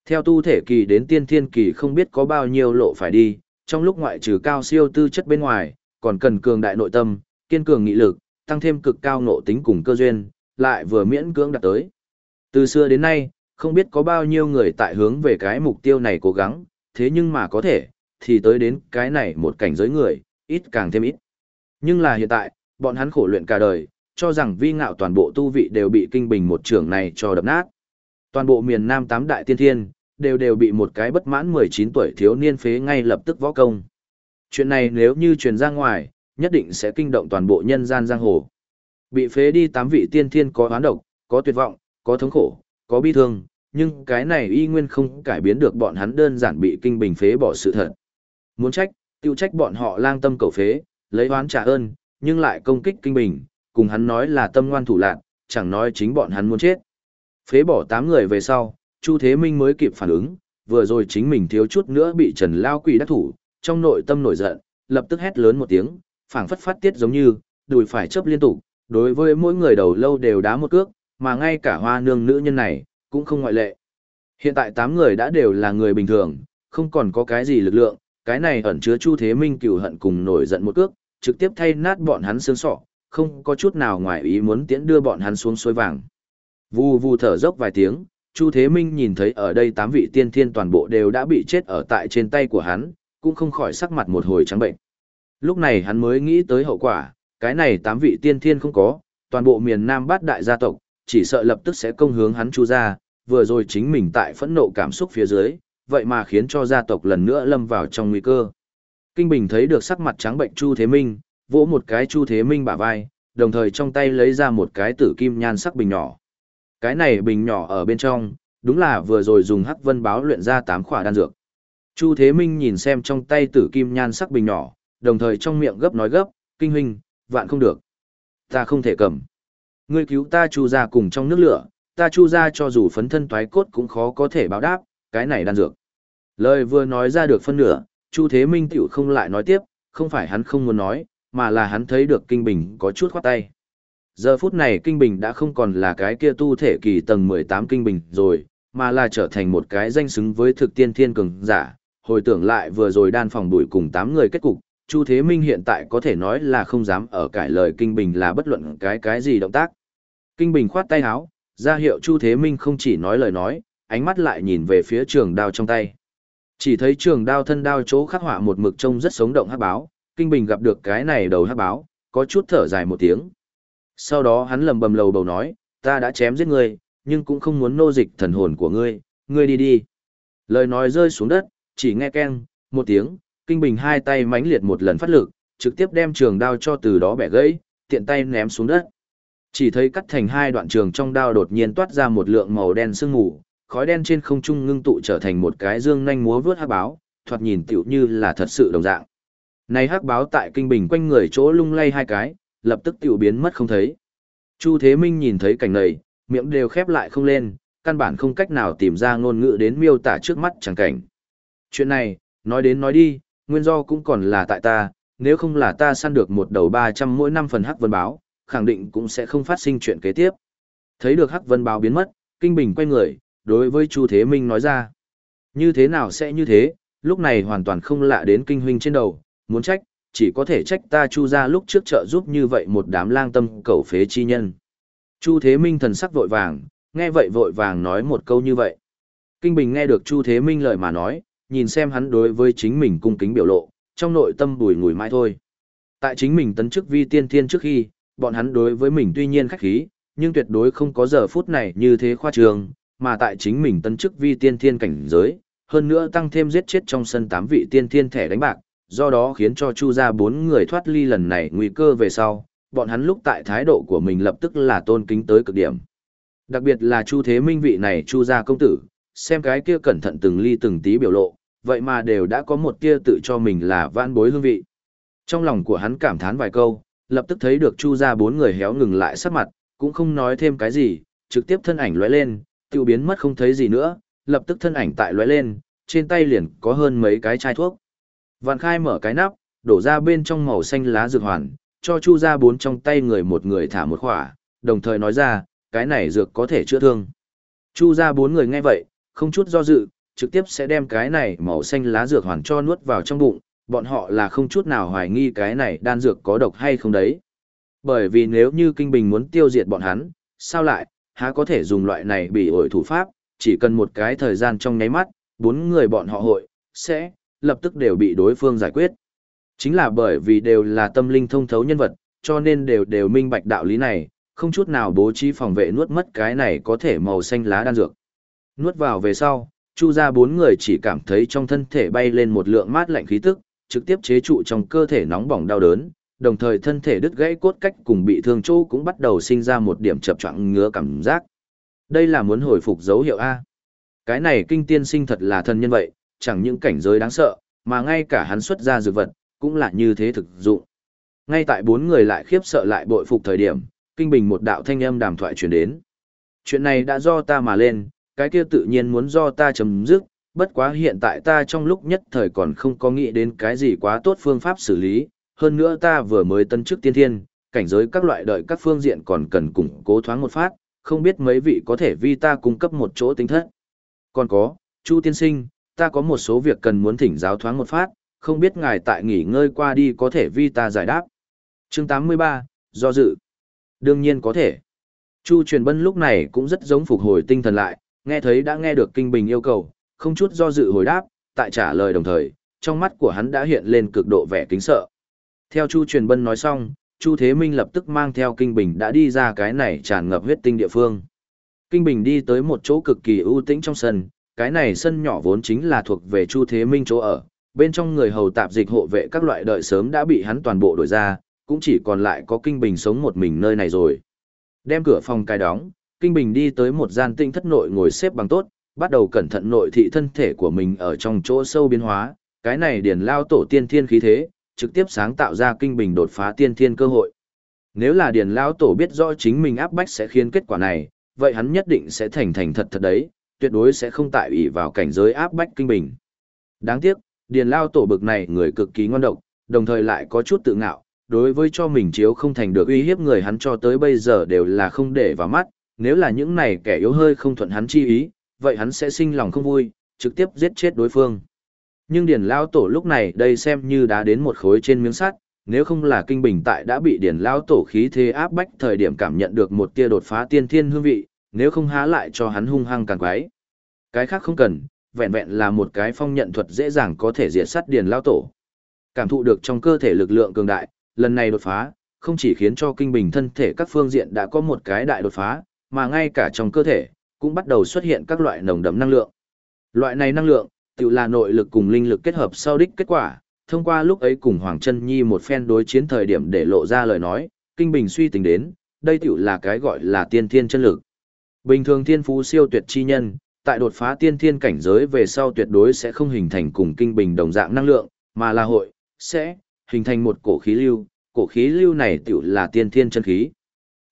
Theo tu thể kỳ đến tiên thiên kỳ không biết có bao nhiêu lộ phải đi, trong lúc ngoại trừ cao siêu tư chất bên ngoài, còn cần cường đại nội tâm, kiên cường nghị lực, tăng thêm cực cao nộ tính cùng cơ duyên, lại vừa miễn cưỡng đạt tới. Từ xưa đến nay, không biết có bao nhiêu người tại hướng về cái mục tiêu này cố gắng, thế nhưng mà có thể, thì tới đến cái này một cảnh giới người, ít càng thêm ít. Nhưng là hiện tại, bọn hắn khổ luyện cả đời, cho rằng vi ngạo toàn bộ tu vị đều bị kinh bình một trường này cho đập nát. Toàn bộ miền Nam tám đại tiên thiên, đều đều bị một cái bất mãn 19 tuổi thiếu niên phế ngay lập tức võ công. Chuyện này nếu như truyền ra ngoài, nhất định sẽ kinh động toàn bộ nhân gian giang hồ. Bị phế đi tám vị tiên thiên có oán độc, có tuyệt vọng, có thống khổ, có bi thương, nhưng cái này y nguyên không cải biến được bọn hắn đơn giản bị kinh bình phế bỏ sự thật. Muốn trách, tiêu trách bọn họ lang tâm cầu phế, lấy oán trả ơn, nhưng lại công kích kinh bình, cùng hắn nói là tâm ngoan thủ lạc, chẳng nói chính bọn hắn muốn chết. Phế bỏ tám người về sau, Chu Thế Minh mới kịp phản ứng, vừa rồi chính mình thiếu chút nữa bị Trần Lao Quỷ đắc thủ, trong nội tâm nổi giận, lập tức hét lớn một tiếng, phảng phất phát tiết giống như, đùi phải chấp liên tục, đối với mỗi người đầu lâu đều đá một cước, mà ngay cả hoa nương nữ nhân này, cũng không ngoại lệ. Hiện tại 8 người đã đều là người bình thường, không còn có cái gì lực lượng, cái này ẩn chứa Chu Thế Minh cửu hận cùng nổi giận một cước, trực tiếp thay nát bọn hắn xương sọ, không có chút nào ngoài ý muốn tiễn đưa bọn hắn xuống suối vàng. Vù vù thở dốc vài tiếng, Chu Thế Minh nhìn thấy ở đây 8 vị tiên thiên toàn bộ đều đã bị chết ở tại trên tay của hắn, cũng không khỏi sắc mặt một hồi trắng bệnh. Lúc này hắn mới nghĩ tới hậu quả, cái này tám vị tiên thiên không có, toàn bộ miền Nam bát đại gia tộc, chỉ sợ lập tức sẽ công hướng hắn chu ra, vừa rồi chính mình tại phẫn nộ cảm xúc phía dưới, vậy mà khiến cho gia tộc lần nữa lâm vào trong nguy cơ. Kinh Bình thấy được sắc mặt trắng bệnh Chu Thế Minh, vỗ một cái Chu Thế Minh bả vai, đồng thời trong tay lấy ra một cái tử kim nhan sắc bình nhỏ. Cái này bình nhỏ ở bên trong, đúng là vừa rồi dùng hắc vân báo luyện ra tám khỏa đan dược. Chu Thế Minh nhìn xem trong tay tử kim nhan sắc bình nhỏ, đồng thời trong miệng gấp nói gấp, kinh huynh, vạn không được. Ta không thể cầm. Ngươi cứu ta chu ra cùng trong nước lửa, ta chu ra cho dù phấn thân toái cốt cũng khó có thể báo đáp, cái này đan dược. Lời vừa nói ra được phân nửa, Chu Thế Minh tiểu không lại nói tiếp, không phải hắn không muốn nói, mà là hắn thấy được Kinh Bình có chút khoát tay. Giờ phút này Kinh Bình đã không còn là cái kia tu thể kỳ tầng 18 Kinh Bình rồi, mà là trở thành một cái danh xứng với thực tiên thiên cường giả. Hồi tưởng lại vừa rồi đan phòng đuổi cùng 8 người kết cục, Chu Thế Minh hiện tại có thể nói là không dám ở cải lời Kinh Bình là bất luận cái cái gì động tác. Kinh Bình khoát tay áo, ra hiệu Chu Thế Minh không chỉ nói lời nói, ánh mắt lại nhìn về phía trường đao trong tay. Chỉ thấy trường đao thân đao chỗ khắc họa một mực trông rất sống động hắc báo, Kinh Bình gặp được cái này đầu hắc báo, có chút thở dài một tiếng. Sau đó hắn lầm bầm lầu bầu nói, ta đã chém giết ngươi, nhưng cũng không muốn nô dịch thần hồn của ngươi, ngươi đi đi. Lời nói rơi xuống đất, chỉ nghe keng, một tiếng, Kinh Bình hai tay mãnh liệt một lần phát lực, trực tiếp đem trường đao cho từ đó bẻ gãy, tiện tay ném xuống đất. Chỉ thấy cắt thành hai đoạn trường trong đao đột nhiên toát ra một lượng màu đen sương mù, khói đen trên không trung ngưng tụ trở thành một cái dương nhanh múa vướt hắc báo, thoạt nhìn tiểu như là thật sự đồng dạng. Này hắc báo tại kinh bình quanh người chỗ lung lay hai cái, lập tức tiểu biến mất không thấy. Chu Thế Minh nhìn thấy cảnh này, miệng đều khép lại không lên, căn bản không cách nào tìm ra ngôn ngữ đến miêu tả trước mắt chẳng cảnh. Chuyện này, nói đến nói đi, nguyên do cũng còn là tại ta, nếu không là ta săn được một đầu 300 mỗi năm phần hắc vân báo, khẳng định cũng sẽ không phát sinh chuyện kế tiếp. Thấy được hắc vân báo biến mất, Kinh Bình quay người, đối với Chu Thế Minh nói ra. Như thế nào sẽ như thế, lúc này hoàn toàn không lạ đến kinh huynh trên đầu, muốn trách, chỉ có thể trách ta Chu ra lúc trước trợ giúp như vậy một đám lang tâm cầu phế chi nhân. Chu Thế Minh thần sắc vội vàng, nghe vậy vội vàng nói một câu như vậy. Kinh Bình nghe được Chu Thế Minh lời mà nói, nhìn xem hắn đối với chính mình cung kính biểu lộ, trong nội tâm bùi ngùi mãi thôi. Tại chính mình tấn chức vi tiên thiên trước khi, bọn hắn đối với mình tuy nhiên khách khí, nhưng tuyệt đối không có giờ phút này như thế khoa trường, mà tại chính mình tấn chức vi tiên thiên cảnh giới, hơn nữa tăng thêm giết chết trong sân tám vị tiên thiên thẻ đánh bạc, do đó khiến cho Chu gia bốn người thoát ly lần này nguy cơ về sau, bọn hắn lúc tại thái độ của mình lập tức là tôn kính tới cực điểm. Đặc biệt là Chu Thế Minh vị này Chu gia công tử, xem cái kia cẩn thận từng ly từng tí biểu lộ, vậy mà đều đã có một tia tự cho mình là vãn bối hương vị. Trong lòng của hắn cảm thán vài câu, lập tức thấy được Chu gia bốn người héo ngừng lại sắc mặt, cũng không nói thêm cái gì, trực tiếp thân ảnh lóe lên, tiêu biến mất không thấy gì nữa, lập tức thân ảnh tại lóe lên, trên tay liền có hơn mấy cái chai thuốc. Vạn khai mở cái nắp, đổ ra bên trong màu xanh lá dược hoàn, cho chu ra bốn trong tay người một người thả một khỏa, đồng thời nói ra, cái này dược có thể chữa thương. Chu ra bốn người nghe vậy, không chút do dự, trực tiếp sẽ đem cái này màu xanh lá dược hoàn cho nuốt vào trong bụng, bọn họ là không chút nào hoài nghi cái này đan dược có độc hay không đấy. Bởi vì nếu như kinh bình muốn tiêu diệt bọn hắn, sao lại, há có thể dùng loại này bị ổi thủ pháp, chỉ cần một cái thời gian trong nháy mắt, bốn người bọn họ hội, sẽ, lập tức đều bị đối phương giải quyết. Chính là bởi vì đều là tâm linh thông thấu nhân vật, cho nên đều đều minh bạch đạo lý này, không chút nào bố trí phòng vệ nuốt mất cái này có thể màu xanh lá đan dược. Nuốt vào về sau, chu ra bốn người chỉ cảm thấy trong thân thể bay lên một lượng mát lạnh khí tức, trực tiếp chế trụ trong cơ thể nóng bỏng đau đớn, đồng thời thân thể đứt gãy cốt cách cùng bị thương chỗ cũng bắt đầu sinh ra một điểm chập choạng ngứa cảm giác. Đây là muốn hồi phục dấu hiệu A. Cái này kinh tiên sinh thật là thần nhân vậy, chẳng những cảnh giới đáng sợ, mà ngay cả hắn xuất ra dược vật, cũng là như thế thực dụng. Ngay tại bốn người lại khiếp sợ lại bội phục thời điểm, kinh bình một đạo thanh âm đàm thoại truyền đến. Chuyện này đã do ta mà lên, cái kia tự nhiên muốn do ta chấm dứt, bất quá hiện tại ta trong lúc nhất thời còn không có nghĩ đến cái gì quá tốt phương pháp xử lý, hơn nữa ta vừa mới tân chức tiên thiên, cảnh giới các loại đợi các phương diện còn cần củng cố thoáng một phát, không biết mấy vị có thể vi ta cung cấp một chỗ tính thất. Còn có, Chu tiên sinh, ta có một số việc cần muốn thỉnh giáo thoáng một phát, không biết ngài tại nghỉ ngơi qua đi có thể vi ta giải đáp. Chương 83, do dự. Đương nhiên có thể. Chu truyền bân lúc này cũng rất giống phục hồi tinh thần lại, nghe thấy đã nghe được kinh bình yêu cầu, không chút do dự hồi đáp, tại trả lời đồng thời, trong mắt của hắn đã hiện lên cực độ vẻ kính sợ. Theo Chu truyền bân nói xong, Chu Thế Minh lập tức mang theo Kinh Bình đã đi ra cái này tràn ngập huyết tinh địa phương. Kinh Bình đi tới một chỗ cực kỳ ưu tĩnh trong sân, cái này sân nhỏ vốn chính là thuộc về Chu Thế Minh chỗ ở, bên trong người hầu tạp dịch hộ vệ các loại đợi sớm đã bị hắn toàn bộ đổi ra, cũng chỉ còn lại có Kinh Bình sống một mình nơi này rồi. Đem cửa phòng cài đóng, Kinh Bình đi tới một gian tinh thất nội ngồi xếp bằng tốt, bắt đầu cẩn thận nội thị thân thể của mình ở trong chỗ sâu biến hóa, cái này điển lao tổ tiên thiên khí thế, trực tiếp sáng tạo ra Kinh Bình đột phá tiên thiên cơ hội. Nếu là điển lao tổ biết rõ chính mình áp bách sẽ khiến kết quả này, vậy hắn nhất định sẽ thành thành thật thật đấy, tuyệt đối sẽ không tại ủy vào cảnh giới áp bách Kinh Bình. Đáng tiếc, điền lao tổ bực này người cực kỳ ngon độc, đồng thời lại có chút tự ngạo, đối với cho mình chiếu không thành được uy hiếp người hắn cho tới bây giờ đều là không để vào mắt, nếu là những này kẻ yếu hơi không thuận hắn chi ý, vậy hắn sẽ sinh lòng không vui, trực tiếp giết chết đối phương. Nhưng điền lao tổ lúc này đây xem như đã đến một khối trên miếng sắt, nếu không là kinh bình tại đã bị điền lao tổ khí thế áp bách thời điểm cảm nhận được một tia đột phá tiên thiên hương vị, nếu không há lại cho hắn hung hăng càng quái. Cái khác không cần, vẹn vẹn là một cái phong nhận thuật dễ dàng có thể diệt sát điền lao tổ. Cảm thụ được trong cơ thể lực lượng cường đại, lần này đột phá, không chỉ khiến cho kinh bình thân thể các phương diện đã có một cái đại đột phá, mà ngay cả trong cơ thể, cũng bắt đầu xuất hiện các loại nồng đậm năng lượng. Loại này năng lượng, tự là nội lực cùng linh lực kết hợp sau đích kết quả, thông qua lúc ấy cùng Hoàng Trân Nhi một phen đối chiến thời điểm để lộ ra lời nói, kinh bình suy tính đến, đây tự là cái gọi là tiên thiên chân lực. Bình thường thiên phú siêu tuyệt chi nhân, tại đột phá tiên thiên cảnh giới về sau tuyệt đối sẽ không hình thành cùng kinh bình đồng dạng năng lượng, mà là hội, sẽ, hình thành một cổ khí lưu, cổ khí lưu này tiểu là tiên thiên chân khí.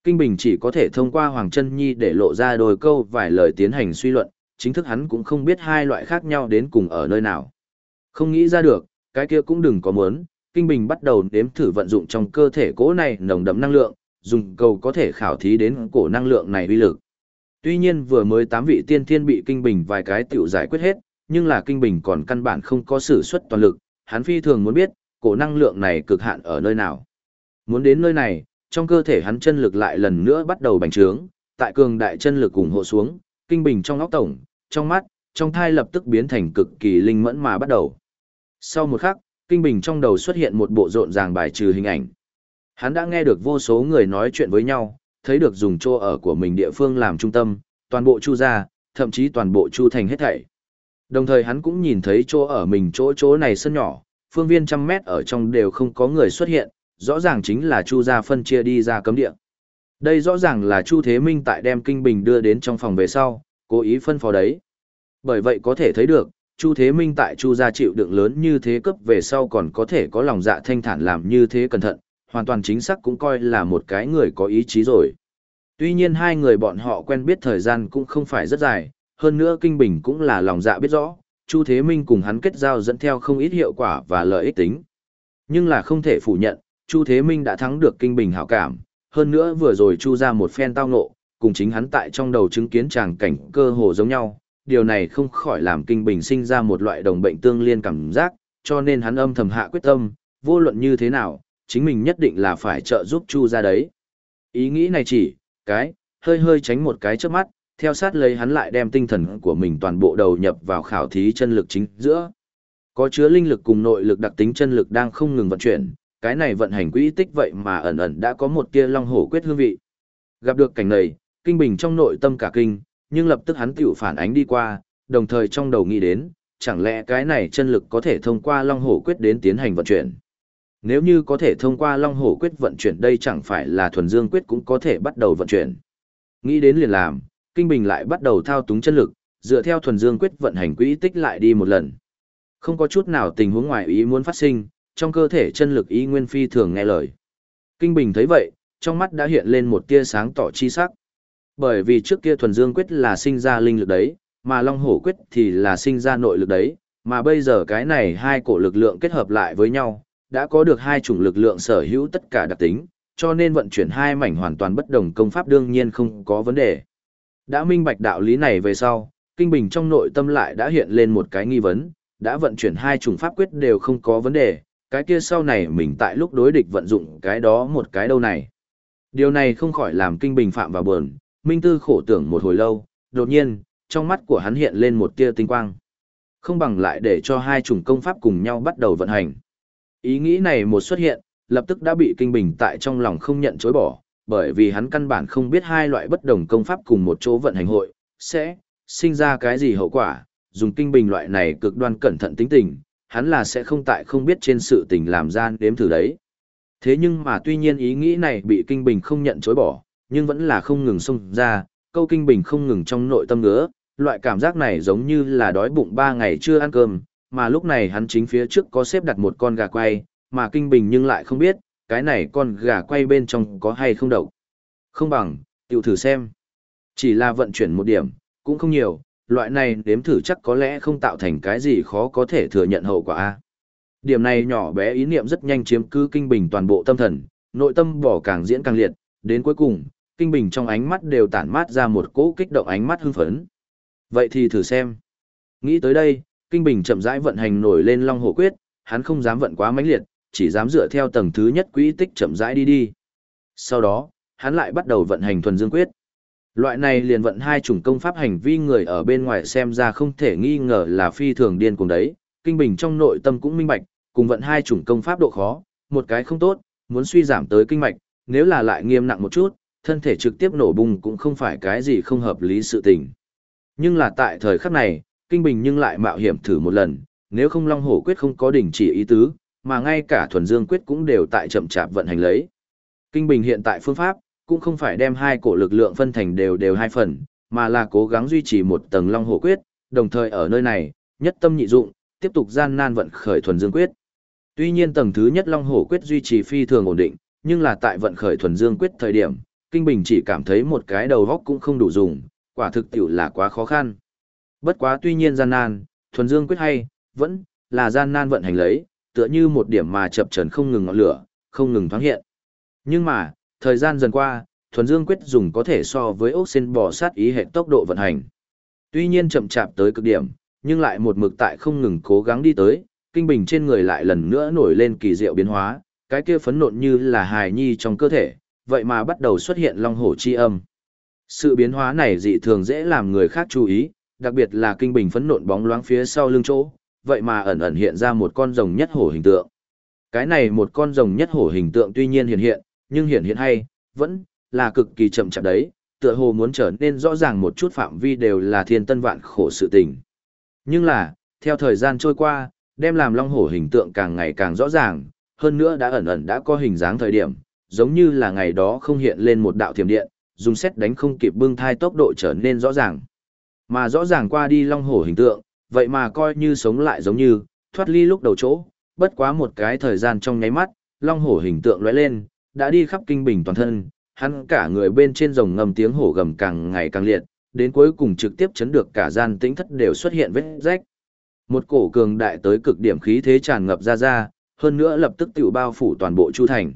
Kinh Bình chỉ có thể thông qua Hoàng Trân Nhi để lộ ra đôi câu vài lời tiến hành suy luận, chính thức hắn cũng không biết hai loại khác nhau đến cùng ở nơi nào. Không nghĩ ra được, cái kia cũng đừng có muốn, Kinh Bình bắt đầu đếm thử vận dụng trong cơ thể cỗ này nồng đậm năng lượng, dùng cầu có thể khảo thí đến cổ năng lượng này uy lực. Tuy nhiên vừa mới tám vị tiên thiên bị Kinh Bình vài cái tiểu giải quyết hết, nhưng là Kinh Bình còn căn bản không có sử xuất toàn lực, hắn phi thường muốn biết, cổ năng lượng này cực hạn ở nơi nào. Muốn đến nơi này, trong cơ thể hắn chân lực lại lần nữa bắt đầu bành trướng, tại cường đại chân lực ủng hộ xuống, Kinh Bình trong óc tổng, trong mắt, trong thai lập tức biến thành cực kỳ linh mẫn mà bắt đầu. Sau một khắc, Kinh Bình trong đầu xuất hiện một bộ rộn ràng bài trừ hình ảnh. Hắn đã nghe được vô số người nói chuyện với nhau, thấy được dùng chỗ ở của mình địa phương làm trung tâm, toàn bộ chu gia, thậm chí toàn bộ chu thành hết thảy. Đồng thời hắn cũng nhìn thấy chỗ ở mình chỗ chỗ này sân nhỏ, phương viên trăm mét ở trong đều không có người xuất hiện, rõ ràng chính là chu gia phân chia đi ra cấm địa. Đây rõ ràng là chu Thế Minh tại đem Kinh Bình đưa đến trong phòng về sau, cố ý phân phó đấy. Bởi vậy có thể thấy được, Chu Thế Minh tại Chu gia chịu đựng lớn như thế cấp về sau còn có thể có lòng dạ thanh thản làm như thế cẩn thận, hoàn toàn chính xác cũng coi là một cái người có ý chí rồi. Tuy nhiên hai người bọn họ quen biết thời gian cũng không phải rất dài, hơn nữa Kinh Bình cũng là lòng dạ biết rõ, Chu Thế Minh cùng hắn kết giao dẫn theo không ít hiệu quả và lợi ích tính. Nhưng là không thể phủ nhận, Chu Thế Minh đã thắng được Kinh Bình hảo cảm, hơn nữa vừa rồi Chu ra một phen tao ngộ, cùng chính hắn tại trong đầu chứng kiến tràng cảnh cơ hồ giống nhau, điều này không khỏi làm Kinh Bình sinh ra một loại đồng bệnh tương liên cảm giác, cho nên hắn âm thầm hạ quyết tâm, vô luận như thế nào, chính mình nhất định là phải trợ giúp Chu ra đấy. Ý nghĩ này chỉ, cái, hơi hơi tránh một cái trước mắt, theo sát lấy hắn lại đem tinh thần của mình toàn bộ đầu nhập vào khảo thí chân lực chính giữa. Có chứa linh lực cùng nội lực đặc tính chân lực đang không ngừng vận chuyển, cái này vận hành quỹ tích vậy mà ẩn ẩn đã có một tia long hổ quyết hương vị. Gặp được cảnh này, kinh bình trong nội tâm cả kinh, nhưng lập tức hắn tiểu phản ánh đi qua, đồng thời trong đầu nghĩ đến, chẳng lẽ cái này chân lực có thể thông qua long hổ quyết đến tiến hành vận chuyển. Nếu như có thể thông qua long hổ quyết vận chuyển đây chẳng phải là thuần dương quyết cũng có thể bắt đầu vận chuyển. Nghĩ đến liền làm, kinh bình lại bắt đầu thao túng chân lực, dựa theo thuần dương quyết vận hành quỹ tích lại đi một lần. Không có chút nào tình huống ngoài ý muốn phát sinh, trong cơ thể chân lực ý nguyên phi thường nghe lời. Kinh bình thấy vậy, trong mắt đã hiện lên một tia sáng tỏ chi sắc. Bởi vì trước kia thuần dương quyết là sinh ra linh lực đấy, mà long hổ quyết thì là sinh ra nội lực đấy, mà bây giờ cái này hai cổ lực lượng kết hợp lại với nhau, đã có được hai chủng lực lượng sở hữu tất cả đặc tính, cho nên vận chuyển hai mảnh hoàn toàn bất đồng công pháp đương nhiên không có vấn đề. Đã minh bạch đạo lý này về sau, Kinh Bình trong nội tâm lại đã hiện lên một cái nghi vấn, đã vận chuyển hai chủng pháp quyết đều không có vấn đề, cái kia sau này mình tại lúc đối địch vận dụng cái đó một cái đâu này. Điều này không khỏi làm Kinh Bình phạm vào buồn, Minh Tư khổ tưởng một hồi lâu, đột nhiên, trong mắt của hắn hiện lên một tia tinh quang. Không bằng lại để cho hai chủng công pháp cùng nhau bắt đầu vận hành. Ý nghĩ này một xuất hiện, lập tức đã bị Kinh Bình tại trong lòng không nhận chối bỏ, bởi vì hắn căn bản không biết hai loại bất đồng công pháp cùng một chỗ vận hành hội, sẽ sinh ra cái gì hậu quả, dùng Kinh Bình loại này cực đoan cẩn thận tính tình, hắn là sẽ không tại không biết trên sự tình làm gian đếm thử đấy. Thế nhưng mà tuy nhiên ý nghĩ này bị Kinh Bình không nhận chối bỏ, nhưng vẫn là không ngừng xông ra, câu Kinh Bình không ngừng trong nội tâm ngứa, loại cảm giác này giống như là đói bụng ba ngày chưa ăn cơm, mà lúc này hắn chính phía trước có xếp đặt một con gà quay, mà Kinh Bình nhưng lại không biết, cái này con gà quay bên trong có hay không đậu. Không bằng, tiểu thử xem. Chỉ là vận chuyển một điểm, cũng không nhiều, loại này đếm thử chắc có lẽ không tạo thành cái gì khó có thể thừa nhận hậu quả. a Điểm này nhỏ bé ý niệm rất nhanh chiếm cứ Kinh Bình toàn bộ tâm thần, nội tâm bỏ càng diễn càng liệt, đến cuối cùng, Kinh Bình trong ánh mắt đều tản mát ra một cỗ kích động ánh mắt hưng phấn. Vậy thì thử xem. Nghĩ tới đây, Kinh Bình chậm rãi vận hành nổi lên Long Hổ Quyết, hắn không dám vận quá mãnh liệt, chỉ dám dựa theo tầng thứ nhất quỹ tích chậm rãi đi đi. Sau đó, hắn lại bắt đầu vận hành thuần dương quyết. Loại này liền vận hai chủng công pháp hành vi người ở bên ngoài xem ra không thể nghi ngờ là phi thường điên cùng đấy, kinh bình trong nội tâm cũng minh bạch, cùng vận hai chủng công pháp độ khó, một cái không tốt, muốn suy giảm tới kinh mạch, nếu là lại nghiêm nặng một chút, thân thể trực tiếp nổ bùng cũng không phải cái gì không hợp lý sự tình. Nhưng là tại thời khắc này, kinh bình nhưng lại mạo hiểm thử một lần, nếu không Long Hổ quyết không có đỉnh chỉ ý tứ, mà ngay cả thuần dương quyết cũng đều tại chậm chạp vận hành lấy. Kinh bình hiện tại phương pháp, cũng không phải đem hai cổ lực lượng phân thành đều đều hai phần, mà là cố gắng duy trì một tầng long hổ quyết, đồng thời ở nơi này, nhất tâm nhị dụng, tiếp tục gian nan vận khởi thuần dương quyết. Tuy nhiên tầng thứ nhất Long Hổ quyết duy trì phi thường ổn định, nhưng là tại vận khởi thuần dương quyết thời điểm, Kinh Bình chỉ cảm thấy một cái đầu góc cũng không đủ dùng, quả thực tiểu là quá khó khăn. Bất quá tuy nhiên gian nan, thuần dương quyết hay, vẫn là gian nan vận hành lấy, tựa như một điểm mà chập trần không ngừng ngọn lửa, không ngừng thoáng hiện. Nhưng mà, thời gian dần qua, thuần dương quyết dùng có thể so với ốc sen bò sát ý hệ tốc độ vận hành. Tuy nhiên chậm chạp tới cực điểm, nhưng lại một mực tại không ngừng cố gắng đi tới, kinh bình trên người lại lần nữa nổi lên kỳ diệu biến hóa, cái kia phấn nộn như là hài nhi trong cơ thể, vậy mà bắt đầu xuất hiện long hổ chi âm. Sự biến hóa này dị thường dễ làm người khác chú ý, đặc biệt là kinh bình phấn nộn bóng loáng phía sau lưng chỗ, vậy mà ẩn ẩn hiện ra một con rồng nhất hổ hình tượng. Cái này một con rồng nhất hổ hình tượng tuy nhiên hiện hiện, nhưng hiện hiện hay, vẫn là cực kỳ chậm chạp đấy, tựa hồ muốn trở nên rõ ràng một chút phạm vi đều là thiên tân vạn khổ sự tình. Nhưng là, theo thời gian trôi qua, đem làm long hổ hình tượng càng ngày càng rõ ràng, hơn nữa đã ẩn ẩn đã có hình dáng thời điểm, giống như là ngày đó không hiện lên một đạo thiểm điện, dùng xét đánh không kịp bưng thai tốc độ trở nên rõ ràng. Mà rõ ràng qua đi long hổ hình tượng, vậy mà coi như sống lại giống như, thoát ly lúc đầu chỗ, bất quá một cái thời gian trong nháy mắt, long hổ hình tượng lóe lên, đã đi khắp kinh bình toàn thân, hắn cả người bên trên rồng ngầm tiếng hổ gầm càng ngày càng liệt, đến cuối cùng trực tiếp chấn được cả gian tĩnh thất đều xuất hiện vết rách. Một cổ cường đại tới cực điểm khí thế tràn ngập ra ra, hơn nữa lập tức tiểu bao phủ toàn bộ chu thành.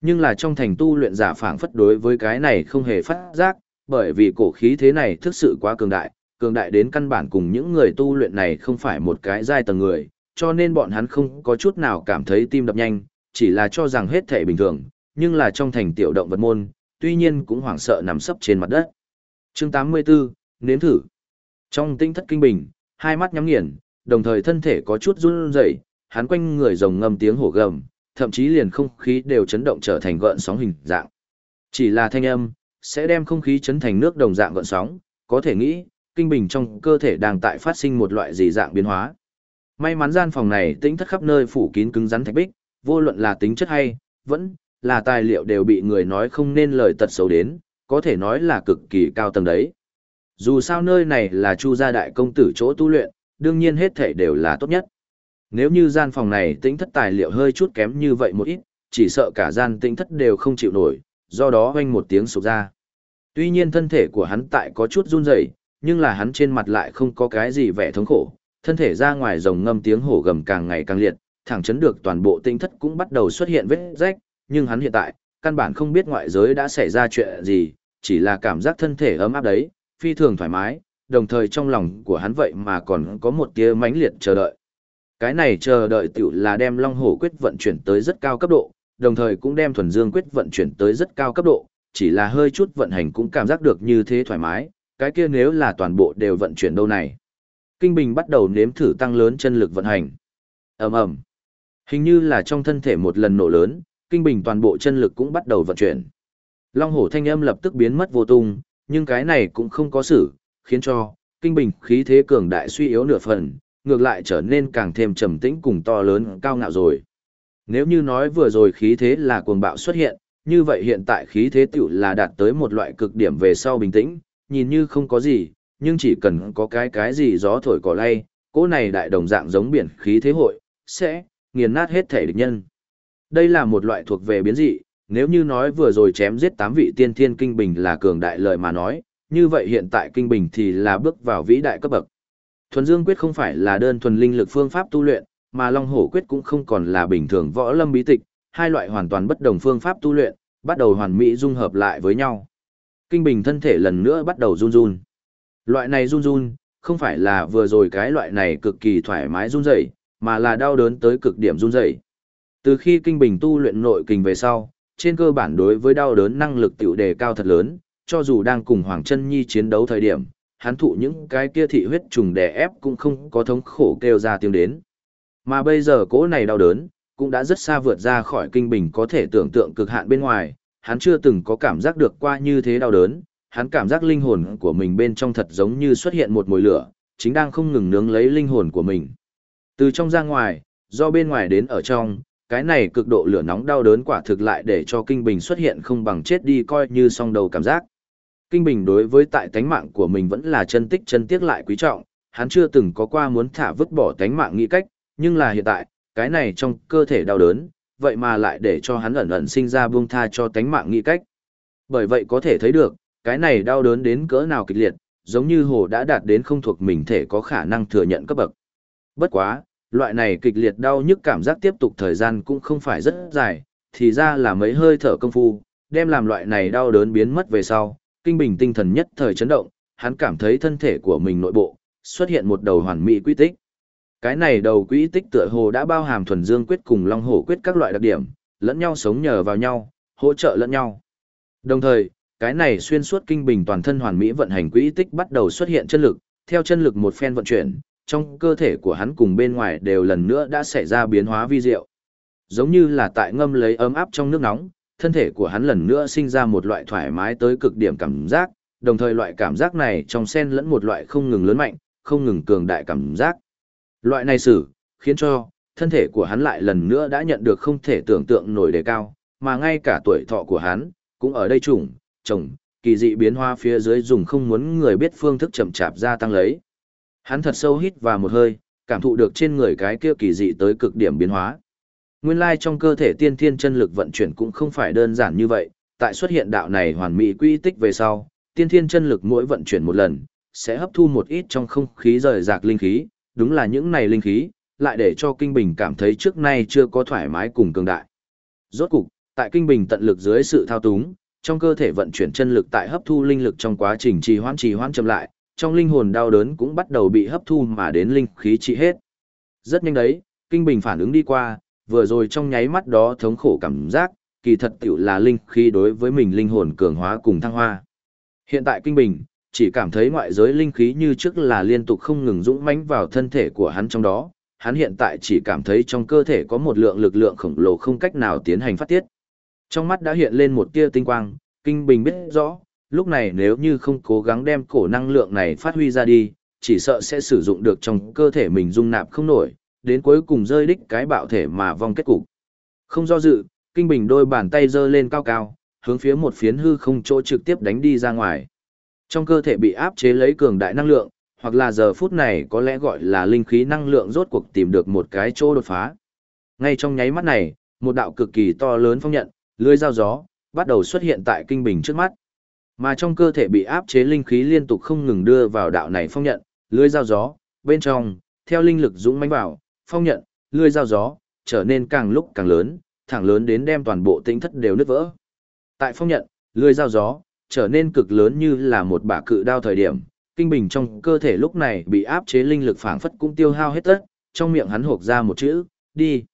Nhưng là trong thành tu luyện giả phảng phất đối với cái này không hề phát giác, bởi vì cổ khí thế này thực sự quá cường đại, cường đại đến căn bản cùng những người tu luyện này không phải một cái giai tầng người, cho nên bọn hắn không có chút nào cảm thấy tim đập nhanh, chỉ là cho rằng hết thể bình thường, nhưng là trong thành tiểu động vật môn, tuy nhiên cũng hoảng sợ nằm sấp trên mặt đất. Chương 84, nếm thử. Trong tinh thất kinh bình, hai mắt nhắm nghiền, đồng thời thân thể có chút run rẩy, hắn quanh người rồng ngâm tiếng hổ gầm, thậm chí liền không khí đều chấn động trở thành gợn sóng hình dạng. Chỉ là thanh âm, sẽ đem không khí chấn thành nước đồng dạng gợn sóng, có thể nghĩ, kinh bình trong cơ thể đang tại phát sinh một loại gì dạng biến hóa. May mắn gian phòng này tĩnh thất khắp nơi phủ kín cứng rắn thạch bích, vô luận là tính chất hay, vẫn là tài liệu đều bị người nói không nên lời tật xấu đến, có thể nói là cực kỳ cao tầng đấy. Dù sao nơi này là Chu gia đại công tử chỗ tu luyện, đương nhiên hết thể đều là tốt nhất. Nếu như gian phòng này tính thất tài liệu hơi chút kém như vậy một ít, chỉ sợ cả gian tính thất đều không chịu nổi, do đó hoanh một tiếng sụp ra. Tuy nhiên thân thể của hắn tại có chút run rẩy, nhưng là hắn trên mặt lại không có cái gì vẻ thống khổ, thân thể ra ngoài rồng ngâm tiếng hổ gầm càng ngày càng liệt, thẳng chấn được toàn bộ tinh thất cũng bắt đầu xuất hiện vết rách, nhưng hắn hiện tại, căn bản không biết ngoại giới đã xảy ra chuyện gì, chỉ là cảm giác thân thể ấm áp đấy, phi thường thoải mái, đồng thời trong lòng của hắn vậy mà còn có một tia mãnh liệt chờ đợi. Cái này chờ đợi tiểu là đem Long Hổ quyết vận chuyển tới rất cao cấp độ, đồng thời cũng đem Thuần Dương quyết vận chuyển tới rất cao cấp độ, chỉ là hơi chút vận hành cũng cảm giác được như thế thoải mái, cái kia nếu là toàn bộ đều vận chuyển đâu này. Kinh Bình bắt đầu nếm thử tăng lớn chân lực vận hành. Ầm ầm. Hình như là trong thân thể một lần nổ lớn, Kinh Bình toàn bộ chân lực cũng bắt đầu vận chuyển. Long hổ thanh âm lập tức biến mất vô tung, nhưng cái này cũng không có xử, khiến cho Kinh Bình khí thế cường đại suy yếu nửa phần, ngược lại trở nên càng thêm trầm tĩnh cùng to lớn cao ngạo rồi. Nếu như nói vừa rồi khí thế là cuồng bạo xuất hiện, như vậy hiện tại khí thế tiểu là đạt tới một loại cực điểm về sau bình tĩnh, nhìn như không có gì, nhưng chỉ cần có cái cái gì gió thổi cỏ lay, cỗ này đại đồng dạng giống biển khí thế hội, sẽ nghiền nát hết thể địch nhân. Đây là một loại thuộc về biến dị, nếu như nói vừa rồi chém giết tám vị tiên thiên kinh bình là cường đại lợi mà nói, như vậy hiện tại kinh bình thì là bước vào vĩ đại cấp bậc. Thuần Dương quyết không phải là đơn thuần linh lực phương pháp tu luyện, mà Long Hổ quyết cũng không còn là bình thường võ lâm bí tịch, hai loại hoàn toàn bất đồng phương pháp tu luyện, bắt đầu hoàn mỹ dung hợp lại với nhau. Kinh bình thân thể lần nữa bắt đầu run run. Loại này run run, không phải là vừa rồi cái loại này cực kỳ thoải mái run rẩy, mà là đau đớn tới cực điểm run rẩy. Từ khi kinh bình tu luyện nội kình về sau, trên cơ bản đối với đau đớn năng lực tiểu đề cao thật lớn, cho dù đang cùng Hoàng Chân Nhi chiến đấu thời điểm, hắn thụ những cái kia thị huyết trùng đè ép cũng không có thống khổ kêu ra tiếng đến. Mà bây giờ cỗ này đau đớn, cũng đã rất xa vượt ra khỏi kinh bình có thể tưởng tượng cực hạn bên ngoài, hắn chưa từng có cảm giác được qua như thế đau đớn, hắn cảm giác linh hồn của mình bên trong thật giống như xuất hiện một mùi lửa, chính đang không ngừng nướng lấy linh hồn của mình. Từ trong ra ngoài, do bên ngoài đến ở trong, cái này cực độ lửa nóng đau đớn quả thực lại để cho Kinh Bình xuất hiện không bằng chết đi coi như song đầu cảm giác. Kinh Bình đối với tại tánh mạng của mình vẫn là chân tích chân tiếc lại quý trọng, hắn chưa từng có qua muốn thả vứt bỏ tánh mạng nghĩ cách, nhưng là hiện tại, cái này trong cơ thể đau đớn, vậy mà lại để cho hắn ẩn ẩn sinh ra buông tha cho tánh mạng nghĩ cách. Bởi vậy có thể thấy được, cái này đau đớn đến cỡ nào kịch liệt, giống như hồ đã đạt đến không thuộc mình thể có khả năng thừa nhận cấp bậc. Bất quá, loại này kịch liệt đau nhức cảm giác tiếp tục thời gian cũng không phải rất dài, thì ra là mấy hơi thở công phu, đem làm loại này đau đớn biến mất về sau, kinh bình tinh thần nhất thời chấn động, hắn cảm thấy thân thể của mình nội bộ, xuất hiện một đầu hoàn mỹ quy tích. Cái này đầu quỹ tích tựa hồ đã bao hàm thuần dương quyết cùng long hổ quyết các loại đặc điểm, lẫn nhau sống nhờ vào nhau, hỗ trợ lẫn nhau. Đồng thời, cái này xuyên suốt kinh bình toàn thân hoàn mỹ vận hành quỹ tích bắt đầu xuất hiện chân lực, theo chân lực một phen vận chuyển, trong cơ thể của hắn cùng bên ngoài đều lần nữa đã xảy ra biến hóa vi diệu. Giống như là tại ngâm lấy ấm áp trong nước nóng, thân thể của hắn lần nữa sinh ra một loại thoải mái tới cực điểm cảm giác, đồng thời loại cảm giác này trong xen lẫn một loại không ngừng lớn mạnh, không ngừng cường đại cảm giác. Loại này xử, khiến cho, thân thể của hắn lại lần nữa đã nhận được không thể tưởng tượng nổi đề cao, mà ngay cả tuổi thọ của hắn, cũng ở đây trùng, trồng, kỳ dị biến hoa phía dưới dùng không muốn người biết phương thức chậm chạp gia tăng lấy. Hắn thật sâu hít vào một hơi, cảm thụ được trên người cái kia kỳ dị tới cực điểm biến hóa. Nguyên lai trong cơ thể tiên thiên chân lực vận chuyển cũng không phải đơn giản như vậy, tại xuất hiện đạo này hoàn mỹ quy tích về sau, tiên thiên chân lực mỗi vận chuyển một lần, sẽ hấp thu một ít trong không khí rời rạc linh khí, đúng là những này linh khí, lại để cho Kinh Bình cảm thấy trước nay chưa có thoải mái cùng cường đại. Rốt cục, tại Kinh Bình tận lực dưới sự thao túng, trong cơ thể vận chuyển chân lực tại hấp thu linh lực trong quá trình trì hoãn trì hoãn chậm lại, trong linh hồn đau đớn cũng bắt đầu bị hấp thu mà đến linh khí trị hết. Rất nhanh đấy, Kinh Bình phản ứng đi qua, vừa rồi trong nháy mắt đó thống khổ cảm giác, kỳ thật tiểu là linh khí đối với mình linh hồn cường hóa cùng thăng hoa. Hiện tại Kinh Bình, chỉ cảm thấy ngoại giới linh khí như trước là liên tục không ngừng dũng mãnh vào thân thể của hắn trong đó, hắn hiện tại chỉ cảm thấy trong cơ thể có một lượng lực lượng khổng lồ không cách nào tiến hành phát tiết. Trong mắt đã hiện lên một tia tinh quang, Kinh Bình biết rõ, lúc này nếu như không cố gắng đem cổ năng lượng này phát huy ra đi, chỉ sợ sẽ sử dụng được trong cơ thể mình dung nạp không nổi, đến cuối cùng rơi đích cái bạo thể mà vong kết cục. Không do dự, Kinh Bình đôi bàn tay giơ lên cao cao, hướng phía một phiến hư không chỗ trực tiếp đánh đi ra ngoài. Trong cơ thể bị áp chế lấy cường đại năng lượng, hoặc là giờ phút này có lẽ gọi là linh khí năng lượng rốt cuộc tìm được một cái chỗ đột phá. Ngay trong nháy mắt này, một đạo cực kỳ to lớn phong nhận, lưới dao gió, bắt đầu xuất hiện tại kinh bình trước mắt. Mà trong cơ thể bị áp chế linh khí liên tục không ngừng đưa vào đạo này phong nhận, lưới dao gió, bên trong, theo linh lực dũng mãnh vào, phong nhận, lưới dao gió, trở nên càng lúc càng lớn, thẳng lớn đến đem toàn bộ tinh thất đều nứt vỡ. Tại phong nhận, lưới dao gió, trở nên cực lớn như là một bả cự đao thời điểm, kinh bình trong cơ thể lúc này bị áp chế linh lực phảng phất cũng tiêu hao hết tất, trong miệng hắn hộc ra một chữ, đi.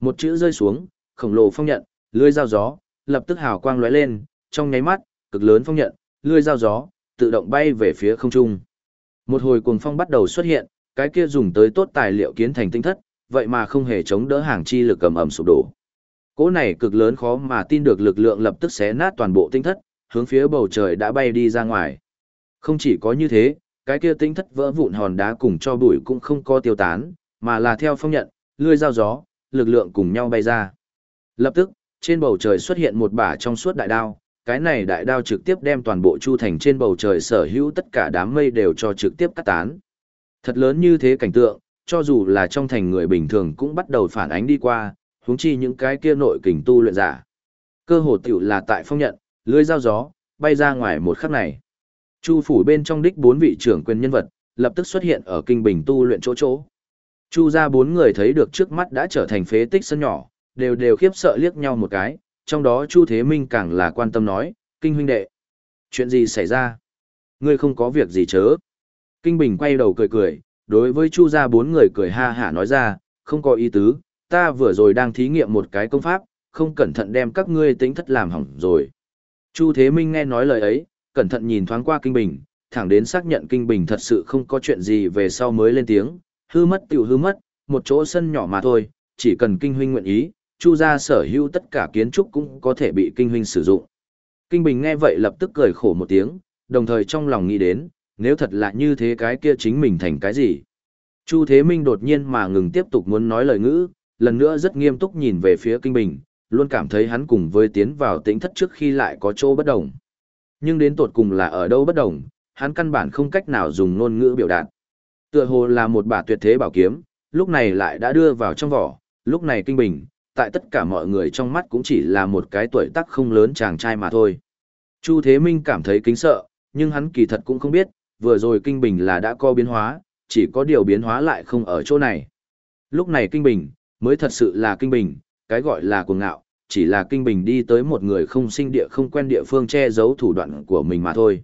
Một chữ rơi xuống, khổng lồ phong nhận, lưới dao gió, lập tức hào quang lóe lên, trong nháy mắt, cực lớn phong nhận, lưỡi dao gió, tự động bay về phía không trung. Một hồi cuồng phong bắt đầu xuất hiện, cái kia dùng tới tốt tài liệu kiến thành tinh thất, vậy mà không hề chống đỡ hàng chi lực cầm ẩm sụp đổ. Cỗ này cực lớn khó mà tin được lực lượng lập tức xé nát toàn bộ tinh thất, hướng phía bầu trời đã bay đi ra ngoài. Không chỉ có như thế, cái kia tinh thất vỡ vụn hòn đá cùng cho bụi cũng không có tiêu tán, mà là theo phong nhận, lươi dao gió, lực lượng cùng nhau bay ra. Lập tức, trên bầu trời xuất hiện một bả trong suốt đại đao, cái này đại đao trực tiếp đem toàn bộ chu thành trên bầu trời sở hữu tất cả đám mây đều cho trực tiếp cắt tán. Thật lớn như thế cảnh tượng, cho dù là trong thành người bình thường cũng bắt đầu phản ánh đi qua, huống chi những cái kia nội kình tu luyện giả. Cơ hồ tiểu là tại phong nhận, lưới dao gió, bay ra ngoài một khắc này. Chu phủ bên trong đích bốn vị trưởng quyền nhân vật, lập tức xuất hiện ở kinh bình tu luyện chỗ chỗ. Chu ra bốn người thấy được trước mắt đã trở thành phế tích sân nhỏ, đều đều khiếp sợ liếc nhau một cái, trong đó Chu Thế Minh càng là quan tâm nói, kinh huynh đệ. Chuyện gì xảy ra? Ngươi không có việc gì chớ. Kinh Bình quay đầu cười cười, đối với Chu ra bốn người cười ha hả nói ra, không có ý tứ, ta vừa rồi đang thí nghiệm một cái công pháp, không cẩn thận đem các ngươi tính thất làm hỏng rồi. Chu Thế Minh nghe nói lời ấy, cẩn thận nhìn thoáng qua Kinh Bình, thẳng đến xác nhận Kinh Bình thật sự không có chuyện gì về sau mới lên tiếng, hư mất tiểu hư mất, một chỗ sân nhỏ mà thôi, chỉ cần Kinh Huynh nguyện ý, Chu gia sở hữu tất cả kiến trúc cũng có thể bị Kinh Huynh sử dụng. Kinh Bình nghe vậy lập tức cười khổ một tiếng, đồng thời trong lòng nghĩ đến, nếu thật là như thế cái kia chính mình thành cái gì. Chu Thế Minh đột nhiên mà ngừng tiếp tục muốn nói lời ngữ, lần nữa rất nghiêm túc nhìn về phía Kinh Bình, luôn cảm thấy hắn cùng với tiến vào tĩnh thất trước khi lại có chỗ bất đồng. Nhưng đến tột cùng là ở đâu bất đồng, hắn căn bản không cách nào dùng ngôn ngữ biểu đạt. Tựa hồ là một bả tuyệt thế bảo kiếm, lúc này lại đã đưa vào trong vỏ, lúc này Kinh Bình, tại tất cả mọi người trong mắt cũng chỉ là một cái tuổi tác không lớn chàng trai mà thôi. Chu Thế Minh cảm thấy kính sợ, nhưng hắn kỳ thật cũng không biết, vừa rồi Kinh Bình là đã có biến hóa, chỉ có điều biến hóa lại không ở chỗ này. Lúc này Kinh Bình, mới thật sự là Kinh Bình, cái gọi là cuồng ngạo, chỉ là Kinh Bình đi tới một người không sinh địa không quen địa phương che giấu thủ đoạn của mình mà thôi.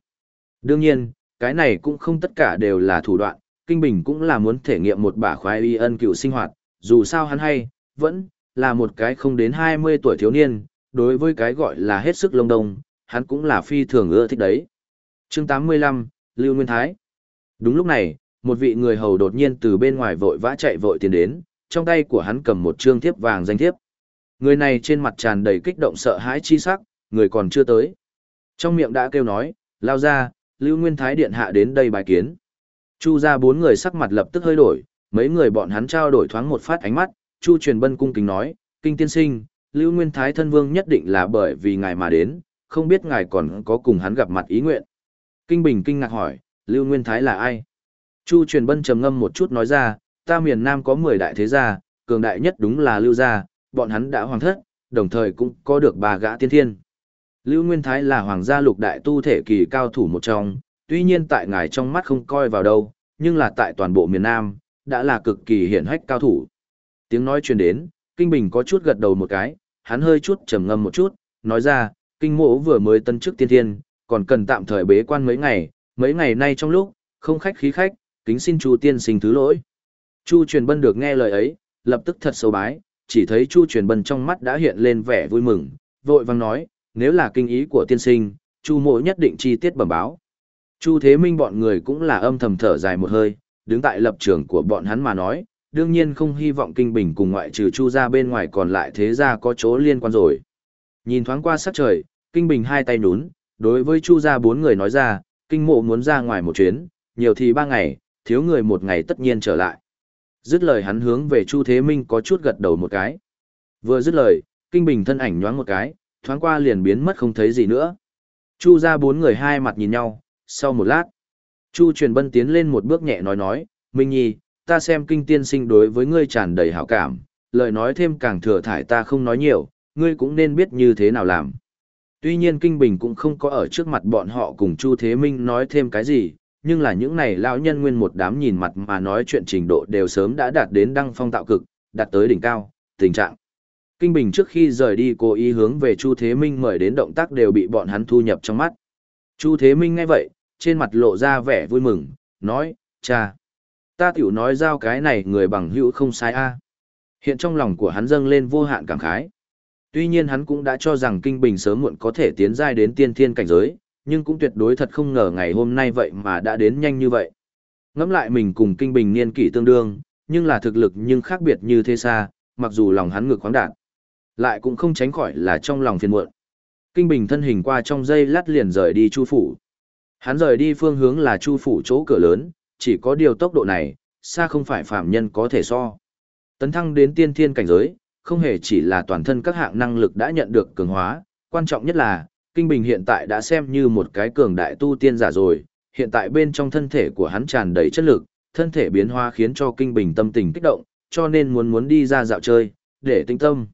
Đương nhiên, cái này cũng không tất cả đều là thủ đoạn, Kinh Bình cũng là muốn thể nghiệm một bả khoái y ân cựu sinh hoạt, dù sao hắn hay, vẫn là một cái không đến 20 tuổi thiếu niên, đối với cái gọi là hết sức lông đông, hắn cũng là phi thường ưa thích đấy. chương 85, Lưu Nguyên Thái Đúng lúc này, một vị người hầu đột nhiên từ bên ngoài vội vã chạy vội tiến đến, trong tay của hắn cầm một trương thiếp vàng danh thiếp. Người này trên mặt tràn đầy kích động sợ hãi chi sắc, người còn chưa tới. Trong miệng đã kêu nói, lao ra, Lưu Nguyên Thái Điện hạ đến đây bài kiến. Chu ra bốn người sắc mặt lập tức hơi đổi, mấy người bọn hắn trao đổi thoáng một phát ánh mắt, Chu truyền bân cung kính nói, kinh tiên sinh, Lưu Nguyên Thái thân vương nhất định là bởi vì ngài mà đến, không biết ngài còn có cùng hắn gặp mặt ý nguyện. Kinh Bình kinh ngạc hỏi, Lưu Nguyên Thái là ai? Chu truyền bân trầm ngâm một chút nói ra, ta miền Nam có 10 đại thế gia, cường đại nhất đúng là Lưu gia, bọn hắn đã hoàng thất, đồng thời cũng có được ba gã tiên thiên. Lưu Nguyên Thái là hoàng gia lục đại tu thể kỳ cao thủ một trong, tuy nhiên tại ngài trong mắt không coi vào đâu, nhưng là tại toàn bộ miền Nam, đã là cực kỳ hiển hách cao thủ. Tiếng nói truyền đến, Kinh Bình có chút gật đầu một cái, hắn hơi chút trầm ngâm một chút, nói ra, Kinh Mộ vừa mới tân chức tiên thiên, còn cần tạm thời bế quan mấy ngày, mấy ngày nay trong lúc, không khách khí khách, kính xin Chu tiên sinh thứ lỗi. Chu truyền bân được nghe lời ấy, lập tức thật sâu bái, chỉ thấy Chu truyền bân trong mắt đã hiện lên vẻ vui mừng, vội vàng nói, nếu là kinh ý của tiên sinh, Chu mộ nhất định chi tiết bẩm báo. Chu Thế Minh bọn người cũng là âm thầm thở dài một hơi, đứng tại lập trường của bọn hắn mà nói, đương nhiên không hy vọng kinh bình cùng ngoại trừ Chu ra bên ngoài còn lại thế ra có chỗ liên quan rồi. Nhìn thoáng qua sát trời, kinh bình hai tay nhún, đối với Chu ra bốn người nói ra, kinh mộ muốn ra ngoài một chuyến, nhiều thì ba ngày, thiếu người một ngày tất nhiên trở lại. Dứt lời hắn hướng về Chu Thế Minh có chút gật đầu một cái. Vừa dứt lời, kinh bình thân ảnh nhoáng một cái, thoáng qua liền biến mất không thấy gì nữa. Chu ra bốn người hai mặt nhìn nhau, sau một lát, Chu truyền bân tiến lên một bước nhẹ nói nói, Minh Nhi, ta xem kinh tiên sinh đối với ngươi tràn đầy hảo cảm, lời nói thêm càng thừa thải ta không nói nhiều, ngươi cũng nên biết như thế nào làm. Tuy nhiên Kinh Bình cũng không có ở trước mặt bọn họ cùng Chu Thế Minh nói thêm cái gì, nhưng là những này lão nhân nguyên một đám nhìn mặt mà nói chuyện trình độ đều sớm đã đạt đến đăng phong tạo cực, đạt tới đỉnh cao, tình trạng. Kinh Bình trước khi rời đi cố ý hướng về Chu Thế Minh mời đến động tác đều bị bọn hắn thu nhập trong mắt. Chu Thế Minh nghe vậy, trên mặt lộ ra vẻ vui mừng, nói, cha, ta tiểu nói giao cái này người bằng hữu không sai a. Hiện trong lòng của hắn dâng lên vô hạn cảm khái. Tuy nhiên hắn cũng đã cho rằng Kinh Bình sớm muộn có thể tiến giai đến tiên thiên cảnh giới, nhưng cũng tuyệt đối thật không ngờ ngày hôm nay vậy mà đã đến nhanh như vậy. Ngẫm lại mình cùng Kinh Bình niên kỷ tương đương, nhưng là thực lực nhưng khác biệt như thế xa, mặc dù lòng hắn ngược khoáng đạn, lại cũng không tránh khỏi là trong lòng phiền muộn. Kinh Bình thân hình qua trong dây lát liền rời đi Chu phủ. Hắn rời đi phương hướng là Chu phủ chỗ cửa lớn, chỉ có điều tốc độ này, xa không phải phạm nhân có thể so. Tấn thăng đến tiên thiên cảnh giới, không hề chỉ là toàn thân các hạng năng lực đã nhận được cường hóa, quan trọng nhất là, Kinh Bình hiện tại đã xem như một cái cường đại tu tiên giả rồi, hiện tại bên trong thân thể của hắn tràn đầy chất lực, thân thể biến hóa khiến cho Kinh Bình tâm tình kích động, cho nên muốn muốn đi ra dạo chơi, để tinh tâm.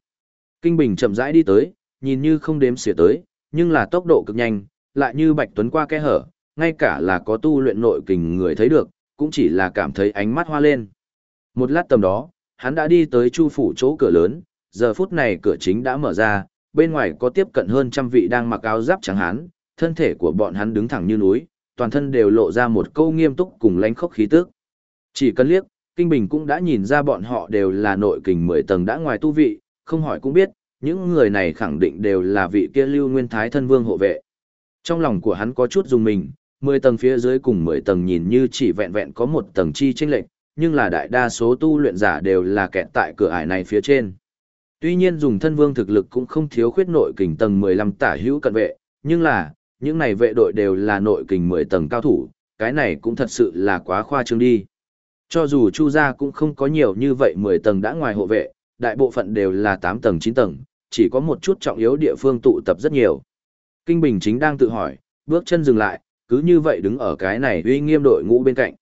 Kinh Bình chậm rãi đi tới, nhìn như không đếm xỉa tới, nhưng là tốc độ cực nhanh, lại như Bạch Tuấn qua kẽ hở, ngay cả là có tu luyện nội kình người thấy được, cũng chỉ là cảm thấy ánh mắt hoa lên. Một lát tầm đó, hắn đã đi tới chu phủ chỗ cửa lớn, giờ phút này cửa chính đã mở ra, bên ngoài có tiếp cận hơn trăm vị đang mặc áo giáp trắng hán, thân thể của bọn hắn đứng thẳng như núi, toàn thân đều lộ ra một câu nghiêm túc cùng lãnh khốc khí tức. Chỉ cần liếc, Kinh Bình cũng đã nhìn ra bọn họ đều là nội kình 10 tầng đã ngoài tu vị, không hỏi cũng biết, những người này khẳng định đều là vị kia lưu nguyên thái thân vương hộ vệ. Trong lòng của hắn có chút dùng mình, 10 tầng phía dưới cùng 10 tầng nhìn như chỉ vẹn vẹn có một tầng chi chênh lệch, nhưng là đại đa số tu luyện giả đều là kẹt tại cửa ải này phía trên. Tuy nhiên dùng thân vương thực lực cũng không thiếu khuyết nội kình tầng 15 tả hữu cận vệ, nhưng là, những này vệ đội đều là nội kình 10 tầng cao thủ, cái này cũng thật sự là quá khoa trương đi. Cho dù Chu gia cũng không có nhiều như vậy 10 tầng đã ngoài hộ vệ, đại bộ phận đều là 8 tầng 9 tầng, chỉ có một chút trọng yếu địa phương tụ tập rất nhiều. Kinh Bình chính đang tự hỏi, bước chân dừng lại, cứ như vậy đứng ở cái này uy nghiêm đội ngũ bên cạnh.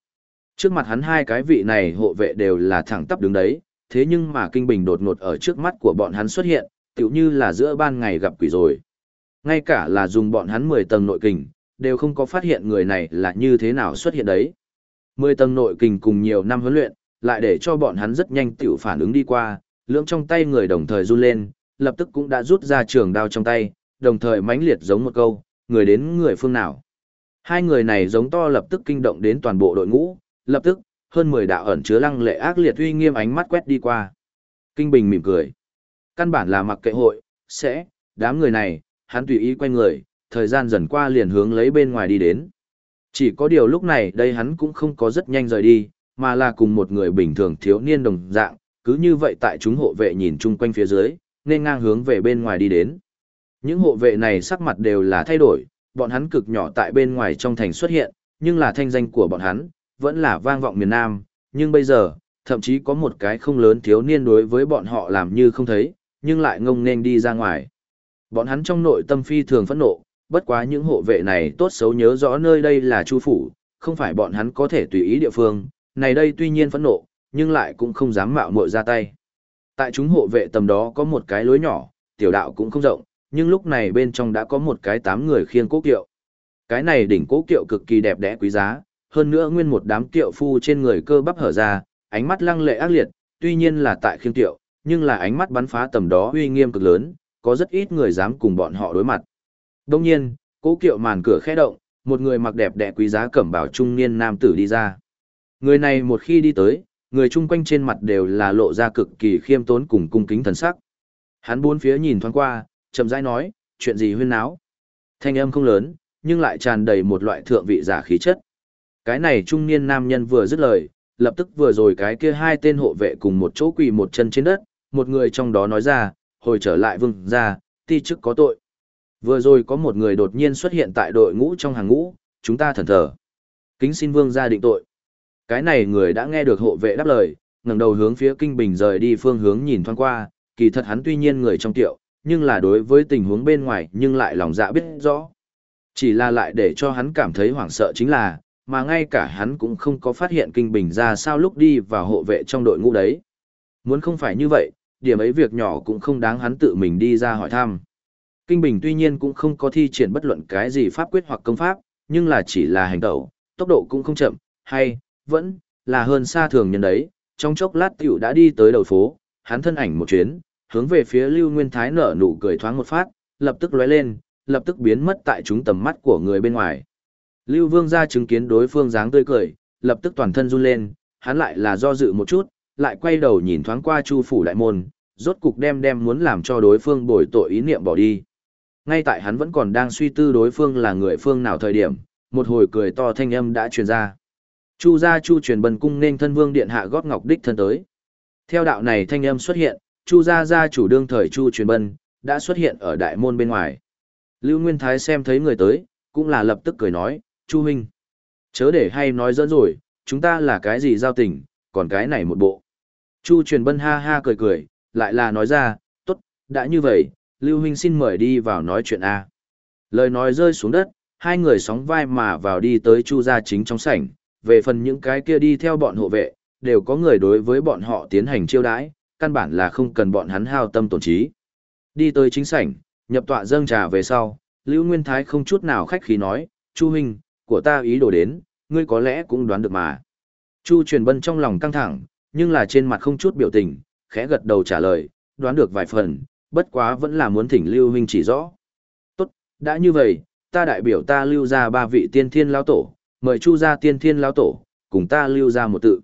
Trước mặt hắn hai cái vị này hộ vệ đều là thẳng tắp đứng đấy, thế nhưng mà kinh bình đột ngột ở trước mắt của bọn hắn xuất hiện, tựu như là giữa ban ngày gặp quỷ rồi. Ngay cả là dùng bọn hắn 10 tầng nội kình, đều không có phát hiện người này là như thế nào xuất hiện đấy. 10 tầng nội kình cùng nhiều năm huấn luyện, lại để cho bọn hắn rất nhanh tiểu phản ứng đi qua, lưỡng trong tay người đồng thời run lên, lập tức cũng đã rút ra trường đao trong tay, đồng thời mãnh liệt giống một câu, người đến người phương nào. Hai người này giống to lập tức kinh động đến toàn bộ đội ngũ, lập tức, hơn 10 đạo ẩn chứa lăng lệ ác liệt uy nghiêm ánh mắt quét đi qua. Kinh Bình mỉm cười. Căn bản là mặc kệ hội, sẽ, đám người này, hắn tùy ý quay người, thời gian dần qua liền hướng lấy bên ngoài đi đến. Chỉ có điều lúc này đây hắn cũng không có rất nhanh rời đi, mà là cùng một người bình thường thiếu niên đồng dạng, cứ như vậy tại chúng hộ vệ nhìn chung quanh phía dưới, nên ngang hướng về bên ngoài đi đến. Những hộ vệ này sắc mặt đều là thay đổi, bọn hắn cực nhỏ tại bên ngoài trong thành xuất hiện, nhưng là thanh danh của bọn hắn, vẫn là vang vọng miền Nam, nhưng bây giờ, thậm chí có một cái không lớn thiếu niên đối với bọn họ làm như không thấy, nhưng lại ngông nên đi ra ngoài. Bọn hắn trong nội tâm phi thường phẫn nộ, bất quá những hộ vệ này tốt xấu nhớ rõ nơi đây là Chu phủ, không phải bọn hắn có thể tùy ý địa phương, này đây tuy nhiên phẫn nộ, nhưng lại cũng không dám mạo muội ra tay. Tại chúng hộ vệ tầm đó có một cái lối nhỏ, tiểu đạo cũng không rộng, nhưng lúc này bên trong đã có một cái tám người khiêng cố kiệu. Cái này đỉnh cố kiệu cực kỳ đẹp đẽ quý giá, hơn nữa nguyên một đám kiệu phu trên người cơ bắp hở ra, ánh mắt lăng lệ ác liệt, tuy nhiên là tại khiêng kiệu, nhưng là ánh mắt bắn phá tầm đó uy nghiêm cực lớn, có rất ít người dám cùng bọn họ đối mặt. Đông nhiên, cố kiệu màn cửa khẽ động, một người mặc đẹp đẽ quý giá cẩm bào trung niên nam tử đi ra. Người này một khi đi tới, người chung quanh trên mặt đều là lộ ra cực kỳ khiêm tốn cùng cung kính thần sắc. Hắn bốn phía nhìn thoáng qua, chậm rãi nói, chuyện gì huyên náo. Thanh âm không lớn, nhưng lại tràn đầy một loại thượng vị giả khí chất. Cái này trung niên nam nhân vừa dứt lời, lập tức vừa rồi cái kia hai tên hộ vệ cùng một chỗ quỳ một chân trên đất, một người trong đó nói ra, hồi trở lại vương ra, ti chức có tội. Vừa rồi có một người đột nhiên xuất hiện tại đội ngũ trong hàng ngũ, chúng ta thần thờ. Kính xin vương ra định tội. Cái này người đã nghe được hộ vệ đáp lời, ngẩng đầu hướng phía kinh bình rời đi phương hướng nhìn thoáng qua, kỳ thật hắn tuy nhiên người trong tiệu, nhưng là đối với tình huống bên ngoài nhưng lại lòng dạ biết rõ. Chỉ là lại để cho hắn cảm thấy hoảng sợ chính là, mà ngay cả hắn cũng không có phát hiện kinh bình ra sao lúc đi vào hộ vệ trong đội ngũ đấy. Muốn không phải như vậy, điểm ấy việc nhỏ cũng không đáng hắn tự mình đi ra hỏi thăm. Kinh bình tuy nhiên cũng không có thi triển bất luận cái gì pháp quyết hoặc công pháp, nhưng là chỉ là hành tẩu, tốc độ cũng không chậm, hay, vẫn, là hơn xa thường nhân đấy, trong chốc lát tiểu đã đi tới đầu phố, hắn thân ảnh một chuyến, hướng về phía Lưu Nguyên Thái nở nụ cười thoáng một phát, lập tức lóe lên, lập tức biến mất tại chúng tầm mắt của người bên ngoài. Lưu Vương gia chứng kiến đối phương dáng tươi cười, lập tức toàn thân run lên, hắn lại là do dự một chút, lại quay đầu nhìn thoáng qua Chu phủ đại môn, rốt cục đem đem muốn làm cho đối phương bồi tội ý niệm bỏ đi. Ngay tại hắn vẫn còn đang suy tư đối phương là người phương nào thời điểm, một hồi cười to thanh âm đã truyền ra. Chu gia Chu truyền bần cung nên thân vương điện hạ gót ngọc đích thân tới. Theo đạo này thanh âm xuất hiện, Chu gia gia chủ đương thời Chu truyền bân, đã xuất hiện ở đại môn bên ngoài. Lưu Nguyên Thái xem thấy người tới, cũng là lập tức cười nói, Chu huynh. Chớ để hay nói dẫn rồi, chúng ta là cái gì giao tình, còn cái này một bộ. Chu truyền bân ha ha cười cười, lại là nói ra, tốt, đã như vậy, Lưu huynh xin mời đi vào nói chuyện A. Lời nói rơi xuống đất, hai người sóng vai mà vào đi tới Chu gia chính trong sảnh, về phần những cái kia đi theo bọn hộ vệ, đều có người đối với bọn họ tiến hành chiêu đãi, căn bản là không cần bọn hắn hao tâm tổn trí. Đi tới chính sảnh, nhập tọa dâng trà về sau, Lưu Nguyên Thái không chút nào khách khí nói, Chu huynh, của ta ý đồ đến, ngươi có lẽ cũng đoán được mà. Chu truyền bân trong lòng căng thẳng, nhưng là trên mặt không chút biểu tình, khẽ gật đầu trả lời, đoán được vài phần, bất quá vẫn là muốn thỉnh Lưu huynh chỉ rõ. Tốt, đã như vậy, ta đại biểu ta lưu ra ba vị tiên thiên lão tổ, mời Chu gia tiên thiên lão tổ, cùng ta lưu ra một tự.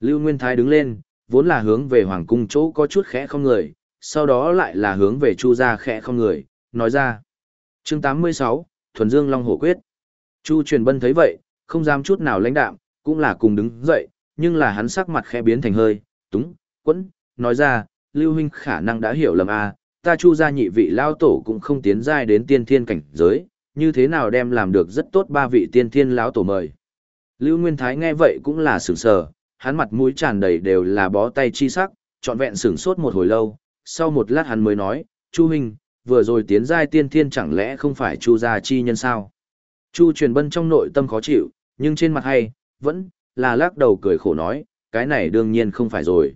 Lưu Nguyên Thái đứng lên, vốn là hướng về hoàng cung chỗ có chút khẽ không người, sau đó lại là hướng về Chu gia khẽ không người, nói ra. Chương 86, Thuần Dương Long Hổ Quyết. Chu Truyền Bân thấy vậy, không dám chút nào lãnh đạm, cũng là cùng đứng dậy, nhưng là hắn sắc mặt khẽ biến thành hơi, túng, quẫn, nói ra, Lưu huynh khả năng đã hiểu lầm a, à, ta Chu gia nhị vị lao tổ cũng không tiến giai đến tiên thiên cảnh giới, như thế nào đem làm được rất tốt ba vị tiên thiên lão tổ mời. Lưu Nguyên Thái nghe vậy cũng là sửng sờ, hắn mặt mũi tràn đầy đều là bó tay chi sắc, trọn vẹn sửng sốt một hồi lâu, sau một lát hắn mới nói, Chu Huynh, vừa rồi tiến giai tiên thiên chẳng lẽ không phải Chu gia chi nhân sao? Chu truyền bân trong nội tâm khó chịu, nhưng trên mặt hay, vẫn là lắc đầu cười khổ nói, cái này đương nhiên không phải rồi.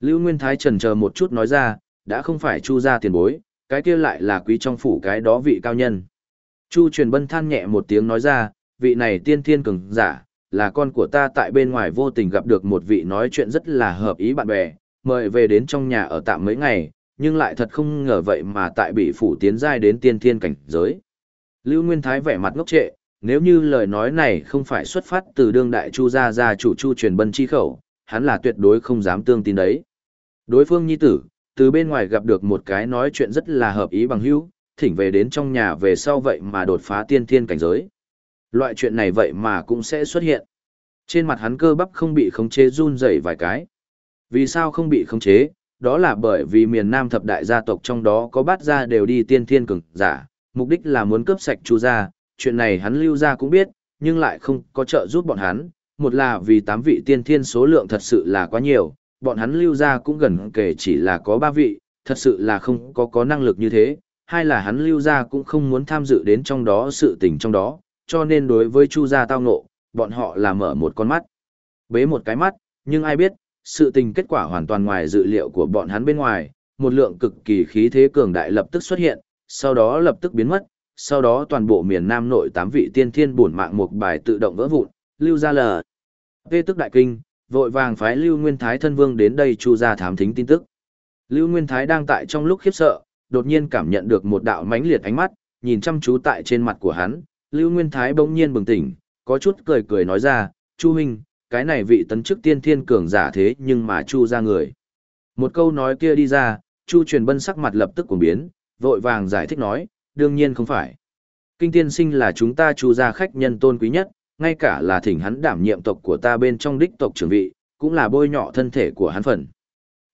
Lưu Nguyên Thái trần chờ một chút nói ra, đã không phải Chu gia tiền bối, cái kia lại là quý trong phủ cái đó vị cao nhân. Chu truyền bân than nhẹ một tiếng nói ra, vị này tiên thiên cường giả, là con của ta tại bên ngoài vô tình gặp được một vị nói chuyện rất là hợp ý bạn bè, mời về đến trong nhà ở tạm mấy ngày, nhưng lại thật không ngờ vậy mà tại bị phủ tiến giai đến tiên thiên cảnh giới. Lưu Nguyên Thái vẻ mặt ngốc trệ, nếu như lời nói này không phải xuất phát từ đương đại chu gia gia chủ chu truyền bân chi khẩu, hắn là tuyệt đối không dám tương tin đấy. Đối phương nhi tử, từ bên ngoài gặp được một cái nói chuyện rất là hợp ý bằng hữu, thỉnh về đến trong nhà về sau vậy mà đột phá tiên thiên cảnh giới. Loại chuyện này vậy mà cũng sẽ xuất hiện. Trên mặt hắn cơ bắp không bị khống chế run rẩy vài cái. Vì sao không bị khống chế? Đó là bởi vì miền Nam thập đại gia tộc trong đó có bát gia đều đi tiên thiên cường giả, mục đích là muốn cướp sạch chu gia, chuyện này hắn lưu gia cũng biết, nhưng lại không có trợ giúp bọn hắn, một là vì tám vị tiên thiên số lượng thật sự là quá nhiều, bọn hắn lưu gia cũng gần kể chỉ là có ba vị, thật sự là không có có năng lực như thế, hai là hắn lưu gia cũng không muốn tham dự đến trong đó sự tình trong đó, cho nên đối với chu gia tao ngộ, bọn họ là mở một con mắt, bế một cái mắt, nhưng ai biết, sự tình kết quả hoàn toàn ngoài dự liệu của bọn hắn bên ngoài, một lượng cực kỳ khí thế cường đại lập tức xuất hiện, sau đó lập tức biến mất, sau đó toàn bộ miền Nam nội tám vị tiên thiên bổn mạng một bài tự động vỡ vụn, lưu ra lờ. Vê tức đại kinh, vội vàng phái Lưu Nguyên Thái thân vương đến đây chu ra thám thính tin tức. Lưu Nguyên Thái đang tại trong lúc khiếp sợ, đột nhiên cảm nhận được một đạo mãnh liệt ánh mắt, nhìn chăm chú tại trên mặt của hắn, Lưu Nguyên Thái bỗng nhiên bừng tỉnh, có chút cười cười nói ra, Chu Minh, cái này vị tấn chức tiên thiên cường giả thế nhưng mà Chu ra người. Một câu nói kia đi ra, Chu truyền bân sắc mặt lập tức cuồng biến, vội vàng giải thích nói, đương nhiên không phải. Kinh tiên sinh là chúng ta Chu ra khách nhân tôn quý nhất, ngay cả là thỉnh hắn đảm nhiệm tộc của ta bên trong đích tộc trưởng vị, cũng là bôi nhọ thân thể của hắn phần.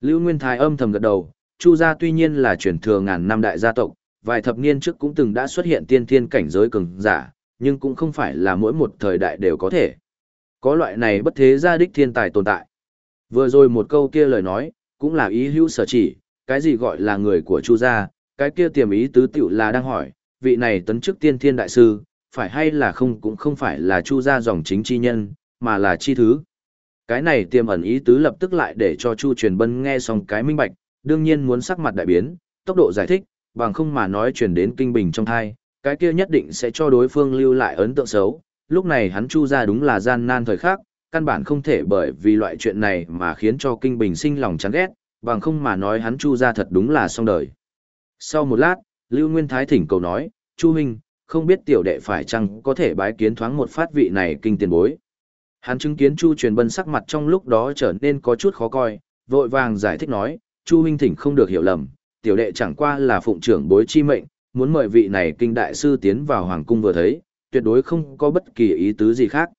Lưu Nguyên Thái âm thầm gật đầu, Chu gia tuy nhiên là truyền thừa ngàn năm đại gia tộc, vài thập niên trước cũng từng đã xuất hiện tiên thiên cảnh giới cường giả, nhưng cũng không phải là mỗi một thời đại đều có thể. Có loại này bất thế gia đích thiên tài tồn tại. Vừa rồi một câu kia lời nói, cũng là ý hữu sở chỉ, cái gì gọi là người của Chu gia, cái kia tiềm ý tứ tiểu là đang hỏi, vị này tấn chức tiên thiên đại sư, phải hay là không cũng không phải là Chu gia dòng chính chi nhân, mà là chi thứ. Cái này tiềm ẩn ý tứ lập tức lại để cho Chu truyền bân nghe xong cái minh bạch, đương nhiên muốn sắc mặt đại biến, tốc độ giải thích, bằng không mà nói truyền đến kinh bình trong thai, cái kia nhất định sẽ cho đối phương lưu lại ấn tượng xấu. Lúc này hắn chu ra đúng là gian nan thời khắc, căn bản không thể bởi vì loại chuyện này mà khiến cho kinh bình sinh lòng chán ghét, bằng không mà nói hắn chu ra thật đúng là xong đời. Sau một lát, Lưu Nguyên Thái thỉnh cầu nói, Chu minh, không biết tiểu đệ phải chăng có thể bái kiến thoáng một phát vị này kinh tiền bối. Hắn chứng kiến Chu truyền bân sắc mặt trong lúc đó trở nên có chút khó coi, vội vàng giải thích nói, Chu huynh thỉnh không được hiểu lầm, tiểu đệ chẳng qua là phụng trưởng bối chi mệnh, muốn mời vị này kinh đại sư tiến vào hoàng cung vừa thấy, tuyệt đối không có bất kỳ ý tứ gì khác.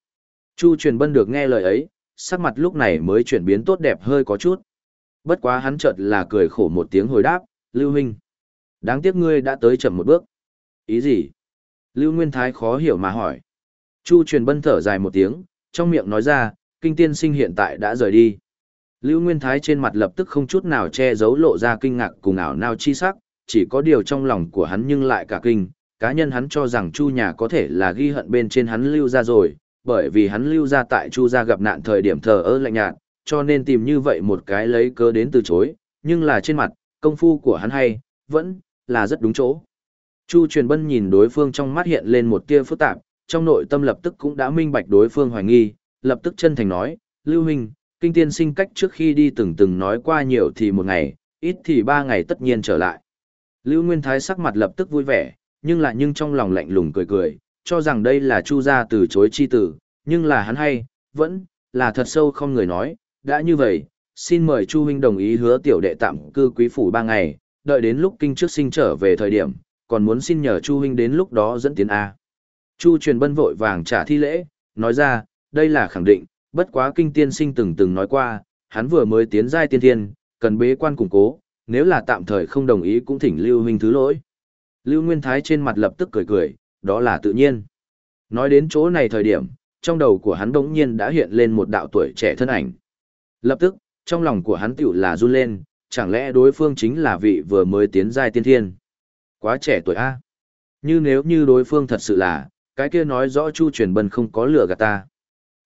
Chu truyền bân được nghe lời ấy, sắc mặt lúc này mới chuyển biến tốt đẹp hơi có chút. Bất quá hắn chợt là cười khổ một tiếng hồi đáp, Lưu huynh. Đáng tiếc ngươi đã tới chậm một bước. Ý gì? Lưu Nguyên Thái khó hiểu mà hỏi. Chu truyền bân thở dài một tiếng, trong miệng nói ra, kinh tiên sinh hiện tại đã rời đi. Lưu Nguyên Thái trên mặt lập tức không chút nào che giấu lộ ra kinh ngạc cùng ảo nào chi sắc, chỉ có điều trong lòng của hắn nhưng lại cả kinh, cá nhân hắn cho rằng Chu nhà có thể là ghi hận bên trên hắn lưu ra rồi, bởi vì hắn lưu ra tại Chu gia gặp nạn thời điểm thờ ơ lạnh nhạt, cho nên tìm như vậy một cái lấy cớ đến từ chối, nhưng là trên mặt, công phu của hắn hay, vẫn là rất đúng chỗ. Chu truyền bân nhìn đối phương trong mắt hiện lên một tia phức tạp, trong nội tâm lập tức cũng đã minh bạch đối phương hoài nghi, lập tức chân thành nói, Lưu Minh kinh tiên sinh cách trước khi đi từng từng nói qua nhiều thì một ngày, ít thì ba ngày tất nhiên trở lại. Lưu Nguyên Thái sắc mặt lập tức vui vẻ, nhưng lại nhưng trong lòng lạnh lùng cười cười, cho rằng đây là Chu gia từ chối chi tử, nhưng là hắn hay, vẫn là thật sâu không người nói, đã như vậy, xin mời Chu huynh đồng ý hứa tiểu đệ tạm cư quý phủ ba ngày, đợi đến lúc kinh trước sinh trở về thời điểm, còn muốn xin nhờ Chu huynh đến lúc đó dẫn tiến a. Chu truyền bân vội vàng trả thi lễ, nói ra, đây là khẳng định, bất quá kinh tiên sinh từng từng nói qua, hắn vừa mới tiến giai tiên thiên, cần bế quan củng cố, nếu là tạm thời không đồng ý cũng thỉnh Lưu huynh thứ lỗi. Lưu Nguyên Thái trên mặt lập tức cười cười, đó là tự nhiên. Nói đến chỗ này thời điểm, trong đầu của hắn đống nhiên đã hiện lên một đạo tuổi trẻ thân ảnh. Lập tức, trong lòng của hắn tiểu là run lên, chẳng lẽ đối phương chính là vị vừa mới tiến giai tiên thiên. Quá trẻ tuổi A. Như nếu như đối phương thật sự là, cái kia nói rõ Chu truyền bân không có lừa gạt ta.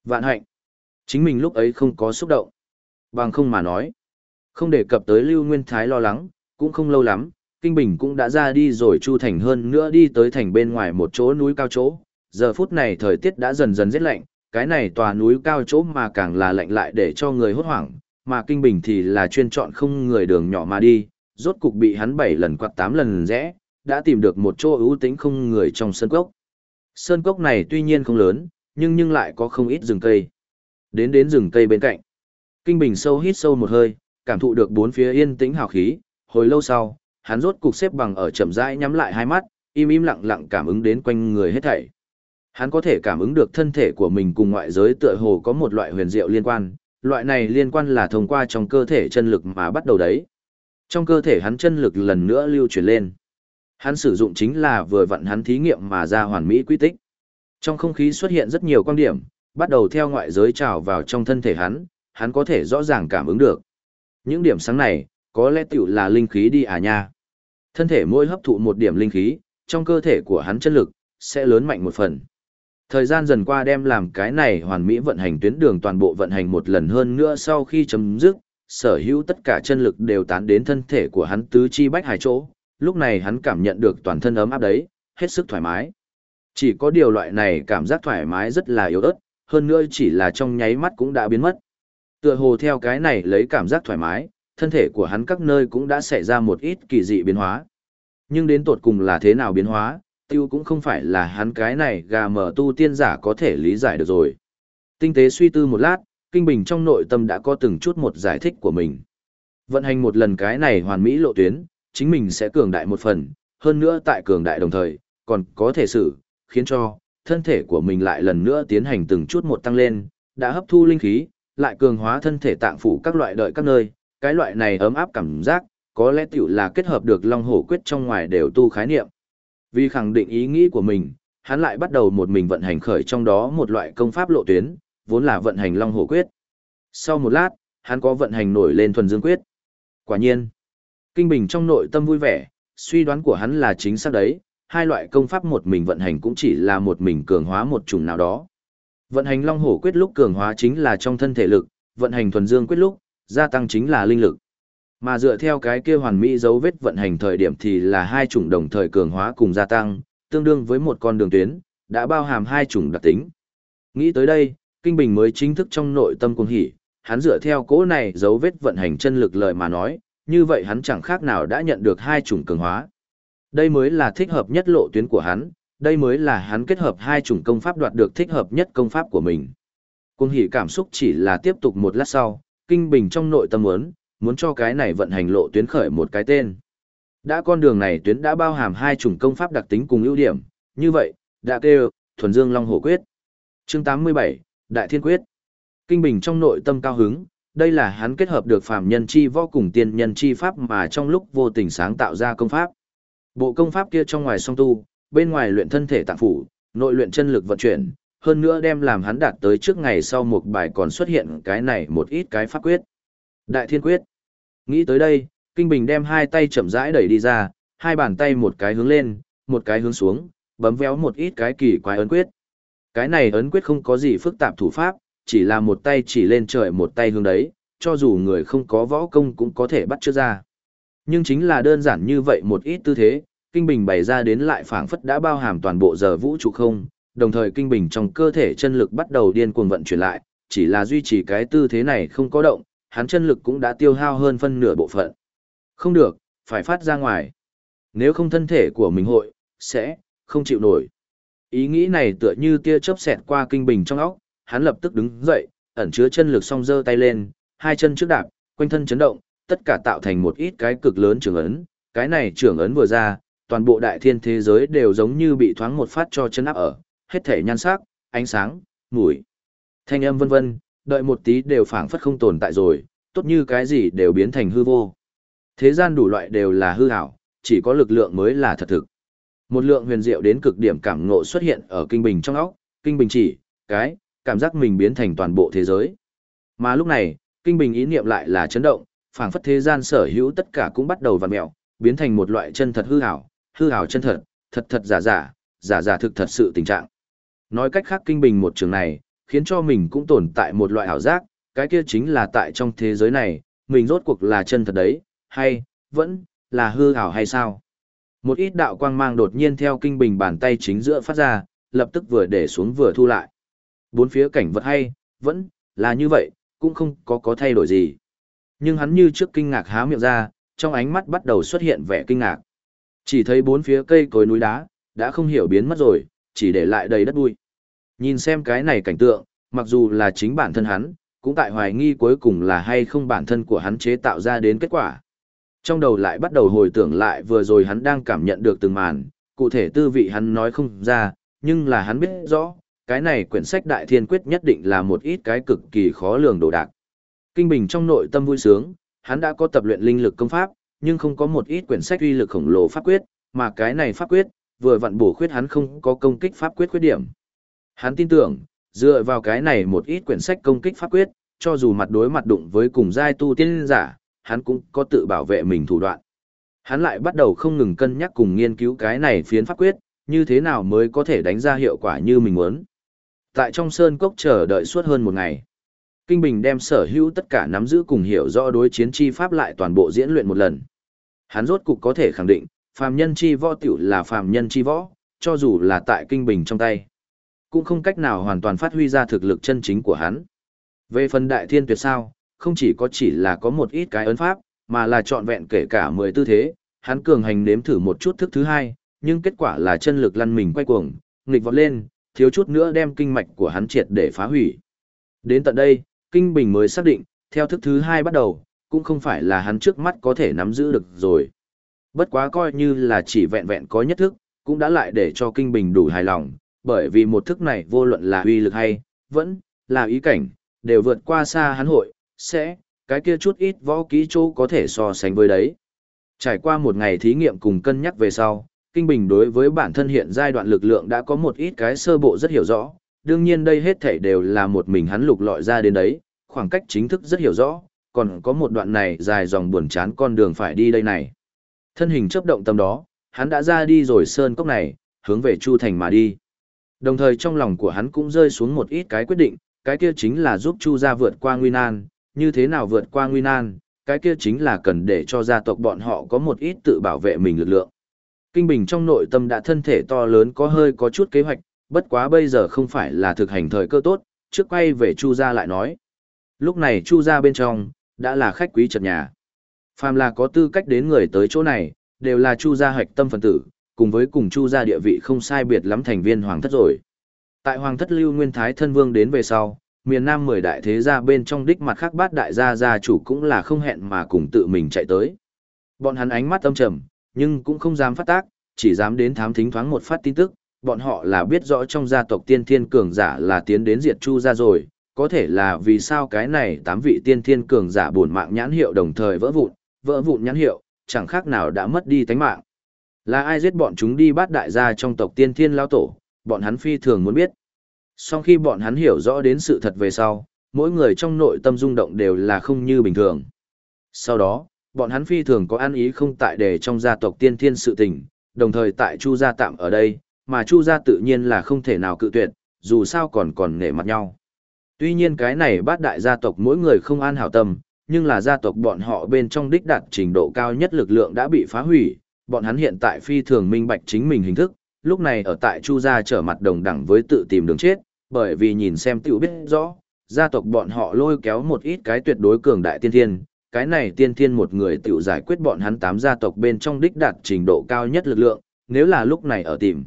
Vạn hạnh. Chính mình lúc ấy không có xúc động. Bằng không mà nói. Không đề cập tới Lưu Nguyên Thái lo lắng, cũng không lâu lắm, Kinh Bình cũng đã ra đi rồi Chu Thành hơn nữa đi tới thành bên ngoài một chỗ núi cao chỗ. Giờ phút này thời tiết đã dần dần rất lạnh, cái này tòa núi cao chỗ mà càng là lạnh lại để cho người hốt hoảng, mà Kinh Bình thì là chuyên chọn không người đường nhỏ mà đi, rốt cục bị hắn bảy lần quạt tám lần rẽ, đã tìm được một chỗ ưu tĩnh không người trong sơn cốc. Sơn cốc này tuy nhiên không lớn, nhưng nhưng lại có không ít rừng cây. Đến đến rừng cây bên cạnh. Kinh Bình sâu hít sâu một hơi, cảm thụ được bốn phía yên tĩnh hào khí, hồi lâu sau, hắn rốt cục xếp bằng ở chậm rãi nhắm lại hai mắt, im im lặng lặng cảm ứng đến quanh người hết thảy. Hắn có thể cảm ứng được thân thể của mình cùng ngoại giới tựa hồ có một loại huyền diệu liên quan, loại này liên quan là thông qua trong cơ thể chân lực mà bắt đầu đấy. Trong cơ thể hắn chân lực lần nữa lưu chuyển lên. Hắn sử dụng chính là vừa vặn hắn thí nghiệm mà ra hoàn mỹ quy tích. Trong không khí xuất hiện rất nhiều quan điểm, bắt đầu theo ngoại giới trào vào trong thân thể hắn, hắn có thể rõ ràng cảm ứng được. Những điểm sáng này, có lẽ tiểu là linh khí đi à nha. Thân thể mỗi hấp thụ một điểm linh khí, trong cơ thể của hắn chân lực, sẽ lớn mạnh một phần. Thời gian dần qua đem làm cái này hoàn mỹ vận hành tuyến đường toàn bộ vận hành một lần hơn nữa sau khi chấm dứt, sở hữu tất cả chân lực đều tán đến thân thể của hắn tứ chi bách hải chỗ, lúc này hắn cảm nhận được toàn thân ấm áp đấy, hết sức thoải mái. Chỉ có điều loại này cảm giác thoải mái rất là yếu ớt, hơn nữa chỉ là trong nháy mắt cũng đã biến mất. Tựa hồ theo cái này lấy cảm giác thoải mái, thân thể của hắn các nơi cũng đã xảy ra một ít kỳ dị biến hóa. Nhưng đến tột cùng là thế nào biến hóa, tiêu cũng không phải là hắn cái này gà mở tu tiên giả có thể lý giải được rồi. Tinh tế suy tư một lát, Kinh Bình trong nội tâm đã có từng chút một giải thích của mình. Vận hành một lần cái này hoàn mỹ lộ tuyến, chính mình sẽ cường đại một phần, hơn nữa tại cường đại đồng thời, còn có thể xử, khiến cho thân thể của mình lại lần nữa tiến hành từng chút một tăng lên, đã hấp thu linh khí, lại cường hóa thân thể tạng phủ các loại đợi các nơi, cái loại này ấm áp cảm giác, có lẽ tiểu là kết hợp được long hổ quyết trong ngoài đều tu khái niệm. Vì khẳng định ý nghĩ của mình, hắn lại bắt đầu một mình vận hành khởi trong đó một loại công pháp lộ tuyến, vốn là vận hành long hổ quyết. Sau một lát, hắn có vận hành nổi lên thuần dương quyết. Quả nhiên, kinh bình trong nội tâm vui vẻ, suy đoán của hắn là chính xác đấy, hai loại công pháp một mình vận hành cũng chỉ là một mình cường hóa một chủng nào đó. Vận hành long hổ quyết lúc cường hóa chính là trong thân thể lực, vận hành thuần dương quyết lúc, gia tăng chính là linh lực. Mà dựa theo cái kia hoàn mỹ dấu vết vận hành thời điểm thì là hai chủng đồng thời cường hóa cùng gia tăng, tương đương với một con đường tuyến, đã bao hàm hai chủng đặc tính. Nghĩ tới đây, Kinh Bình mới chính thức trong nội tâm cuồng hỉ, hắn dựa theo cố này dấu vết vận hành chân lực lời mà nói, như vậy hắn chẳng khác nào đã nhận được hai chủng cường hóa. Đây mới là thích hợp nhất lộ tuyến của hắn, đây mới là hắn kết hợp hai chủng công pháp đoạt được thích hợp nhất công pháp của mình. Cung hỉ cảm xúc chỉ là tiếp tục một lát sau, Kinh Bình trong nội tâm muốn, muốn cho cái này vận hành lộ tuyến khởi một cái tên. Đã con đường này tuyến đã bao hàm hai chủng công pháp đặc tính cùng ưu điểm, như vậy, đã kêu, thuần dương long hổ quyết. Chương 87, Đại Thiên Quyết. Kinh Bình trong nội tâm cao hứng, đây là hắn kết hợp được phàm nhân chi võ cùng tiên nhân chi pháp mà trong lúc vô tình sáng tạo ra công pháp. Bộ công pháp kia trong ngoài song tu, bên ngoài luyện thân thể tạng phủ, nội luyện chân lực vận chuyển, hơn nữa đem làm hắn đạt tới trước ngày sau một bài còn xuất hiện cái này một ít cái pháp quyết. Đại Thiên Quyết. Nghĩ tới đây, Kinh Bình đem hai tay chậm rãi đẩy đi ra, hai bàn tay một cái hướng lên, một cái hướng xuống, bấm véo một ít cái kỳ quái ấn quyết. Cái này ấn quyết không có gì phức tạp thủ pháp, chỉ là một tay chỉ lên trời một tay hướng đấy, cho dù người không có võ công cũng có thể bắt chước ra. Nhưng chính là đơn giản như vậy một ít tư thế, kinh bình bày ra đến lại phảng phất đã bao hàm toàn bộ giờ vũ trụ không, đồng thời kinh bình trong cơ thể chân lực bắt đầu điên cuồng vận chuyển lại, chỉ là duy trì cái tư thế này không có động, hắn chân lực cũng đã tiêu hao hơn phân nửa bộ phận. Không được, phải phát ra ngoài. Nếu không thân thể của mình hội, sẽ, không chịu nổi. Ý nghĩ này tựa như tia chớp xẹt qua kinh bình trong óc, hắn lập tức đứng dậy, ẩn chứa chân lực song giơ tay lên, hai chân trước đạp, quanh thân chấn động, tất cả tạo thành một ít cái cực lớn trường ấn, cái này trường ấn vừa ra, toàn bộ đại thiên thế giới đều giống như bị thoáng một phát cho chân áp ở, hết thể nhan sắc, ánh sáng, mùi, thanh âm vân vân, đợi một tí đều phảng phất không tồn tại rồi, tốt như cái gì đều biến thành hư vô. Thế gian đủ loại đều là hư ảo, chỉ có lực lượng mới là thật thực. Một lượng huyền diệu đến cực điểm cảm ngộ xuất hiện ở kinh bình trong óc, kinh bình chỉ, cái, cảm giác mình biến thành toàn bộ thế giới. Mà lúc này, kinh bình ý niệm lại là chấn động, phảng phất thế gian sở hữu tất cả cũng bắt đầu vặn mèo biến thành một loại chân thật hư ảo, hư hào chân thật, thật thật giả giả, giả giả thực thật sự tình trạng. Nói cách khác kinh bình một trường này, khiến cho mình cũng tồn tại một loại ảo giác, cái kia chính là tại trong thế giới này, mình rốt cuộc là chân thật đấy, hay, vẫn, là hư hào hay sao? Một ít đạo quang mang đột nhiên theo kinh bình bàn tay chính giữa phát ra, lập tức vừa để xuống vừa thu lại. Bốn phía cảnh vật hay, vẫn, là như vậy, cũng không có có thay đổi gì. Nhưng hắn như trước kinh ngạc há miệng ra, trong ánh mắt bắt đầu xuất hiện vẻ kinh ngạc. Chỉ thấy bốn phía cây cối núi đá, đã không hiểu biến mất rồi, chỉ để lại đầy đất bụi. Nhìn xem cái này cảnh tượng, mặc dù là chính bản thân hắn, cũng tại hoài nghi cuối cùng là hay không bản thân của hắn chế tạo ra đến kết quả. Trong đầu lại bắt đầu hồi tưởng lại vừa rồi hắn đang cảm nhận được từng màn, cụ thể tư vị hắn nói không ra, nhưng là hắn biết rõ, cái này quyển sách Đại Thiên Quyết nhất định là một ít cái cực kỳ khó lường đồ đạc. Kinh Bình trong nội tâm vui sướng, hắn đã có tập luyện linh lực công pháp, nhưng không có một ít quyển sách uy lực khổng lồ pháp quyết, mà cái này pháp quyết, vừa vặn bổ khuyết hắn không có công kích pháp quyết khuyết điểm. Hắn tin tưởng, dựa vào cái này một ít quyển sách công kích pháp quyết, cho dù mặt đối mặt đụng với cùng giai tu tiên giả, hắn cũng có tự bảo vệ mình thủ đoạn. Hắn lại bắt đầu không ngừng cân nhắc cùng nghiên cứu cái này phiến pháp quyết, như thế nào mới có thể đánh ra hiệu quả như mình muốn. Tại trong sơn cốc chờ đợi suốt hơn một ngày. Kinh Bình đem sở hữu tất cả nắm giữ cùng hiểu rõ đối chiến chi pháp lại toàn bộ diễn luyện một lần. Hắn rốt cục có thể khẳng định, phàm nhân chi võ tiểu là phàm nhân chi võ, cho dù là tại Kinh Bình trong tay. Cũng không cách nào hoàn toàn phát huy ra thực lực chân chính của hắn. Về phần đại thiên tuyệt sao, không chỉ có chỉ là có một ít cái ấn pháp, mà là trọn vẹn kể cả 10 tư thế, hắn cường hành nếm thử một chút thức thứ hai, nhưng kết quả là chân lực lăn mình quay cuồng, nghịch vọt lên, thiếu chút nữa đem kinh mạch của hắn triệt để phá hủy. Đến tận đây, Kinh Bình mới xác định, theo thức thứ hai bắt đầu, cũng không phải là hắn trước mắt có thể nắm giữ được rồi. Bất quá coi như là chỉ vẹn vẹn có nhất thức, cũng đã lại để cho Kinh Bình đủ hài lòng, bởi vì một thức này vô luận là uy lực hay, vẫn là ý cảnh, đều vượt qua xa hắn hội, sẽ, cái kia chút ít võ kỹ chỗ có thể so sánh với đấy. Trải qua một ngày thí nghiệm cùng cân nhắc về sau, Kinh Bình đối với bản thân hiện giai đoạn lực lượng đã có một ít cái sơ bộ rất hiểu rõ, đương nhiên đây hết thảy đều là một mình hắn lục lọi ra đến đấy, khoảng cách chính thức rất hiểu rõ, còn có một đoạn này dài dòng buồn chán con đường phải đi đây này. Thân hình chấp động tâm đó, hắn đã ra đi rồi sơn cốc này, hướng về Chu Thành mà đi. Đồng thời trong lòng của hắn cũng rơi xuống một ít cái quyết định, cái kia chính là giúp Chu gia vượt qua nguy nan, như thế nào vượt qua nguy nan, cái kia chính là cần để cho gia tộc bọn họ có một ít tự bảo vệ mình lực lượng. Kinh Bình trong nội tâm đã thân thể to lớn có hơi có chút kế hoạch, bất quá bây giờ không phải là thực hành thời cơ tốt, trước quay về Chu gia lại nói. Lúc này Chu gia bên trong, đã là khách quý trật nhà. Phàm là có tư cách đến người tới chỗ này, đều là Chu gia hoạch tâm phần tử, cùng với cùng Chu gia địa vị không sai biệt lắm thành viên hoàng thất rồi. Tại hoàng thất lưu nguyên thái thân vương đến về sau, miền Nam mười đại thế gia bên trong đích mặt khác bát đại gia gia chủ cũng là không hẹn mà cùng tự mình chạy tới. Bọn hắn ánh mắt âm trầm, nhưng cũng không dám phát tác, chỉ dám đến thám thính thoáng một phát tin tức, bọn họ là biết rõ trong gia tộc tiên thiên cường giả là tiến đến diệt chu gia rồi, có thể là vì sao cái này tám vị tiên thiên cường giả buồn mạng nhãn hiệu đồng thời vỡ vụn, vỡ vụn nhãn hiệu, chẳng khác nào đã mất đi tánh mạng. Là ai giết bọn chúng đi bắt đại gia trong tộc tiên thiên lao tổ, bọn hắn phi thường muốn biết. Sau khi bọn hắn hiểu rõ đến sự thật về sau, mỗi người trong nội tâm rung động đều là không như bình thường. Sau đó, bọn hắn phi thường có ăn ý không tại để trong gia tộc tiên thiên sự tình, đồng thời tại Chu gia tạm ở đây, mà Chu gia tự nhiên là không thể nào cự tuyệt, dù sao còn còn nể mặt nhau. Tuy nhiên cái này bát đại gia tộc mỗi người không an hảo tâm, nhưng là gia tộc bọn họ bên trong đích đạt trình độ cao nhất lực lượng đã bị phá hủy, bọn hắn hiện tại phi thường minh bạch chính mình hình thức, lúc này ở tại Chu gia trở mặt đồng đẳng với tự tìm đường chết, bởi vì nhìn xem tiểu biết rõ, gia tộc bọn họ lôi kéo một ít cái tuyệt đối cường đại tiên thiên, cái này tiên thiên một người tiểu giải quyết bọn hắn tám gia tộc bên trong đích đạt trình độ cao nhất lực lượng, nếu là lúc này ở tìm.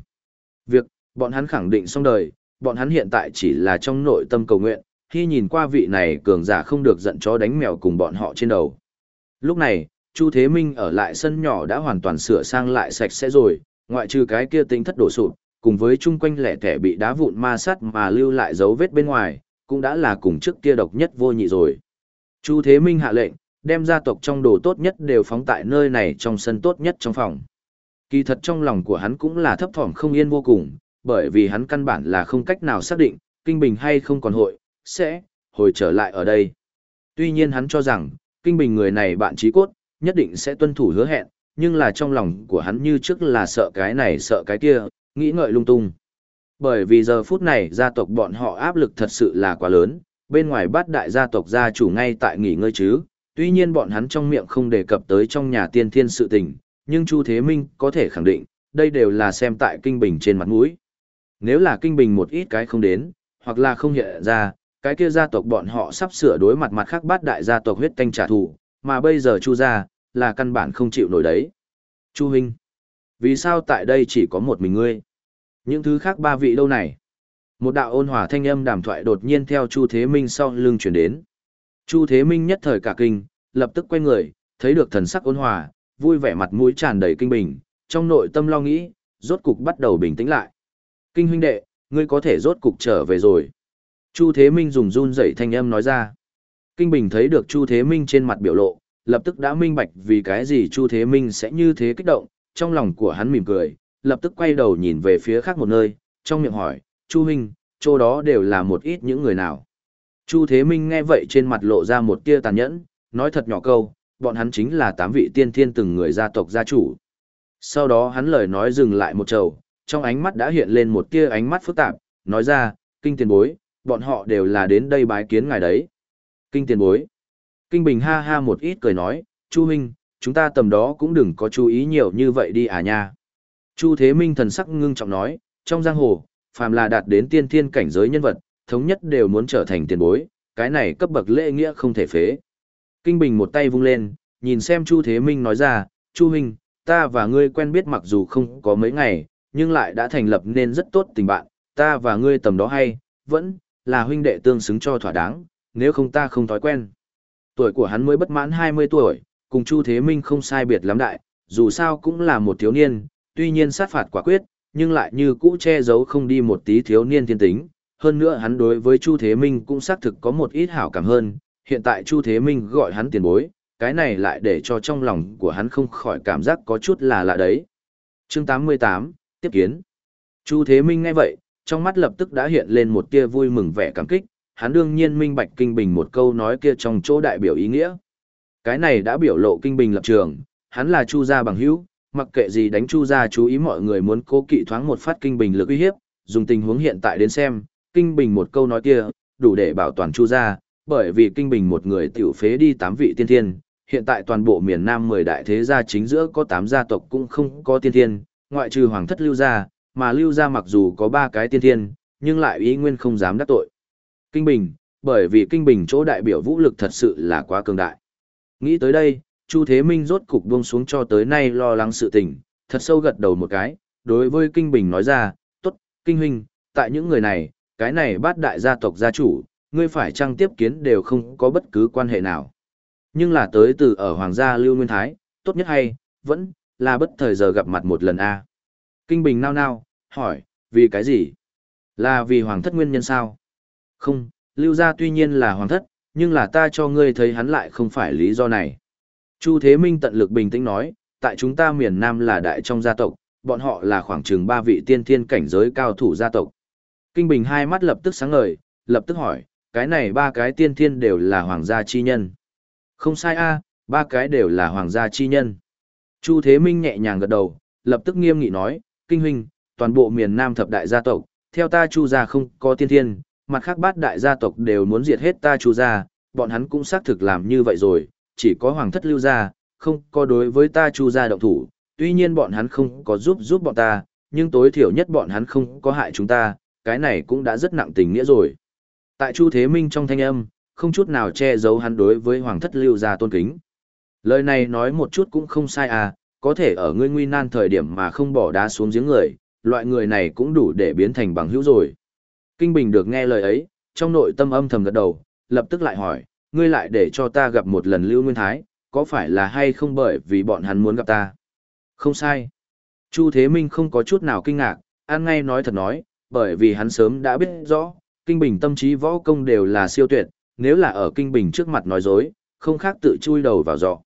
Việc, bọn hắn khẳng định xong đời, bọn hắn hiện tại chỉ là trong nội tâm cầu nguyện, khi nhìn qua vị này cường giả không được giận chó đánh mèo cùng bọn họ trên đầu. Lúc này, Chu Thế Minh ở lại sân nhỏ đã hoàn toàn sửa sang lại sạch sẽ rồi, ngoại trừ cái kia tính thất đổ sụp, cùng với chung quanh lẻ thẻ bị đá vụn ma sát mà lưu lại dấu vết bên ngoài, cũng đã là cùng trước kia độc nhất vô nhị rồi. Chu Thế Minh hạ lệnh, đem gia tộc trong đồ tốt nhất đều phóng tại nơi này trong sân tốt nhất trong phòng. Kỳ thật trong lòng của hắn cũng là thấp thỏm không yên vô cùng, bởi vì hắn căn bản là không cách nào xác định, Kinh Bình hay không còn hội, sẽ, hồi trở lại ở đây. Tuy nhiên hắn cho rằng, Kinh Bình người này bạn trí cốt, nhất định sẽ tuân thủ hứa hẹn, nhưng là trong lòng của hắn như trước là sợ cái này sợ cái kia, nghĩ ngợi lung tung. Bởi vì giờ phút này gia tộc bọn họ áp lực thật sự là quá lớn, bên ngoài bát đại gia tộc gia chủ ngay tại nghỉ ngơi chứ, tuy nhiên bọn hắn trong miệng không đề cập tới trong nhà tiên thiên sự tình, nhưng Chu Thế Minh có thể khẳng định, đây đều là xem tại kinh bình trên mặt mũi. Nếu là kinh bình một ít cái không đến, hoặc là không hiện ra, cái kia gia tộc bọn họ sắp sửa đối mặt mặt khác bát đại gia tộc huyết tanh trả thù, mà bây giờ Chu gia là căn bản không chịu nổi đấy. Chu huynh, vì sao tại đây chỉ có một mình ngươi? Những thứ khác ba vị đâu này? Một đạo ôn hòa thanh âm đàm thoại đột nhiên theo Chu Thế Minh sau lưng chuyển đến. Chu Thế Minh nhất thời cả kinh, lập tức quay người, thấy được thần sắc ôn hòa, vui vẻ mặt mũi tràn đầy kinh bình, trong nội tâm lo nghĩ, rốt cục bắt đầu bình tĩnh lại. Kinh huynh đệ, ngươi có thể rốt cục trở về rồi. Chu Thế Minh dùng run rẩy thanh âm nói ra. Kinh Bình thấy được Chu Thế Minh trên mặt biểu lộ, lập tức đã minh bạch vì cái gì Chu Thế Minh sẽ như thế kích động, trong lòng của hắn mỉm cười, lập tức quay đầu nhìn về phía khác một nơi, trong miệng hỏi, Chu Huynh, chỗ đó đều là một ít những người nào. Chu Thế Minh nghe vậy trên mặt lộ ra một tia tàn nhẫn, nói thật nhỏ câu, bọn hắn chính là tám vị tiên thiên từng người gia tộc gia chủ. Sau đó hắn lời nói dừng lại một trầu, trong ánh mắt đã hiện lên một tia ánh mắt phức tạp, nói ra, kinh tiền bối, bọn họ đều là đến đây bái kiến ngài đấy. Kinh tiền bối. Kinh Bình ha ha một ít cười nói, Chu Minh, chúng ta tầm đó cũng đừng có chú ý nhiều như vậy đi à nha. Chu Thế Minh thần sắc ngưng trọng nói, trong giang hồ, phàm là đạt đến tiên thiên cảnh giới nhân vật, thống nhất đều muốn trở thành tiền bối, cái này cấp bậc lễ nghĩa không thể phế. Kinh Bình một tay vung lên, nhìn xem Chu Thế Minh nói ra, Chu Minh, ta và ngươi quen biết mặc dù không có mấy ngày, nhưng lại đã thành lập nên rất tốt tình bạn, ta và ngươi tầm đó hay, vẫn là huynh đệ tương xứng cho thỏa đáng, nếu không ta không thói quen. Tuổi của hắn mới bất mãn 20 tuổi, cùng Chu Thế Minh không sai biệt lắm đại, dù sao cũng là một thiếu niên, tuy nhiên sát phạt quả quyết, nhưng lại như cũ che giấu không đi một tí thiếu niên thiên tính. Hơn nữa hắn đối với Chu Thế Minh cũng xác thực có một ít hảo cảm hơn, hiện tại Chu Thế Minh gọi hắn tiền bối, cái này lại để cho trong lòng của hắn không khỏi cảm giác có chút là lạ đấy. Chương 88, tiếp kiến. Chu Thế Minh nghe vậy, trong mắt lập tức đã hiện lên một tia vui mừng vẻ cảm kích, hắn đương nhiên minh bạch kinh bình một câu nói kia trong chỗ đại biểu ý nghĩa. Cái này đã biểu lộ kinh bình lập trường, hắn là Chu gia bằng hữu, mặc kệ gì đánh Chu gia chú ý mọi người muốn cố kỵ thoáng một phát kinh bình lực uy hiếp, dùng tình huống hiện tại đến xem, kinh bình một câu nói kia, đủ để bảo toàn Chu gia, bởi vì kinh bình một người tiểu phế đi tám vị tiên thiên, hiện tại toàn bộ miền Nam mười đại thế gia chính giữa có tám gia tộc cũng không có tiên thiên, ngoại trừ hoàng thất lưu gia, mà lưu gia mặc dù có ba cái tiên thiên, nhưng lại ý nguyên không dám đắc tội. Kinh Bình, bởi vì Kinh Bình chỗ đại biểu vũ lực thật sự là quá cường đại. Nghĩ tới đây, Chu Thế Minh rốt cục buông xuống cho tới nay lo lắng sự tình, thật sâu gật đầu một cái, đối với Kinh Bình nói ra, tốt, Kinh Huynh, tại những người này, cái này bát đại gia tộc gia chủ, ngươi phải chăng tiếp kiến đều không có bất cứ quan hệ nào. Nhưng là tới từ ở Hoàng gia Lưu Nguyên Thái, tốt nhất hay, vẫn, là bất thời giờ gặp mặt một lần a Kinh Bình nao nao, hỏi, vì cái gì? Là vì Hoàng thất nguyên nhân sao? Không, lưu gia tuy nhiên là hoàng thất, nhưng là ta cho ngươi thấy hắn lại không phải lý do này. Chu Thế Minh tận lực bình tĩnh nói, tại chúng ta miền Nam là đại trong gia tộc, bọn họ là khoảng chừng ba vị tiên thiên cảnh giới cao thủ gia tộc. Kinh Bình hai mắt lập tức sáng ngời, lập tức hỏi, cái này ba cái tiên thiên đều là hoàng gia chi nhân. Không sai a, ba cái đều là hoàng gia chi nhân. Chu Thế Minh nhẹ nhàng gật đầu, lập tức nghiêm nghị nói, kinh huynh, toàn bộ miền Nam thập đại gia tộc, theo ta Chu gia không có tiên thiên, mặt khác bát đại gia tộc đều muốn diệt hết ta chu gia, bọn hắn cũng xác thực làm như vậy rồi, chỉ có hoàng thất lưu gia, không có đối với ta chu gia động thủ, tuy nhiên bọn hắn không có giúp giúp bọn ta, nhưng tối thiểu nhất bọn hắn không có hại chúng ta, cái này cũng đã rất nặng tình nghĩa rồi. Tại Chu Thế Minh trong thanh âm, không chút nào che giấu hắn đối với hoàng thất lưu gia tôn kính. Lời này nói một chút cũng không sai à, có thể ở ngươi nguy nan thời điểm mà không bỏ đá xuống giếng người, loại người này cũng đủ để biến thành bằng hữu rồi. Kinh Bình được nghe lời ấy, trong nội tâm âm thầm gật đầu, lập tức lại hỏi, ngươi lại để cho ta gặp một lần Lưu Nguyên Thái, có phải là hay không bởi vì bọn hắn muốn gặp ta? Không sai. Chu Thế Minh không có chút nào kinh ngạc, an ngay nói thật nói, bởi vì hắn sớm đã biết rõ, Kinh Bình tâm trí võ công đều là siêu tuyệt, nếu là ở Kinh Bình trước mặt nói dối, không khác tự chui đầu vào giọ.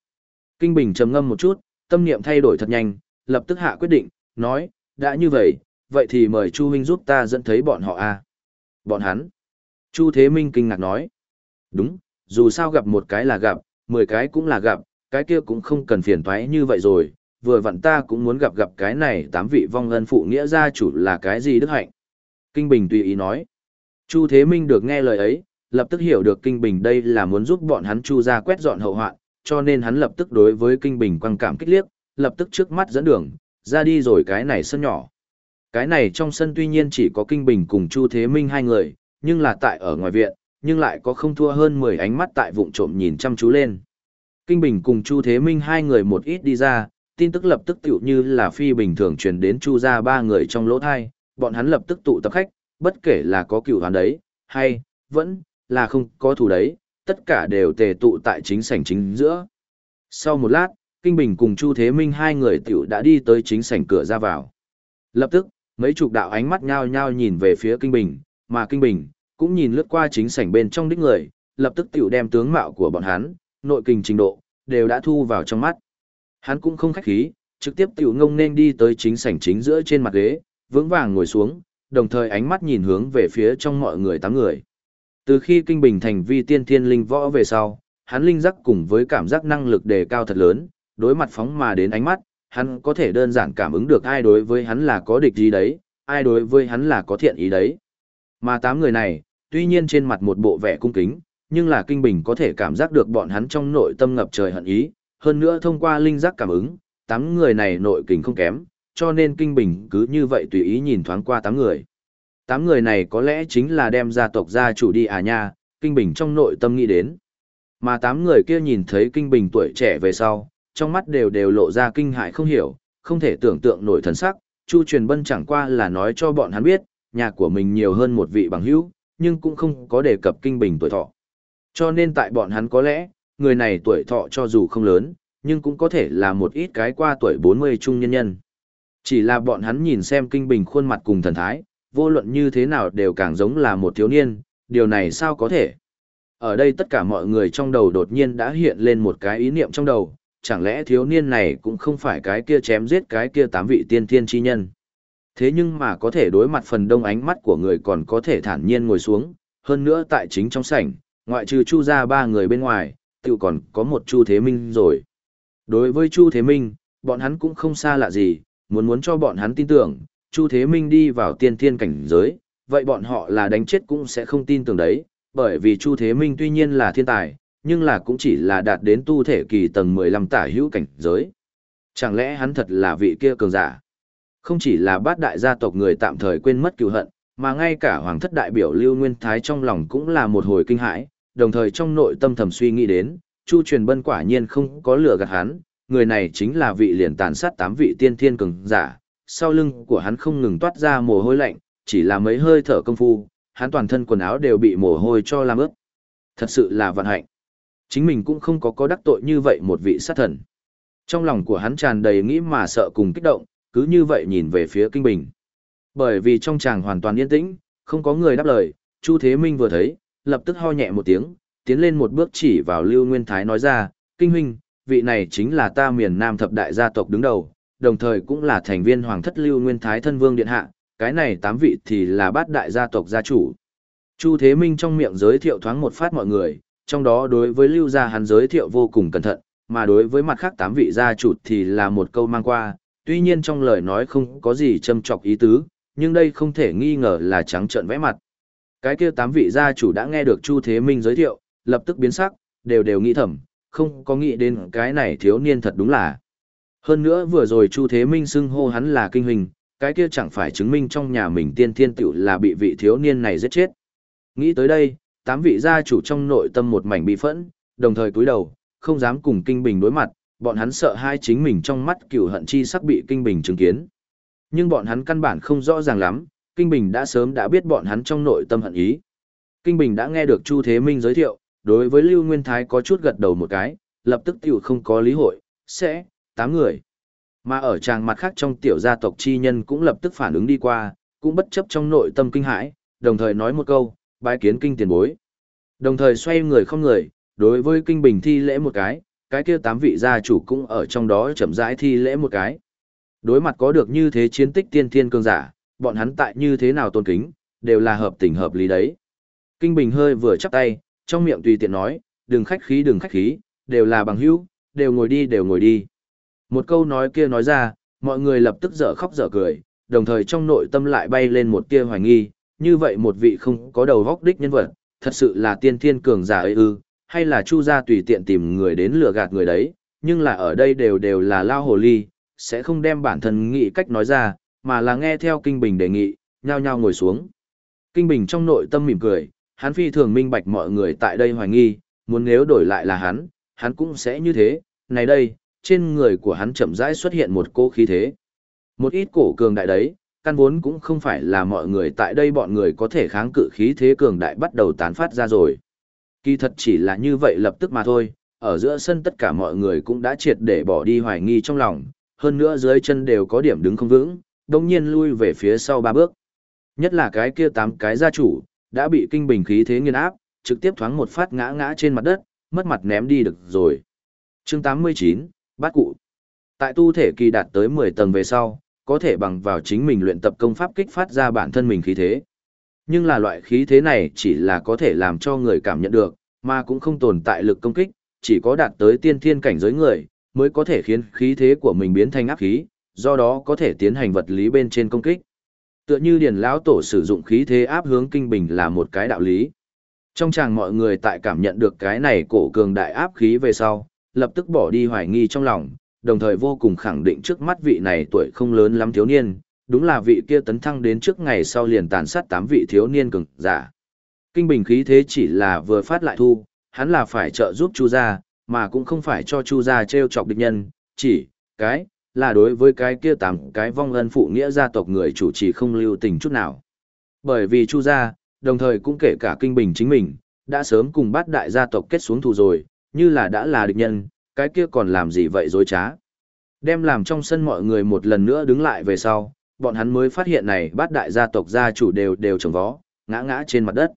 Kinh Bình trầm ngâm một chút, tâm niệm thay đổi thật nhanh, lập tức hạ quyết định, nói, đã như vậy, vậy thì mời Chu Huynh giúp ta dẫn thấy bọn họ a. Bọn hắn. Chu Thế Minh kinh ngạc nói. Đúng, dù sao gặp một cái là gặp, mười cái cũng là gặp, cái kia cũng không cần phiền toái như vậy rồi, vừa vặn ta cũng muốn gặp gặp cái này tám vị vong ân phụ nghĩa gia chủ là cái gì đức hạnh. Kinh Bình tùy ý nói. Chu Thế Minh được nghe lời ấy, lập tức hiểu được Kinh Bình đây là muốn giúp bọn hắn Chu ra quét dọn hậu hoạn, cho nên hắn lập tức đối với Kinh Bình quăng cảm kích liếc, lập tức trước mắt dẫn đường, ra đi rồi cái này sân nhỏ. Cái này trong sân tuy nhiên chỉ có Kinh Bình cùng Chu Thế Minh hai người, nhưng là tại ở ngoài viện, nhưng lại có không thua hơn 10 ánh mắt tại vụng trộm nhìn chăm chú lên. Kinh Bình cùng Chu Thế Minh hai người một ít đi ra, tin tức lập tức tựu như là phi bình thường truyền đến Chu ra ba người trong lỗ thai, bọn hắn lập tức tụ tập khách, bất kể là có cựu hắn đấy, hay, vẫn, là không có thủ đấy, tất cả đều tề tụ tại chính sảnh chính giữa. Sau một lát, Kinh Bình cùng Chu Thế Minh hai người tiểu đã đi tới chính sảnh cửa ra vào. Lập tức, mấy chục đạo ánh mắt nhao nhao nhìn về phía Kinh Bình, mà Kinh Bình cũng nhìn lướt qua chính sảnh bên trong đích người, lập tức tiểu đem tướng mạo của bọn hắn, nội kinh trình độ, đều đã thu vào trong mắt. Hắn cũng không khách khí, trực tiếp tiểu ngông nên đi tới chính sảnh chính giữa trên mặt ghế, vững vàng ngồi xuống, đồng thời ánh mắt nhìn hướng về phía trong mọi người tám người. Từ khi kinh bình thành vi tiên thiên linh võ về sau, hắn linh giác cùng với cảm giác năng lực đề cao thật lớn, đối mặt phóng mà đến ánh mắt, hắn có thể đơn giản cảm ứng được ai đối với hắn là có địch gì đấy, ai đối với hắn là có thiện ý đấy. Mà tám người này, tuy nhiên trên mặt một bộ vẻ cung kính, nhưng là kinh bình có thể cảm giác được bọn hắn trong nội tâm ngập trời hận ý, hơn nữa thông qua linh giác cảm ứng, tám người này nội kình không kém, cho nên kinh bình cứ như vậy tùy ý nhìn thoáng qua tám người. Tám người này có lẽ chính là đem gia tộc gia chủ đi à nha, kinh bình trong nội tâm nghĩ đến. Mà tám người kia nhìn thấy kinh bình tuổi trẻ về sau, trong mắt đều đều lộ ra kinh hại không hiểu, không thể tưởng tượng nổi thần sắc, Chu Truyền Bân chẳng qua là nói cho bọn hắn biết, nhà của mình nhiều hơn một vị bằng hữu, nhưng cũng không có đề cập kinh bình tuổi thọ. Cho nên tại bọn hắn có lẽ, người này tuổi thọ cho dù không lớn, nhưng cũng có thể là một ít cái qua tuổi 40 trung nhân nhân. Chỉ là bọn hắn nhìn xem kinh bình khuôn mặt cùng thần thái, vô luận như thế nào đều càng giống là một thiếu niên, điều này sao có thể? Ở đây tất cả mọi người trong đầu đột nhiên đã hiện lên một cái ý niệm trong đầu, chẳng lẽ thiếu niên này cũng không phải cái kia chém giết cái kia tám vị tiên thiên chi nhân. Thế nhưng mà có thể đối mặt phần đông ánh mắt của người còn có thể thản nhiên ngồi xuống, hơn nữa tại chính trong sảnh, ngoại trừ Chu ra ba người bên ngoài, tự còn có một Chu Thế Minh rồi. Đối với Chu Thế Minh, bọn hắn cũng không xa lạ gì, muốn muốn cho bọn hắn tin tưởng, Chu Thế Minh đi vào tiên thiên cảnh giới, vậy bọn họ là đánh chết cũng sẽ không tin tưởng đấy, bởi vì Chu Thế Minh tuy nhiên là thiên tài, nhưng là cũng chỉ là đạt đến tu thể kỳ tầng 15 tả hữu cảnh giới. Chẳng lẽ hắn thật là vị kia cường giả? Không chỉ là bát đại gia tộc người tạm thời quên mất cựu hận, mà ngay cả hoàng thất đại biểu Lưu Nguyên Thái trong lòng cũng là một hồi kinh hãi, đồng thời trong nội tâm thầm suy nghĩ đến, Chu Truyền Bân quả nhiên không có lừa gạt hắn, người này chính là vị liền tàn sát tám vị tiên thiên cường giả, sau lưng của hắn không ngừng toát ra mồ hôi lạnh, chỉ là mấy hơi thở công phu, hắn toàn thân quần áo đều bị mồ hôi cho làm ướt. Thật sự là vận hạnh. Chính mình cũng không có có đắc tội như vậy một vị sát thần. Trong lòng của hắn tràn đầy nghĩ mà sợ cùng kích động, cứ như vậy nhìn về phía kinh bình. Bởi vì trong chàng hoàn toàn yên tĩnh, không có người đáp lời, Chu Thế Minh vừa thấy, lập tức ho nhẹ một tiếng, tiến lên một bước chỉ vào Lưu Nguyên Thái nói ra, kinh huynh, vị này chính là ta miền Nam thập đại gia tộc đứng đầu, đồng thời cũng là thành viên hoàng thất Lưu Nguyên Thái thân vương điện hạ, cái này tám vị thì là bát đại gia tộc gia chủ. Chu Thế Minh trong miệng giới thiệu thoáng một phát mọi người, trong đó đối với Lưu gia hắn giới thiệu vô cùng cẩn thận, mà đối với mặt khác tám vị gia chủ thì là một câu mang qua, tuy nhiên trong lời nói không có gì châm chọc ý tứ, nhưng đây không thể nghi ngờ là trắng trợn vẽ mặt. Cái kia tám vị gia chủ đã nghe được Chu Thế Minh giới thiệu, lập tức biến sắc, đều đều nghĩ thầm, không có nghĩ đến cái này thiếu niên thật đúng là. Hơn nữa vừa rồi Chu Thế Minh xưng hô hắn là kinh hình, cái kia chẳng phải chứng minh trong nhà mình tiên thiên tiểu là bị vị thiếu niên này giết chết. Nghĩ tới đây, tám vị gia chủ trong nội tâm một mảnh bị phẫn, đồng thời cúi đầu, không dám cùng kinh bình đối mặt, bọn hắn sợ hai chính mình trong mắt cửu hận chi sắc bị kinh bình chứng kiến. Nhưng bọn hắn căn bản không rõ ràng lắm, kinh bình đã sớm đã biết bọn hắn trong nội tâm hận ý. Kinh bình đã nghe được Chu Thế Minh giới thiệu, đối với Lưu Nguyên Thái có chút gật đầu một cái, lập tức tiểu không có lý hội, sẽ, tám người. Mà ở tràng mặt khác trong tiểu gia tộc chi nhân cũng lập tức phản ứng đi qua, cũng bất chấp trong nội tâm kinh hãi, đồng thời nói một câu, bái kiến kinh tiền bối. Đồng thời xoay người không người, đối với kinh bình thi lễ một cái, cái kia tám vị gia chủ cũng ở trong đó chậm rãi thi lễ một cái. Đối mặt có được như thế chiến tích tiên thiên cường giả, bọn hắn tại như thế nào tôn kính, đều là hợp tình hợp lý đấy. Kinh bình hơi vừa chắp tay, trong miệng tùy tiện nói, đừng khách khí đừng khách khí, đều là bằng hữu, đều ngồi đi đều ngồi đi. Một câu nói kia nói ra, mọi người lập tức dở khóc dở cười, đồng thời trong nội tâm lại bay lên một tia hoài nghi, như vậy một vị không có đầu góc đích nhân vật, thật sự là tiên thiên cường giả ấy ư, hay là chu gia tùy tiện tìm người đến lừa gạt người đấy, nhưng là ở đây đều đều là lao hồ ly, sẽ không đem bản thân nghĩ cách nói ra, mà là nghe theo Kinh Bình đề nghị, nhao nhao ngồi xuống. Kinh Bình trong nội tâm mỉm cười, hắn phi thường minh bạch mọi người tại đây hoài nghi, muốn nếu đổi lại là hắn, hắn cũng sẽ như thế, này đây, trên người của hắn chậm rãi xuất hiện một cô khí thế. Một ít cổ cường đại đấy, căn vốn cũng không phải là mọi người tại đây bọn người có thể kháng cự khí thế cường đại bắt đầu tán phát ra rồi. Kỳ thật chỉ là như vậy lập tức mà thôi, ở giữa sân tất cả mọi người cũng đã triệt để bỏ đi hoài nghi trong lòng, hơn nữa dưới chân đều có điểm đứng không vững, đồng nhiên lui về phía sau ba bước. Nhất là cái kia tám cái gia chủ, đã bị kinh bình khí thế nghiên áp, trực tiếp thoáng một phát ngã ngã trên mặt đất, mất mặt ném đi được rồi. chương 89, Bát Cụ Tại tu thể kỳ đạt tới 10 tầng về sau, có thể bằng vào chính mình luyện tập công pháp kích phát ra bản thân mình khí thế. Nhưng là loại khí thế này chỉ là có thể làm cho người cảm nhận được, mà cũng không tồn tại lực công kích, chỉ có đạt tới tiên thiên cảnh giới người, mới có thể khiến khí thế của mình biến thành áp khí, do đó có thể tiến hành vật lý bên trên công kích. Tựa như điển lão tổ sử dụng khí thế áp hướng kinh bình là một cái đạo lý. Trong chàng mọi người tại cảm nhận được cái này cổ cường đại áp khí về sau, lập tức bỏ đi hoài nghi trong lòng, đồng thời vô cùng khẳng định trước mắt vị này tuổi không lớn lắm thiếu niên, đúng là vị kia tấn thăng đến trước ngày sau liền tàn sát tám vị thiếu niên cường giả. Kinh bình khí thế chỉ là vừa phát lại thu, hắn là phải trợ giúp Chu gia, mà cũng không phải cho Chu gia trêu chọc địch nhân, chỉ cái là đối với cái kia tám cái vong ân phụ nghĩa gia tộc người chủ trì không lưu tình chút nào. Bởi vì Chu gia, đồng thời cũng kể cả kinh bình chính mình, đã sớm cùng bát đại gia tộc kết xuống thù rồi, như là đã là địch nhân, cái kia còn làm gì vậy dối trá. Đem làm trong sân mọi người một lần nữa đứng lại về sau, bọn hắn mới phát hiện này bát đại gia tộc gia chủ đều đều trồng vó, ngã ngã trên mặt đất.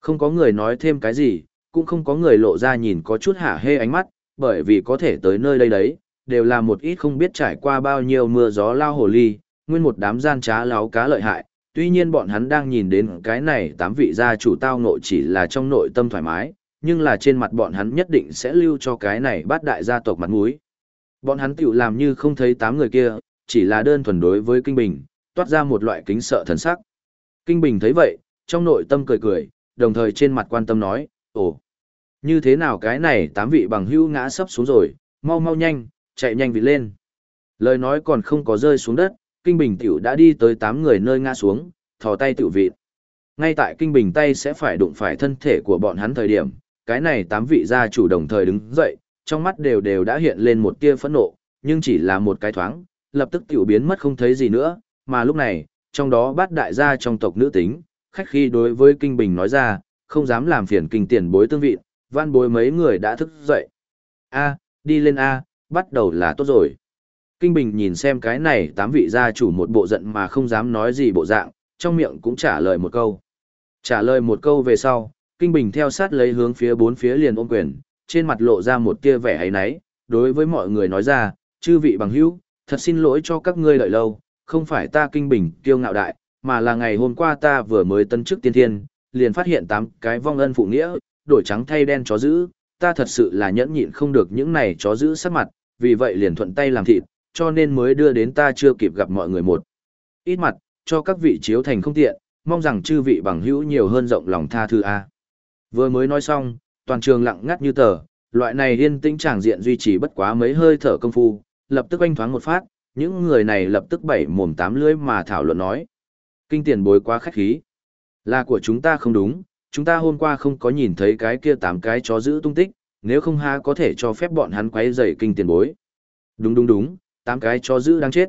Không có người nói thêm cái gì, cũng không có người lộ ra nhìn có chút hả hê ánh mắt, bởi vì có thể tới nơi đây đấy, đều là một ít không biết trải qua bao nhiêu mưa gió lao hồ ly, nguyên một đám gian trá láo cá lợi hại, tuy nhiên bọn hắn đang nhìn đến cái này tám vị gia chủ tao ngộ chỉ là trong nội tâm thoải mái, nhưng là trên mặt bọn hắn nhất định sẽ lưu cho cái này bát đại gia tộc mặt mũi. Bọn hắn tiểu làm như không thấy tám người kia, chỉ là đơn thuần đối với Kinh Bình, toát ra một loại kính sợ thần sắc. Kinh Bình thấy vậy, trong nội tâm cười cười, đồng thời trên mặt quan tâm nói, ồ, như thế nào cái này tám vị bằng hữu ngã sấp xuống rồi, mau mau nhanh, chạy nhanh vị lên. Lời nói còn không có rơi xuống đất, Kinh Bình tiểu đã đi tới tám người nơi ngã xuống, thò tay tiểu vị. Ngay tại Kinh Bình tay sẽ phải đụng phải thân thể của bọn hắn thời điểm, cái này tám vị gia chủ đồng thời đứng dậy, trong mắt đều đều đã hiện lên một tia phẫn nộ, nhưng chỉ là một cái thoáng, lập tức tiểu biến mất không thấy gì nữa, mà lúc này, trong đó bát đại gia trong tộc nữ tính, khách khi đối với Kinh Bình nói ra, không dám làm phiền kinh tiền bối tương vị, văn bối mấy người đã thức dậy. A, đi lên A, bắt đầu là tốt rồi. Kinh Bình nhìn xem cái này tám vị gia chủ một bộ giận mà không dám nói gì bộ dạng, trong miệng cũng trả lời một câu. Trả lời một câu về sau, Kinh Bình theo sát lấy hướng phía bốn phía liền ôm quyền, trên mặt lộ ra một tia vẻ ấy náy, đối với mọi người nói ra, chư vị bằng hữu, thật xin lỗi cho các ngươi đợi lâu, không phải ta Kinh Bình kiêu ngạo đại, mà là ngày hôm qua ta vừa mới tân chức tiên thiên, liền phát hiện tám cái vong ân phụ nghĩa, đổi trắng thay đen chó giữ, ta thật sự là nhẫn nhịn không được những này chó giữ sắc mặt, vì vậy liền thuận tay làm thịt, cho nên mới đưa đến ta chưa kịp gặp mọi người một. Ít mặt, cho các vị chiếu thành không tiện, mong rằng chư vị bằng hữu nhiều hơn rộng lòng tha thứ A. Vừa mới nói xong, toàn trường lặng ngắt như tờ, loại này yên tĩnh chẳng diện duy trì bất quá mấy hơi thở công phu, lập tức oanh thoáng một phát, những người này lập tức bảy mồm tám lưỡi mà thảo luận nói. Kinh tiền bối quá khách khí. Là của chúng ta không đúng, chúng ta hôm qua không có nhìn thấy cái kia tám cái chó giữ tung tích, nếu không ha có thể cho phép bọn hắn quấy rầy kinh tiền bối. Đúng đúng đúng, tám cái chó giữ đang chết.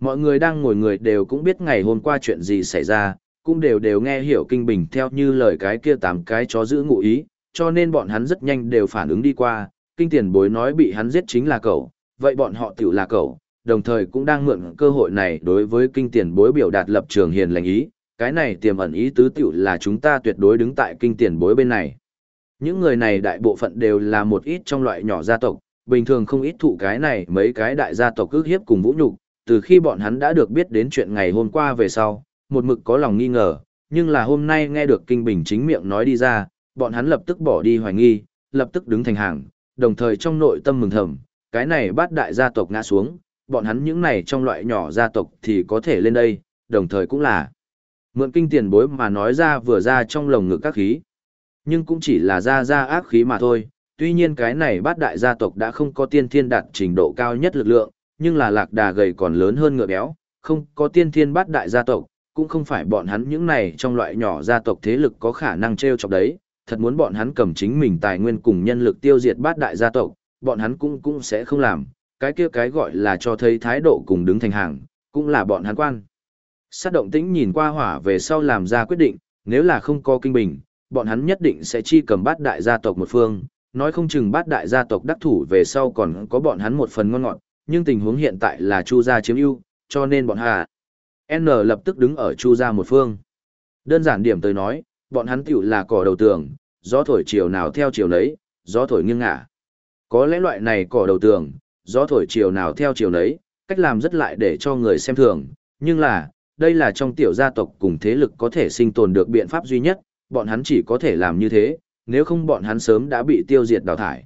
Mọi người đang ngồi người đều cũng biết ngày hôm qua chuyện gì xảy ra, cũng đều đều nghe hiểu kinh bình theo như lời cái kia tám cái chó giữ ngụ ý, cho nên bọn hắn rất nhanh đều phản ứng đi qua, kinh tiền bối nói bị hắn giết chính là cậu, vậy bọn họ tiểu là cậu, đồng thời cũng đang mượn cơ hội này đối với kinh tiền bối biểu đạt lập trường hiền lành ý, cái này tiềm ẩn ý tứ tiểu là chúng ta tuyệt đối đứng tại kinh tiền bối bên này. Những người này đại bộ phận đều là một ít trong loại nhỏ gia tộc, bình thường không ít thụ cái này mấy cái đại gia tộc ước hiếp cùng vũ nhục, từ khi bọn hắn đã được biết đến chuyện ngày hôm qua về sau, một mực có lòng nghi ngờ, nhưng là hôm nay nghe được kinh bình chính miệng nói đi ra, bọn hắn lập tức bỏ đi hoài nghi, lập tức đứng thành hàng, đồng thời trong nội tâm mừng thầm, cái này bát đại gia tộc ngã xuống, bọn hắn những này trong loại nhỏ gia tộc thì có thể lên đây, đồng thời cũng là Mượn kinh tiền bối mà nói ra vừa ra trong lồng ngực các khí. Nhưng cũng chỉ là ra ra ác khí mà thôi, tuy nhiên cái này bát đại gia tộc đã không có tiên thiên đạt trình độ cao nhất lực lượng, nhưng là lạc đà gầy còn lớn hơn ngựa béo, không có tiên thiên bát đại gia tộc, cũng không phải bọn hắn những này trong loại nhỏ gia tộc thế lực có khả năng treo chọc đấy, thật muốn bọn hắn cầm chính mình tài nguyên cùng nhân lực tiêu diệt bát đại gia tộc, bọn hắn cũng cũng sẽ không làm, cái kia cái gọi là cho thấy thái độ cùng đứng thành hàng, cũng là bọn hắn quan. Sát động tĩnh nhìn qua hỏa về sau làm ra quyết định, nếu là không có kinh bình, bọn hắn nhất định sẽ chi cầm bát đại gia tộc một phương, nói không chừng bát đại gia tộc đắc thủ về sau còn có bọn hắn một phần ngon ngọt, nhưng tình huống hiện tại là Chu gia chiếm ưu, cho nên bọn hà N lập tức đứng ở Chu gia một phương. Đơn giản điểm tới nói, bọn hắn tiểu là cỏ đầu tường, gió thổi chiều nào theo chiều nấy, gió thổi nghiêng ngả. Có lẽ loại này cỏ đầu tường, gió thổi chiều nào theo chiều nấy, cách làm rất lại để cho người xem thường, nhưng là, đây là trong tiểu gia tộc cùng thế lực có thể sinh tồn được biện pháp duy nhất, bọn hắn chỉ có thể làm như thế, nếu không bọn hắn sớm đã bị tiêu diệt đào thải.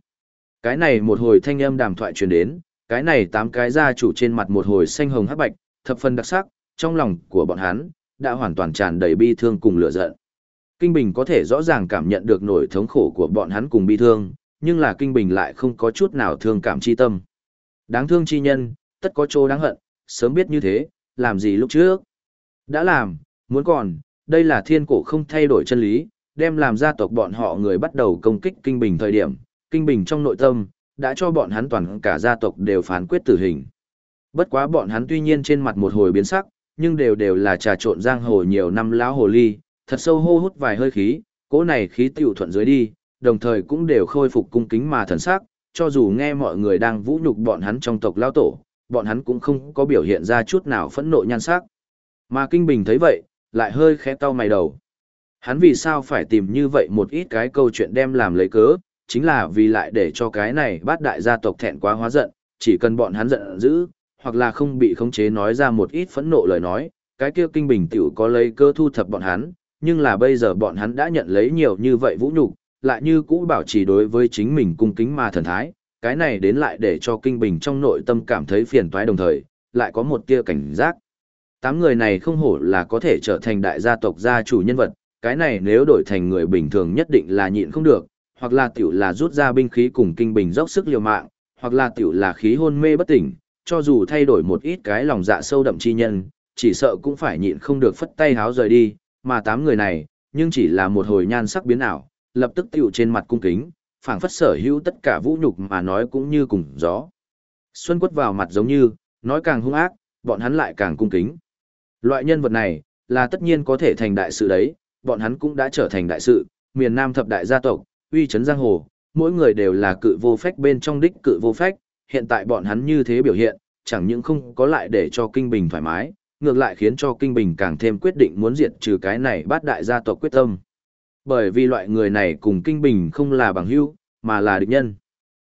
Cái này một hồi thanh âm đàm thoại truyền đến, cái này tám cái gia chủ trên mặt một hồi xanh hồng hắc bạch, thập phần đặc sắc, trong lòng của bọn hắn đã hoàn toàn tràn đầy bi thương cùng lửa giận. Kinh Bình có thể rõ ràng cảm nhận được nỗi thống khổ của bọn hắn cùng bi thương, nhưng là Kinh Bình lại không có chút nào thương cảm chi tâm. Đáng thương chi nhân, tất có chỗ đáng hận, sớm biết như thế, làm gì lúc trước. Đã làm, muốn còn, đây là thiên cổ không thay đổi chân lý, đem làm gia tộc bọn họ người bắt đầu công kích Kinh Bình thời điểm, Kinh Bình trong nội tâm, đã cho bọn hắn toàn cả gia tộc đều phán quyết tử hình. Bất quá bọn hắn tuy nhiên trên mặt một hồi biến sắc, nhưng đều đều là trà trộn giang hồ nhiều năm lão hồ ly, thật sâu hô hút vài hơi khí, cỗ này khí tiểu thuận dưới đi, đồng thời cũng đều khôi phục cung kính mà thần sắc, cho dù nghe mọi người đang vũ nhục bọn hắn trong tộc lao tổ, bọn hắn cũng không có biểu hiện ra chút nào phẫn nộ nhan sắc. Mà Kinh Bình thấy vậy, lại hơi khẽ cau mày đầu. Hắn vì sao phải tìm như vậy một ít cái câu chuyện đem làm lấy cớ, chính là vì lại để cho cái này bát đại gia tộc thẹn quá hóa giận, chỉ cần bọn hắn giận dữ, hoặc là không bị khống chế nói ra một ít phẫn nộ lời nói, cái kia Kinh Bình tiểu có lấy cơ thu thập bọn hắn, nhưng là bây giờ bọn hắn đã nhận lấy nhiều như vậy vũ nhục, lại như cũ bảo trì đối với chính mình cung kính mà thần thái, cái này đến lại để cho kinh bình trong nội tâm cảm thấy phiền toái đồng thời, lại có một tia cảnh giác. Tám người này không hổ là có thể trở thành đại gia tộc gia chủ nhân vật, cái này nếu đổi thành người bình thường nhất định là nhịn không được, hoặc là tiểu là rút ra binh khí cùng kinh bình dốc sức liều mạng, hoặc là tiểu là khí hôn mê bất tỉnh, cho dù thay đổi một ít cái lòng dạ sâu đậm chi nhân, chỉ sợ cũng phải nhịn không được phất tay háo rời đi, mà tám người này, nhưng chỉ là một hồi nhan sắc biến ảo, lập tức tiểu trên mặt cung kính, phảng phất sở hữu tất cả vũ nhục mà nói cũng như cùng gió. Xuân quất vào mặt giống như, nói càng hung ác, bọn hắn lại càng cung kính. Loại nhân vật này, là tất nhiên có thể thành đại sự đấy, bọn hắn cũng đã trở thành đại sự, miền Nam thập đại gia tộc, uy chấn giang hồ, mỗi người đều là cự vô phách bên trong đích cự vô phách, hiện tại bọn hắn như thế biểu hiện, chẳng những không có lại để cho kinh bình thoải mái, ngược lại khiến cho kinh bình càng thêm quyết định muốn diệt trừ cái này bát đại gia tộc quyết tâm. Bởi vì loại người này cùng kinh bình không là bằng hữu, mà là địch nhân.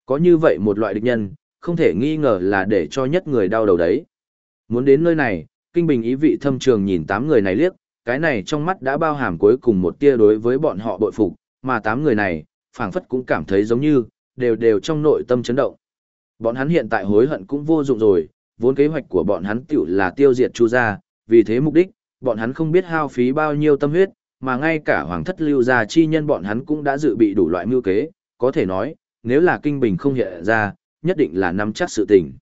Có như vậy một loại địch nhân, không thể nghi ngờ là để cho nhất người đau đầu đấy. Muốn đến nơi này, kinh bình ý vị thâm trường nhìn tám người này liếc, cái này trong mắt đã bao hàm cuối cùng một tia đối với bọn họ bội phục, mà tám người này, phảng phất cũng cảm thấy giống như, đều đều trong nội tâm chấn động. Bọn hắn hiện tại hối hận cũng vô dụng rồi, vốn kế hoạch của bọn hắn tiểu là tiêu diệt Chu gia, vì thế mục đích, bọn hắn không biết hao phí bao nhiêu tâm huyết, mà ngay cả hoàng thất lưu gia chi nhân bọn hắn cũng đã dự bị đủ loại mưu kế, có thể nói, nếu là kinh bình không hiện ra, nhất định là nắm chắc sự tình.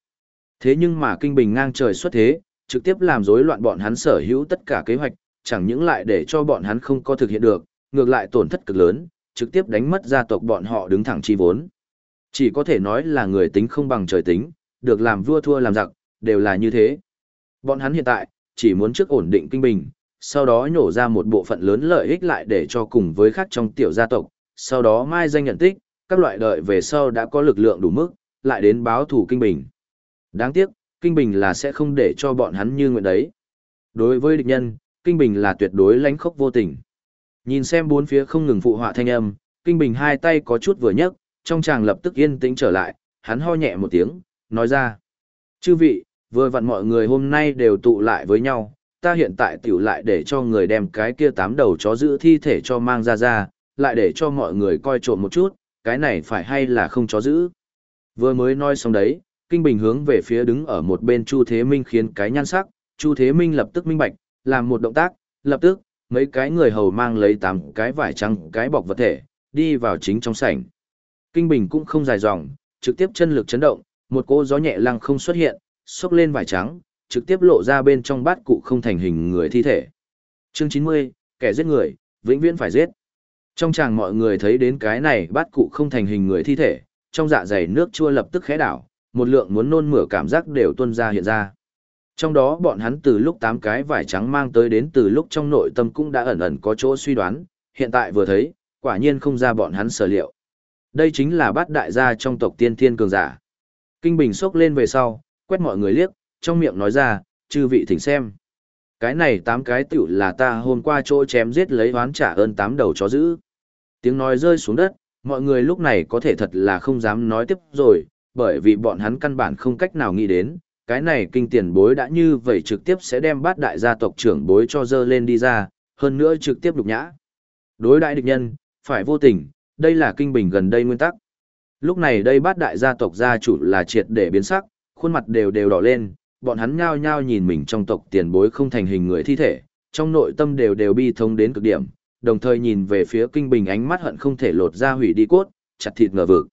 Thế nhưng mà kinh bình ngang trời xuất thế, trực tiếp làm rối loạn bọn hắn sở hữu tất cả kế hoạch, chẳng những lại để cho bọn hắn không có thực hiện được, ngược lại tổn thất cực lớn, trực tiếp đánh mất gia tộc bọn họ đứng thẳng chi vốn. Chỉ có thể nói là người tính không bằng trời tính, được làm vua thua làm giặc, đều là như thế. Bọn hắn hiện tại, chỉ muốn trước ổn định kinh bình, sau đó nhổ ra một bộ phận lớn lợi ích lại để cho cùng với khác trong tiểu gia tộc, sau đó mai danh nhận tích, các loại đợi về sau đã có lực lượng đủ mức, lại đến báo thủ kinh bình. Đáng tiếc, kinh bình là sẽ không để cho bọn hắn như nguyện đấy. Đối với địch nhân, kinh bình là tuyệt đối lánh khốc vô tình. Nhìn xem bốn phía không ngừng phụ họa thanh âm, kinh bình hai tay có chút vừa nhấc, trong chàng lập tức yên tĩnh trở lại, hắn ho nhẹ một tiếng, nói ra. Chư vị, vừa vặn mọi người hôm nay đều tụ lại với nhau, ta hiện tại tiểu lại để cho người đem cái kia tám đầu chó giữ thi thể cho mang ra ra, lại để cho mọi người coi trộm một chút, cái này phải hay là không chó giữ. Vừa mới nói xong đấy, Kinh Bình hướng về phía đứng ở một bên Chu Thế Minh khiến cái nhan sắc, Chu Thế Minh lập tức minh bạch, làm một động tác, lập tức, mấy cái người hầu mang lấy tám cái vải trắng cái bọc vật thể, đi vào chính trong sảnh. Kinh Bình cũng không dài dòng, trực tiếp chân lực chấn động, một cỗ gió nhẹ lăng không xuất hiện, xốc lên vải trắng, trực tiếp lộ ra bên trong bát cụ không thành hình người thi thể. Chương 90, kẻ giết người, vĩnh viễn phải giết. Trong chàng mọi người thấy đến cái này bát cụ không thành hình người thi thể, trong dạ dày nước chua lập tức khẽ đảo, một lượng muốn nôn mửa cảm giác đều tuôn ra hiện ra. Trong đó bọn hắn từ lúc tám cái vải trắng mang tới đến từ lúc trong nội tâm cũng đã ẩn ẩn có chỗ suy đoán, hiện tại vừa thấy, quả nhiên không ra bọn hắn sở liệu. Đây chính là bát đại gia trong tộc tiên thiên cường giả. Kinh Bình sốc lên về sau, quét mọi người liếc, trong miệng nói ra, chư vị thỉnh xem. Cái này tám cái tiểu là ta hôm qua chỗ chém giết lấy oán trả ơn tám đầu chó giữ. Tiếng nói rơi xuống đất, mọi người lúc này có thể thật là không dám nói tiếp rồi, bởi vì bọn hắn căn bản không cách nào nghĩ đến, cái này kinh tiền bối đã như vậy trực tiếp sẽ đem bát đại gia tộc trưởng bối cho dơ lên đi ra, hơn nữa trực tiếp đục nhã. Đối đại địch nhân, phải vô tình, đây là kinh bình gần đây nguyên tắc. Lúc này đây bát đại gia tộc gia chủ là triệt để biến sắc, khuôn mặt đều đều đỏ lên, bọn hắn nhao nhao nhìn mình trong tộc tiền bối không thành hình người thi thể, trong nội tâm đều đều bi thông đến cực điểm, đồng thời nhìn về phía kinh bình ánh mắt hận không thể lột ra hủy đi cốt, chặt thịt ngờ vực.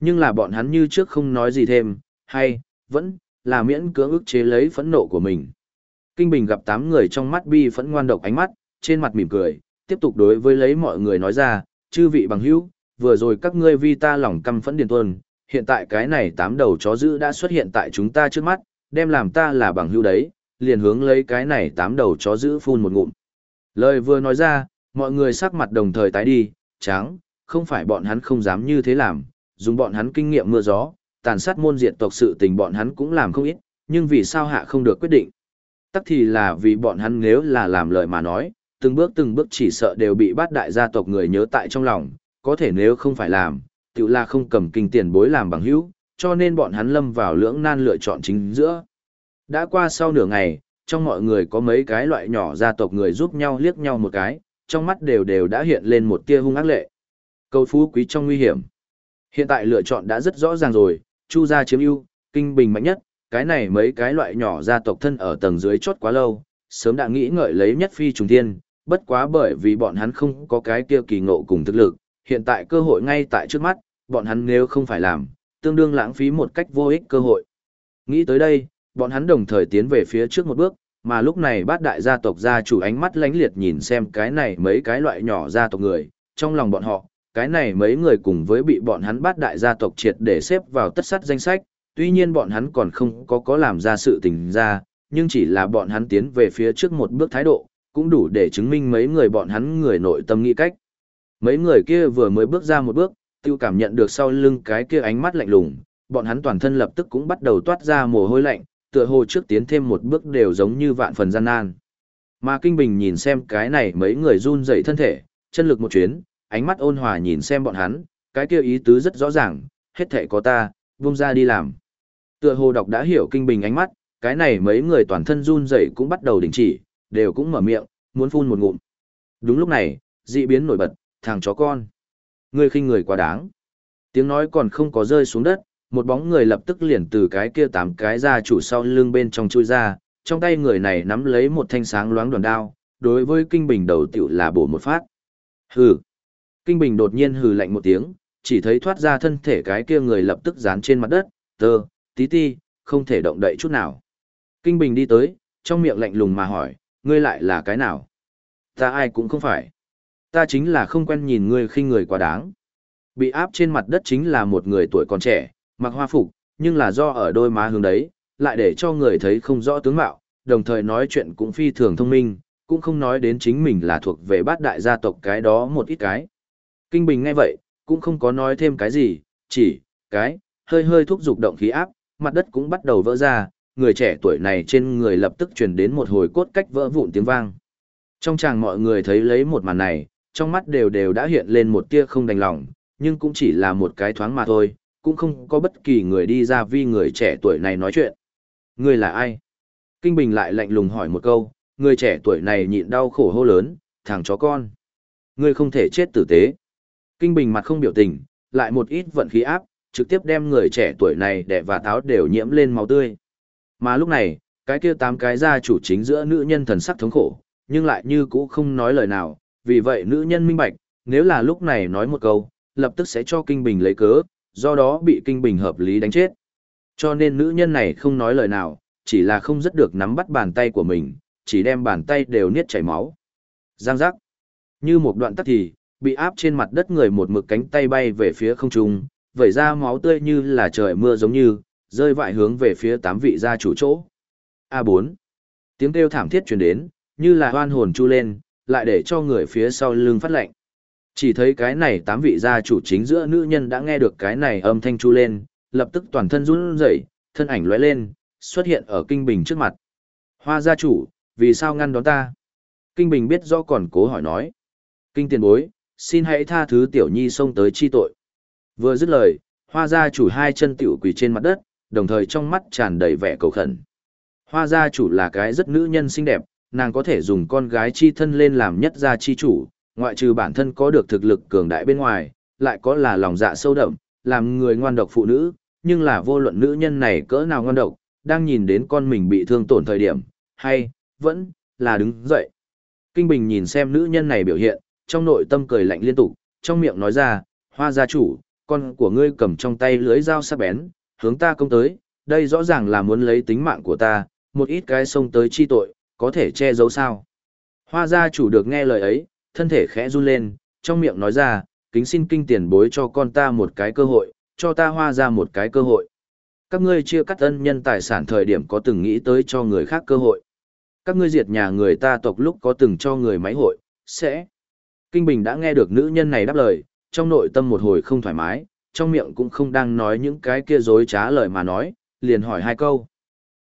Nhưng là bọn hắn như trước không nói gì thêm, hay, vẫn, là miễn cưỡng ức chế lấy phẫn nộ của mình. Kinh bình gặp tám người trong mắt bi phẫn ngoan độc ánh mắt, trên mặt mỉm cười, tiếp tục đối với lấy mọi người nói ra, chư vị bằng hữu, vừa rồi các ngươi vi ta lòng căm phẫn điền tuân, hiện tại cái này tám đầu chó dữ đã xuất hiện tại chúng ta trước mắt, đem làm ta là bằng hữu đấy, liền hướng lấy cái này tám đầu chó dữ phun một ngụm. Lời vừa nói ra, mọi người sắc mặt đồng thời tái đi, Tráng, không phải bọn hắn không dám như thế làm, dùng bọn hắn kinh nghiệm mưa gió, tàn sát môn diệt tộc sự tình bọn hắn cũng làm không ít, nhưng vì sao hạ không được quyết định. Tắc thì là vì bọn hắn nếu là làm lời mà nói, từng bước từng bước chỉ sợ đều bị bát đại gia tộc người nhớ tại trong lòng, có thể nếu không phải làm, tự là không cầm kinh tiền bối làm bằng hữu, cho nên bọn hắn lâm vào lưỡng nan lựa chọn chính giữa. Đã qua sau nửa ngày, trong mọi người có mấy cái loại nhỏ gia tộc người giúp nhau liếc nhau một cái, trong mắt đều đều đã hiện lên một tia hung ác lệ. Cầu phú quý trong nguy hiểm. Hiện tại lựa chọn đã rất rõ ràng rồi, Chu gia chiếm ưu, kinh bình mạnh nhất, cái này mấy cái loại nhỏ gia tộc thân ở tầng dưới chốt quá lâu, sớm đã nghĩ ngợi lấy nhất phi trùng thiên, bất quá bởi vì bọn hắn không có cái kia kỳ ngộ cùng thực lực, hiện tại cơ hội ngay tại trước mắt, bọn hắn nếu không phải làm, tương đương lãng phí một cách vô ích cơ hội. Nghĩ tới đây, bọn hắn đồng thời tiến về phía trước một bước, mà lúc này bát đại gia tộc gia chủ ánh mắt lánh liệt nhìn xem cái này mấy cái loại nhỏ gia tộc người, trong lòng bọn họ, cái này mấy người cùng với bị bọn hắn bát đại gia tộc triệt để xếp vào tất sắt danh sách, tuy nhiên bọn hắn còn không có có làm ra sự tình ra, nhưng chỉ là bọn hắn tiến về phía trước một bước thái độ, cũng đủ để chứng minh mấy người bọn hắn người nội tâm nghĩ cách. Mấy người kia vừa mới bước ra một bước, tiêu cảm nhận được sau lưng cái kia ánh mắt lạnh lùng, bọn hắn toàn thân lập tức cũng bắt đầu toát ra mồ hôi lạnh, tựa hồ trước tiến thêm một bước đều giống như vạn phần gian nan. Mà Kinh Bình nhìn xem cái này mấy người run dậy thân thể, chân lực một chuyến, ánh mắt ôn hòa nhìn xem bọn hắn, cái kia ý tứ rất rõ ràng, hết thể có ta, vung ra đi làm. Tựa hồ đọc đã hiểu Kinh Bình ánh mắt, cái này mấy người toàn thân run dậy cũng bắt đầu đình chỉ, đều cũng mở miệng, muốn phun một ngụm. Đúng lúc này, dị biến nổi bật, thằng chó con. Ngươi khinh người quá đáng. Tiếng nói còn không có rơi xuống đất, một bóng người lập tức liền từ cái kia tám cái ra chủ sau lưng bên trong chui ra, trong tay người này nắm lấy một thanh sáng loáng đoàn đao, đối với kinh bình đầu tiểu là bổ một phát. Hừ. Kinh bình đột nhiên hừ lạnh một tiếng, chỉ thấy thoát ra thân thể cái kia người lập tức dán trên mặt đất, tơ, tí ti, không thể động đậy chút nào. Kinh bình đi tới, trong miệng lạnh lùng mà hỏi, ngươi lại là cái nào? Ta ai cũng không phải. Ta chính là không quen nhìn ngươi khinh người quá đáng. Bị áp trên mặt đất chính là một người tuổi còn trẻ, mặc hoa phục, nhưng là do ở đôi má hướng đấy, lại để cho người thấy không rõ tướng mạo, đồng thời nói chuyện cũng phi thường thông minh, cũng không nói đến chính mình là thuộc về bát đại gia tộc cái đó một ít cái. Kinh Bình ngay vậy, cũng không có nói thêm cái gì, chỉ, cái, hơi hơi thúc dục động khí áp, mặt đất cũng bắt đầu vỡ ra, người trẻ tuổi này trên người lập tức truyền đến một hồi cốt cách vỡ vụn tiếng vang. Trong chàng mọi người thấy lấy một màn này, trong mắt đều đều đã hiện lên một tia không đành lòng, nhưng cũng chỉ là một cái thoáng mà thôi, cũng không có bất kỳ người đi ra vì người trẻ tuổi này nói chuyện. Người là ai? Kinh Bình lại lạnh lùng hỏi một câu, người trẻ tuổi này nhịn đau khổ hô lớn, thằng chó con. Ngươi không thể chết tử tế. Kinh Bình mặt không biểu tình, lại một ít vận khí áp, trực tiếp đem người trẻ tuổi này đẻ và táo đều nhiễm lên máu tươi. Mà lúc này, cái kia tám cái gia chủ chính giữa nữ nhân thần sắc thống khổ, nhưng lại như cũ không nói lời nào, vì vậy nữ nhân minh bạch, nếu là lúc này nói một câu, lập tức sẽ cho Kinh Bình lấy cớ, do đó bị Kinh Bình hợp lý đánh chết. Cho nên nữ nhân này không nói lời nào, chỉ là không rất được nắm bắt bàn tay của mình, chỉ đem bàn tay đều niết chảy máu. Giang giác. Như một đoạn tắc thì, bị áp trên mặt đất người một mực cánh tay bay về phía không trung, vẩy ra máu tươi như là trời mưa giống như, rơi vại hướng về phía tám vị gia chủ chỗ. A4. Tiếng kêu thảm thiết truyền đến, như là hoan hồn chu lên, lại để cho người phía sau lưng phát lệnh. Chỉ thấy cái này tám vị gia chủ chính giữa nữ nhân đã nghe được cái này âm thanh chu lên, lập tức toàn thân run rẩy, thân ảnh lóe lên, xuất hiện ở Kinh Bình trước mặt. Hoa gia chủ, vì sao ngăn đón ta? Kinh Bình biết rõ còn cố hỏi nói. Kinh tiền bối, xin hãy tha thứ tiểu nhi xông tới chi tội. Vừa dứt lời, hoa gia chủ hai chân tiểu quỳ trên mặt đất, đồng thời trong mắt tràn đầy vẻ cầu khẩn. Hoa gia chủ là cái rất nữ nhân xinh đẹp, nàng có thể dùng con gái chi thân lên làm nhất gia chi chủ, ngoại trừ bản thân có được thực lực cường đại bên ngoài, lại có là lòng dạ sâu đậm, làm người ngoan độc phụ nữ, nhưng là vô luận nữ nhân này cỡ nào ngoan độc, đang nhìn đến con mình bị thương tổn thời điểm, hay, vẫn, là đứng dậy. Kinh Bình nhìn xem nữ nhân này biểu hiện, trong nội tâm cười lạnh liên tục, trong miệng nói ra, hoa gia chủ, con của ngươi cầm trong tay lưới dao sắc bén, hướng ta công tới, đây rõ ràng là muốn lấy tính mạng của ta, một ít cái xông tới chi tội, có thể che giấu sao. Hoa gia chủ được nghe lời ấy, thân thể khẽ run lên, trong miệng nói ra, kính xin kinh tiền bối cho con ta một cái cơ hội, cho ta hoa ra một cái cơ hội. Các ngươi chia cắt ân nhân tài sản thời điểm có từng nghĩ tới cho người khác cơ hội. Các ngươi diệt nhà người ta tộc lúc có từng cho người máy hội, sẽ. Kinh Bình đã nghe được nữ nhân này đáp lời, trong nội tâm một hồi không thoải mái, trong miệng cũng không đang nói những cái kia dối trá lời mà nói, liền hỏi hai câu.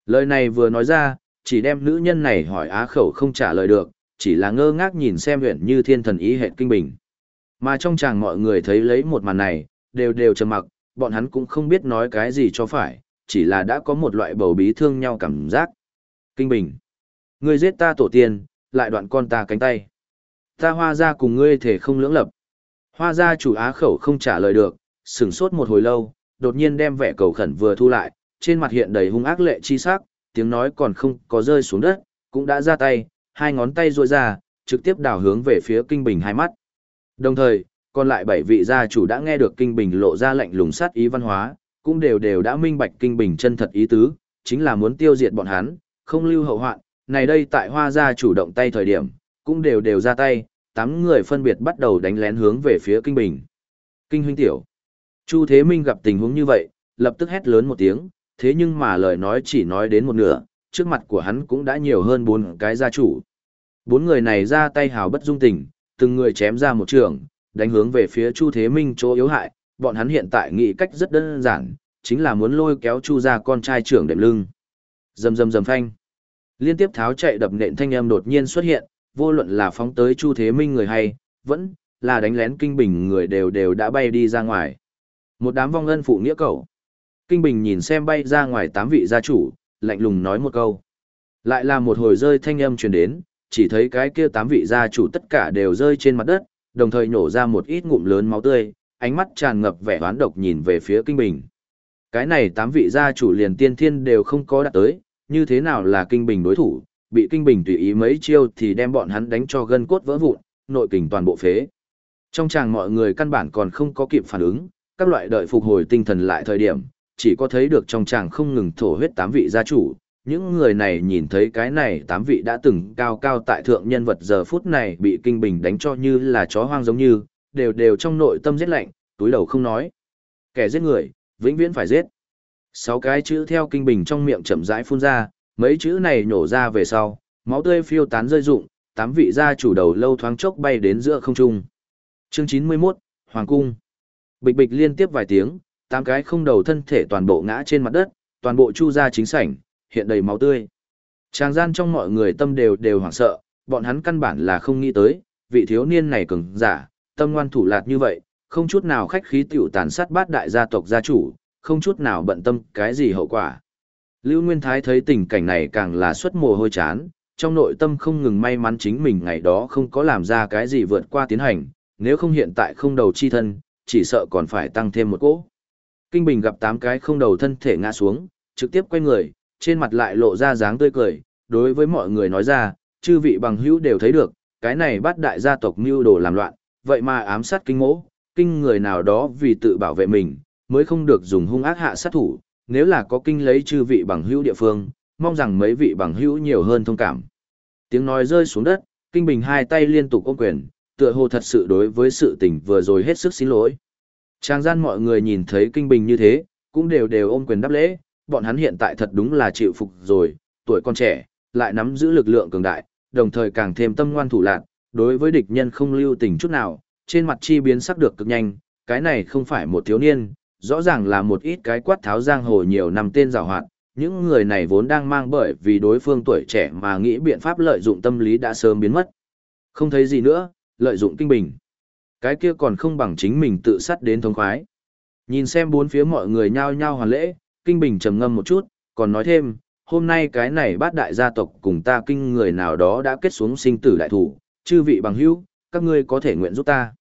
Lời này vừa nói ra, chỉ đem nữ nhân này hỏi á khẩu không trả lời được, chỉ là ngơ ngác nhìn xem huyện như thiên thần ý hệ kinh bình. Mà trong chàng mọi người thấy lấy một màn này, đều đều trầm mặc, bọn hắn cũng không biết nói cái gì cho phải, chỉ là đã có một loại bầu bí thương nhau cảm giác. Kinh bình. Ngươi giết ta tổ tiên, lại đoạn con ta cánh tay. Ta hoa ra cùng ngươi thể không lưỡng lập. Hoa ra chủ á khẩu không trả lời được, sửng sốt một hồi lâu, đột nhiên đem vẻ cầu khẩn vừa thu lại, trên mặt hiện đầy hung ác lệ chi sắc, tiếng nói còn không có rơi xuống đất, cũng đã ra tay, hai ngón tay duỗi ra, trực tiếp đảo hướng về phía kinh bình hai mắt. Đồng thời, còn lại bảy vị gia chủ đã nghe được kinh bình lộ ra lệnh lùng sát ý văn hóa, cũng đều đều đã minh bạch kinh bình chân thật ý tứ, chính là muốn tiêu diệt bọn hắn, không lưu hậu hoạn. Này đây tại hoa gia chủ động tay thời điểm, cũng đều đều ra tay, tám người phân biệt bắt đầu đánh lén hướng về phía kinh bình. Kinh huynh tiểu. Chu Thế Minh gặp tình huống như vậy, lập tức hét lớn một tiếng, thế nhưng mà lời nói chỉ nói đến một nửa, trước mặt của hắn cũng đã nhiều hơn bốn cái gia chủ. Bốn người này ra tay hào bất dung tình, từng người chém ra một trường, đánh hướng về phía Chu Thế Minh chỗ yếu hại, bọn hắn hiện tại nghĩ cách rất đơn giản, chính là muốn lôi kéo Chu ra con trai trưởng đệm lưng. Dầm dầm dầm phanh. Liên tiếp tháo chạy đập nện thanh âm đột nhiên xuất hiện, vô luận là phóng tới Chu Thế Minh người hay, vẫn là đánh lén kinh bình người đều đều đã bay đi ra ngoài. Một đám vong ân phụ nghĩa cầu. Kinh Bình nhìn xem bay ra ngoài tám vị gia chủ, lạnh lùng nói một câu. Lại là một hồi rơi thanh âm truyền đến, chỉ thấy cái kia tám vị gia chủ tất cả đều rơi trên mặt đất, đồng thời nổ ra một ít ngụm lớn máu tươi, ánh mắt tràn ngập vẻ oán độc nhìn về phía Kinh Bình. Cái này tám vị gia chủ liền tiên thiên đều không có đạt tới, như thế nào là Kinh Bình đối thủ, bị Kinh Bình tùy ý mấy chiêu thì đem bọn hắn đánh cho gân cốt vỡ vụn, nội kình toàn bộ phế. Trong chàng mọi người căn bản còn không có kịp phản ứng, các loại đợi phục hồi tinh thần lại thời điểm, chỉ có thấy được trong chàng không ngừng thổ huyết tám vị gia chủ. Những người này nhìn thấy cái này tám vị đã từng cao cao tại thượng nhân vật giờ phút này bị kinh bình đánh cho như là chó hoang giống như, đều đều trong nội tâm giết lạnh, túi đầu không nói. Kẻ giết người, vĩnh viễn phải giết. Sáu cái chữ theo kinh bình trong miệng chậm rãi phun ra, mấy chữ này nhổ ra về sau, máu tươi phiêu tán rơi rụng, tám vị gia chủ đầu lâu thoáng chốc bay đến giữa không trung. Chương 91, Hoàng cung. Bịch bịch liên tiếp vài tiếng, tám cái không đầu thân thể toàn bộ ngã trên mặt đất, toàn bộ chu ra chính sảnh, hiện đầy máu tươi. Tràng gian trong mọi người tâm đều đều hoảng sợ, bọn hắn căn bản là không nghĩ tới, vị thiếu niên này cường giả, tâm ngoan thủ lạt như vậy, không chút nào khách khí tiểu tàn sát bát đại gia tộc gia chủ, không chút nào bận tâm cái gì hậu quả. Lưu Nguyên Thái thấy tình cảnh này càng là xuất mồ hôi chán, trong nội tâm không ngừng may mắn chính mình ngày đó không có làm ra cái gì vượt qua tiến hành, nếu không hiện tại không đầu chi thân, chỉ sợ còn phải tăng thêm một cỗ. Kinh Bình gặp tám cái không đầu thân thể ngã xuống, trực tiếp quay người, trên mặt lại lộ ra dáng tươi cười, đối với mọi người nói ra, chư vị bằng hữu đều thấy được, cái này bắt đại gia tộc mưu đồ làm loạn, vậy mà ám sát kinh mỗ, kinh người nào đó vì tự bảo vệ mình, mới không được dùng hung ác hạ sát thủ, nếu là có kinh lấy chư vị bằng hữu địa phương, mong rằng mấy vị bằng hữu nhiều hơn thông cảm. Tiếng nói rơi xuống đất, Kinh Bình hai tay liên tục ôm quyền, tựa hồ thật sự đối với sự tình vừa rồi hết sức xin lỗi. Trang gian mọi người nhìn thấy Kinh Bình như thế, cũng đều đều ôm quyền đáp lễ, bọn hắn hiện tại thật đúng là chịu phục rồi, tuổi con trẻ, lại nắm giữ lực lượng cường đại, đồng thời càng thêm tâm ngoan thủ lạc, đối với địch nhân không lưu tình chút nào, trên mặt chi biến sắc được cực nhanh, cái này không phải một thiếu niên, rõ ràng là một ít cái quát tháo giang hồ nhiều năm tên giàu hoạt, những người này vốn đang mang bởi vì đối phương tuổi trẻ mà nghĩ biện pháp lợi dụng tâm lý đã sớm biến mất. Không thấy gì nữa, lợi dụng kinh bình. Cái kia còn không bằng chính mình tự sát đến thống khoái. Nhìn xem bốn phía mọi người nhao nhao hoàn lễ, kinh bình trầm ngâm một chút, còn nói thêm, hôm nay cái này bát đại gia tộc cùng ta kinh người nào đó đã kết xuống sinh tử đại thủ, chư vị bằng hữu, các ngươi có thể nguyện giúp ta.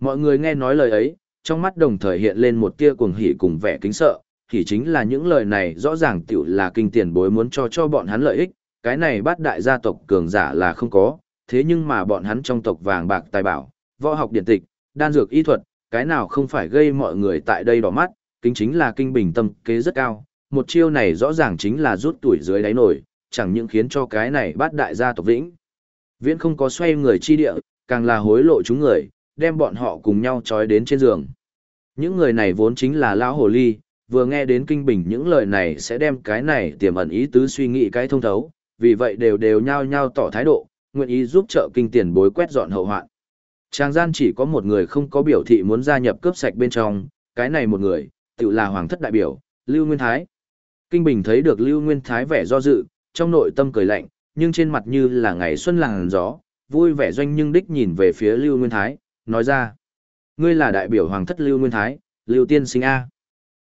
Mọi người nghe nói lời ấy, trong mắt đồng thời hiện lên một tia cuồng hỉ cùng vẻ kính sợ, thì chính là những lời này rõ ràng tiểu là kinh tiền bối muốn cho cho bọn hắn lợi ích, cái này bát đại gia tộc cường giả là không có, thế nhưng mà bọn hắn trong tộc vàng bạc tài bảo, võ học điện tịch, đan dược y thuật, cái nào không phải gây mọi người tại đây đỏ mắt, kính chính là kinh bình tâm kế rất cao, một chiêu này rõ ràng chính là rút tuổi dưới đáy nổi, chẳng những khiến cho cái này bắt đại gia tộc vĩnh. Viễn không có xoay người chi địa, càng là hối lộ chúng người, đem bọn họ cùng nhau trói đến trên giường. Những người này vốn chính là lão hồ ly, vừa nghe đến kinh bình những lời này sẽ đem cái này tiềm ẩn ý tứ suy nghĩ cái thông thấu, vì vậy đều đều nhao nhao tỏ thái độ, nguyện ý giúp trợ kinh tiền bối quét dọn hậu hoạn. Trang gian chỉ có một người không có biểu thị muốn gia nhập cướp sạch bên trong, cái này một người, tự là hoàng thất đại biểu, Lưu Nguyên Thái. Kinh Bình thấy được Lưu Nguyên Thái vẻ do dự, trong nội tâm cười lạnh, nhưng trên mặt như là ngày xuân làng gió, vui vẻ doanh nhưng đích nhìn về phía Lưu Nguyên Thái, nói ra. Ngươi là đại biểu hoàng thất Lưu Nguyên Thái, Lưu Tiên Sinh A.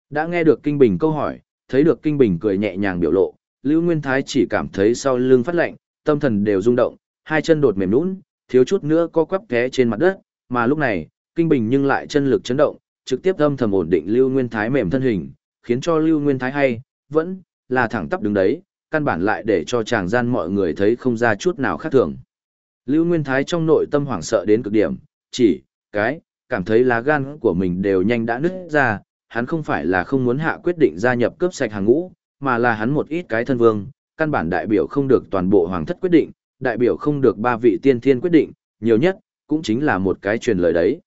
Đã nghe được Kinh Bình câu hỏi, thấy được Kinh Bình cười nhẹ nhàng biểu lộ, Lưu Nguyên Thái chỉ cảm thấy sau lưng phát lạnh, tâm thần đều rung động, hai chân đột mềm nhũn, thiếu chút nữa co quắp té trên mặt đất, mà lúc này, Kinh Bình nhưng lại chân lực chấn động, trực tiếp âm thầm ổn định Lưu Nguyên Thái mềm thân hình, khiến cho Lưu Nguyên Thái hay, vẫn là thẳng tắp đứng đấy, căn bản lại để cho chàng gian mọi người thấy không ra chút nào khác thường. Lưu Nguyên Thái trong nội tâm hoảng sợ đến cực điểm, chỉ, cái, cảm thấy lá gan của mình đều nhanh đã nứt ra, hắn không phải là không muốn hạ quyết định gia nhập cướp sạch hàng ngũ, mà là hắn một ít cái thân vương, căn bản đại biểu không được toàn bộ hoàng thất quyết định, đại biểu không được ba vị tiên thiên quyết định, nhiều nhất, cũng chính là một cái truyền lời đấy.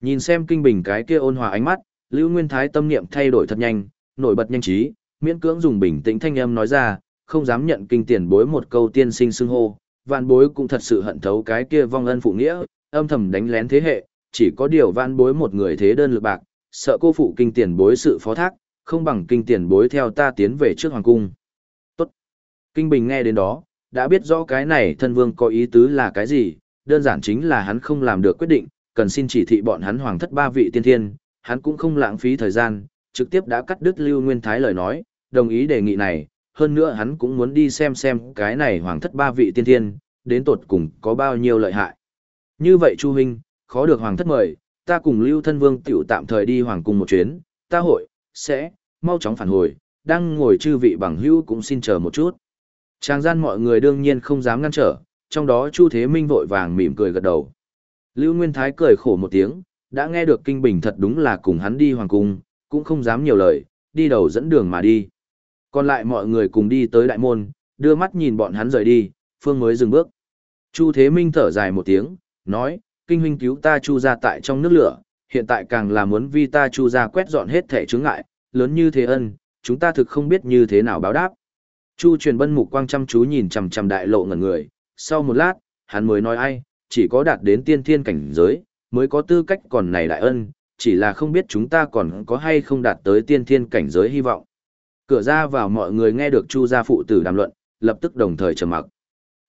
Nhìn xem kinh bình cái kia ôn hòa ánh mắt, Lưu Nguyên Thái tâm niệm thay đổi thật nhanh, nổi bật nhanh trí, miễn cưỡng dùng bình tĩnh thanh âm nói ra, không dám nhận kinh tiền bối một câu tiên sinh xưng hô, vạn bối cũng thật sự hận thấu cái kia vong ân phụ nghĩa, âm thầm đánh lén thế hệ, chỉ có điều vạn bối một người thế đơn lực bạc, sợ cô phụ kinh tiền bối sự phó thác, không bằng kinh tiền bối theo ta tiến về trước hoàng cung. Tốt. Kinh Bình nghe đến đó, đã biết rõ cái này thân vương có ý tứ là cái gì, đơn giản chính là hắn không làm được quyết định, cần xin chỉ thị bọn hắn hoàng thất ba vị tiên thiên, hắn cũng không lãng phí thời gian, trực tiếp đã cắt đứt Lưu Nguyên Thái lời nói, đồng ý đề nghị này, hơn nữa hắn cũng muốn đi xem xem cái này hoàng thất ba vị tiên thiên, đến tột cùng có bao nhiêu lợi hại. Như vậy Chu Huynh, khó được hoàng thất mời, ta cùng Lưu Thân Vương tiểu tạm thời đi hoàng cung một chuyến, ta hội, sẽ, mau chóng phản hồi, đang ngồi chư vị bằng hữu cũng xin chờ một chút. Trang gian mọi người đương nhiên không dám ngăn trở, trong đó Chu Thế Minh vội vàng mỉm cười gật đầu. Lưu Nguyên Thái cười khổ một tiếng, đã nghe được kinh bình thật đúng là cùng hắn đi hoàng cung, cũng không dám nhiều lời, đi đầu dẫn đường mà đi. Còn lại mọi người cùng đi tới đại môn, đưa mắt nhìn bọn hắn rời đi, Phương mới dừng bước. Chu Thế Minh thở dài một tiếng, nói, kinh huynh cứu ta Chu ra tại trong nước lửa, hiện tại càng là muốn vi ta Chu ra quét dọn hết thể chướng ngại, lớn như thế ân, chúng ta thực không biết như thế nào báo đáp. Chu truyền bân mục quang chăm chú nhìn chằm chằm đại lộ ngẩn người, sau một lát, hắn mới nói ai, chỉ có đạt đến tiên thiên cảnh giới, mới có tư cách còn này đại ân, chỉ là không biết chúng ta còn có hay không đạt tới tiên thiên cảnh giới hy vọng. Cửa ra vào mọi người nghe được Chu gia phụ tử đàm luận, lập tức đồng thời trầm mặc.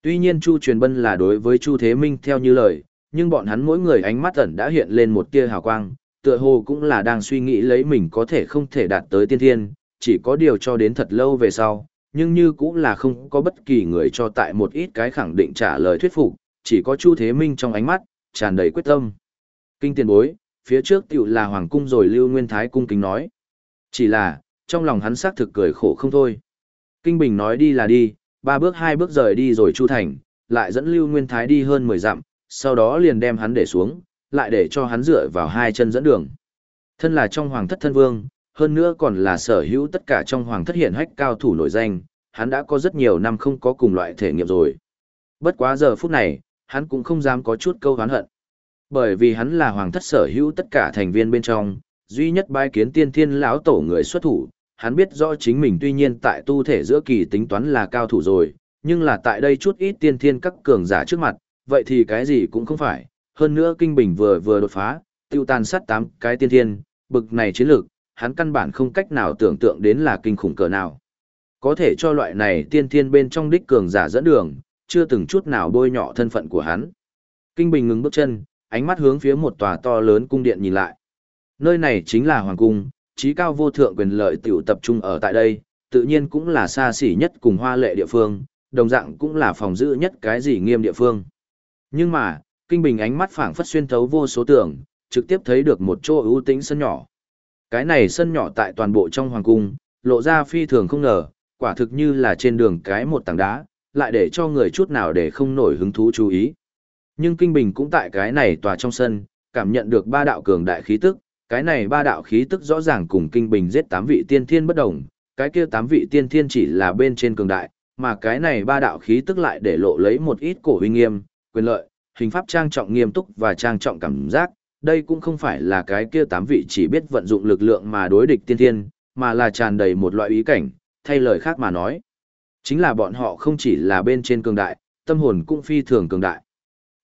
Tuy nhiên Chu truyền bân là đối với Chu Thế Minh theo như lời, nhưng bọn hắn mỗi người ánh mắt ẩn đã hiện lên một tia hào quang, tựa hồ cũng là đang suy nghĩ lấy mình có thể không thể đạt tới tiên thiên, chỉ có điều cho đến thật lâu về sau, nhưng như cũng là không có bất kỳ người cho tại một ít cái khẳng định trả lời thuyết phục, chỉ có Chu Thế Minh trong ánh mắt, tràn đầy quyết tâm. Kinh tiền bối, phía trước tiểu là Hoàng Cung rồi Lưu Nguyên Thái cung kính nói. Chỉ là, trong lòng hắn xác thực cười khổ không thôi. Kinh Bình nói đi là đi, ba bước hai bước rời đi rồi Chu Thành, lại dẫn Lưu Nguyên Thái đi hơn 10 dặm, sau đó liền đem hắn để xuống, lại để cho hắn dựa vào hai chân dẫn đường. Thân là trong hoàng thất thân vương, hơn nữa còn là sở hữu tất cả trong hoàng thất hiện hách cao thủ nổi danh, hắn đã có rất nhiều năm không có cùng loại thể nghiệm rồi. Bất quá giờ phút này, hắn cũng không dám có chút câu hán hận. Bởi vì hắn là hoàng thất sở hữu tất cả thành viên bên trong, duy nhất bái kiến tiên thiên lão tổ người xuất thủ, hắn biết rõ chính mình tuy nhiên tại tu thể giữa kỳ tính toán là cao thủ rồi, nhưng là tại đây chút ít tiên thiên các cường giả trước mặt, vậy thì cái gì cũng không phải, hơn nữa kinh bình vừa vừa đột phá, tiêu tàn sát tám cái tiên thiên, bực này chiến lược, hắn căn bản không cách nào tưởng tượng đến là kinh khủng cỡ nào. Có thể cho loại này tiên thiên bên trong đích cường giả dẫn đường, chưa từng chút nào bôi nhọ thân phận của hắn. Kinh Bình ngừng bước chân, ánh mắt hướng phía một tòa to lớn cung điện nhìn lại. Nơi này chính là Hoàng Cung, trí cao vô thượng quyền lợi tiểu tập trung ở tại đây, tự nhiên cũng là xa xỉ nhất cùng hoa lệ địa phương, đồng dạng cũng là phòng giữ nhất cái gì nghiêm địa phương. Nhưng mà, Kinh Bình ánh mắt phảng phất xuyên thấu vô số tường, trực tiếp thấy được một chỗ ưu tĩnh sân nhỏ. Cái này sân nhỏ tại toàn bộ trong hoàng cung, lộ ra phi thường không ngờ, quả thực như là trên đường cái một tảng đá, lại để cho người chút nào để không nổi hứng thú chú ý. Nhưng Kinh Bình cũng tại cái này tòa trong sân, cảm nhận được ba đạo cường đại khí tức, cái này ba đạo khí tức rõ ràng cùng Kinh Bình giết tám vị tiên thiên bất đồng, cái kia tám vị tiên thiên chỉ là bên trên cường đại, mà cái này ba đạo khí tức lại để lộ lấy một ít cổ uy nghiêm, quyền lợi, hình pháp trang trọng nghiêm túc và trang trọng cảm giác, đây cũng không phải là cái kia tám vị chỉ biết vận dụng lực lượng mà đối địch tiên thiên, mà là tràn đầy một loại ý cảnh, thay lời khác mà nói. Chính là bọn họ không chỉ là bên trên cường đại, tâm hồn cũng phi thường cường đại.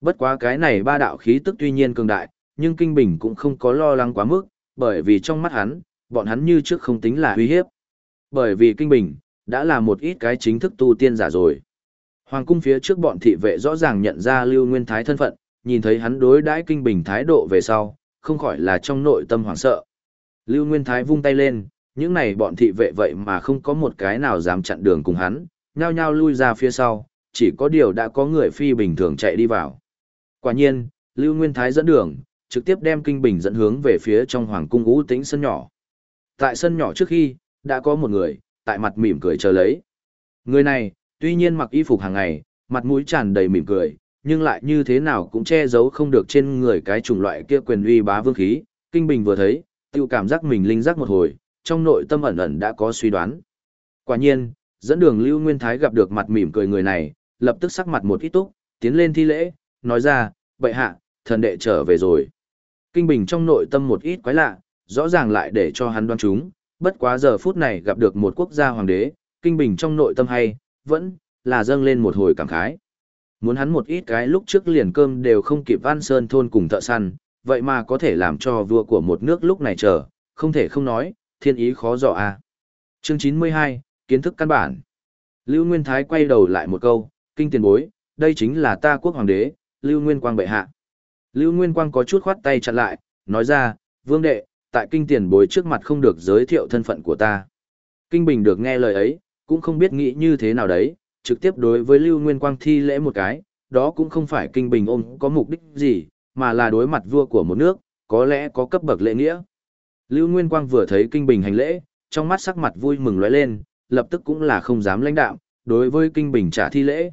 Bất quá cái này ba đạo khí tức tuy nhiên cường đại, nhưng Kinh Bình cũng không có lo lắng quá mức, bởi vì trong mắt hắn, bọn hắn như trước không tính là uy hiếp. Bởi vì Kinh Bình, đã là một ít cái chính thức tu tiên giả rồi. Hoàng cung phía trước bọn thị vệ rõ ràng nhận ra Lưu Nguyên Thái thân phận, nhìn thấy hắn đối đãi Kinh Bình thái độ về sau, không khỏi là trong nội tâm hoảng sợ. Lưu Nguyên Thái vung tay lên, những này bọn thị vệ vậy mà không có một cái nào dám chặn đường cùng hắn, nhao nhao lui ra phía sau, chỉ có điều đã có người phi bình thường chạy đi vào. Quả nhiên, Lưu Nguyên Thái dẫn đường, trực tiếp đem Kinh Bình dẫn hướng về phía trong hoàng cung ú tĩnh sân nhỏ. Tại sân nhỏ trước khi, đã có một người, tại mặt mỉm cười chờ lấy. Người này, tuy nhiên mặc y phục hàng ngày, mặt mũi tràn đầy mỉm cười, nhưng lại như thế nào cũng che giấu không được trên người cái chủng loại kia quyền uy bá vương khí. Kinh Bình vừa thấy, tiêu cảm giác mình linh giác một hồi, trong nội tâm ẩn ẩn đã có suy đoán. Quả nhiên, dẫn đường Lưu Nguyên Thái gặp được mặt mỉm cười người này, lập tức sắc mặt một ít túc, tiến lên thi lễ, nói ra, bệ hạ, thần đệ trở về rồi. Kinh Bình trong nội tâm một ít quái lạ, rõ ràng lại để cho hắn đoán chúng, bất quá giờ phút này gặp được một quốc gia hoàng đế, Kinh Bình trong nội tâm hay, vẫn là dâng lên một hồi cảm khái. Muốn hắn một ít cái lúc trước liền cơm đều không kịp van Sơn thôn cùng thợ săn, vậy mà có thể làm cho vua của một nước lúc này chờ, không thể không nói, thiên ý khó dò a. À. Chương 92, kiến thức căn bản. Lưu Nguyên Thái quay đầu lại một câu, kinh tiền bối, đây chính là ta quốc hoàng đế, Lưu Nguyên Quang bệ hạ. Lưu Nguyên Quang có chút khoát tay chặn lại, nói ra, vương đệ, tại kinh tiền bối trước mặt không được giới thiệu thân phận của ta. Kinh Bình được nghe lời ấy, cũng không biết nghĩ như thế nào đấy, trực tiếp đối với Lưu Nguyên Quang thi lễ một cái, đó cũng không phải Kinh Bình ôm có mục đích gì, mà là đối mặt vua của một nước, có lẽ có cấp bậc lễ nghĩa. Lưu Nguyên Quang vừa thấy Kinh Bình hành lễ, trong mắt sắc mặt vui mừng lóe lên, lập tức cũng là không dám lãnh đạo. đối với Kinh Bình trả thi lễ.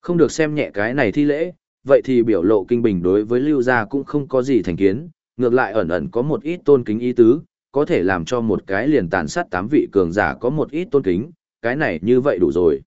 Không được xem nhẹ cái này thi lễ, vậy thì biểu lộ Kinh Bình đối với Lưu gia cũng không có gì thành kiến, ngược lại ẩn ẩn có một ít tôn kính ý tứ, có thể làm cho một cái liền tàn sát tám vị cường giả có một ít tôn kính, cái này như vậy đủ rồi.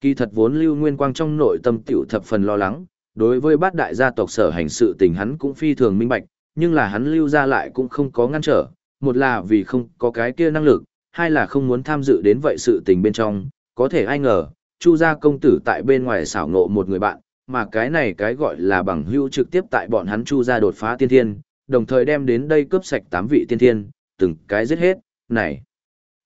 Kỳ thật vốn Lưu Nguyên Quang trong nội tâm tiểu thập phần lo lắng, đối với bát đại gia tộc sở hành sự tình hắn cũng phi thường minh bạch, nhưng là hắn lưu ra lại cũng không có ngăn trở, một là vì không có cái kia năng lực, hai là không muốn tham dự đến vậy sự tình bên trong, có thể ai ngờ, Chu gia công tử tại bên ngoài xảo ngộ một người bạn, mà cái này cái gọi là bằng hữu trực tiếp tại bọn hắn Chu gia đột phá tiên thiên, đồng thời đem đến đây cướp sạch tám vị tiên thiên, từng cái giết hết, này.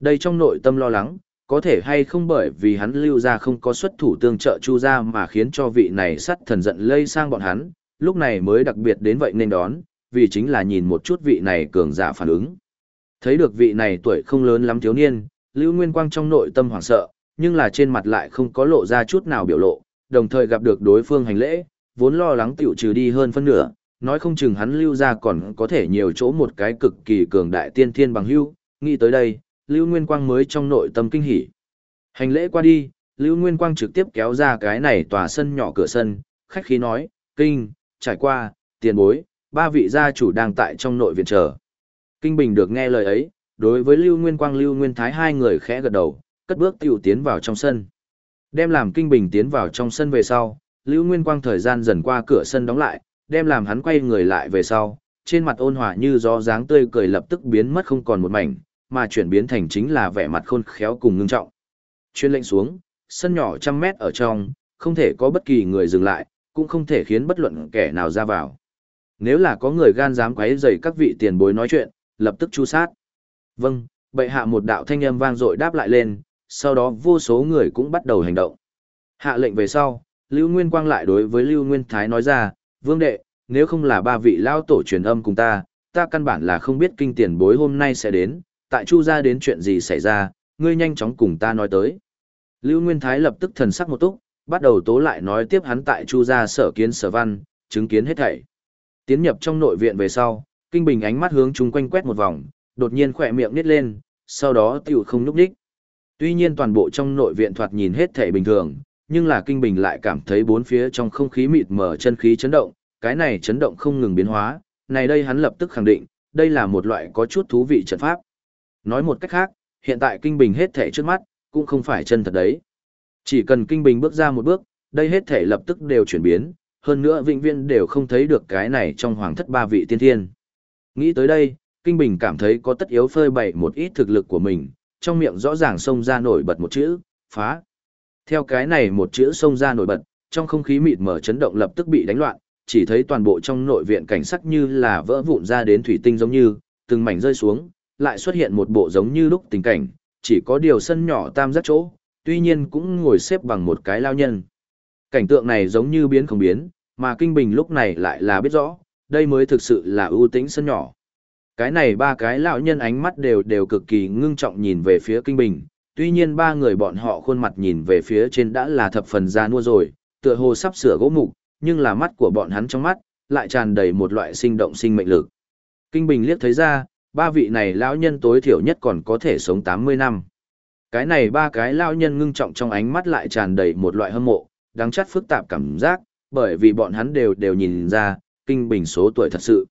Đây trong nội tâm lo lắng, có thể hay không bởi vì hắn lưu ra không có xuất thủ tương trợ Chu gia mà khiến cho vị này sắt thần giận lây sang bọn hắn, lúc này mới đặc biệt đến vậy nên đón, vì chính là nhìn một chút vị này cường giả phản ứng. Thấy được vị này tuổi không lớn lắm thiếu niên, Lưu Nguyên Quang trong nội tâm hoảng sợ, nhưng là trên mặt lại không có lộ ra chút nào biểu lộ, đồng thời gặp được đối phương hành lễ, vốn lo lắng tiểu trừ đi hơn phân nửa, nói không chừng hắn lưu ra còn có thể nhiều chỗ một cái cực kỳ cường đại tiên thiên bằng hưu, nghĩ tới đây, Lưu Nguyên Quang mới trong nội tâm kinh hỉ. Hành lễ qua đi, Lưu Nguyên Quang trực tiếp kéo ra cái này tòa sân nhỏ cửa sân, khách khí nói, kinh, trải qua, tiền bối, ba vị gia chủ đang tại trong nội viện chờ. Kinh Bình được nghe lời ấy, đối với Lưu Nguyên Quang Lưu Nguyên Thái hai người khẽ gật đầu, cất bước tiểu tiến vào trong sân. Đem làm Kinh Bình tiến vào trong sân về sau, Lưu Nguyên Quang thời gian dần qua cửa sân đóng lại, đem làm hắn quay người lại về sau, trên mặt ôn hòa như gió dáng tươi cười lập tức biến mất không còn một mảnh, mà chuyển biến thành chính là vẻ mặt khôn khéo cùng ngưng trọng. Chuyên lệnh xuống, sân nhỏ trăm mét ở trong, không thể có bất kỳ người dừng lại, cũng không thể khiến bất luận kẻ nào ra vào. Nếu là có người gan dám quấy rầy các vị tiền bối nói chuyện, lập tức chu sát. Vâng, bệ hạ một đạo thanh âm vang dội đáp lại lên, sau đó vô số người cũng bắt đầu hành động. Hạ lệnh về sau, Lưu Nguyên Quang lại đối với Lưu Nguyên Thái nói ra, vương đệ, nếu không là ba vị lao tổ truyền âm cùng ta, ta căn bản là không biết kinh tiền bối hôm nay sẽ đến, tại chu ra đến chuyện gì xảy ra, ngươi nhanh chóng cùng ta nói tới. Lưu Nguyên Thái lập tức thần sắc một túc, bắt đầu tố lại nói tiếp hắn tại chu gia sở kiến sở văn, chứng kiến hết thảy. Tiến nhập trong nội viện về sau, Kinh Bình ánh mắt hướng chung quanh quét một vòng, đột nhiên khỏe miệng nít lên, sau đó tiểu không núp đích. Tuy nhiên toàn bộ trong nội viện thoạt nhìn hết thảy bình thường, nhưng là Kinh Bình lại cảm thấy bốn phía trong không khí mịt mờ chân khí chấn động, cái này chấn động không ngừng biến hóa, này đây hắn lập tức khẳng định, đây là một loại có chút thú vị trận pháp. Nói một cách khác, hiện tại Kinh Bình hết thể trước mắt, cũng không phải chân thật đấy. Chỉ cần Kinh Bình bước ra một bước, đây hết thể lập tức đều chuyển biến, hơn nữa vĩnh viên đều không thấy được cái này trong hoàng thất ba vị tiên thiên. Nghĩ tới đây, Kinh Bình cảm thấy có tất yếu phơi bày một ít thực lực của mình, trong miệng rõ ràng xông ra nổi bật một chữ, phá. Theo cái này một chữ xông ra nổi bật, trong không khí mịt mở chấn động lập tức bị đánh loạn, chỉ thấy toàn bộ trong nội viện cảnh sắc như là vỡ vụn ra đến thủy tinh giống như, từng mảnh rơi xuống, lại xuất hiện một bộ giống như lúc tình cảnh, chỉ có điều sân nhỏ tam giác chỗ, tuy nhiên cũng ngồi xếp bằng một cái lao nhân. Cảnh tượng này giống như biến không biến, mà Kinh Bình lúc này lại là biết rõ, đây mới thực sự là ưu tĩnh sân nhỏ. Cái này ba cái lão nhân ánh mắt đều đều cực kỳ ngưng trọng nhìn về phía Kinh Bình, tuy nhiên ba người bọn họ khuôn mặt nhìn về phía trên đã là thập phần ra nua rồi, tựa hồ sắp sửa gỗ mục, nhưng là mắt của bọn hắn trong mắt, lại tràn đầy một loại sinh động sinh mệnh lực. Kinh Bình liếc thấy ra, ba vị này lão nhân tối thiểu nhất còn có thể sống 80 năm. Cái này ba cái lão nhân ngưng trọng trong ánh mắt lại tràn đầy một loại hâm mộ, đáng chắc phức tạp cảm giác, bởi vì bọn hắn đều đều nhìn ra, Kinh Bình số tuổi thật sự.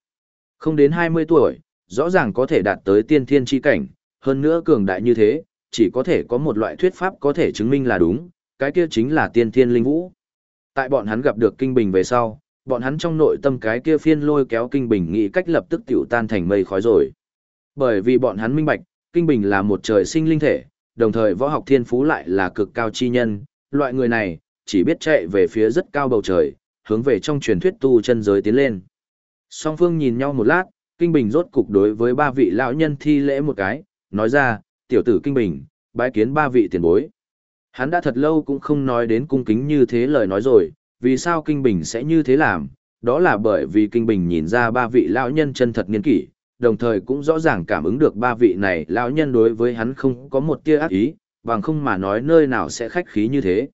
Không đến 20 tuổi, rõ ràng có thể đạt tới tiên thiên chi cảnh, hơn nữa cường đại như thế, chỉ có thể có một loại thuyết pháp có thể chứng minh là đúng, cái kia chính là tiên thiên linh vũ. Tại bọn hắn gặp được kinh bình về sau, bọn hắn trong nội tâm cái kia phiên lôi kéo kinh bình nghĩ cách lập tức tiểu tan thành mây khói rồi. Bởi vì bọn hắn minh bạch, kinh bình là một trời sinh linh thể, đồng thời võ học thiên phú lại là cực cao chi nhân, loại người này, chỉ biết chạy về phía rất cao bầu trời, hướng về trong truyền thuyết tu chân giới tiến lên. Song phương nhìn nhau một lát, Kinh Bình rốt cục đối với ba vị lão nhân thi lễ một cái, nói ra, tiểu tử Kinh Bình, bái kiến ba vị tiền bối. Hắn đã thật lâu cũng không nói đến cung kính như thế lời nói rồi, vì sao Kinh Bình sẽ như thế làm, đó là bởi vì Kinh Bình nhìn ra ba vị lão nhân chân thật niên kỷ, đồng thời cũng rõ ràng cảm ứng được ba vị này lão nhân đối với hắn không có một tia ác ý, bằng không mà nói nơi nào sẽ khách khí như thế.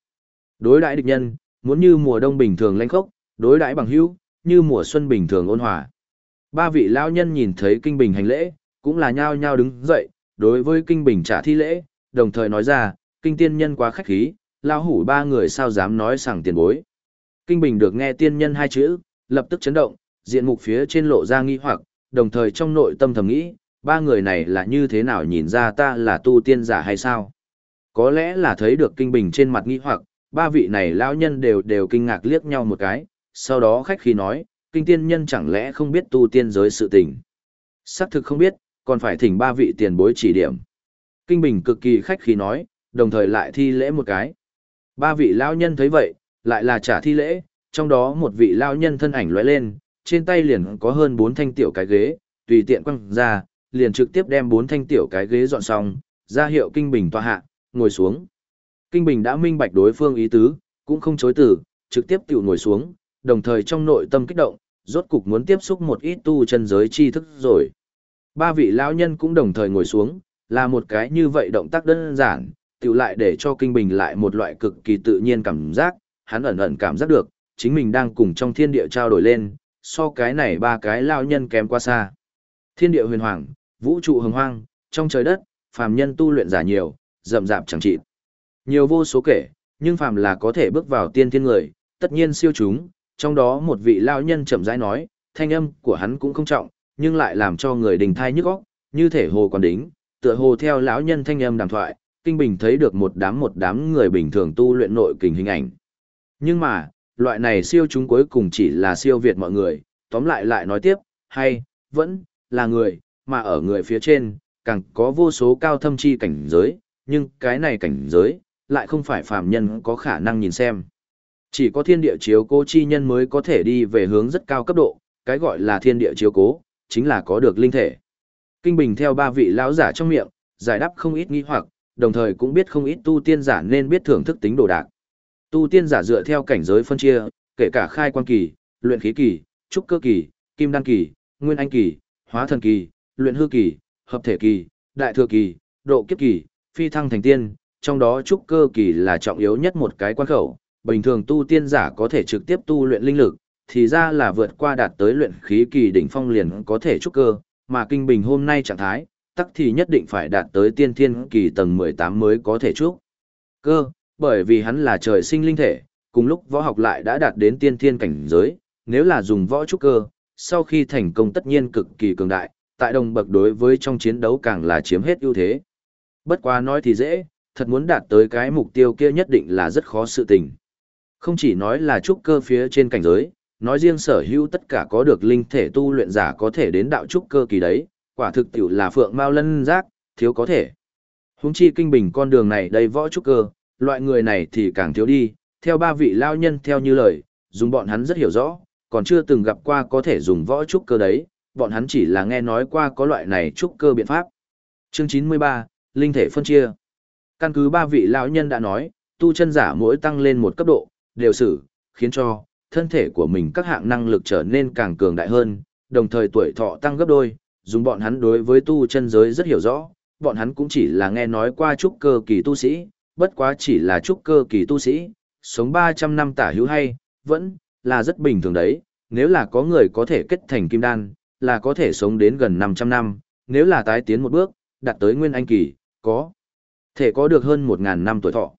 Đối đãi địch nhân, muốn như mùa đông bình thường lanh khốc, đối đãi bằng hữu, như mùa xuân bình thường ôn hòa. Ba vị lão nhân nhìn thấy Kinh Bình hành lễ, cũng là nhao nhao đứng dậy, đối với Kinh Bình trả thi lễ, đồng thời nói ra, Kinh tiên nhân quá khách khí, lão hủ ba người sao dám nói sảng tiền bối. Kinh Bình được nghe tiên nhân hai chữ, lập tức chấn động, diện mục phía trên lộ ra nghi hoặc, đồng thời trong nội tâm thầm nghĩ, ba người này là như thế nào nhìn ra ta là tu tiên giả hay sao? Có lẽ là thấy được Kinh Bình trên mặt nghi hoặc, ba vị này lão nhân đều đều kinh ngạc liếc nhau một cái, sau đó khách khí nói, kinh tiên nhân chẳng lẽ không biết tu tiên giới sự tình. Xác thực không biết, còn phải thỉnh ba vị tiền bối chỉ điểm. Kinh Bình cực kỳ khách khí nói, đồng thời lại thi lễ một cái. Ba vị lão nhân thấy vậy, lại là trả thi lễ, trong đó một vị lão nhân thân ảnh lóe lên, trên tay liền có hơn bốn thanh tiểu cái ghế, tùy tiện quăng ra, liền trực tiếp đem bốn thanh tiểu cái ghế dọn xong, ra hiệu Kinh Bình tọa hạ, ngồi xuống. Kinh Bình đã minh bạch đối phương ý tứ, cũng không chối từ, trực tiếp tiểu ngồi xuống, đồng thời trong nội tâm kích động, rốt cục muốn tiếp xúc một ít tu chân giới tri thức rồi. Ba vị lão nhân cũng đồng thời ngồi xuống, là một cái như vậy động tác đơn giản, tiểu lại để cho Kinh Bình lại một loại cực kỳ tự nhiên cảm giác, hắn ẩn ẩn cảm giác được, chính mình đang cùng trong thiên địa trao đổi lên, so cái này ba cái lao nhân kém qua xa. Thiên địa huyền hoàng, vũ trụ hồng hoang, trong trời đất, phàm nhân tu luyện giả nhiều, rậm rạp chẳng trị. Nhiều vô số kể, nhưng phàm là có thể bước vào tiên thiên người, tất nhiên siêu chúng, trong đó một vị lao nhân chậm rãi nói, thanh âm của hắn cũng không trọng, nhưng lại làm cho người đình thai nhức óc, như thể hồ còn đính, tựa hồ theo lão nhân thanh âm đàm thoại, Kinh Bình thấy được một đám một đám người bình thường tu luyện nội kình hình ảnh. Nhưng mà, loại này siêu chúng cuối cùng chỉ là siêu việt mọi người, tóm lại lại nói tiếp, hay, vẫn, là người, mà ở người phía trên, càng có vô số cao thâm chi cảnh giới, nhưng cái này cảnh giới, lại không phải phàm nhân có khả năng nhìn xem. Chỉ có thiên địa chiếu cố chi nhân mới có thể đi về hướng rất cao cấp độ, cái gọi là thiên địa chiếu cố, chính là có được linh thể. Kinh Bình theo ba vị lão giả trong miệng, giải đáp không ít nghi hoặc, đồng thời cũng biết không ít tu tiên giả nên biết thưởng thức tính đồ đạc. Tu tiên giả dựa theo cảnh giới phân chia, kể cả khai quan kỳ, luyện khí kỳ, trúc cơ kỳ, kim đan kỳ, nguyên anh kỳ, hóa thần kỳ, luyện hư kỳ, hợp thể kỳ, đại thừa kỳ, độ kiếp kỳ, phi thăng thành tiên, trong đó trúc cơ kỳ là trọng yếu nhất một cái quan khẩu, bình thường tu tiên giả có thể trực tiếp tu luyện linh lực, thì ra là vượt qua đạt tới luyện khí kỳ đỉnh phong liền có thể trúc cơ, mà kinh bình hôm nay trạng thái, tắc thì nhất định phải đạt tới tiên thiên kỳ tầng 18 mới có thể trúc cơ, bởi vì hắn là trời sinh linh thể, cùng lúc võ học lại đã đạt đến tiên thiên cảnh giới, nếu là dùng võ trúc cơ, sau khi thành công tất nhiên cực kỳ cường đại, tại đồng bậc đối với trong chiến đấu càng là chiếm hết ưu thế. Bất quá nói thì dễ, thật muốn đạt tới cái mục tiêu kia nhất định là rất khó sự tình. Không chỉ nói là trúc cơ phía trên cảnh giới, nói riêng sở hữu tất cả có được linh thể tu luyện giả có thể đến đạo trúc cơ kỳ đấy, quả thực tiểu là phượng mau lân giác, thiếu có thể. Húng chi kinh bình con đường này đầy võ trúc cơ, loại người này thì càng thiếu đi, theo ba vị lao nhân theo như lời, dùng bọn hắn rất hiểu rõ, còn chưa từng gặp qua có thể dùng võ trúc cơ đấy, bọn hắn chỉ là nghe nói qua có loại này trúc cơ biện pháp. Chương 93, Linh thể phân chia. Căn cứ ba vị lão nhân đã nói, tu chân giả mỗi tăng lên một cấp độ, đều xử, khiến cho thân thể của mình các hạng năng lực trở nên càng cường đại hơn, đồng thời tuổi thọ tăng gấp đôi, dùng bọn hắn đối với tu chân giới rất hiểu rõ, bọn hắn cũng chỉ là nghe nói qua trúc cơ kỳ tu sĩ, bất quá chỉ là trúc cơ kỳ tu sĩ, sống 300 năm tả hữu hay, vẫn là rất bình thường đấy, nếu là có người có thể kết thành kim đan, là có thể sống đến gần 500 năm, nếu là tái tiến một bước, đạt tới nguyên anh kỳ, có thể có được hơn 1.000 năm tuổi thọ.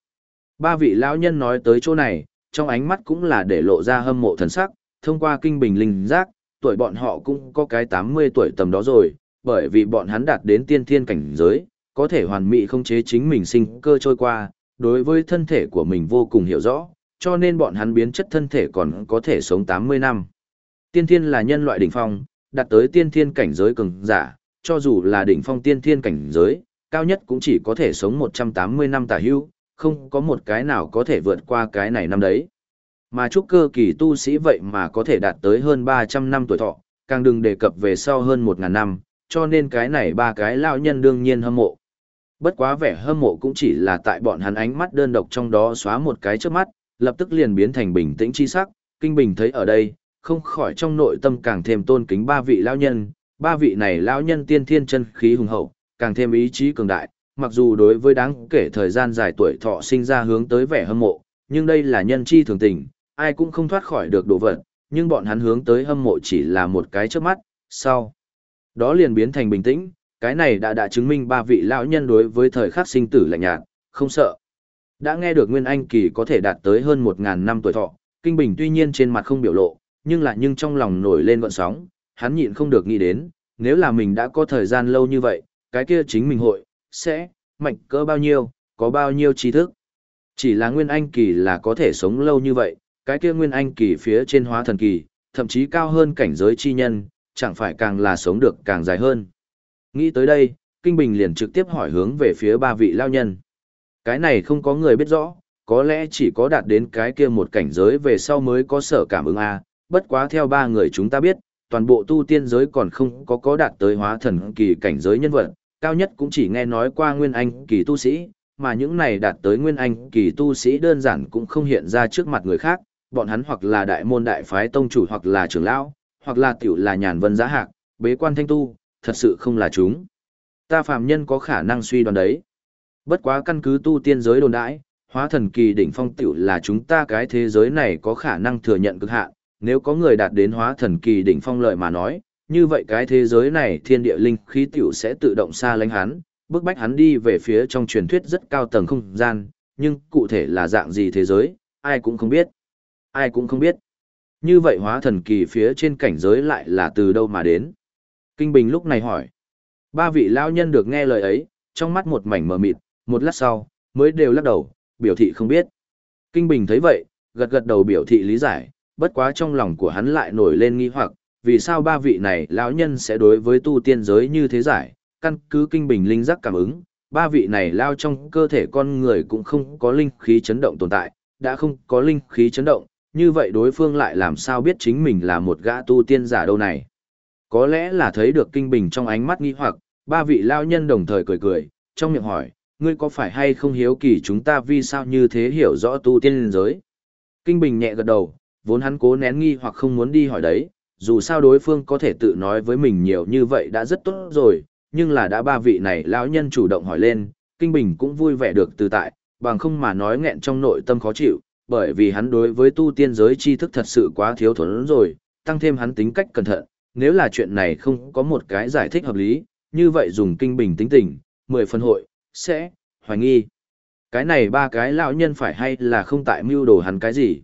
Ba vị lão nhân nói tới chỗ này, trong ánh mắt cũng là để lộ ra hâm mộ thần sắc, thông qua kinh bình linh giác, tuổi bọn họ cũng có cái 80 tuổi tầm đó rồi, bởi vì bọn hắn đạt đến tiên thiên cảnh giới, có thể hoàn mỹ không chế chính mình sinh cơ trôi qua, đối với thân thể của mình vô cùng hiểu rõ, cho nên bọn hắn biến chất thân thể còn có thể sống 80 năm. Tiên thiên là nhân loại đỉnh phong, đạt tới tiên thiên cảnh giới cường giả, cho dù là đỉnh phong tiên thiên cảnh giới, cao nhất cũng chỉ có thể sống 180 năm tả hưu, không có một cái nào có thể vượt qua cái này năm đấy. Mà trúc cơ kỳ tu sĩ vậy mà có thể đạt tới hơn 300 năm tuổi thọ, càng đừng đề cập về sau hơn 1.000 năm, cho nên cái này ba cái lão nhân đương nhiên hâm mộ. Bất quá vẻ hâm mộ cũng chỉ là tại bọn hắn ánh mắt đơn độc trong đó xóa một cái trước mắt, lập tức liền biến thành bình tĩnh chi sắc, kinh bình thấy ở đây, không khỏi trong nội tâm càng thêm tôn kính ba vị lão nhân, ba vị này lão nhân tiên thiên chân khí hùng hậu, càng thêm ý chí cường đại, mặc dù đối với đáng kể thời gian dài tuổi thọ sinh ra hướng tới vẻ hâm mộ, nhưng đây là nhân chi thường tình, ai cũng không thoát khỏi được độ vật, nhưng bọn hắn hướng tới hâm mộ chỉ là một cái trước mắt, sau. Đó liền biến thành bình tĩnh, cái này đã đã chứng minh ba vị lão nhân đối với thời khắc sinh tử lạnh nhạt, không sợ. Đã nghe được Nguyên Anh Kỳ có thể đạt tới hơn 1000 năm tuổi thọ, Kinh Bình tuy nhiên trên mặt không biểu lộ, nhưng lại nhưng trong lòng nổi lên gợn sóng, hắn nhịn không được nghĩ đến, nếu là mình đã có thời gian lâu như vậy, cái kia chính mình hội, sẽ, mạnh cỡ bao nhiêu, có bao nhiêu trí thức. Chỉ là Nguyên Anh Kỳ là có thể sống lâu như vậy, cái kia Nguyên Anh Kỳ phía trên hóa thần kỳ, thậm chí cao hơn cảnh giới chi nhân, chẳng phải càng là sống được càng dài hơn. Nghĩ tới đây, Kinh Bình liền trực tiếp hỏi hướng về phía ba vị lao nhân. Cái này không có người biết rõ, có lẽ chỉ có đạt đến cái kia một cảnh giới về sau mới có sở cảm ứng A, bất quá theo ba người chúng ta biết, toàn bộ tu tiên giới còn không có có đạt tới hóa thần kỳ cảnh giới nhân vật, cao nhất cũng chỉ nghe nói qua nguyên anh kỳ tu sĩ, mà những này đạt tới nguyên anh kỳ tu sĩ đơn giản cũng không hiện ra trước mặt người khác, bọn hắn hoặc là đại môn đại phái tông chủ hoặc là trưởng lão, hoặc là tiểu là nhàn vân giá hạc, bế quan thanh tu, thật sự không là chúng. Ta phàm nhân có khả năng suy đoán đấy. Bất quá căn cứ tu tiên giới đồn đãi, hóa thần kỳ đỉnh phong tiểu là chúng ta cái thế giới này có khả năng thừa nhận cực hạn, nếu có người đạt đến hóa thần kỳ đỉnh phong lợi mà nói, như vậy cái thế giới này thiên địa linh khí tiểu sẽ tự động xa lánh hắn, bước bách hắn đi về phía trong truyền thuyết rất cao tầng không gian, nhưng cụ thể là dạng gì thế giới, ai cũng không biết. Ai cũng không biết. Như vậy hóa thần kỳ phía trên cảnh giới lại là từ đâu mà đến? Kinh Bình lúc này hỏi. Ba vị lão nhân được nghe lời ấy, trong mắt một mảnh mờ mịt, một lát sau, mới đều lắc đầu, biểu thị không biết. Kinh Bình thấy vậy, gật gật đầu biểu thị lý giải, bất quá trong lòng của hắn lại nổi lên nghi hoặc, vì sao ba vị này lão nhân sẽ đối với tu tiên giới như thế giải, căn cứ Kinh Bình linh giác cảm ứng, ba vị này lao trong cơ thể con người cũng không có linh khí chấn động tồn tại, đã không có linh khí chấn động, như vậy đối phương lại làm sao biết chính mình là một gã tu tiên giả đâu này. Có lẽ là thấy được kinh bình trong ánh mắt nghi hoặc, ba vị lao nhân đồng thời cười cười, trong miệng hỏi, ngươi có phải hay không hiếu kỳ chúng ta vì sao như thế hiểu rõ tu tiên giới? Kinh bình nhẹ gật đầu, vốn hắn cố nén nghi hoặc không muốn đi hỏi đấy, dù sao đối phương có thể tự nói với mình nhiều như vậy đã rất tốt rồi, nhưng là đã ba vị này lão nhân chủ động hỏi lên, Kinh Bình cũng vui vẻ được từ tại, bằng không mà nói nghẹn trong nội tâm khó chịu, bởi vì hắn đối với tu tiên giới tri thức thật sự quá thiếu thốn rồi, tăng thêm hắn tính cách cẩn thận, nếu là chuyện này không có một cái giải thích hợp lý, như vậy dùng Kinh Bình tính tình, mười phân hội, sẽ, hoài nghi. Cái này ba cái lão nhân phải hay là không tại mưu đồ hắn cái gì?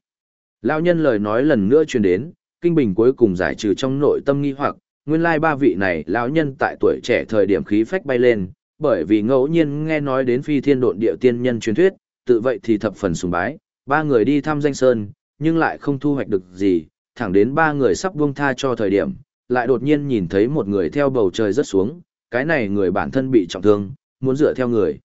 Lão nhân lời nói lần nữa truyền đến, Kinh Bình cuối cùng giải trừ trong nội tâm nghi hoặc, nguyên lai ba vị này lão nhân tại tuổi trẻ thời điểm khí phách bay lên, bởi vì ngẫu nhiên nghe nói đến phi thiên độn địa tiên nhân truyền thuyết, tự vậy thì thập phần sùng bái, ba người đi thăm danh sơn, nhưng lại không thu hoạch được gì, thẳng đến ba người sắp buông tha cho thời điểm, lại đột nhiên nhìn thấy một người theo bầu trời rất xuống, cái này người bản thân bị trọng thương, muốn dựa theo người.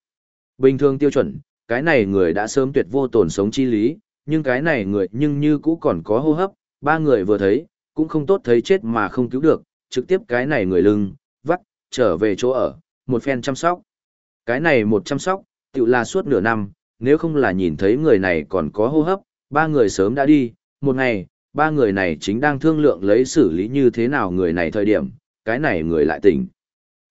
Bình thường tiêu chuẩn, cái này người đã sớm tuyệt vô tổn sống chi lý, nhưng cái này người nhưng như cũ còn có hô hấp, ba người vừa thấy, cũng không tốt thấy chết mà không cứu được, trực tiếp cái này người lưng, vắt, trở về chỗ ở, một phen chăm sóc. Cái này một chăm sóc, tự là suốt nửa năm, nếu không là nhìn thấy người này còn có hô hấp, ba người sớm đã đi, một ngày, ba người này chính đang thương lượng lấy xử lý như thế nào người này thời điểm, cái này người lại tỉnh.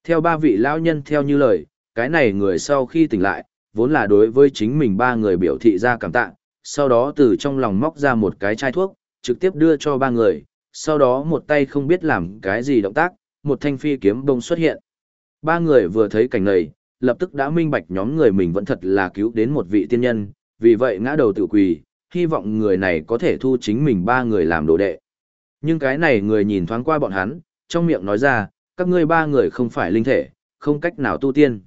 Theo ba vị lão nhân theo như lời, cái này người sau khi tỉnh lại, vốn là đối với chính mình ba người biểu thị ra cảm tạ, sau đó từ trong lòng móc ra một cái chai thuốc, trực tiếp đưa cho ba người, sau đó một tay không biết làm cái gì động tác, một thanh phi kiếm bông xuất hiện. Ba người vừa thấy cảnh này, lập tức đã minh bạch nhóm người mình vẫn thật là cứu đến một vị tiên nhân, vì vậy ngã đầu tự quỳ, hy vọng người này có thể thu chính mình ba người làm đồ đệ. Nhưng cái này người nhìn thoáng qua bọn hắn, trong miệng nói ra, các ngươi ba người không phải linh thể, không cách nào tu tiên.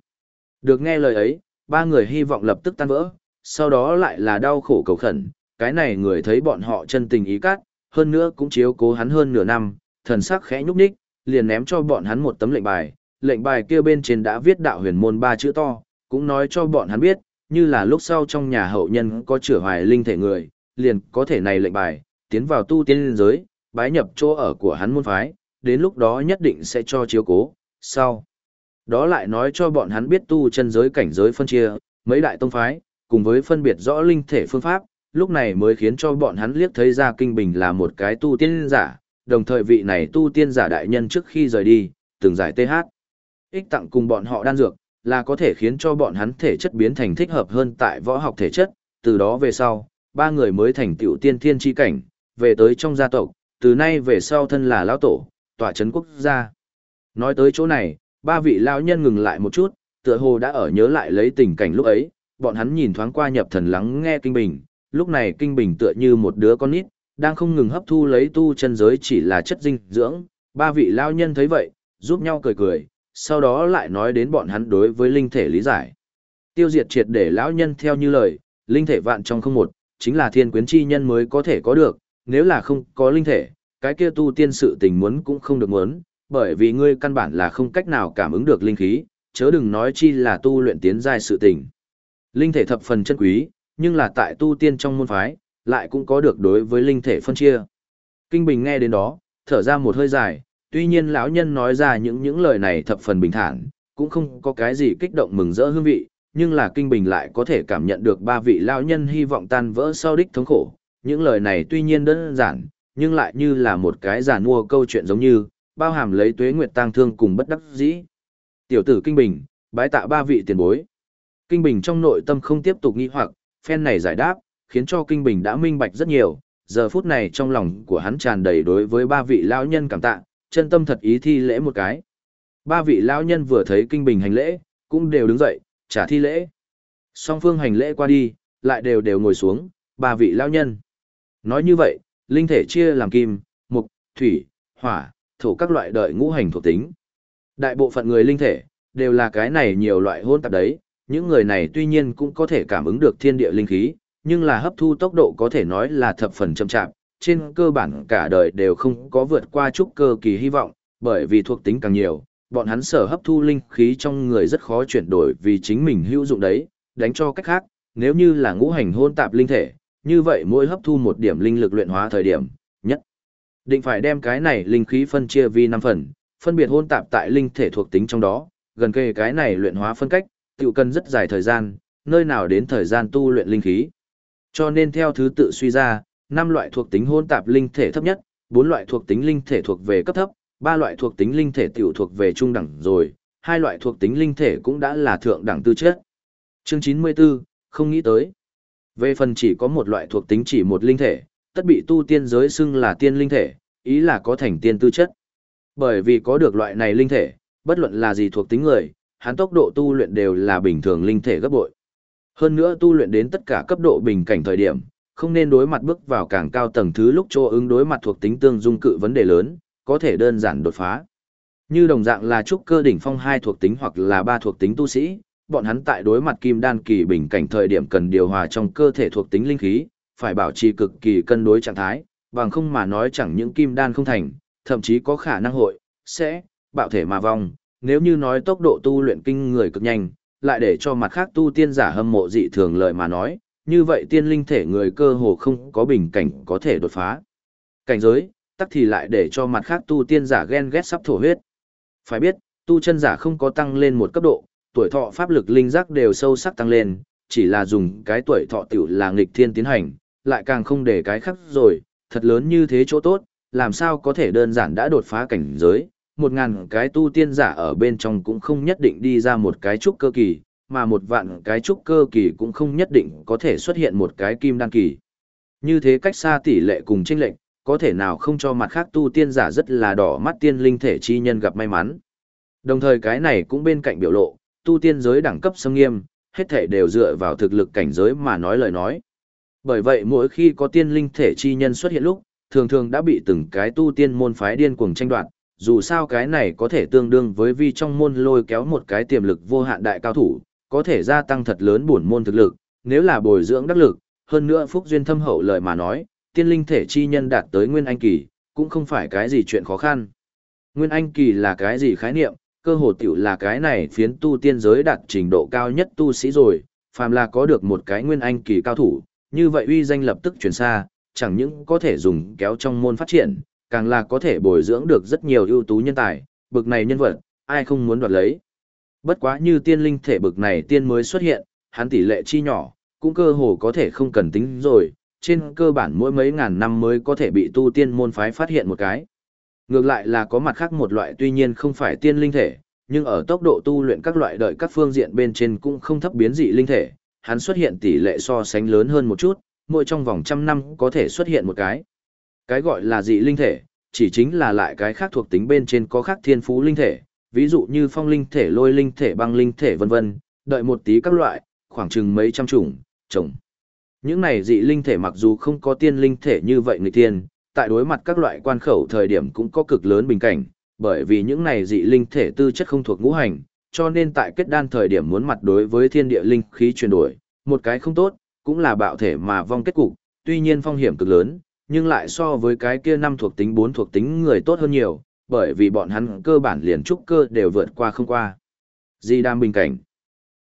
Được nghe lời ấy, ba người hy vọng lập tức tan vỡ, sau đó lại là đau khổ cầu khẩn, cái này người thấy bọn họ chân tình ý cát, hơn nữa cũng chiếu cố hắn hơn nửa năm, thần sắc khẽ nhúc nhích, liền ném cho bọn hắn một tấm lệnh bài, lệnh bài kia bên trên đã viết đạo huyền môn ba chữ to, cũng nói cho bọn hắn biết, như là lúc sau trong nhà hậu nhân có chữa hoài linh thể người, liền có thể này lệnh bài, tiến vào tu tiên linh giới, bái nhập chỗ ở của hắn môn phái, đến lúc đó nhất định sẽ cho chiếu cố, sau. Đó lại nói cho bọn hắn biết tu chân giới cảnh giới phân chia, mấy đại tông phái, cùng với phân biệt rõ linh thể phương pháp, lúc này mới khiến cho bọn hắn liếc thấy ra Kinh Bình là một cái tu tiên giả, đồng thời vị này tu tiên giả đại nhân trước khi rời đi, từng giải TH. Ích tặng cùng bọn họ đan dược, là có thể khiến cho bọn hắn thể chất biến thành thích hợp hơn tại võ học thể chất, từ đó về sau, ba người mới thành tiểu tiên thiên chi cảnh, về tới trong gia tộc, từ nay về sau thân là lão tổ, tòa chấn quốc gia. Nói tới chỗ này, ba vị lão nhân ngừng lại một chút, tựa hồ đã ở nhớ lại lấy tình cảnh lúc ấy, bọn hắn nhìn thoáng qua nhập thần lắng nghe kinh bình, lúc này kinh bình tựa như một đứa con nít, đang không ngừng hấp thu lấy tu chân giới chỉ là chất dinh dưỡng. Ba vị lão nhân thấy vậy, giúp nhau cười cười, sau đó lại nói đến bọn hắn đối với linh thể lý giải. Tiêu diệt triệt để lão nhân theo như lời, linh thể vạn trong không một, chính là thiên quyến chi nhân mới có thể có được, nếu là không có linh thể, cái kia tu tiên sự tình muốn cũng không được muốn, bởi vì ngươi căn bản là không cách nào cảm ứng được linh khí, chớ đừng nói chi là tu luyện tiến giai sự tình. Linh thể thập phần chân quý, nhưng là tại tu tiên trong môn phái, lại cũng có được đối với linh thể phân chia. Kinh Bình nghe đến đó, thở ra một hơi dài, tuy nhiên lão nhân nói ra những những lời này thập phần bình thản, cũng không có cái gì kích động mừng rỡ hương vị, nhưng là Kinh Bình lại có thể cảm nhận được ba vị lão nhân hy vọng tan vỡ sau đích thống khổ. Những lời này tuy nhiên đơn giản, nhưng lại như là một cái giản mua câu chuyện giống như, bao hàm lấy tuế nguyệt tang thương cùng bất đắc dĩ. Tiểu tử Kinh Bình, bái tạ ba vị tiền bối. Kinh Bình trong nội tâm không tiếp tục nghi hoặc, phen này giải đáp, khiến cho Kinh Bình đã minh bạch rất nhiều, giờ phút này trong lòng của hắn tràn đầy đối với ba vị lão nhân cảm tạ, chân tâm thật ý thi lễ một cái. Ba vị lão nhân vừa thấy Kinh Bình hành lễ, cũng đều đứng dậy, trả thi lễ. Song phương hành lễ qua đi, lại đều đều ngồi xuống, ba vị lão nhân. Nói như vậy, linh thể chia làm kim, mục, thủy, hỏa, thổ các loại đợi ngũ hành thuộc tính. Đại bộ phận người linh thể, đều là cái này nhiều loại hôn tạp đấy, những người này tuy nhiên cũng có thể cảm ứng được thiên địa linh khí, nhưng là hấp thu tốc độ có thể nói là thập phần chậm chạp, trên cơ bản cả đời đều không có vượt qua chút cơ kỳ hy vọng, bởi vì thuộc tính càng nhiều, bọn hắn sở hấp thu linh khí trong người rất khó chuyển đổi vì chính mình hữu dụng đấy, đánh cho cách khác, nếu như là ngũ hành hôn tạp linh thể, như vậy mỗi hấp thu một điểm linh lực luyện hóa thời điểm, nhất định phải đem cái này linh khí phân chia vi năm phần, phân biệt hôn tạp tại linh thể thuộc tính trong đó, gần kề cái này luyện hóa phân cách, tiểu cần rất dài thời gian, nơi nào đến thời gian tu luyện linh khí. Cho nên theo thứ tự suy ra, năm loại thuộc tính hôn tạp linh thể thấp nhất, bốn loại thuộc tính linh thể thuộc về cấp thấp, ba loại thuộc tính linh thể tiểu thuộc về trung đẳng rồi, hai loại thuộc tính linh thể cũng đã là thượng đẳng tư chất. Chương 94, không nghĩ tới. Về phần chỉ có một loại thuộc tính chỉ một linh thể, tất bị tu tiên giới xưng là tiên linh thể, ý là có thành tiên tư chất. Bởi vì có được loại này linh thể, bất luận là gì thuộc tính người, hắn tốc độ tu luyện đều là bình thường linh thể gấp bội. Hơn nữa tu luyện đến tất cả cấp độ bình cảnh thời điểm, không nên đối mặt bước vào càng cao tầng thứ lúc cho ứng đối mặt thuộc tính tương dung cự vấn đề lớn, có thể đơn giản đột phá. Như đồng dạng là trúc cơ đỉnh phong hai thuộc tính hoặc là ba thuộc tính tu sĩ, bọn hắn tại đối mặt kim đan kỳ bình cảnh thời điểm cần điều hòa trong cơ thể thuộc tính linh khí, phải bảo trì cực kỳ cân đối trạng thái, bằng không mà nói chẳng những kim đan không thành, thậm chí có khả năng hội, sẽ, bạo thể mà vong, nếu như nói tốc độ tu luyện kinh người cực nhanh, lại để cho mặt khác tu tiên giả hâm mộ dị thường lời mà nói, như vậy tiên linh thể người cơ hồ không có bình cảnh có thể đột phá. Cảnh giới, tắc thì lại để cho mặt khác tu tiên giả ghen ghét sắp thổ huyết. Phải biết, tu chân giả không có tăng lên một cấp độ, tuổi thọ pháp lực linh giác đều sâu sắc tăng lên, chỉ là dùng cái tuổi thọ tiểu là nghịch thiên tiến hành, lại càng không để cái khác rồi, thật lớn như thế chỗ tốt, làm sao có thể đơn giản đã đột phá cảnh giới, một ngàn cái tu tiên giả ở bên trong cũng không nhất định đi ra một cái trúc cơ kỳ, mà một vạn cái trúc cơ kỳ cũng không nhất định có thể xuất hiện một cái kim đan kỳ. Như thế cách xa tỷ lệ cùng chênh lệnh, có thể nào không cho mặt khác tu tiên giả rất là đỏ mắt tiên linh thể chi nhân gặp may mắn. Đồng thời cái này cũng bên cạnh biểu lộ, tu tiên giới đẳng cấp sâm nghiêm, hết thể đều dựa vào thực lực cảnh giới mà nói lời nói. Bởi vậy mỗi khi có tiên linh thể chi nhân xuất hiện lúc, thường thường đã bị từng cái tu tiên môn phái điên cuồng tranh đoạt, dù sao cái này có thể tương đương với vi trong môn lôi kéo một cái tiềm lực vô hạn đại cao thủ, có thể gia tăng thật lớn bổn môn thực lực, nếu là bồi dưỡng đắc lực, hơn nữa phúc duyên thâm hậu lời mà nói, tiên linh thể chi nhân đạt tới nguyên anh kỳ, cũng không phải cái gì chuyện khó khăn. Nguyên anh kỳ là cái gì khái niệm, cơ hồ tiểu là cái này phiến tu tiên giới đạt trình độ cao nhất tu sĩ rồi, phàm là có được một cái nguyên anh kỳ cao thủ, như vậy uy danh lập tức truyền xa, chẳng những có thể dùng kéo trong môn phát triển, càng là có thể bồi dưỡng được rất nhiều ưu tú nhân tài, bực này nhân vật, ai không muốn đoạt lấy. Bất quá như tiên linh thể bực này tiên mới xuất hiện, hắn tỷ lệ chi nhỏ, cũng cơ hồ có thể không cần tính rồi, trên cơ bản mỗi mấy ngàn năm mới có thể bị tu tiên môn phái phát hiện một cái. Ngược lại là có mặt khác một loại tuy nhiên không phải tiên linh thể, nhưng ở tốc độ tu luyện các loại đợi các phương diện bên trên cũng không thấp biến dị linh thể, hắn xuất hiện tỷ lệ so sánh lớn hơn một chút, mỗi trong vòng trăm năm có thể xuất hiện một cái. Cái gọi là dị linh thể, chỉ chính là lại cái khác thuộc tính bên trên có khác thiên phú linh thể, ví dụ như phong linh thể, lôi linh thể, băng linh thể vân vân, đợi một tí các loại, khoảng chừng mấy trăm chủng, trồng. Những này dị linh thể mặc dù không có tiên linh thể như vậy người tiên, tại đối mặt các loại quan khẩu thời điểm cũng có cực lớn bình cảnh, bởi vì những này dị linh thể tư chất không thuộc ngũ hành, cho nên tại kết đan thời điểm muốn mặt đối với thiên địa linh khí chuyển đổi, một cái không tốt, cũng là bạo thể mà vong kết cục, tuy nhiên phong hiểm cực lớn, nhưng lại so với cái kia năm thuộc tính bốn thuộc tính người tốt hơn nhiều, bởi vì bọn hắn cơ bản liền trúc cơ đều vượt qua không qua. di đam bình cảnh.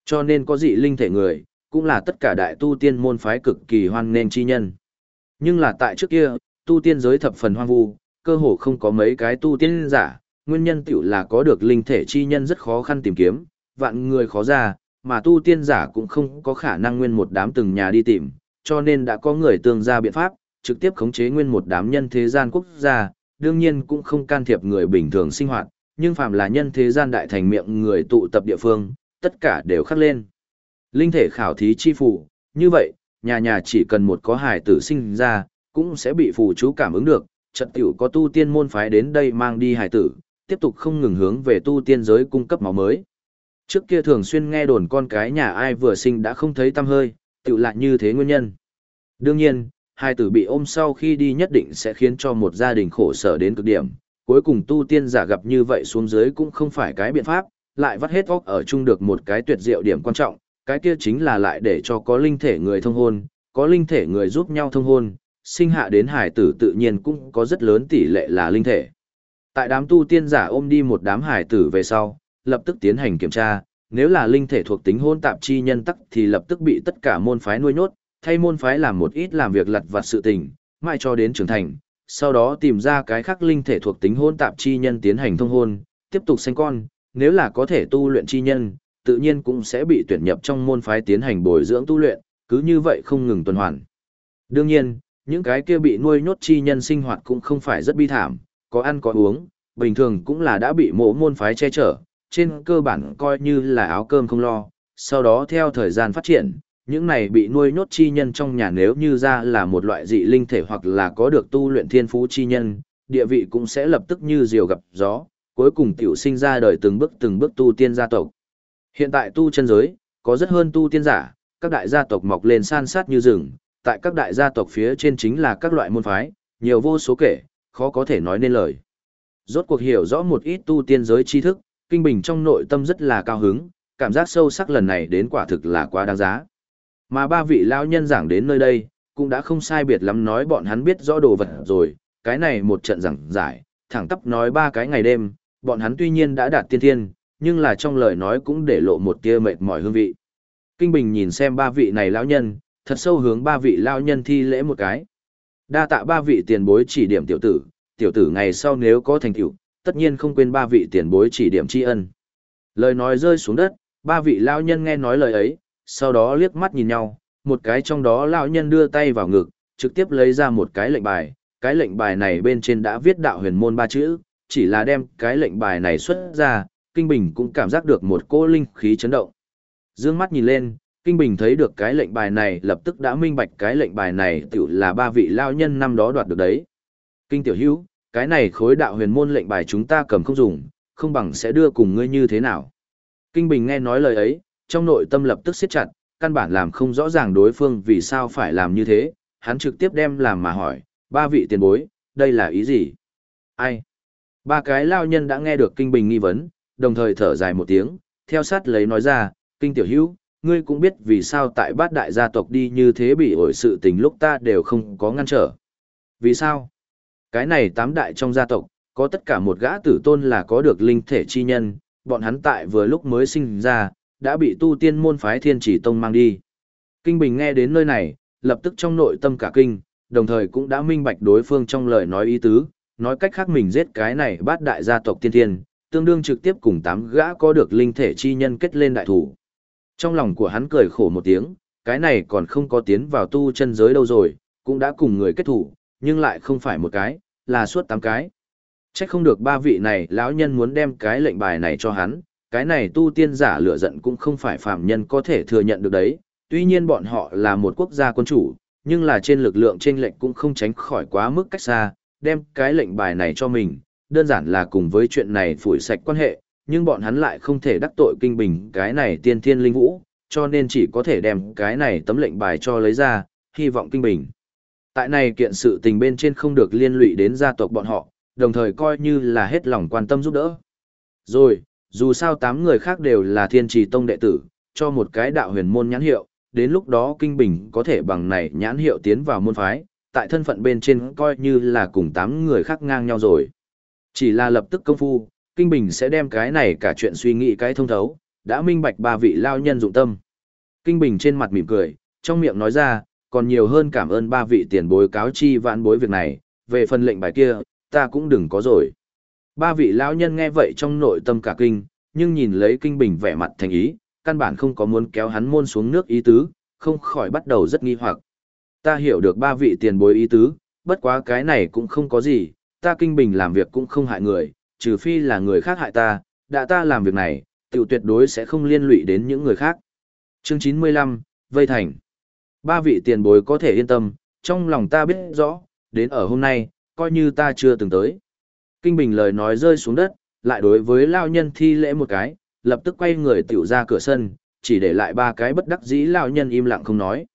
Cho nên có dị linh thể người, cũng là tất cả đại tu tiên môn phái cực kỳ hoan nên chi nhân. Nhưng là tại trước kia, tu tiên giới thập phần hoang vu, cơ hồ không có mấy cái tu tiên giả, nguyên nhân tiểu là có được linh thể chi nhân rất khó khăn tìm kiếm, vạn người khó ra, mà tu tiên giả cũng không có khả năng nguyên một đám từng nhà đi tìm, cho nên đã có người tương ra biện pháp, trực tiếp khống chế nguyên một đám nhân thế gian quốc gia, đương nhiên cũng không can thiệp người bình thường sinh hoạt, nhưng phàm là nhân thế gian đại thành miệng người tụ tập địa phương, tất cả đều khắc lên. Linh thể khảo thí chi phủ, như vậy, nhà nhà chỉ cần một có hài tử sinh ra, cũng sẽ bị phù chú cảm ứng được, trận tiểu có tu tiên môn phái đến đây mang đi hài tử, tiếp tục không ngừng hướng về tu tiên giới cung cấp máu mới. Trước kia thường xuyên nghe đồn con cái nhà ai vừa sinh đã không thấy tâm hơi, tiểu lại như thế nguyên nhân. Đương nhiên, hai tử bị ôm sau khi đi nhất định sẽ khiến cho một gia đình khổ sở đến cực điểm. Cuối cùng tu tiên giả gặp như vậy xuống dưới cũng không phải cái biện pháp, lại vắt hết óc ở chung được một cái tuyệt diệu điểm quan trọng, cái kia chính là lại để cho có linh thể người thông hôn, có linh thể người giúp nhau thông hôn, sinh hạ đến hải tử tự nhiên cũng có rất lớn tỷ lệ là linh thể. Tại đám tu tiên giả ôm đi một đám hải tử về sau, lập tức tiến hành kiểm tra, nếu là linh thể thuộc tính hôn tạp chi nhân tắc thì lập tức bị tất cả môn phái nuôi nhốt, thay môn phái làm một ít làm việc lặt vặt sự tình, mãi cho đến trưởng thành, sau đó tìm ra cái khác linh thể thuộc tính hôn tạp chi nhân tiến hành thông hôn, tiếp tục sinh con, nếu là có thể tu luyện chi nhân, tự nhiên cũng sẽ bị tuyển nhập trong môn phái tiến hành bồi dưỡng tu luyện, cứ như vậy không ngừng tuần hoàn. Đương nhiên, những cái kia bị nuôi nhốt chi nhân sinh hoạt cũng không phải rất bi thảm, có ăn có uống, bình thường cũng là đã bị mộ môn phái che chở, trên cơ bản coi như là áo cơm không lo, sau đó theo thời gian phát triển, những này bị nuôi nhốt chi nhân trong nhà nếu như ra là một loại dị linh thể hoặc là có được tu luyện thiên phú chi nhân, địa vị cũng sẽ lập tức như diều gặp gió, cuối cùng tiểu sinh ra đời từng bước từng bước tu tiên gia tộc. Hiện tại tu chân giới, có rất hơn tu tiên giả, các đại gia tộc mọc lên san sát như rừng, tại các đại gia tộc phía trên chính là các loại môn phái, nhiều vô số kể, khó có thể nói nên lời. Rốt cuộc hiểu rõ một ít tu tiên giới tri thức, Kinh Bình trong nội tâm rất là cao hứng, cảm giác sâu sắc lần này đến quả thực là quá đáng giá. Mà ba vị lão nhân giảng đến nơi đây, cũng đã không sai biệt lắm nói bọn hắn biết rõ đồ vật rồi, cái này một trận giảng giải, thẳng tắp nói ba cái ngày đêm, bọn hắn tuy nhiên đã đạt tiên thiên, nhưng là trong lời nói cũng để lộ một tia mệt mỏi hương vị. Kinh Bình nhìn xem ba vị này lão nhân, thật sâu hướng ba vị lão nhân thi lễ một cái. Đa tạ ba vị tiền bối chỉ điểm tiểu tử, tiểu tử ngày sau nếu có thành tựu, tất nhiên không quên ba vị tiền bối chỉ điểm tri ân. Lời nói rơi xuống đất, ba vị lão nhân nghe nói lời ấy, sau đó liếc mắt nhìn nhau, một cái trong đó lão nhân đưa tay vào ngực, trực tiếp lấy ra một cái lệnh bài, cái lệnh bài này bên trên đã viết đạo huyền môn ba chữ, chỉ là đem cái lệnh bài này xuất ra, Kinh Bình cũng cảm giác được một cỗ linh khí chấn động. Dương mắt nhìn lên, Kinh Bình thấy được cái lệnh bài này lập tức đã minh bạch cái lệnh bài này tự là ba vị lao nhân năm đó đoạt được đấy. Kinh Tiểu Hữu cái này khối đạo huyền môn lệnh bài chúng ta cầm không dùng, không bằng sẽ đưa cùng ngươi như thế nào. Kinh Bình nghe nói lời ấy, trong nội tâm lập tức siết chặt, căn bản làm không rõ ràng đối phương vì sao phải làm như thế, hắn trực tiếp đem làm mà hỏi, ba vị tiền bối, đây là ý gì? Ai? Ba cái lao nhân đã nghe được Kinh Bình nghi vấn, đồng thời thở dài một tiếng, theo sát lấy nói ra, Kinh Tiểu Hữu ngươi cũng biết vì sao tại bát đại gia tộc đi như thế bị ổi sự tình lúc ta đều không có ngăn trở. Vì sao? Cái này tám đại trong gia tộc, có tất cả một gã tử tôn là có được linh thể chi nhân, bọn hắn tại vừa lúc mới sinh ra, đã bị tu tiên môn phái thiên chỉ tông mang đi. Kinh Bình nghe đến nơi này, lập tức trong nội tâm cả kinh, đồng thời cũng đã minh bạch đối phương trong lời nói ý tứ, nói cách khác mình giết cái này bát đại gia tộc tiên thiên, tương đương trực tiếp cùng tám gã có được linh thể chi nhân kết lên đại thủ. Trong lòng của hắn cười khổ một tiếng, cái này còn không có tiến vào tu chân giới đâu rồi, cũng đã cùng người kết thủ, nhưng lại không phải một cái, là suốt tám cái. Chắc không được ba vị này lão nhân muốn đem cái lệnh bài này cho hắn, cái này tu tiên giả lửa giận cũng không phải phạm nhân có thể thừa nhận được đấy, tuy nhiên bọn họ là một quốc gia quân chủ, nhưng là trên lực lượng trên lệnh cũng không tránh khỏi quá mức cách xa, đem cái lệnh bài này cho mình, đơn giản là cùng với chuyện này phủi sạch quan hệ, nhưng bọn hắn lại không thể đắc tội kinh bình cái này tiên thiên linh vũ, cho nên chỉ có thể đem cái này tấm lệnh bài cho lấy ra, hy vọng kinh bình. Tại này kiện sự tình bên trên không được liên lụy đến gia tộc bọn họ, đồng thời coi như là hết lòng quan tâm giúp đỡ. Rồi, dù sao tám người khác đều là thiên trì tông đệ tử, cho một cái đạo huyền môn nhãn hiệu, đến lúc đó kinh bình có thể bằng này nhãn hiệu tiến vào môn phái, tại thân phận bên trên coi như là cùng tám người khác ngang nhau rồi. Chỉ là lập tức công phu, kinh bình sẽ đem cái này cả chuyện suy nghĩ cái thông thấu, đã minh bạch ba vị lao nhân dụng tâm. Kinh bình trên mặt mỉm cười, trong miệng nói ra, còn nhiều hơn cảm ơn ba vị tiền bối cáo chi vãn bối việc này, về phần lệnh bài kia, ta cũng đừng có rồi. Ba vị lão nhân nghe vậy trong nội tâm cả kinh, nhưng nhìn lấy kinh bình vẻ mặt thành ý, căn bản không có muốn kéo hắn môn xuống nước ý tứ, không khỏi bắt đầu rất nghi hoặc. Ta hiểu được ba vị tiền bối ý tứ, bất quá cái này cũng không có gì, ta kinh bình làm việc cũng không hại người, trừ phi là người khác hại ta, đã ta làm việc này, tiểu tuyệt đối sẽ không liên lụy đến những người khác. Chương 95, Vây Thành Ba vị tiền bối có thể yên tâm, trong lòng ta biết rõ, đến ở hôm nay, coi như ta chưa từng tới. Kinh Bình lời nói rơi xuống đất, lại đối với lao nhân thi lễ một cái, lập tức quay người tiểu ra cửa sân, chỉ để lại ba cái bất đắc dĩ lao nhân im lặng không nói.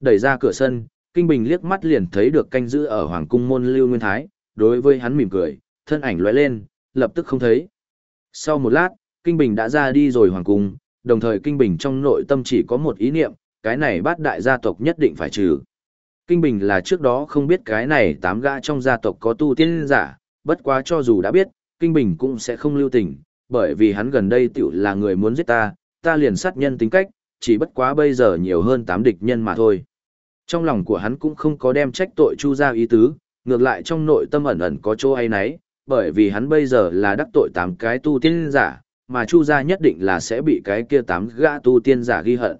Đẩy ra cửa sân, Kinh Bình liếc mắt liền thấy được canh giữ ở Hoàng cung môn Lưu Nguyên Thái, đối với hắn mỉm cười, thân ảnh lóe lên, lập tức không thấy. Sau một lát, Kinh Bình đã ra đi rồi Hoàng cung, đồng thời Kinh Bình trong nội tâm chỉ có một ý niệm, cái này bát đại gia tộc nhất định phải trừ. Kinh Bình là trước đó không biết cái này tám gã trong gia tộc có tu tiên giả, bất quá cho dù đã biết, Kinh Bình cũng sẽ không lưu tình, bởi vì hắn gần đây tiểu là người muốn giết ta, ta liền sát nhân tính cách, chỉ bất quá bây giờ nhiều hơn tám địch nhân mà thôi. Trong lòng của hắn cũng không có đem trách tội Chu ra ý tứ, ngược lại trong nội tâm ẩn ẩn có chỗ ấy nấy, bởi vì hắn bây giờ là đắc tội tám cái tu tiên giả, mà Chu gia nhất định là sẽ bị cái kia tám gã tu tiên giả ghi hận.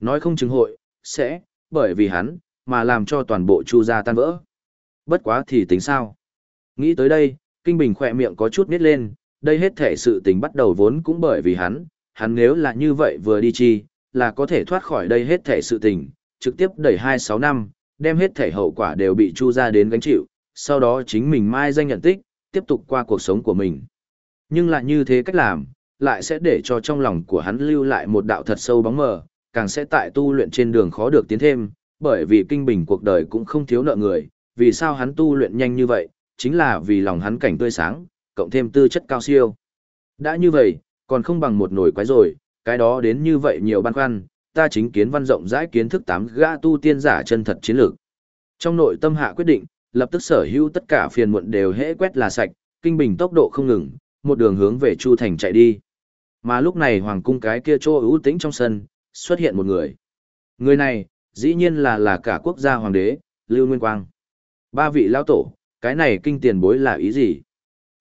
Nói không chứng hội, sẽ, bởi vì hắn, mà làm cho toàn bộ Chu gia tan vỡ. Bất quá thì tính sao? Nghĩ tới đây, Kinh Bình khỏe miệng có chút nít lên, đây hết thể sự tình bắt đầu vốn cũng bởi vì hắn, hắn nếu là như vậy vừa đi chi, là có thể thoát khỏi đây hết thể sự tình, trực tiếp đẩy 26 năm, đem hết thể hậu quả đều bị chu ra đến gánh chịu, sau đó chính mình mai danh nhận tích, tiếp tục qua cuộc sống của mình. Nhưng lại như thế cách làm, lại sẽ để cho trong lòng của hắn lưu lại một đạo thật sâu bóng mờ, càng sẽ tại tu luyện trên đường khó được tiến thêm, bởi vì kinh bình cuộc đời cũng không thiếu nợ người, vì sao hắn tu luyện nhanh như vậy, chính là vì lòng hắn cảnh tươi sáng, cộng thêm tư chất cao siêu. Đã như vậy, còn không bằng một nồi quái rồi, cái đó đến như vậy nhiều băn khoăn, ta chính kiến văn rộng rãi kiến thức tám gã tu tiên giả chân thật chiến lược. Trong nội tâm hạ quyết định, lập tức sở hữu tất cả phiền muộn đều hễ quét là sạch, kinh bình tốc độ không ngừng, một đường hướng về Chu Thành chạy đi. Mà lúc này hoàng cung cái kia chỗ ưu tĩnh trong sân, xuất hiện một người. Người này, dĩ nhiên là là cả quốc gia hoàng đế, Lưu Nguyên Quang. Ba vị lão tổ, cái này kinh tiền bối là ý gì?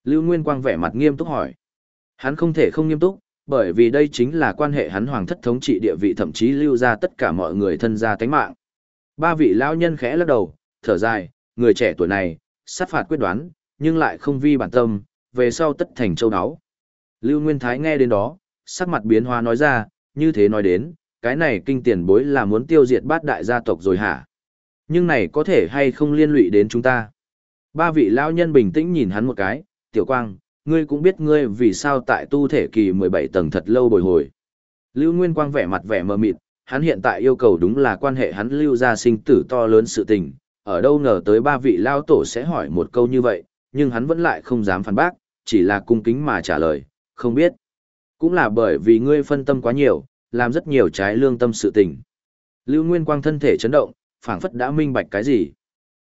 Lưu Nguyên Quang vẻ mặt nghiêm túc hỏi. Hắn không thể không nghiêm túc, bởi vì đây chính là quan hệ hắn hoàng thất thống trị địa vị thậm chí lưu ra tất cả mọi người thân gia tánh mạng. Ba vị lão nhân khẽ lắc đầu, thở dài, người trẻ tuổi này, sát phạt quyết đoán, nhưng lại không vi bản tâm, về sau tất thành châu đáo. Lưu Nguyên Thái nghe đến đó, sắc mặt biến hóa nói ra, như thế nói đến, cái này kinh tiền bối là muốn tiêu diệt bát đại gia tộc rồi hả? Nhưng này có thể hay không liên lụy đến chúng ta? Ba vị lão nhân bình tĩnh nhìn hắn một cái, tiểu quang, ngươi cũng biết ngươi vì sao tại tu thể kỳ 17 tầng thật lâu bồi hồi. Lưu Nguyên Quang vẻ mặt vẻ mờ mịt, hắn hiện tại yêu cầu đúng là quan hệ hắn lưu ra sinh tử to lớn sự tình, ở đâu ngờ tới ba vị lao tổ sẽ hỏi một câu như vậy, nhưng hắn vẫn lại không dám phản bác, chỉ là cung kính mà trả lời, không biết. Cũng là bởi vì ngươi phân tâm quá nhiều, làm rất nhiều trái lương tâm sự tình. Lưu Nguyên Quang thân thể chấn động, phảng phất đã minh bạch cái gì.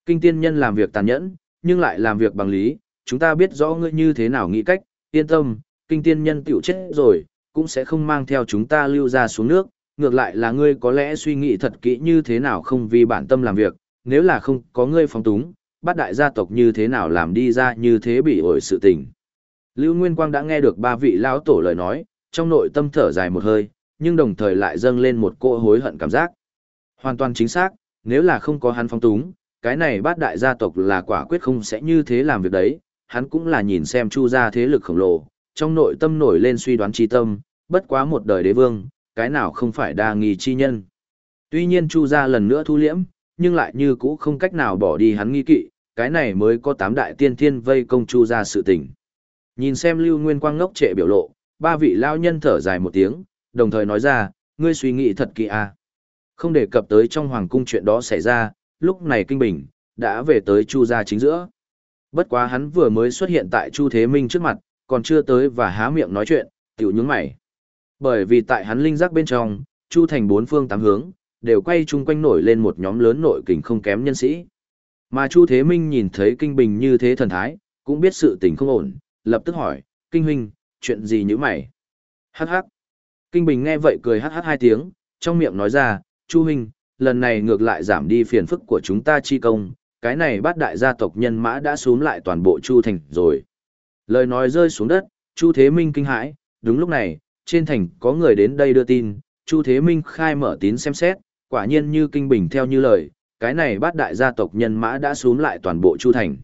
Kinh tiên nhân làm việc tàn nhẫn, nhưng lại làm việc bằng lý, chúng ta biết rõ ngươi như thế nào nghĩ cách, yên tâm, kinh tiên nhân tiểu chết rồi, cũng sẽ không mang theo chúng ta lưu ra xuống nước, ngược lại là ngươi có lẽ suy nghĩ thật kỹ như thế nào không vì bản tâm làm việc, nếu là không có ngươi phóng túng, bắt đại gia tộc như thế nào làm đi ra như thế bị ổi sự tình. Lưu Nguyên Quang đã nghe được ba vị lão tổ lời nói, trong nội tâm thở dài một hơi, nhưng đồng thời lại dâng lên một cỗ hối hận cảm giác. Hoàn toàn chính xác, nếu là không có hắn phong túng, cái này bát đại gia tộc là quả quyết không sẽ như thế làm việc đấy, hắn cũng là nhìn xem chu gia thế lực khổng lồ, trong nội tâm nổi lên suy đoán chi tâm, bất quá một đời đế vương, cái nào không phải đa nghi chi nhân. Tuy nhiên chu gia lần nữa thu liễm, nhưng lại như cũ không cách nào bỏ đi hắn nghi kỵ, cái này mới có tám đại tiên thiên vây công chu gia sự tình. Nhìn xem Lưu Nguyên Quang ngốc trệ biểu lộ, ba vị lao nhân thở dài một tiếng, đồng thời nói ra, ngươi suy nghĩ thật kỹ à. Không đề cập tới trong hoàng cung chuyện đó xảy ra, lúc này kinh bình, đã về tới chu gia chính giữa. Bất quá hắn vừa mới xuất hiện tại Chu Thế Minh trước mặt, còn chưa tới và há miệng nói chuyện, tiểu nhướng mày. Bởi vì tại hắn linh giác bên trong, Chu thành bốn phương tám hướng, đều quay chung quanh nổi lên một nhóm lớn nội kình không kém nhân sĩ. Mà Chu Thế Minh nhìn thấy Kinh Bình như thế thần thái, cũng biết sự tình không ổn, lập tức hỏi, Kinh Huynh, chuyện gì như mày? Hắc hắc. Kinh Bình nghe vậy cười hắc hắc hai tiếng, trong miệng nói ra, Chu Huynh, lần này ngược lại giảm đi phiền phức của chúng ta chi công, cái này bát đại gia tộc nhân mã đã xuống lại toàn bộ Chu Thành rồi. Lời nói rơi xuống đất, Chu Thế Minh kinh hãi, đúng lúc này, trên thành có người đến đây đưa tin, Chu Thế Minh khai mở tín xem xét, quả nhiên như kinh bình theo như lời, cái này bát đại gia tộc nhân mã đã xuống lại toàn bộ Chu Thành.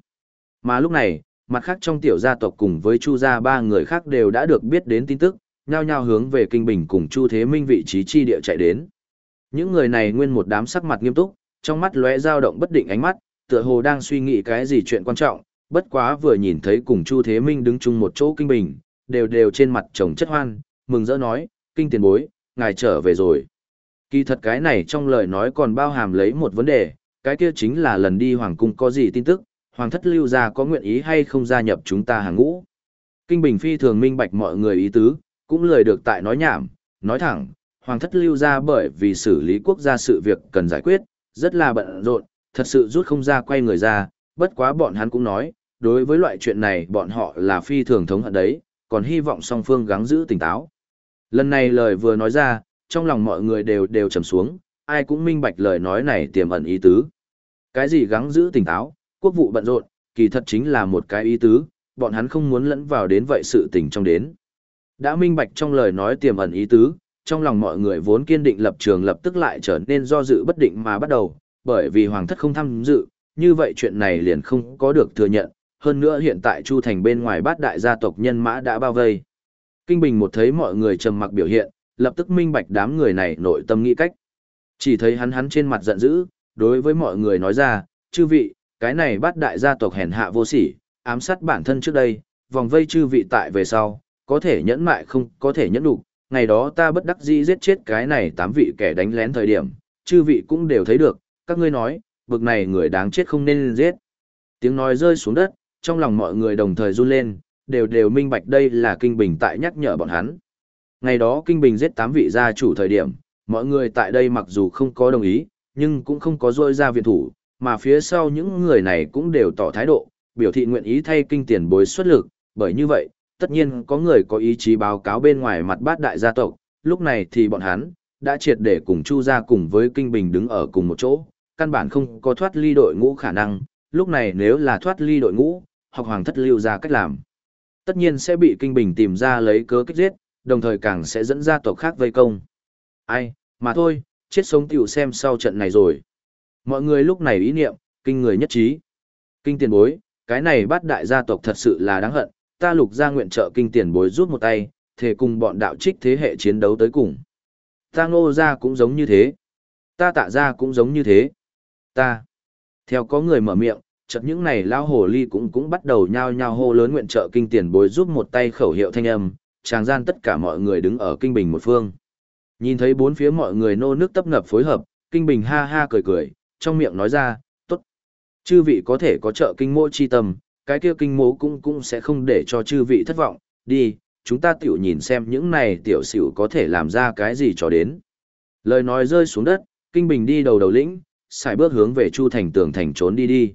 Mà lúc này, mặt khác trong tiểu gia tộc cùng với Chu gia ba người khác đều đã được biết đến tin tức, nhao nhao hướng về kinh bình cùng Chu Thế Minh vị trí chi địa chạy đến. Những người này nguyên một đám sắc mặt nghiêm túc, trong mắt lóe dao động bất định ánh mắt, tựa hồ đang suy nghĩ cái gì chuyện quan trọng, bất quá vừa nhìn thấy cùng Chu Thế Minh đứng chung một chỗ kinh bình, đều đều trên mặt chồng chất hoan, mừng rỡ nói, kinh tiền bối, ngài trở về rồi. Kỳ thật cái này trong lời nói còn bao hàm lấy một vấn đề, cái kia chính là lần đi hoàng cung có gì tin tức, hoàng thất lưu gia có nguyện ý hay không gia nhập chúng ta hàng ngũ. Kinh Bình phi thường minh bạch mọi người ý tứ, cũng lời được tại nói nhảm, nói thẳng, hoàng thất lưu ra bởi vì xử lý quốc gia sự việc cần giải quyết, rất là bận rộn, thật sự rút không ra quay người ra, bất quá bọn hắn cũng nói, đối với loại chuyện này bọn họ là phi thường thống hận đấy, còn hy vọng song phương gắng giữ tỉnh táo. Lần này lời vừa nói ra, trong lòng mọi người đều đều trầm xuống, ai cũng minh bạch lời nói này tiềm ẩn ý tứ. Cái gì gắng giữ tỉnh táo, quốc vụ bận rộn, kỳ thật chính là một cái ý tứ, bọn hắn không muốn lẫn vào đến vậy sự tình trong đến. Đã minh bạch trong lời nói tiềm ẩn ý tứ, trong lòng mọi người vốn kiên định lập trường lập tức lại trở nên do dự bất định mà bắt đầu, bởi vì hoàng thất không tham dự, như vậy chuyện này liền không có được thừa nhận, hơn nữa hiện tại Chu Thành bên ngoài bát đại gia tộc nhân mã đã bao vây. Kinh Bình một thấy mọi người trầm mặc biểu hiện, lập tức minh bạch đám người này nội tâm nghĩ cách. Chỉ thấy hắn hắn trên mặt giận dữ, đối với mọi người nói ra, chư vị, cái này bát đại gia tộc hèn hạ vô sỉ, ám sát bản thân trước đây, vòng vây chư vị tại về sau, có thể nhẫn mại không có thể nhẫn đủ, ngày đó ta bất đắc dĩ giết chết cái này tám vị kẻ đánh lén thời điểm, chư vị cũng đều thấy được, các ngươi nói, bực này người đáng chết không nên giết. Tiếng nói rơi xuống đất, trong lòng mọi người đồng thời run lên, đều đều minh bạch đây là Kinh Bình tại nhắc nhở bọn hắn. Ngày đó Kinh Bình giết tám vị gia chủ thời điểm, mọi người tại đây mặc dù không có đồng ý, nhưng cũng không có rôi ra viện thủ, mà phía sau những người này cũng đều tỏ thái độ, biểu thị nguyện ý thay kinh tiền bối xuất lực, bởi như vậy, tất nhiên có người có ý chí báo cáo bên ngoài mặt bát đại gia tộc, lúc này thì bọn hắn, đã triệt để cùng Chu gia cùng với Kinh Bình đứng ở cùng một chỗ, căn bản không có thoát ly đội ngũ khả năng, lúc này nếu là thoát ly đội ngũ, học hoàng thất lưu ra cách làm. Tất nhiên sẽ bị Kinh Bình tìm ra lấy cớ kích giết, đồng thời càng sẽ dẫn ra tộc khác vây công. Ai, mà thôi, chết sống tiểu xem sau trận này rồi. Mọi người lúc này ý niệm, kinh người nhất trí. Kinh tiền bối, cái này bắt đại gia tộc thật sự là đáng hận, ta lục gia nguyện trợ kinh tiền bối rút một tay, thể cùng bọn đạo trích thế hệ chiến đấu tới cùng. Ta ngô gia cũng giống như thế. Ta tạ gia cũng giống như thế. Ta. Theo có người mở miệng, chợt những này lao hồ ly cũng cũng bắt đầu nhao nhao hô lớn nguyện trợ kinh tiền bối giúp một tay khẩu hiệu thanh âm, tràng gian tất cả mọi người đứng ở kinh bình một phương. Nhìn thấy bốn phía mọi người nô nước tấp nập phối hợp, kinh bình ha ha cười cười, trong miệng nói ra, tốt. Chư vị có thể có trợ kinh mô chi tâm, cái kia kinh mố cũng cũng sẽ không để cho chư vị thất vọng, đi, chúng ta tiểu nhìn xem những này tiểu xỉu có thể làm ra cái gì cho đến. Lời nói rơi xuống đất, kinh bình đi đầu đầu lĩnh, xài bước hướng về Chu Thành tường thành trốn đi đi.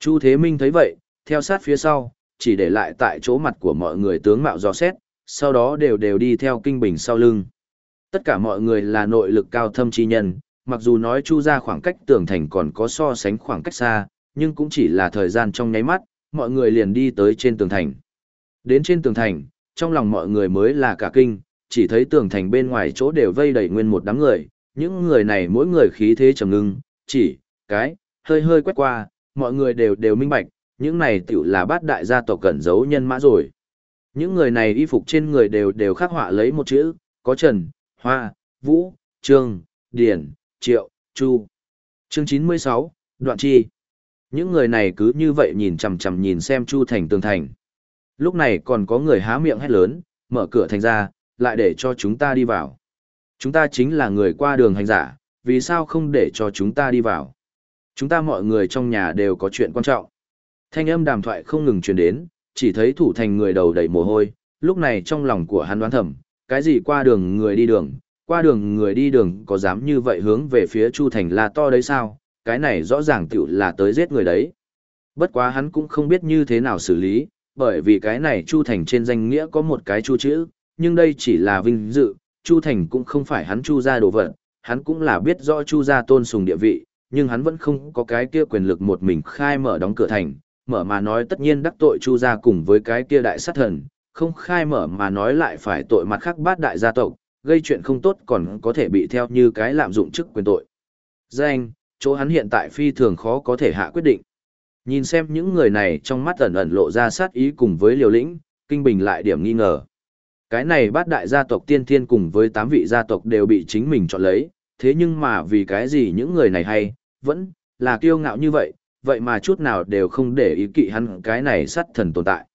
Chu Thế Minh thấy vậy, theo sát phía sau, chỉ để lại tại chỗ mặt của mọi người tướng mạo dò xét, sau đó đều đều đi theo kinh bình sau lưng. Tất cả mọi người là nội lực cao thâm chi nhân, mặc dù nói chu ra khoảng cách tường thành còn có so sánh khoảng cách xa, nhưng cũng chỉ là thời gian trong nháy mắt, mọi người liền đi tới trên tường thành. Đến trên tường thành, trong lòng mọi người mới là cả kinh, chỉ thấy tường thành bên ngoài chỗ đều vây đầy nguyên một đám người, những người này mỗi người khí thế trầm ngưng, chỉ, cái, hơi hơi quét qua, mọi người đều đều minh bạch, những này tiểu là bát đại gia tộc cẩn giấu nhân mã rồi. Những người này y phục trên người đều đều khắc họa lấy một chữ, có Trần, Hoa, Vũ, Trương, Điển, Triệu, Chu. Chương 96, Đoạn Chi. Những người này cứ như vậy nhìn chằm chằm nhìn xem Chu Thành tường thành. Lúc này còn có người há miệng hét lớn, mở cửa thành ra, lại để cho chúng ta đi vào. Chúng ta chính là người qua đường hành giả, vì sao không để cho chúng ta đi vào? Chúng ta mọi người trong nhà đều có chuyện quan trọng. Thanh âm đàm thoại không ngừng truyền đến, chỉ thấy thủ thành người đầu đầy mồ hôi, lúc này trong lòng của hắn đoán thầm, cái gì qua đường người đi đường, qua đường người đi đường có dám như vậy hướng về phía Chu Thành là to đấy sao, cái này rõ ràng tiểu là tới giết người đấy. Bất quá hắn cũng không biết như thế nào xử lý, bởi vì cái này Chu Thành trên danh nghĩa có một cái Chu chữ, nhưng đây chỉ là vinh dự, Chu Thành cũng không phải hắn Chu gia đồ vật, hắn cũng là biết rõ Chu gia tôn sùng địa vị, nhưng hắn vẫn không có cái kia quyền lực một mình khai mở đóng cửa thành, mở mà nói tất nhiên đắc tội Chu gia cùng với cái kia đại sát thần, không khai mở mà nói lại phải tội mặt khác bát đại gia tộc, gây chuyện không tốt còn có thể bị theo như cái lạm dụng chức quyền tội. Danh, chỗ hắn hiện tại phi thường khó có thể hạ quyết định. Nhìn xem những người này trong mắt ẩn ẩn lộ ra sát ý cùng với liều lĩnh, kinh bình lại điểm nghi ngờ. Cái này bát đại gia tộc tiên thiên cùng với tám vị gia tộc đều bị chính mình chọn lấy, thế nhưng mà vì cái gì những người này hay, vẫn là kiêu ngạo như vậy, vậy mà chút nào đều không để ý kỵ hắn cái này sát thần tồn tại.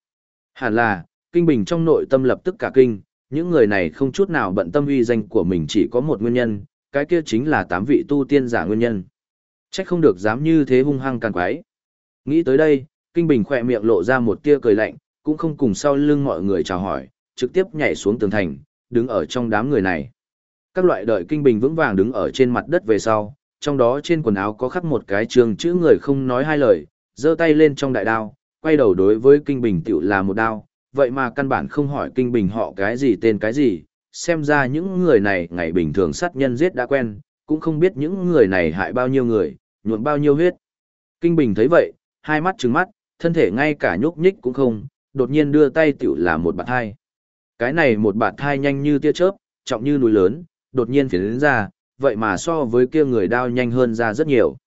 Hẳn là, kinh bình trong nội tâm lập tức cả kinh, những người này không chút nào bận tâm uy danh của mình chỉ có một nguyên nhân, cái kia chính là tám vị tu tiên giả nguyên nhân. Trách không được dám như thế hung hăng càng quái. Nghĩ tới đây, Kinh Bình khỏe miệng lộ ra một tia cười lạnh, cũng không cùng sau lưng mọi người chào hỏi, trực tiếp nhảy xuống tường thành, đứng ở trong đám người này. Các loại đợi Kinh Bình vững vàng đứng ở trên mặt đất về sau, trong đó trên quần áo có khắc một cái trường chữ người không nói hai lời, giơ tay lên trong đại đao, quay đầu đối với Kinh Bình tiểu là một đao, vậy mà căn bản không hỏi Kinh Bình họ cái gì tên cái gì, xem ra những người này ngày bình thường sát nhân giết đã quen, cũng không biết những người này hại bao nhiêu người, nhuộm bao nhiêu huyết. Kinh Bình thấy vậy, hai mắt trừng mắt, thân thể ngay cả nhúc nhích cũng không, đột nhiên đưa tay tiểu là một bạt thai. Cái này một bạt thai nhanh như tia chớp, trọng như núi lớn, đột nhiên phiến ra, vậy mà so với kia người đao nhanh hơn ra rất nhiều.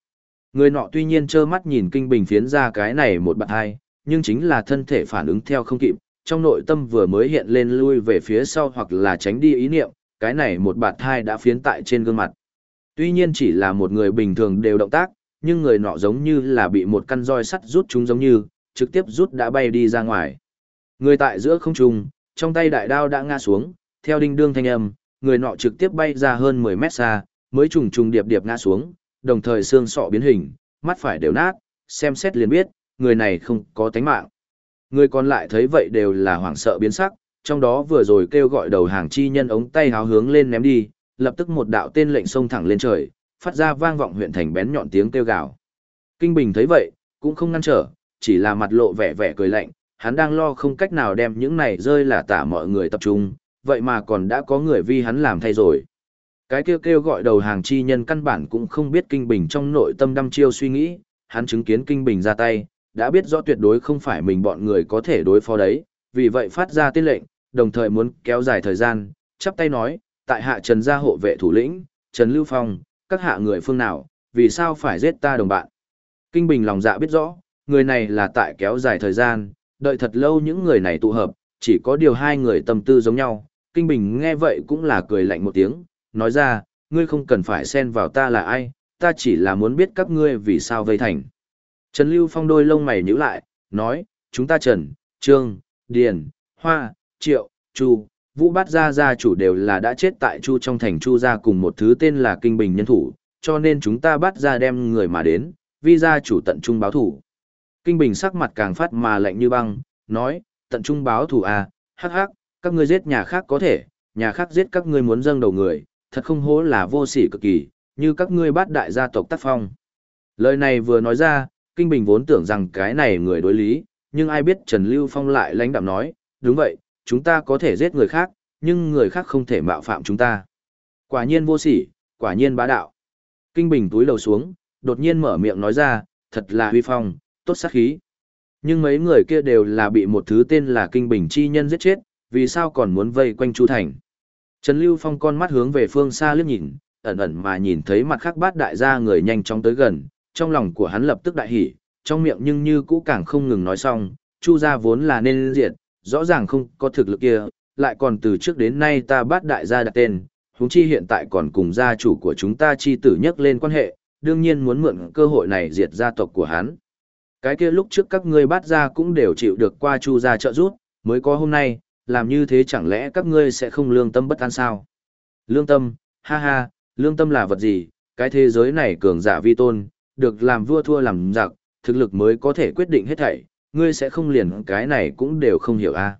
Người nọ tuy nhiên trơ mắt nhìn kinh bình phiến ra cái này một bạt thai, nhưng chính là thân thể phản ứng theo không kịp, trong nội tâm vừa mới hiện lên lui về phía sau hoặc là tránh đi ý niệm, cái này một bạt thai đã phiến tại trên gương mặt. Tuy nhiên chỉ là một người bình thường đều động tác, nhưng người nọ giống như là bị một căn roi sắt rút chúng giống như, trực tiếp rút đã bay đi ra ngoài. Người tại giữa không trung, trong tay đại đao đã ngã xuống, theo đinh đương thanh âm, người nọ trực tiếp bay ra hơn 10 mét xa, mới trùng trùng điệp điệp ngã xuống, đồng thời xương sọ biến hình, mắt phải đều nát, xem xét liền biết, người này không có tánh mạng. Người còn lại thấy vậy đều là hoảng sợ biến sắc, trong đó vừa rồi kêu gọi đầu hàng chi nhân ống tay háo hướng lên ném đi, lập tức một đạo tên lệnh xông thẳng lên trời, phát ra vang vọng huyện thành bén nhọn tiếng kêu gào. Kinh Bình thấy vậy, cũng không ngăn trở, chỉ là mặt lộ vẻ vẻ cười lạnh, hắn đang lo không cách nào đem những này rơi là tả mọi người tập trung, vậy mà còn đã có người vi hắn làm thay rồi. Cái kêu kêu gọi đầu hàng chi nhân căn bản cũng không biết Kinh Bình trong nội tâm đăm chiêu suy nghĩ, hắn chứng kiến Kinh Bình ra tay, đã biết rõ tuyệt đối không phải mình bọn người có thể đối phó đấy, vì vậy phát ra tên lệnh, đồng thời muốn kéo dài thời gian, chắp tay nói, tại hạ Trần gia hộ vệ thủ lĩnh, Trần Lưu Phong, các hạ người phương nào, vì sao phải giết ta đồng bạn. Kinh Bình lòng dạ biết rõ, người này là tại kéo dài thời gian, đợi thật lâu những người này tụ hợp, chỉ có điều hai người tâm tư giống nhau. Kinh Bình nghe vậy cũng là cười lạnh một tiếng, nói ra, ngươi không cần phải xen vào ta là ai, ta chỉ là muốn biết các ngươi vì sao vây thành. Trần Lưu Phong đôi lông mày nhíu lại, nói, chúng ta Trần, Trương, Điền, Hoa, Triệu, Chu, Vũ Bát Gia Gia chủ đều là đã chết tại Chu trong thành Chu gia cùng một thứ tên là Kinh Bình nhân thủ, cho nên chúng ta bắt ra đem người mà đến, vi gia chủ tận trung báo thủ. Kinh Bình sắc mặt càng phát mà lạnh như băng, nói, tận trung báo thủ à, hắc hắc, các ngươi giết nhà khác có thể, nhà khác giết các ngươi muốn dâng đầu người, thật không hố là vô sỉ cực kỳ, như các ngươi bắt đại gia tộc tác phong. Lời này vừa nói ra, Kinh Bình vốn tưởng rằng cái này người đối lý, nhưng ai biết Trần Lưu Phong lại lãnh đạm nói, đúng vậy, chúng ta có thể giết người khác, nhưng người khác không thể mạo phạm chúng ta. Quả nhiên vô sỉ, quả nhiên bá đạo. Kinh Bình túi đầu xuống, đột nhiên mở miệng nói ra, thật là huy phong, tốt sát khí. Nhưng mấy người kia đều là bị một thứ tên là Kinh Bình chi nhân giết chết, vì sao còn muốn vây quanh Chu Thành. Trần Lưu Phong con mắt hướng về phương xa liếc nhìn, ẩn ẩn mà nhìn thấy mặt khác bát đại gia người nhanh chóng tới gần, trong lòng của hắn lập tức đại hỉ, trong miệng nhưng như cũ càng không ngừng nói xong, Chu gia vốn là nên diệt, rõ ràng không có thực lực kia, lại còn từ trước đến nay ta bắt đại gia đặt tên, huống chi hiện tại còn cùng gia chủ của chúng ta chi tử nhắc lên quan hệ, đương nhiên muốn mượn cơ hội này diệt gia tộc của hắn. Cái kia lúc trước các ngươi bắt ra cũng đều chịu được qua chu gia trợ giúp, mới có hôm nay, làm như thế chẳng lẽ các ngươi sẽ không lương tâm bất an sao? Lương tâm, ha ha, lương tâm là vật gì? Cái thế giới này cường giả vi tôn, được làm vua thua làm giặc, thực lực mới có thể quyết định hết thảy, ngươi sẽ không liền cái này cũng đều không hiểu a. À?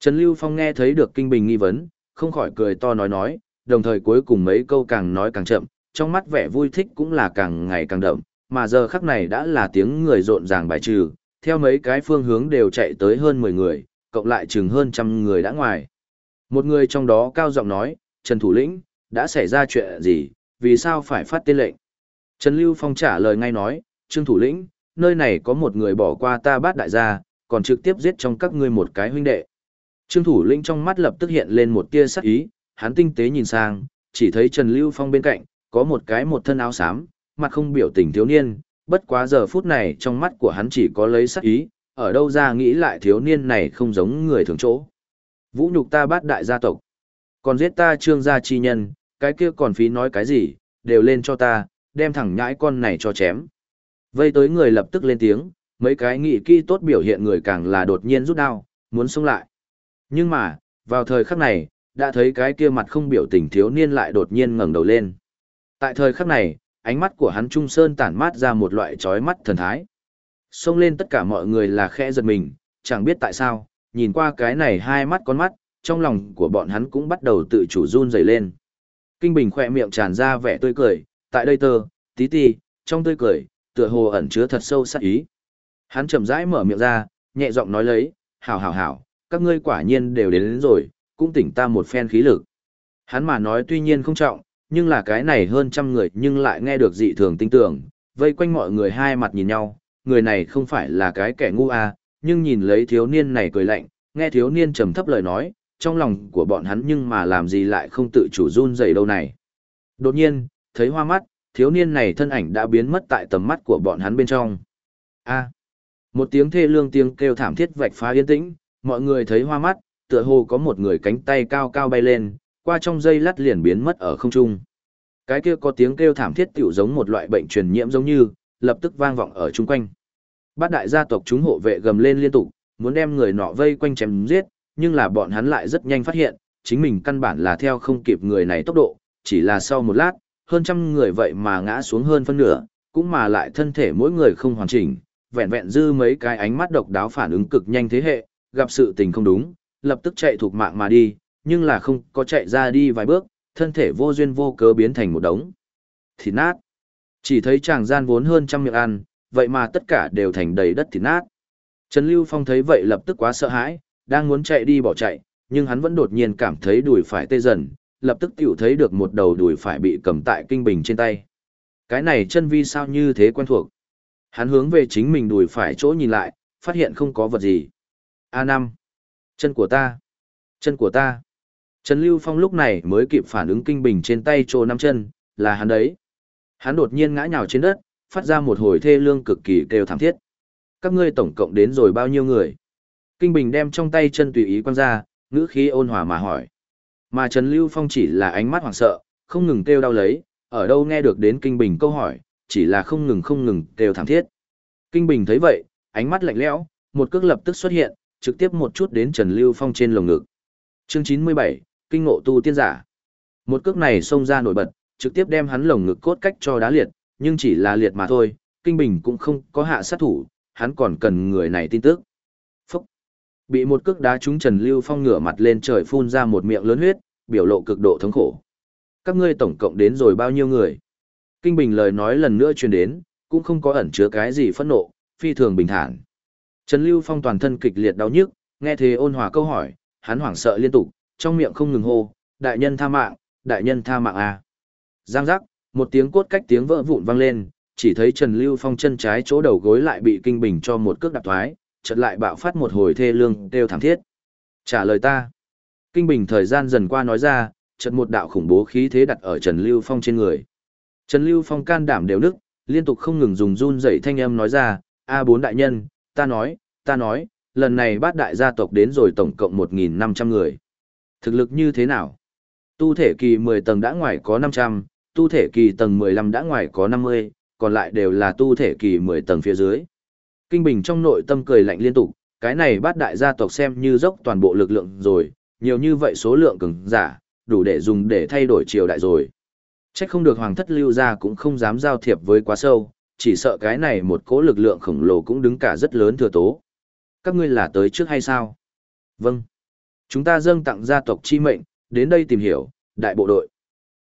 Trần Lưu Phong nghe thấy được kinh bình nghi vấn, không khỏi cười to nói nói, đồng thời cuối cùng mấy câu càng nói càng chậm, trong mắt vẻ vui thích cũng là càng ngày càng đậm, mà giờ khắc này đã là tiếng người rộn ràng bài trừ, theo mấy cái phương hướng đều chạy tới hơn 10 người, cộng lại chừng hơn trăm người đã ngoài. Một người trong đó cao giọng nói, Trần Thủ Lĩnh, đã xảy ra chuyện gì, vì sao phải phát tên lệnh? Trần Lưu Phong trả lời ngay nói, Trương Thủ Lĩnh, nơi này có một người bỏ qua ta bát đại gia, còn trực tiếp giết trong các ngươi một cái huynh đệ. Trương thủ lĩnh trong mắt lập tức hiện lên một tia sắc ý, hắn tinh tế nhìn sang, chỉ thấy Trần Lưu Phong bên cạnh, có một cái một thân áo xám, mặt không biểu tình thiếu niên, bất quá giờ phút này trong mắt của hắn chỉ có lấy sắc ý, ở đâu ra nghĩ lại thiếu niên này không giống người thường chỗ. Vũ nhục ta bát đại gia tộc, còn giết ta trương gia chi nhân, cái kia còn phí nói cái gì, đều lên cho ta, đem thẳng nhãi con này cho chém. Vây tới người lập tức lên tiếng, mấy cái nghị kỹ tốt biểu hiện người càng là đột nhiên rút đao, muốn xông lại. Nhưng mà, vào thời khắc này, đã thấy cái kia mặt không biểu tình thiếu niên lại đột nhiên ngẩng đầu lên. Tại thời khắc này, ánh mắt của hắn trung sơn tản mát ra một loại chói mắt thần thái. Xông lên tất cả mọi người là khẽ giật mình, chẳng biết tại sao, nhìn qua cái này hai mắt con mắt, trong lòng của bọn hắn cũng bắt đầu tự chủ run rẩy lên. Kinh Bình khỏe miệng tràn ra vẻ tươi cười, tại đây tơ, tí ti, trong tươi cười, tựa hồ ẩn chứa thật sâu sắc ý. Hắn chậm rãi mở miệng ra, nhẹ giọng nói lấy, hảo hảo hảo, các ngươi quả nhiên đều đến, đến rồi, cũng tỉnh ta một phen khí lực. Hắn mà nói tuy nhiên không trọng, nhưng là cái này hơn trăm người nhưng lại nghe được dị thường tinh tưởng, vây quanh mọi người hai mặt nhìn nhau, người này không phải là cái kẻ ngu à, nhưng nhìn lấy thiếu niên này cười lạnh, nghe thiếu niên trầm thấp lời nói, trong lòng của bọn hắn nhưng mà làm gì lại không tự chủ run dậy đâu này. Đột nhiên, thấy hoa mắt, thiếu niên này thân ảnh đã biến mất tại tầm mắt của bọn hắn bên trong. A. À, một tiếng thê lương tiếng kêu thảm thiết vạch phá yên tĩnh, mọi người thấy hoa mắt, tựa hồ có một người cánh tay cao cao bay lên, qua trong dây lát liền biến mất ở không trung. Cái kia có tiếng kêu thảm thiết tiểu giống một loại bệnh truyền nhiễm giống như, lập tức vang vọng ở chung quanh. Bát đại gia tộc chúng hộ vệ gầm lên liên tục, muốn đem người nọ vây quanh chém giết, nhưng là bọn hắn lại rất nhanh phát hiện, chính mình căn bản là theo không kịp người này tốc độ, chỉ là sau một lát, hơn trăm người vậy mà ngã xuống hơn phân nửa, cũng mà lại thân thể mỗi người không hoàn chỉnh, vẹn vẹn dư mấy cái ánh mắt độc đáo phản ứng cực nhanh thế hệ, gặp sự tình không đúng, lập tức chạy thuộc mạng mà đi, nhưng là không có chạy ra đi vài bước, thân thể vô duyên vô cớ biến thành một đống. Thịt nát. Chỉ thấy chàng gian vốn hơn trăm miệng ăn, vậy mà tất cả đều thành đầy đất thịt nát. Trần Lưu Phong thấy vậy lập tức quá sợ hãi, đang muốn chạy đi bỏ chạy, nhưng hắn vẫn đột nhiên cảm thấy đùi phải tê dần, lập tức tiểu thấy được một đầu đùi phải bị cầm tại kinh bình trên tay. Cái này chân vi sao như thế quen thuộc. Hắn hướng về chính mình đùi phải chỗ nhìn lại, phát hiện không có vật gì. A5. Chân của ta. Chân của ta. Trần Lưu Phong lúc này mới kịp phản ứng kinh bình trên tay trô năm chân, là hắn đấy. Hắn đột nhiên ngã nhào trên đất, phát ra một hồi thê lương cực kỳ kêu thảm thiết. Các ngươi tổng cộng đến rồi bao nhiêu người? Kinh Bình đem trong tay chân tùy ý quăng ra, ngữ khí ôn hòa mà hỏi. Mà Trần Lưu Phong chỉ là ánh mắt hoảng sợ, không ngừng kêu đau lấy, ở đâu nghe được đến Kinh Bình câu hỏi, chỉ là không ngừng không ngừng kêu thảm thiết. Kinh Bình thấy vậy, ánh mắt lạnh lẽo, một cước lập tức xuất hiện, trực tiếp một chút đến Trần Lưu Phong trên lồng ngực. Chương 97, Kinh ngộ tu tiên giả. Một cước này xông ra nổi bật, trực tiếp đem hắn lồng ngực cốt cách cho đá liệt, nhưng chỉ là liệt mà thôi, Kinh Bình cũng không có hạ sát thủ, hắn còn cần người này tin tức. Phúc! Bị một cước đá trúng Trần Lưu Phong ngửa mặt lên trời phun ra một miệng lớn huyết, biểu lộ cực độ thống khổ. Các ngươi tổng cộng đến rồi bao nhiêu người? Kinh Bình lời nói lần nữa truyền đến, cũng không có ẩn chứa cái gì phẫn nộ, phi thường bình thản. Trần Lưu Phong toàn thân kịch liệt đau nhức, nghe thế ôn hòa câu hỏi, hắn hoảng sợ liên tục, trong miệng không ngừng hô, đại nhân tha mạng, đại nhân tha mạng à. Giang giác, một tiếng cốt cách tiếng vỡ vụn vang lên, chỉ thấy Trần Lưu Phong chân trái chỗ đầu gối lại bị kinh bình cho một cước đạp thoái, chợt lại bạo phát một hồi thê lương kêu thảm thiết. Trả lời ta. Kinh bình thời gian dần qua nói ra, chợt một đạo khủng bố khí thế đặt ở Trần Lưu Phong trên người. Trần Lưu Phong can đảm đều nức, liên tục không ngừng dùng run dậy thanh âm nói ra, a bốn đại nhân, ta nói, ta nói, lần này bát đại gia tộc đến rồi tổng cộng 1.500 người. Thực lực như thế nào? Tu thể kỳ 10 tầng đã ngoài có 500, tu thể kỳ tầng 15 đã ngoài có 50, còn lại đều là tu thể kỳ 10 tầng phía dưới. Kinh Bình trong nội tâm cười lạnh liên tục, cái này bát đại gia tộc xem như dốc toàn bộ lực lượng rồi, nhiều như vậy số lượng cường giả, đủ để dùng để thay đổi triều đại rồi. Chắc không được hoàng thất lưu ra cũng không dám giao thiệp với quá sâu, chỉ sợ cái này một cỗ lực lượng khổng lồ cũng đứng cả rất lớn thừa tố. Các ngươi là tới trước hay sao? Vâng. Chúng ta dâng tặng gia tộc chi mệnh, đến đây tìm hiểu, đại bộ đội.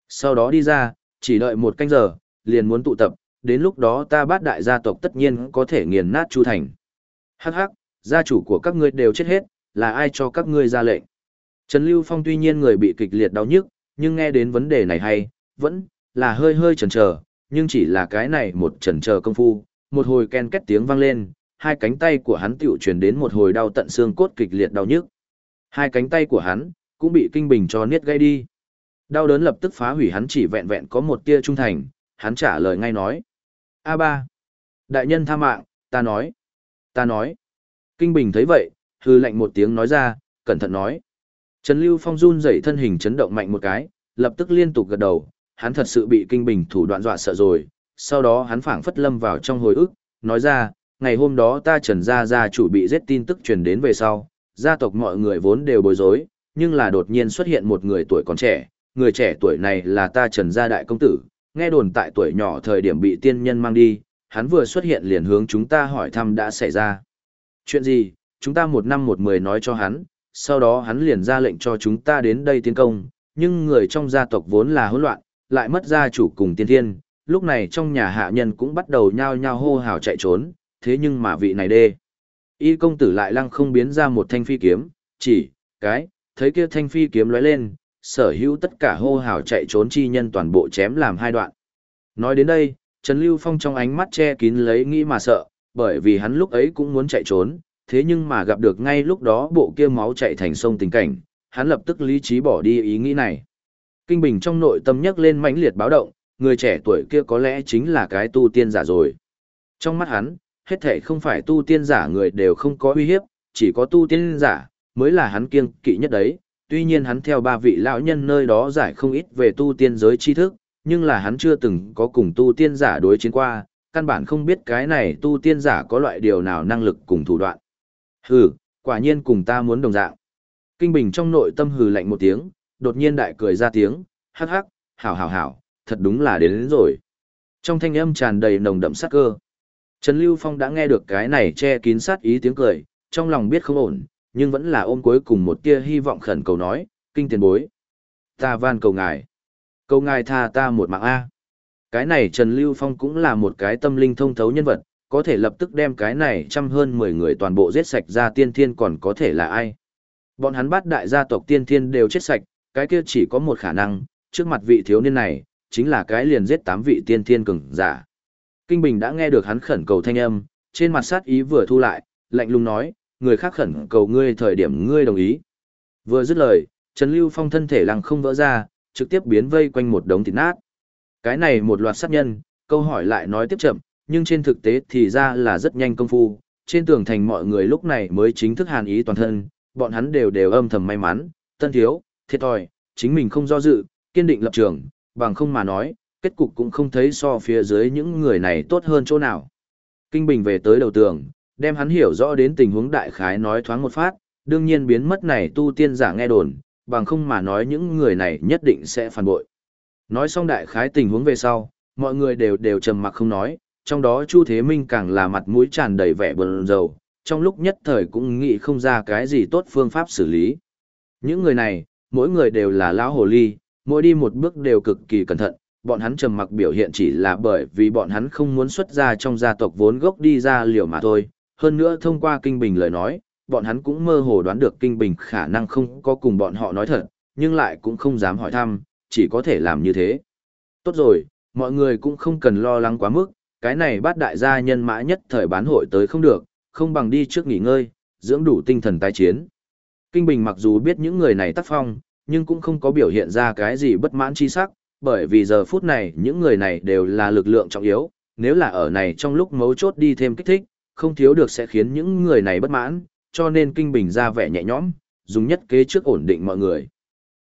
Sau đó đi ra, chỉ đợi một canh giờ, liền muốn tụ tập, đến lúc đó ta bát đại gia tộc tất nhiên có thể nghiền nát Chu Thành. Hắc hắc, gia chủ của các ngươi đều chết hết, là ai cho các ngươi ra lệnh? Trần Lưu Phong tuy nhiên người bị kịch liệt đau nhức, nhưng nghe đến vấn đề này hay, vẫn là hơi hơi chần chờ, nhưng chỉ là cái này một chần chờ công phu, một hồi ken két tiếng vang lên, hai cánh tay của hắn tiểu truyền đến một hồi đau tận xương cốt kịch liệt đau nhức. Hai cánh tay của hắn cũng bị kinh bình cho niết gây đi. Đau đớn lập tức phá hủy hắn chỉ vẹn vẹn có một tia trung thành, hắn trả lời ngay nói. a ba Đại nhân tha mạng, ta nói. Ta nói. Kinh Bình thấy vậy, hư lạnh một tiếng nói ra, cẩn thận nói. Trần Lưu Phong run rẩy thân hình chấn động mạnh một cái, lập tức liên tục gật đầu, hắn thật sự bị Kinh Bình thủ đoạn dọa sợ rồi. Sau đó hắn phảng phất lâm vào trong hồi ức, nói ra, ngày hôm đó ta Trần Gia Gia chủ bị giết tin tức truyền đến về sau, gia tộc mọi người vốn đều bối rối, nhưng là đột nhiên xuất hiện một người tuổi còn trẻ, người trẻ tuổi này là ta Trần Gia Đại Công Tử, nghe đồn tại tuổi nhỏ thời điểm bị tiên nhân mang đi, hắn vừa xuất hiện liền hướng chúng ta hỏi thăm đã xảy ra. Chuyện gì, chúng ta một năm một mười nói cho hắn, sau đó hắn liền ra lệnh cho chúng ta đến đây tiến công, nhưng người trong gia tộc vốn là hỗn loạn, lại mất gia chủ cùng tiên thiên, lúc này trong nhà hạ nhân cũng bắt đầu nhao nhao hô hào chạy trốn, thế nhưng mà vị này đê. Y công tử lại lăng không biến ra một thanh phi kiếm, chỉ, cái, thấy kia thanh phi kiếm lóe lên, sở hữu tất cả hô hào chạy trốn chi nhân toàn bộ chém làm hai đoạn. Nói đến đây, Trần Lưu Phong trong ánh mắt che kín lấy nghĩ mà sợ, bởi vì hắn lúc ấy cũng muốn chạy trốn, thế nhưng mà gặp được ngay lúc đó bộ kia máu chạy thành sông tình cảnh, hắn lập tức lý trí bỏ đi ý nghĩ này. Kinh Bình trong nội tâm nhấc lên mãnh liệt báo động, người trẻ tuổi kia có lẽ chính là cái tu tiên giả rồi. Trong mắt hắn, hết thể không phải tu tiên giả người đều không có uy hiếp, chỉ có tu tiên giả, mới là hắn kiêng kỵ nhất đấy. Tuy nhiên hắn theo ba vị lão nhân nơi đó giải không ít về tu tiên giới tri thức, nhưng là hắn chưa từng có cùng tu tiên giả đối chiến qua, căn bản không biết cái này tu tiên giả có loại điều nào năng lực cùng thủ đoạn. Hừ, quả nhiên cùng ta muốn đồng dạng. Kinh Bình trong nội tâm hừ lạnh một tiếng, đột nhiên đại cười ra tiếng, hắc hắc, hảo hảo hảo, thật đúng là đến, đến rồi. Trong thanh âm tràn đầy nồng đậm sát cơ. Trần Lưu Phong đã nghe được cái này che kín sát ý tiếng cười, trong lòng biết không ổn, nhưng vẫn là ôm cuối cùng một tia hy vọng khẩn cầu nói, kinh tiền bối. Ta van cầu ngài. Cầu ngài tha ta một mạng A. Cái này Trần Lưu Phong cũng là một cái tâm linh thông thấu nhân vật, có thể lập tức đem cái này trăm hơn 10 người toàn bộ giết sạch ra tiên thiên còn có thể là ai. Bọn hắn bắt đại gia tộc tiên thiên đều chết sạch, cái kia chỉ có một khả năng, trước mặt vị thiếu niên này, chính là cái liền giết tám vị tiên thiên cường giả. Kinh Bình đã nghe được hắn khẩn cầu thanh âm, trên mặt sát ý vừa thu lại, lạnh lùng nói, người khác khẩn cầu ngươi thời điểm ngươi đồng ý. Vừa dứt lời, Trần Lưu Phong thân thể lăng không vỡ ra, trực tiếp biến vây quanh một đống thịt nát. Cái này một loạt sát nhân, câu hỏi lại nói tiếp chậm, nhưng trên thực tế thì ra là rất nhanh công phu, trên tường thành mọi người lúc này mới chính thức hàn ý toàn thân, bọn hắn đều đều âm thầm may mắn, tân thiếu, thiệt thòi, chính mình không do dự, kiên định lập trường, bằng không mà nói, kết cục cũng không thấy so phía dưới những người này tốt hơn chỗ nào. Kinh Bình về tới đầu tường, đem hắn hiểu rõ đến tình huống đại khái nói thoáng một phát, đương nhiên biến mất này tu tiên giả nghe đồn, bằng không mà nói những người này nhất định sẽ phản bội. Nói xong đại khái tình huống về sau, mọi người đều đều trầm mặc không nói, trong đó Chu Thế Minh càng là mặt mũi tràn đầy vẻ bờn dầu, trong lúc nhất thời cũng nghĩ không ra cái gì tốt phương pháp xử lý. Những người này, mỗi người đều là lão hồ ly, mỗi đi một bước đều cực kỳ cẩn thận, bọn hắn trầm mặc biểu hiện chỉ là bởi vì bọn hắn không muốn xuất ra trong gia tộc vốn gốc đi ra liều mà thôi. Hơn nữa thông qua Kinh Bình lời nói, bọn hắn cũng mơ hồ đoán được Kinh Bình khả năng không có cùng bọn họ nói thật, nhưng lại cũng không dám hỏi thăm, chỉ có thể làm như thế. Tốt rồi, mọi người cũng không cần lo lắng quá mức, cái này bắt đại gia nhân mã nhất thời bán hội tới không được, không bằng đi trước nghỉ ngơi, dưỡng đủ tinh thần tái chiến. Kinh Bình mặc dù biết những người này tác phong, nhưng cũng không có biểu hiện ra cái gì bất mãn chi sắc, bởi vì giờ phút này những người này đều là lực lượng trọng yếu, nếu là ở này trong lúc mấu chốt đi thêm kích thích, không thiếu được sẽ khiến những người này bất mãn, cho nên Kinh Bình ra vẻ nhẹ nhõm, dùng nhất kế trước ổn định mọi người.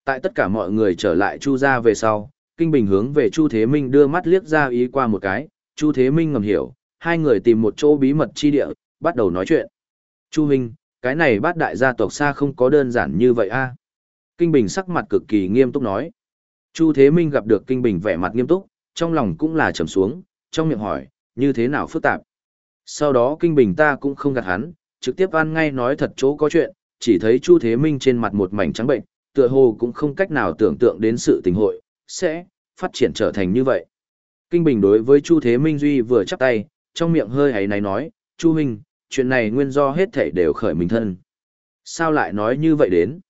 Tại tất cả mọi người trở lại Chu ra về sau, Kinh Bình hướng về Chu Thế Minh đưa mắt liếc ra ý qua một cái, Chu Thế Minh ngầm hiểu, hai người tìm một chỗ bí mật chi địa, bắt đầu nói chuyện. Chu Minh, cái này bát đại gia tộc xa không có đơn giản như vậy a. Kinh Bình sắc mặt cực kỳ nghiêm túc nói. Chu Thế Minh gặp được Kinh Bình vẻ mặt nghiêm túc, trong lòng cũng là trầm xuống, trong miệng hỏi, như thế nào phức tạp. Sau đó Kinh Bình ta cũng không gạt hắn, trực tiếp ăn ngay nói thật chỗ có chuyện, chỉ thấy Chu Thế Minh trên mặt một mảnh trắng bệnh, tựa hồ cũng không cách nào tưởng tượng đến sự tình hội, sẽ phát triển trở thành như vậy. Kinh Bình đối với Chu Thế Minh Duy vừa chắp tay, trong miệng hơi ấy này nói, Chu Minh, chuyện này nguyên do hết thảy đều khởi mình thân. Sao lại nói như vậy đến?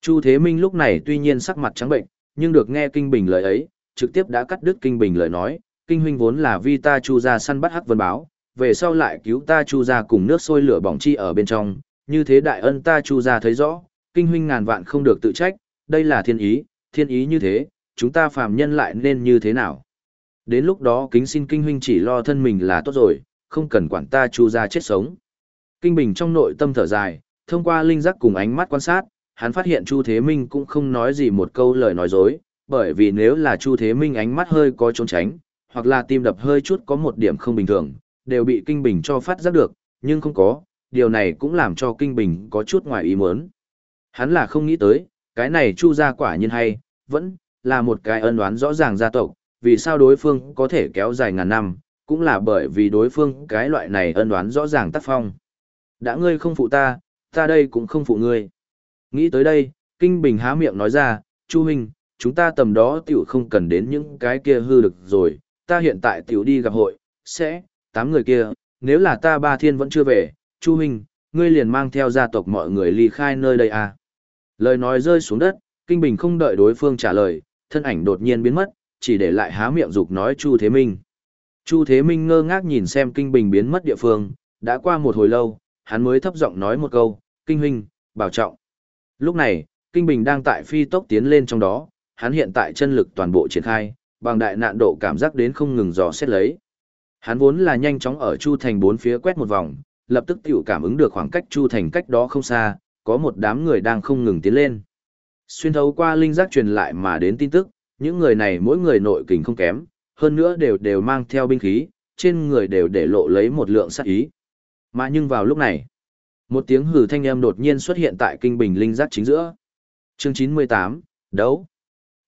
Chu Thế Minh lúc này tuy nhiên sắc mặt trắng bệnh, nhưng được nghe Kinh Bình lời ấy, trực tiếp đã cắt đứt Kinh Bình lời nói, Kinh huynh vốn là vi ta Chu ra săn bắt hắc vân báo, về sau lại cứu ta Chu ra cùng nước sôi lửa bỏng chi ở bên trong, như thế đại ân ta Chu ra thấy rõ, Kinh huynh ngàn vạn không được tự trách, đây là thiên ý, thiên ý như thế, chúng ta phàm nhân lại nên như thế nào? Đến lúc đó kính xin Kinh huynh chỉ lo thân mình là tốt rồi, không cần quản ta Chu ra chết sống. Kinh Bình trong nội tâm thở dài, thông qua linh giác cùng ánh mắt quan sát, hắn phát hiện Chu Thế Minh cũng không nói gì một câu lời nói dối, bởi vì nếu là Chu Thế Minh ánh mắt hơi có trốn tránh, hoặc là tim đập hơi chút có một điểm không bình thường, đều bị Kinh Bình cho phát giác được, nhưng không có, điều này cũng làm cho Kinh Bình có chút ngoài ý muốn. Hắn là không nghĩ tới, cái này Chu gia quả nhiên hay, vẫn là một cái ân oán rõ ràng gia tộc, vì sao đối phương có thể kéo dài ngàn năm, cũng là bởi vì đối phương cái loại này ân đoán rõ ràng tác phong. Đã ngươi không phụ ta, ta đây cũng không phụ ngươi. Nghĩ tới đây, Kinh Bình há miệng nói ra, Chu Hình, chúng ta tầm đó tiểu không cần đến những cái kia hư được rồi, ta hiện tại tiểu đi gặp hội, sẽ, tám người kia, nếu là ta ba thiên vẫn chưa về, Chu Hình, ngươi liền mang theo gia tộc mọi người ly khai nơi đây à. Lời nói rơi xuống đất, Kinh Bình không đợi đối phương trả lời, thân ảnh đột nhiên biến mất, chỉ để lại há miệng dục nói Chu Thế Minh. Chu Thế Minh ngơ ngác nhìn xem Kinh Bình biến mất địa phương, đã qua một hồi lâu, hắn mới thấp giọng nói một câu, Kinh Huynh, bảo trọng. Lúc này, Kinh Bình đang tại phi tốc tiến lên trong đó, hắn hiện tại chân lực toàn bộ triển khai, bằng đại nạn độ cảm giác đến không ngừng dò xét lấy. Hắn vốn là nhanh chóng ở Chu Thành bốn phía quét một vòng, lập tức tiểu cảm ứng được khoảng cách Chu Thành cách đó không xa, có một đám người đang không ngừng tiến lên. Xuyên thấu qua linh giác truyền lại mà đến tin tức, những người này mỗi người nội kình không kém, hơn nữa đều đều mang theo binh khí, trên người đều để lộ lấy một lượng sát ý. Mà nhưng vào lúc này, một tiếng hừ thanh âm đột nhiên xuất hiện tại kinh bình linh giác chính giữa. Chương 98, đấu.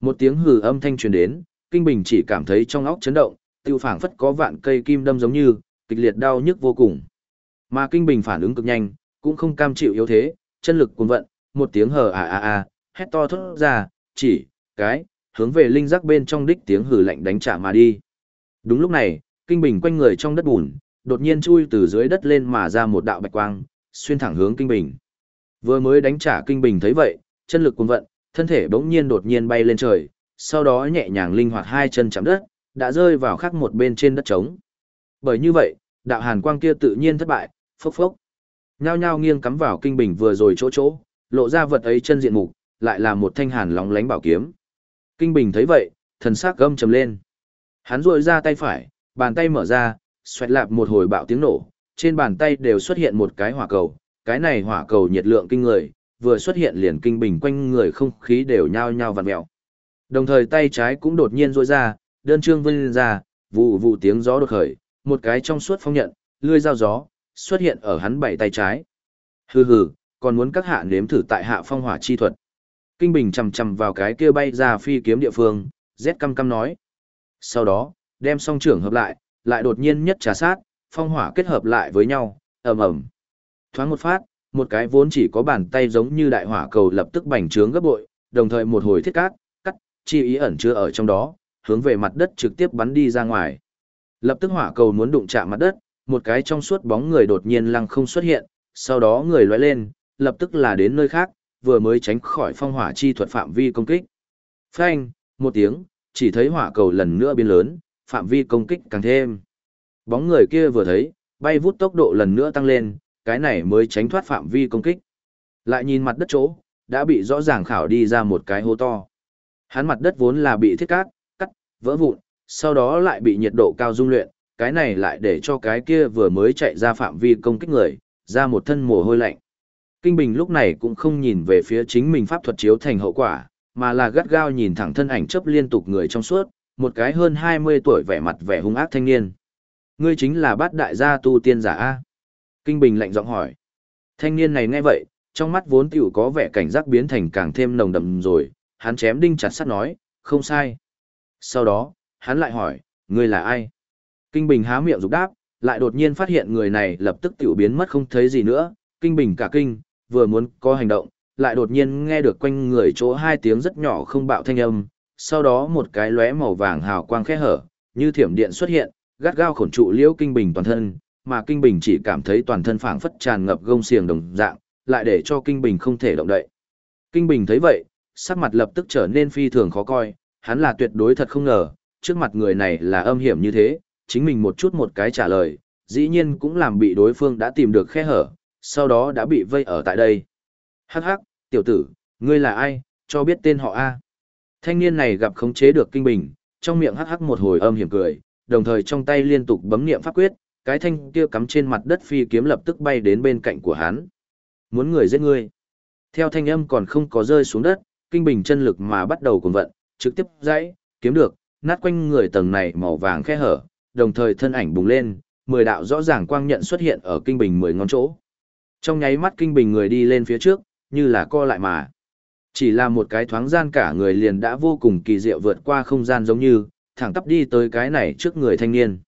Một tiếng hừ âm thanh truyền đến, kinh bình chỉ cảm thấy trong óc chấn động, tiêu phảng phất có vạn cây kim đâm giống như, kịch liệt đau nhức vô cùng. Mà kinh bình phản ứng cực nhanh, cũng không cam chịu yếu thế, chân lực cuồn vận, một tiếng hờ à à à, hét to thốt ra, chỉ, cái, hướng về linh giác bên trong đích tiếng hừ lạnh đánh trả mà đi. Đúng lúc này, kinh bình quanh người trong đất bùn, đột nhiên chui từ dưới đất lên mà ra một đạo bạch quang, xuyên thẳng hướng kinh bình. Vừa mới đánh trả kinh bình thấy vậy, chân lực cuồn vận, thân thể bỗng nhiên đột nhiên bay lên trời, sau đó nhẹ nhàng linh hoạt hai chân chạm đất, đã rơi vào khắc một bên trên đất trống. Bởi như vậy, đạo hàn quang kia tự nhiên thất bại, phốc phốc. Nhao nhao nghiêng cắm vào kinh bình vừa rồi chỗ chỗ, lộ ra vật ấy chân diện mục, lại là một thanh hàn lóng lánh bảo kiếm. Kinh bình thấy vậy, thần sắc gâm trầm lên. Hắn rội ra tay phải, bàn tay mở ra, xoẹt lạp một hồi bạo tiếng nổ, trên bàn tay đều xuất hiện một cái hỏa cầu, cái này hỏa cầu nhiệt lượng kinh người, vừa xuất hiện liền kinh bình quanh người không khí đều nhao nhao vặn mèo. Đồng thời tay trái cũng đột nhiên rôi ra, đơn trương vươn ra, vụ vụ tiếng gió đột khởi, một cái trong suốt phong nhận, lươi dao gió, xuất hiện ở hắn bảy tay trái. Hừ hừ, còn muốn các hạ nếm thử tại hạ phong hỏa chi thuật. Kinh Bình chầm chầm vào cái kia bay ra phi kiếm địa phương, rét căm căm nói. Sau đó, đem song trưởng hợp lại, lại đột nhiên nhất trà sát, phong hỏa kết hợp lại với nhau, ầm ầm. Thoáng một phát, một cái vốn chỉ có bàn tay giống như đại hỏa cầu lập tức bành trướng gấp bội, đồng thời một hồi thiết cát, cắt, chi ý ẩn chứa ở trong đó, hướng về mặt đất trực tiếp bắn đi ra ngoài. Lập tức hỏa cầu muốn đụng chạm mặt đất, một cái trong suốt bóng người đột nhiên lăng không xuất hiện, sau đó người lóe lên, lập tức là đến nơi khác, vừa mới tránh khỏi phong hỏa chi thuật phạm vi công kích. Phanh, một tiếng, chỉ thấy hỏa cầu lần nữa biến lớn, phạm vi công kích càng thêm. Bóng người kia vừa thấy, bay vút tốc độ lần nữa tăng lên, cái này mới tránh thoát phạm vi công kích. Lại nhìn mặt đất chỗ, đã bị rõ ràng khảo đi ra một cái hố to. Hắn mặt đất vốn là bị thiết cát, cắt, vỡ vụn, sau đó lại bị nhiệt độ cao dung luyện, cái này lại để cho cái kia vừa mới chạy ra phạm vi công kích người, ra một thân mồ hôi lạnh. Kinh Bình lúc này cũng không nhìn về phía chính mình pháp thuật chiếu thành hậu quả, mà là gắt gao nhìn thẳng thân ảnh chấp liên tục người trong suốt, một cái hơn 20 tuổi vẻ mặt vẻ hung ác thanh niên. Ngươi chính là bát đại gia tu tiên giả A. Kinh Bình lạnh giọng hỏi. Thanh niên này nghe vậy, trong mắt vốn tiểu có vẻ cảnh giác biến thành càng thêm nồng đậm rồi, hắn chém đinh chặt sắt nói, không sai. Sau đó, hắn lại hỏi, ngươi là ai? Kinh Bình há miệng rục đáp, lại đột nhiên phát hiện người này lập tức tiểu biến mất không thấy gì nữa, Kinh Bình cả kinh, vừa muốn có hành động, lại đột nhiên nghe được quanh người chỗ hai tiếng rất nhỏ không bạo thanh âm, sau đó một cái lóe màu vàng hào quang khẽ hở, như thiểm điện xuất hiện, gắt gao khổn trụ liễu kinh bình toàn thân, mà kinh bình chỉ cảm thấy toàn thân phảng phất tràn ngập gông xiềng đồng dạng, lại để cho kinh bình không thể động đậy. Kinh bình thấy vậy, sắc mặt lập tức trở nên phi thường khó coi, hắn là tuyệt đối thật không ngờ, trước mặt người này là âm hiểm như thế, chính mình một chút một cái trả lời, dĩ nhiên cũng làm bị đối phương đã tìm được khe hở, sau đó đã bị vây ở tại đây. Hắc hắc, tiểu tử, ngươi là ai, cho biết tên họ A. Thanh niên này gặp khống chế được kinh bình, trong miệng hắc hắc một hồi âm hiểm cười, đồng thời trong tay liên tục bấm niệm pháp quyết, cái thanh kia cắm trên mặt đất phi kiếm lập tức bay đến bên cạnh của hắn. Muốn người giết ngươi. Theo thanh âm còn không có rơi xuống đất, kinh bình chân lực mà bắt đầu cuồng vận, trực tiếp dãy, kiếm được, nát quanh người tầng này màu vàng khe hở, đồng thời thân ảnh bùng lên, mười đạo rõ ràng quang nhận xuất hiện ở kinh bình mười ngón chỗ. Trong nháy mắt kinh bình người đi lên phía trước, như là co lại mà. Chỉ là một cái thoáng gian cả người liền đã vô cùng kỳ diệu vượt qua không gian giống như, thẳng tắp đi tới cái này trước người thanh niên.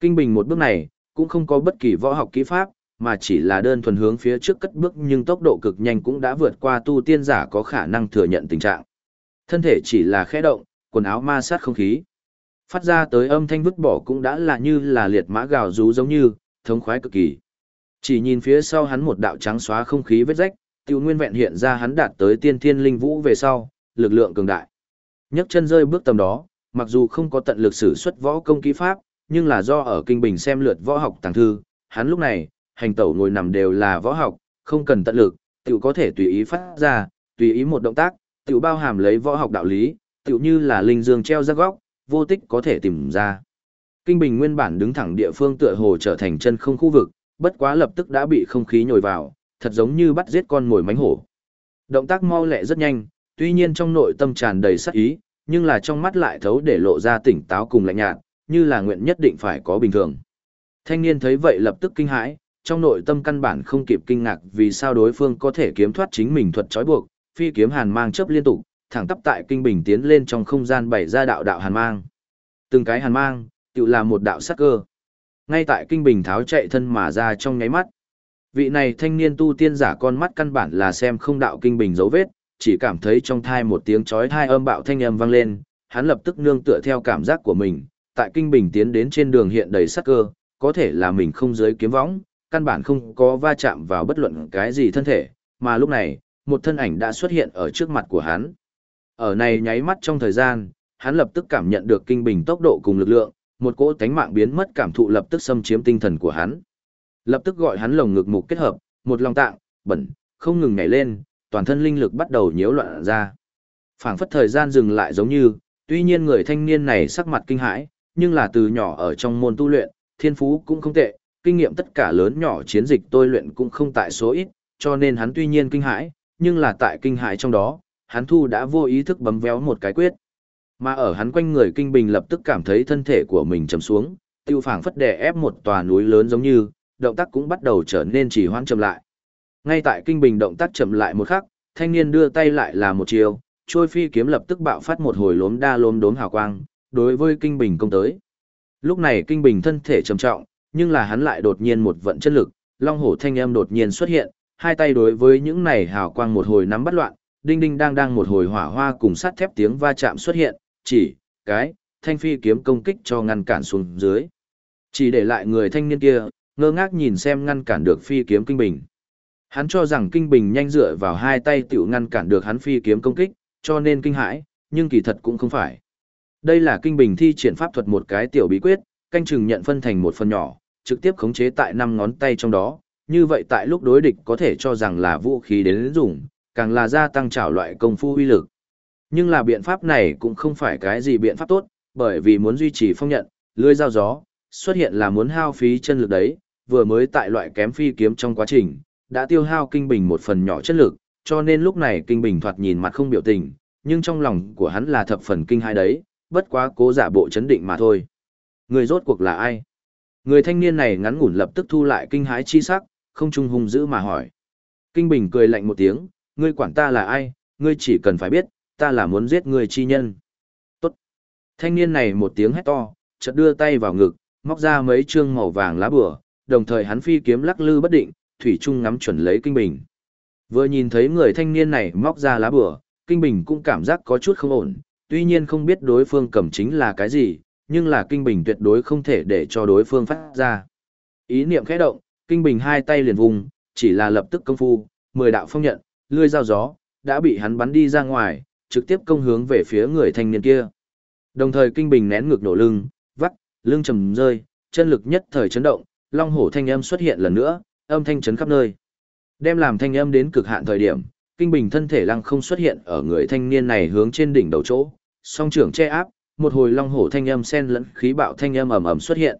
Kinh bình một bước này, cũng không có bất kỳ võ học kỹ pháp, mà chỉ là đơn thuần hướng phía trước cất bước nhưng tốc độ cực nhanh cũng đã vượt qua tu tiên giả có khả năng thừa nhận tình trạng. Thân thể chỉ là khẽ động, quần áo ma sát không khí. Phát ra tới âm thanh vứt bỏ cũng đã là như là liệt mã gào rú giống như, thống khoái cực kỳ. Chỉ nhìn phía sau hắn một đạo trắng xóa không khí vết rách, tiêu nguyên vẹn hiện ra hắn đạt tới tiên thiên linh vũ về sau, lực lượng cường đại. nhấc chân rơi bước tầm đó, mặc dù không có tận lực sử xuất võ công kỹ pháp, nhưng là do ở kinh bình xem lượt võ học tàng thư, hắn lúc này, hành tẩu ngồi nằm đều là võ học, không cần tận lực, tự có thể tùy ý phát ra, tùy ý một động tác, tự bao hàm lấy võ học đạo lý, tự như là linh dương treo ra góc, vô tích có thể tìm ra. Kinh Bình nguyên bản đứng thẳng địa phương tựa hồ trở thành chân không khu vực, bất quá lập tức đã bị không khí nhồi vào, thật giống như bắt giết con mồi mánh hổ. Động tác mau lẹ rất nhanh, tuy nhiên trong nội tâm tràn đầy sát ý, nhưng là trong mắt lại thấu để lộ ra tỉnh táo cùng lạnh nhạt, như là nguyện nhất định phải có bình thường. Thanh niên thấy vậy lập tức kinh hãi, trong nội tâm căn bản không kịp kinh ngạc vì sao đối phương có thể kiếm thoát chính mình thuật trói buộc, phi kiếm hàn mang chớp liên tục, thẳng tắp tại kinh bình tiến lên trong không gian bảy ra đạo đạo hàn mang. Từng cái hàn mang, tự là một đạo sắc cơ. Ngay tại kinh bình tháo chạy thân mà ra trong nháy mắt. Vị này thanh niên tu tiên giả con mắt căn bản là xem không đạo kinh bình dấu vết, chỉ cảm thấy trong thai một tiếng chói thai âm bạo thanh âm vang lên, hắn lập tức nương tựa theo cảm giác của mình, tại kinh bình tiến đến trên đường hiện đầy sắc cơ, có thể là mình không giới kiếm võng, căn bản không có va chạm vào bất luận cái gì thân thể, mà lúc này, một thân ảnh đã xuất hiện ở trước mặt của hắn. Ở này nháy mắt trong thời gian, hắn lập tức cảm nhận được kinh bình tốc độ cùng lực lượng, một cỗ tánh mạng biến mất cảm thụ lập tức xâm chiếm tinh thần của hắn. Lập tức gọi hắn lồng ngực mục kết hợp, một lòng tạng, bẩn, không ngừng nhảy lên, toàn thân linh lực bắt đầu nhiễu loạn ra. Phảng phất thời gian dừng lại giống như, tuy nhiên người thanh niên này sắc mặt kinh hãi, nhưng là từ nhỏ ở trong môn tu luyện, thiên phú cũng không tệ, kinh nghiệm tất cả lớn nhỏ chiến dịch tôi luyện cũng không tại số ít, cho nên hắn tuy nhiên kinh hãi, nhưng là tại kinh hãi trong đó, hắn thu đã vô ý thức bấm véo một cái quyết. Mà ở hắn quanh người kinh bình lập tức cảm thấy thân thể của mình trầm xuống, tiêu phảng phất đè ép một tòa núi lớn giống như, động tác cũng bắt đầu trở nên chỉ hoãn chậm lại. Ngay tại kinh bình động tác chậm lại một khắc, thanh niên đưa tay lại là một chiều, trôi phi kiếm lập tức bạo phát một hồi lốm đa lốm đốm hào quang, đối với kinh bình công tới. Lúc này kinh bình thân thể trầm trọng, nhưng là hắn lại đột nhiên một vận chân lực, long hổ thanh âm đột nhiên xuất hiện, hai tay đối với những này hào quang một hồi nắm bắt loạn, đinh đinh đang đang một hồi hỏa hoa cùng sắt thép tiếng va chạm xuất hiện, chỉ, cái, thanh phi kiếm công kích cho ngăn cản xuống dưới. Chỉ để lại người thanh niên kia, ngơ ngác nhìn xem ngăn cản được phi kiếm kinh bình. Hắn cho rằng kinh bình nhanh dựa vào hai tay tiểu ngăn cản được hắn phi kiếm công kích, cho nên kinh hãi, nhưng kỳ thật cũng không phải. Đây là kinh bình thi triển pháp thuật một cái tiểu bí quyết, canh chừng nhận phân thành một phần nhỏ, trực tiếp khống chế tại năm ngón tay trong đó, như vậy tại lúc đối địch có thể cho rằng là vũ khí đến dùng, càng là gia tăng trảo loại công phu uy lực. Nhưng là biện pháp này cũng không phải cái gì biện pháp tốt, bởi vì muốn duy trì phong nhận, lưới dao gió, xuất hiện là muốn hao phí chân lực đấy, vừa mới tại loại kém phi kiếm trong quá trình, đã tiêu hao kinh bình một phần nhỏ chất lực, cho nên lúc này kinh bình thoạt nhìn mặt không biểu tình, nhưng trong lòng của hắn là thập phần kinh hai đấy, bất quá cố giả bộ chấn định mà thôi. Người rốt cuộc là ai? Người thanh niên này ngắn ngủn lập tức thu lại kinh hãi chi sắc, không trung hung dữ mà hỏi. Kinh bình cười lạnh một tiếng, ngươi quản ta là ai, ngươi chỉ cần phải biết, ta là muốn giết người chi nhân. Tốt. Thanh niên này một tiếng hét to, chợt đưa tay vào ngực, móc ra mấy trương màu vàng lá bùa, đồng thời hắn phi kiếm lắc lư bất định, thủy trung ngắm chuẩn lấy kinh bình. Vừa nhìn thấy người thanh niên này móc ra lá bùa, kinh bình cũng cảm giác có chút không ổn, tuy nhiên không biết đối phương cầm chính là cái gì, nhưng là kinh bình tuyệt đối không thể để cho đối phương phát ra. Ý niệm khẽ động, kinh bình hai tay liền vùng, chỉ là lập tức công phu, mười đạo phong nhận, lươi dao gió, đã bị hắn bắn đi ra ngoài, trực tiếp công hướng về phía người thanh niên kia. Đồng thời kinh bình nén ngực nổ lưng, vắt, lưng trầm rơi, chân lực nhất thời chấn động, long hổ thanh âm xuất hiện lần nữa, âm thanh chấn khắp nơi. Đem làm thanh âm đến cực hạn thời điểm, kinh bình thân thể lăng không xuất hiện ở người thanh niên này hướng trên đỉnh đầu chỗ, song trưởng che áp, một hồi long hổ thanh âm sen lẫn khí bạo thanh âm ầm ầm xuất hiện.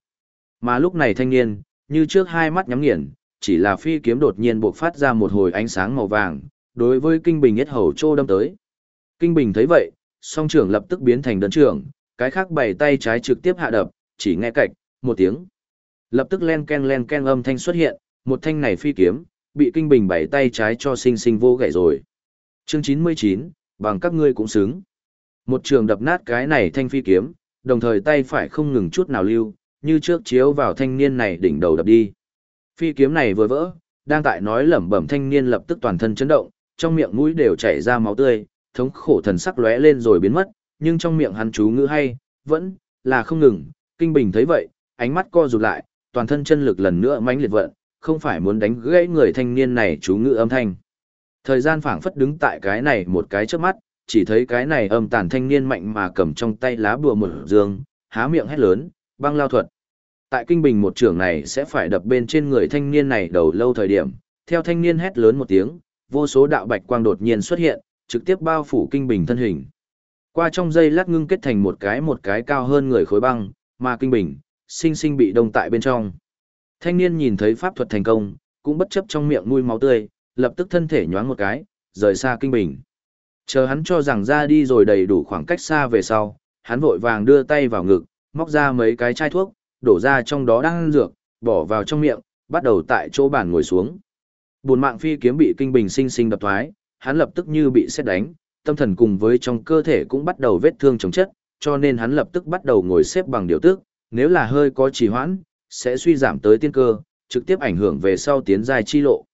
Mà lúc này thanh niên, như trước hai mắt nhắm nghiền, chỉ là phi kiếm đột nhiên bộc phát ra một hồi ánh sáng màu vàng, đối với kinh bình nhất hầu trô đâm tới. Kinh bình thấy vậy, song trưởng lập tức biến thành đơn trưởng, cái khác bảy tay trái trực tiếp hạ đập, chỉ nghe cạch, một tiếng. Lập tức len ken len ken âm thanh xuất hiện, một thanh này phi kiếm, bị kinh bình bảy tay trái cho sinh sinh vô gãy rồi. Chương 99, bằng các ngươi cũng xứng. Một trường đập nát cái này thanh phi kiếm, đồng thời tay phải không ngừng chút nào lưu, như trước chiếu vào thanh niên này đỉnh đầu đập đi. Phi kiếm này vừa vỡ, đang tại nói lẩm bẩm thanh niên lập tức toàn thân chấn động, trong miệng mũi đều chảy ra máu tươi, thống khổ thần sắc lóe lên rồi biến mất, nhưng trong miệng hắn chú ngữ hay, vẫn là không ngừng, kinh bình thấy vậy, ánh mắt co rụt lại, toàn thân chân lực lần nữa mãnh liệt vận, không phải muốn đánh gãy người thanh niên này chú ngữ âm thanh. Thời gian phảng phất đứng tại cái này một cái trước mắt, chỉ thấy cái này âm tàn thanh niên mạnh mà cầm trong tay lá bùa một dương, há miệng hét lớn, băng lao thuật. Tại kinh bình một trường này sẽ phải đập bên trên người thanh niên này đầu lâu thời điểm, theo thanh niên hét lớn một tiếng, vô số đạo bạch quang đột nhiên xuất hiện, trực tiếp bao phủ kinh bình thân hình. Qua trong dây lát ngưng kết thành một cái một cái cao hơn người khối băng, mà kinh bình, sinh sinh bị đông tại bên trong. Thanh niên nhìn thấy pháp thuật thành công, cũng bất chấp trong miệng nuôi máu tươi, lập tức thân thể nhoáng một cái, rời xa kinh bình. Chờ hắn cho rằng ra đi rồi đầy đủ khoảng cách xa về sau, hắn vội vàng đưa tay vào ngực, móc ra mấy cái chai thuốc, đổ ra trong đó đang ăn dược, bỏ vào trong miệng, bắt đầu tại chỗ bàn ngồi xuống. Buồn mạng phi kiếm bị kinh bình sinh sinh đập thoái, hắn lập tức như bị xét đánh, tâm thần cùng với trong cơ thể cũng bắt đầu vết thương chống chất, cho nên hắn lập tức bắt đầu ngồi xếp bằng điều tức, nếu là hơi có trì hoãn, sẽ suy giảm tới tiên cơ, trực tiếp ảnh hưởng về sau tiến dài chi lộ.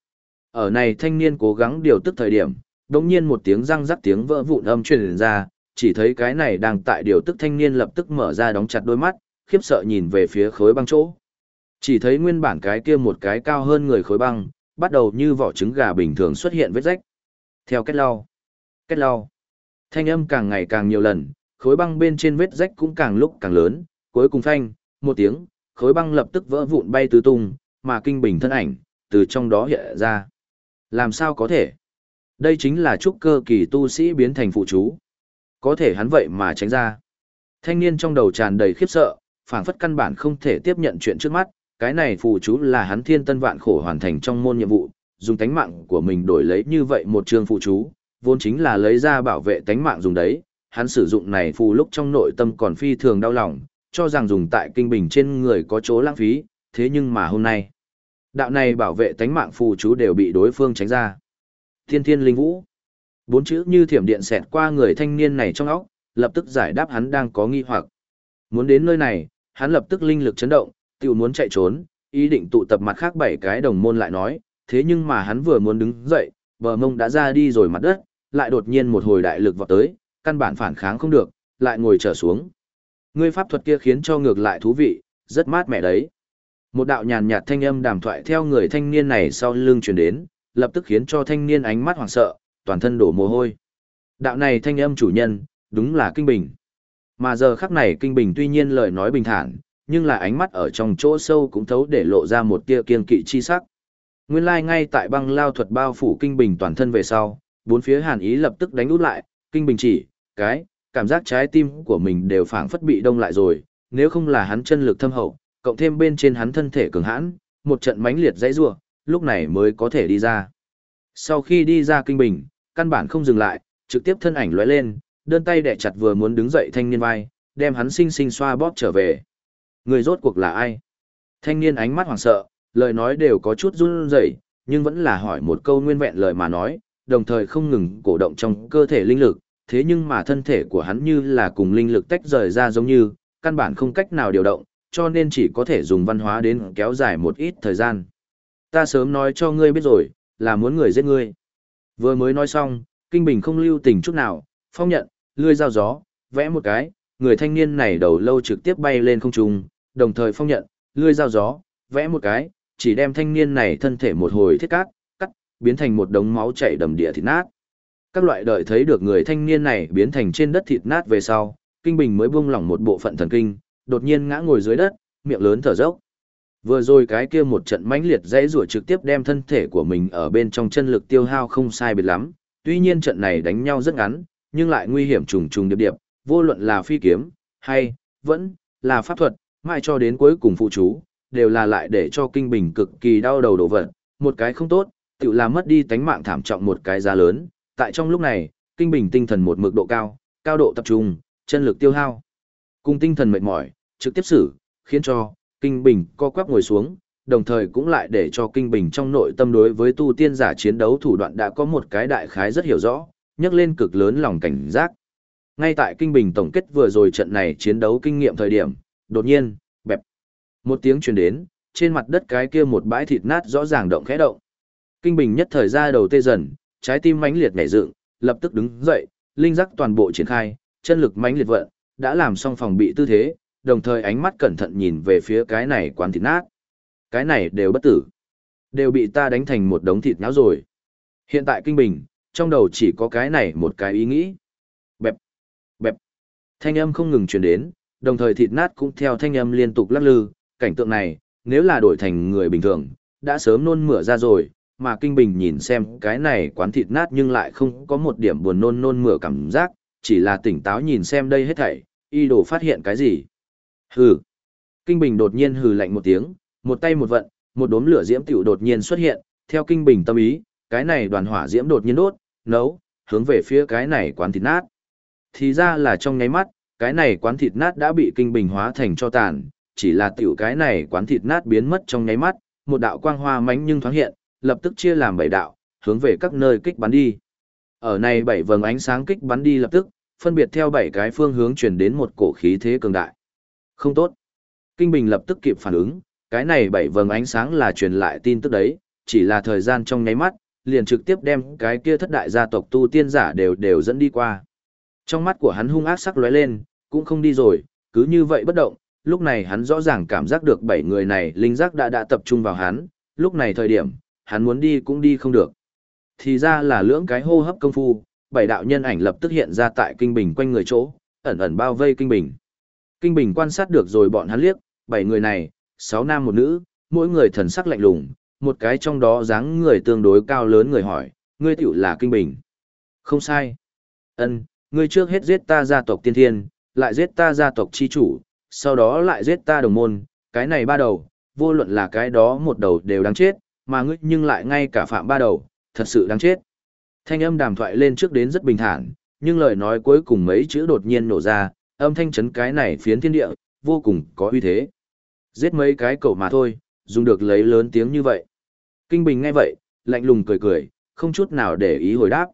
Ở này thanh niên cố gắng điều tức thời điểm, đồng nhiên một tiếng răng rắc tiếng vỡ vụn âm truyền ra, chỉ thấy cái này đang tại điều tức thanh niên lập tức mở ra đóng chặt đôi mắt, khiếp sợ nhìn về phía khối băng chỗ. Chỉ thấy nguyên bản cái kia một cái cao hơn người khối băng, bắt đầu như vỏ trứng gà bình thường xuất hiện vết rách. Theo kết lau, kết lau, thanh âm càng ngày càng nhiều lần, khối băng bên trên vết rách cũng càng lúc càng lớn, cuối cùng phanh, một tiếng, khối băng lập tức vỡ vụn bay tứ tung, mà kinh bình thân ảnh, từ trong đó hiện ra. Làm sao có thể? Đây chính là trúc cơ kỳ tu sĩ biến thành phụ chú. Có thể hắn vậy mà tránh ra. Thanh niên trong đầu tràn đầy khiếp sợ, phảng phất căn bản không thể tiếp nhận chuyện trước mắt, cái này phụ chú là hắn thiên tân vạn khổ hoàn thành trong môn nhiệm vụ, dùng tánh mạng của mình đổi lấy như vậy một trường phụ chú, vốn chính là lấy ra bảo vệ tánh mạng dùng đấy, hắn sử dụng này phù lúc trong nội tâm còn phi thường đau lòng, cho rằng dùng tại kinh bình trên người có chỗ lãng phí, thế nhưng mà hôm nay, đạo này bảo vệ tánh mạng phù chú đều bị đối phương tránh ra. Thiên thiên linh vũ. Bốn chữ như thiểm điện xẹt qua người thanh niên này trong óc, lập tức giải đáp hắn đang có nghi hoặc. Muốn đến nơi này, hắn lập tức linh lực chấn động, tiểu muốn chạy trốn, ý định tụ tập mặt khác bảy cái đồng môn lại nói, thế nhưng mà hắn vừa muốn đứng dậy, bờ mông đã ra đi rồi mặt đất, lại đột nhiên một hồi đại lực vọt tới, căn bản phản kháng không được, lại ngồi trở xuống. Ngươi pháp thuật kia khiến cho ngược lại thú vị, rất mát mẻ đấy. Một đạo nhàn nhạt thanh âm đàm thoại theo người thanh niên này sau lưng truyền đến, lập tức khiến cho thanh niên ánh mắt hoảng sợ, toàn thân đổ mồ hôi. Đạo này thanh âm chủ nhân, đúng là Kinh Bình. Mà giờ khắc này Kinh Bình tuy nhiên lời nói bình thản, nhưng là ánh mắt ở trong chỗ sâu cũng thấu để lộ ra một tia kiên kỵ chi sắc. Nguyên lai like ngay tại băng lao thuật bao phủ Kinh Bình toàn thân về sau, bốn phía hàn ý lập tức đánh út lại, Kinh Bình chỉ, cái, cảm giác trái tim của mình đều phảng phất bị đông lại rồi, nếu không là hắn chân lực thâm hậu, cộng thêm bên trên hắn thân thể cường hãn, một trận mãnh liệt dãy rủa, lúc này mới có thể đi ra. Sau khi đi ra kinh bình, căn bản không dừng lại, trực tiếp thân ảnh lóe lên, đơn tay đè chặt vừa muốn đứng dậy thanh niên vai, đem hắn sinh sinh xoa bóp trở về. Người rốt cuộc là ai? Thanh niên ánh mắt hoảng sợ, lời nói đều có chút run rẩy, nhưng vẫn là hỏi một câu nguyên vẹn lời mà nói, đồng thời không ngừng cổ động trong cơ thể linh lực, thế nhưng mà thân thể của hắn như là cùng linh lực tách rời ra giống như, căn bản không cách nào điều động, cho nên chỉ có thể dùng văn hóa đến kéo dài một ít thời gian. Ta sớm nói cho ngươi biết rồi, là muốn người giết ngươi. Vừa mới nói xong, Kinh Bình không lưu tình chút nào, phong nhận, lươi dao gió, vẽ một cái, người thanh niên này đầu lâu trực tiếp bay lên không trung, đồng thời phong nhận, lươi dao gió, vẽ một cái, chỉ đem thanh niên này thân thể một hồi thiết cát, cắt, biến thành một đống máu chảy đầm địa thịt nát. Các loại đợi thấy được người thanh niên này biến thành trên đất thịt nát về sau, Kinh Bình mới buông lỏng một bộ phận thần kinh, đột nhiên ngã ngồi dưới đất, miệng lớn thở dốc. Vừa rồi cái kia một trận mãnh liệt dãy rủa trực tiếp đem thân thể của mình ở bên trong chân lực tiêu hao không sai biệt lắm, tuy nhiên trận này đánh nhau rất ngắn, nhưng lại nguy hiểm trùng trùng điệp điệp, vô luận là phi kiếm, hay, vẫn, là pháp thuật, mãi cho đến cuối cùng phụ chú, đều là lại để cho kinh bình cực kỳ đau đầu đổ vật, một cái không tốt, tự làm mất đi tánh mạng thảm trọng một cái giá lớn, tại trong lúc này, kinh bình tinh thần một mực độ cao, cao độ tập trung, chân lực tiêu hao, cùng tinh thần mệt mỏi, trực tiếp xử, khiến cho, Kinh Bình co quắp ngồi xuống, đồng thời cũng lại để cho Kinh Bình trong nội tâm đối với tu tiên giả chiến đấu thủ đoạn đã có một cái đại khái rất hiểu rõ, nhắc lên cực lớn lòng cảnh giác. Ngay tại Kinh Bình tổng kết vừa rồi trận này chiến đấu kinh nghiệm thời điểm, đột nhiên. Một tiếng truyền đến, trên mặt đất cái kia một bãi thịt nát rõ ràng động khẽ động. Kinh Bình nhất thời ra đầu tê dần, trái tim mãnh liệt nhảy dựng, lập tức đứng dậy, linh giác toàn bộ triển khai, chân lực mãnh liệt vận, đã làm xong phòng bị tư thế, đồng thời ánh mắt cẩn thận nhìn về phía cái này quán thịt nát. Cái này đều bất tử. Đều bị ta đánh thành một đống thịt nhão rồi. Hiện tại Kinh Bình, trong đầu chỉ có cái này một cái ý nghĩ. Bẹp, bẹp. Thanh âm không ngừng truyền đến, đồng thời thịt nát cũng theo thanh âm liên tục lắc lư. Cảnh tượng này, nếu là đổi thành người bình thường, đã sớm nôn mửa ra rồi, mà Kinh Bình nhìn xem cái này quán thịt nát nhưng lại không có một điểm buồn nôn nôn mửa cảm giác, chỉ là tỉnh táo nhìn xem đây hết thảy, y đồ phát hiện cái gì. Hừ. Kinh Bình đột nhiên hừ lạnh một tiếng, một tay một vận, một đốm lửa diễm tiểu đột nhiên xuất hiện, theo Kinh Bình tâm ý, cái này đoàn hỏa diễm đột nhiên đốt, nấu, hướng về phía cái này quán thịt nát. Thì ra là trong nháy mắt, cái này quán thịt nát đã bị Kinh Bình hóa thành cho tàn, chỉ là tiểu cái này quán thịt nát biến mất trong nháy mắt, một đạo quang hoa mánh nhưng thoáng hiện, lập tức chia làm bảy đạo, hướng về các nơi kích bắn đi. Ở này bảy vầng ánh sáng kích bắn đi lập tức, phân biệt theo bảy cái phương hướng chuyển đến một cổ khí thế cường đại. Không tốt. Kinh Bình lập tức kịp phản ứng, cái này bảy vầng ánh sáng là truyền lại tin tức đấy, chỉ là thời gian trong nháy mắt, liền trực tiếp đem cái kia thất đại gia tộc tu tiên giả đều đều dẫn đi qua. Trong mắt của hắn hung ác sắc lóe lên, cũng không đi rồi, cứ như vậy bất động, lúc này hắn rõ ràng cảm giác được bảy người này linh giác đã đã tập trung vào hắn, lúc này thời điểm, hắn muốn đi cũng đi không được. Thì ra là lưỡng cái hô hấp công phu, bảy đạo nhân ảnh lập tức hiện ra tại kinh bình quanh người chỗ, ẩn ẩn bao vây kinh bình. Kinh bình quan sát được rồi bọn hắn liếc, bảy người này, sáu nam một nữ, mỗi người thần sắc lạnh lùng, một cái trong đó dáng người tương đối cao lớn người hỏi, ngươi tiểu là kinh bình. Không sai. Ân, ngươi trước hết giết ta gia tộc tiên thiên, lại giết ta gia tộc chi chủ, sau đó lại giết ta đồng môn, cái này ba đầu, vô luận là cái đó một đầu đều đáng chết, mà ngươi nhưng lại ngay cả phạm ba đầu, thật sự đáng chết. Thanh âm đàm thoại lên trước đến rất bình thản, nhưng lời nói cuối cùng mấy chữ đột nhiên nổ ra, âm thanh chấn cái này phiến thiên địa, vô cùng có uy thế. Giết mấy cái cậu mà thôi, dùng được lấy lớn tiếng như vậy. Kinh Bình nghe vậy, lạnh lùng cười cười, không chút nào để ý hồi đáp.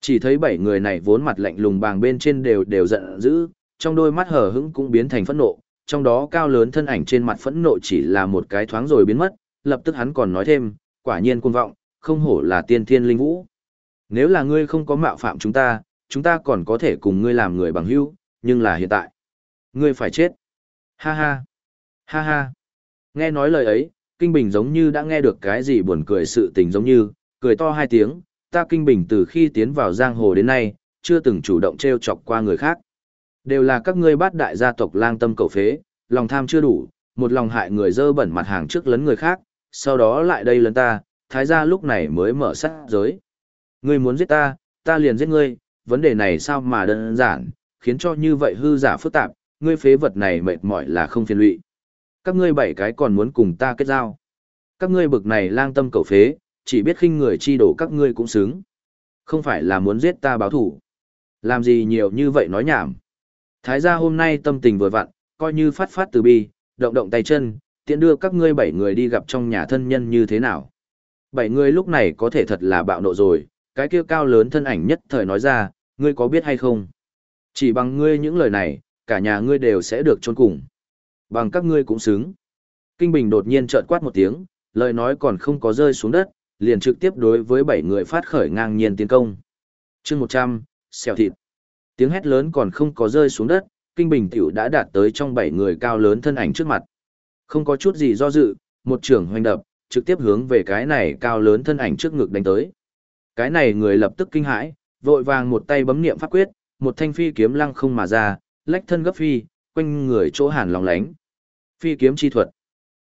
Chỉ thấy bảy người này vốn mặt lạnh lùng bàng bên trên đều đều giận dữ, trong đôi mắt hờ hững cũng biến thành phẫn nộ, trong đó cao lớn thân ảnh trên mặt phẫn nộ chỉ là một cái thoáng rồi biến mất, lập tức hắn còn nói thêm, quả nhiên cuồng vọng, không hổ là tiên thiên linh vũ. Nếu là ngươi không có mạo phạm chúng ta, chúng ta còn có thể cùng ngươi làm người bằng hữu, nhưng là hiện tại, ngươi phải chết. Ha ha, ha ha. Nghe nói lời ấy, Kinh Bình giống như đã nghe được cái gì buồn cười sự tình giống như, cười to hai tiếng, ta Kinh Bình từ khi tiến vào giang hồ đến nay, chưa từng chủ động trêu chọc qua người khác. Đều là các ngươi bát đại gia tộc lang tâm cầu phế, lòng tham chưa đủ, một lòng hại người dơ bẩn mặt hàng trước lấn người khác, sau đó lại đây lấn ta, thái gia lúc này mới mở sát giới. Ngươi muốn giết ta, ta liền giết ngươi, vấn đề này sao mà đơn giản, khiến cho như vậy hư giả phức tạp, ngươi phế vật này mệt mỏi là không phiền lụy. Các ngươi bảy cái còn muốn cùng ta kết giao. Các ngươi bực này lang tâm cầu phế, chỉ biết khinh người chi đổ các ngươi cũng xứng. Không phải là muốn giết ta báo thủ. Làm gì nhiều như vậy nói nhảm. Thái gia hôm nay tâm tình vừa vặn, coi như phát phát từ bi, động động tay chân, tiện đưa các ngươi bảy người đi gặp trong nhà thân nhân như thế nào. Bảy người lúc này có thể thật là bạo nộ rồi, cái kia cao lớn thân ảnh nhất thời nói ra, ngươi có biết hay không? Chỉ bằng ngươi những lời này, cả nhà ngươi đều sẽ được trôn cùng. Bằng các ngươi cũng xứng. Kinh Bình đột nhiên trợn quát một tiếng, lời nói còn không có rơi xuống đất, liền trực tiếp đối với bảy người phát khởi ngang nhiên tiến công. chương 100, xèo thịt. Tiếng hét lớn còn không có rơi xuống đất, Kinh Bình tiểu đã đạt tới trong bảy người cao lớn thân ảnh trước mặt. Không có chút gì do dự, một trưởng hoành đập, trực tiếp hướng về cái này cao lớn thân ảnh trước ngực đánh tới. Cái này người lập tức kinh hãi, vội vàng một tay bấm niệm pháp quyết, một thanh phi kiếm lăng không mà ra, lách thân gấp phi, quanh người chỗ hàn lòng lánh. Phi kiếm chi thuật.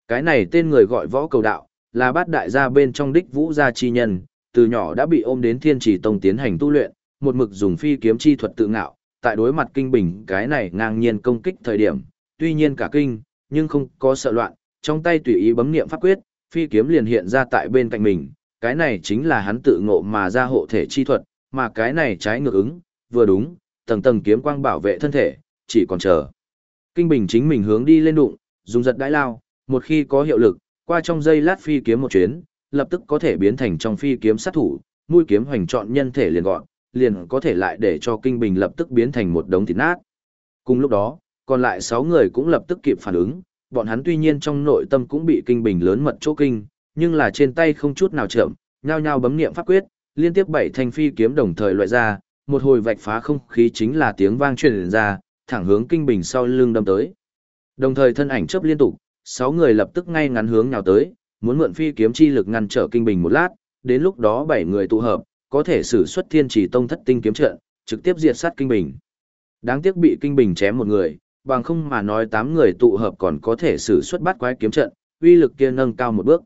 Cái này tên người gọi võ cầu đạo, là bát đại gia bên trong đích vũ gia chi nhân, từ nhỏ đã bị ôm đến thiên trì tông tiến hành tu luyện, một mực dùng phi kiếm chi thuật tự ngạo, tại đối mặt kinh bình cái này ngang nhiên công kích thời điểm, tuy nhiên cả kinh, nhưng không có sợ loạn, trong tay tùy ý bấm niệm pháp quyết, phi kiếm liền hiện ra tại bên cạnh mình, cái này chính là hắn tự ngộ mà ra hộ thể chi thuật, mà cái này trái ngược ứng, vừa đúng, tầng tầng kiếm quang bảo vệ thân thể, chỉ còn chờ. Kinh bình chính mình hướng đi lên đụng, dùng giật đãi lao, một khi có hiệu lực, qua trong dây lát phi kiếm một chuyến, lập tức có thể biến thành trong phi kiếm sát thủ, mũi kiếm hoành trọn nhân thể liền gọn, liền có thể lại để cho kinh bình lập tức biến thành một đống thịt nát. Cùng lúc đó, còn lại 6 người cũng lập tức kịp phản ứng, bọn hắn tuy nhiên trong nội tâm cũng bị kinh bình lớn mật chỗ kinh, nhưng là trên tay không chút nào chậm, nhao nhao bấm niệm pháp quyết, liên tiếp bảy thanh phi kiếm đồng thời loại ra, một hồi vạch phá không khí chính là tiếng vang truyền ra, thẳng hướng kinh bình sau lưng đâm tới. Đồng thời thân ảnh chớp liên tục, sáu người lập tức ngay ngắn hướng nhào tới, muốn mượn phi kiếm chi lực ngăn trở kinh bình một lát, đến lúc đó bảy người tụ hợp, có thể sử xuất thiên chỉ tông thất tinh kiếm trận, trực tiếp diệt sát kinh bình. Đáng tiếc bị kinh bình chém một người, bằng không mà nói tám người tụ hợp còn có thể sử xuất bát quái kiếm trận, uy lực kia nâng cao một bước.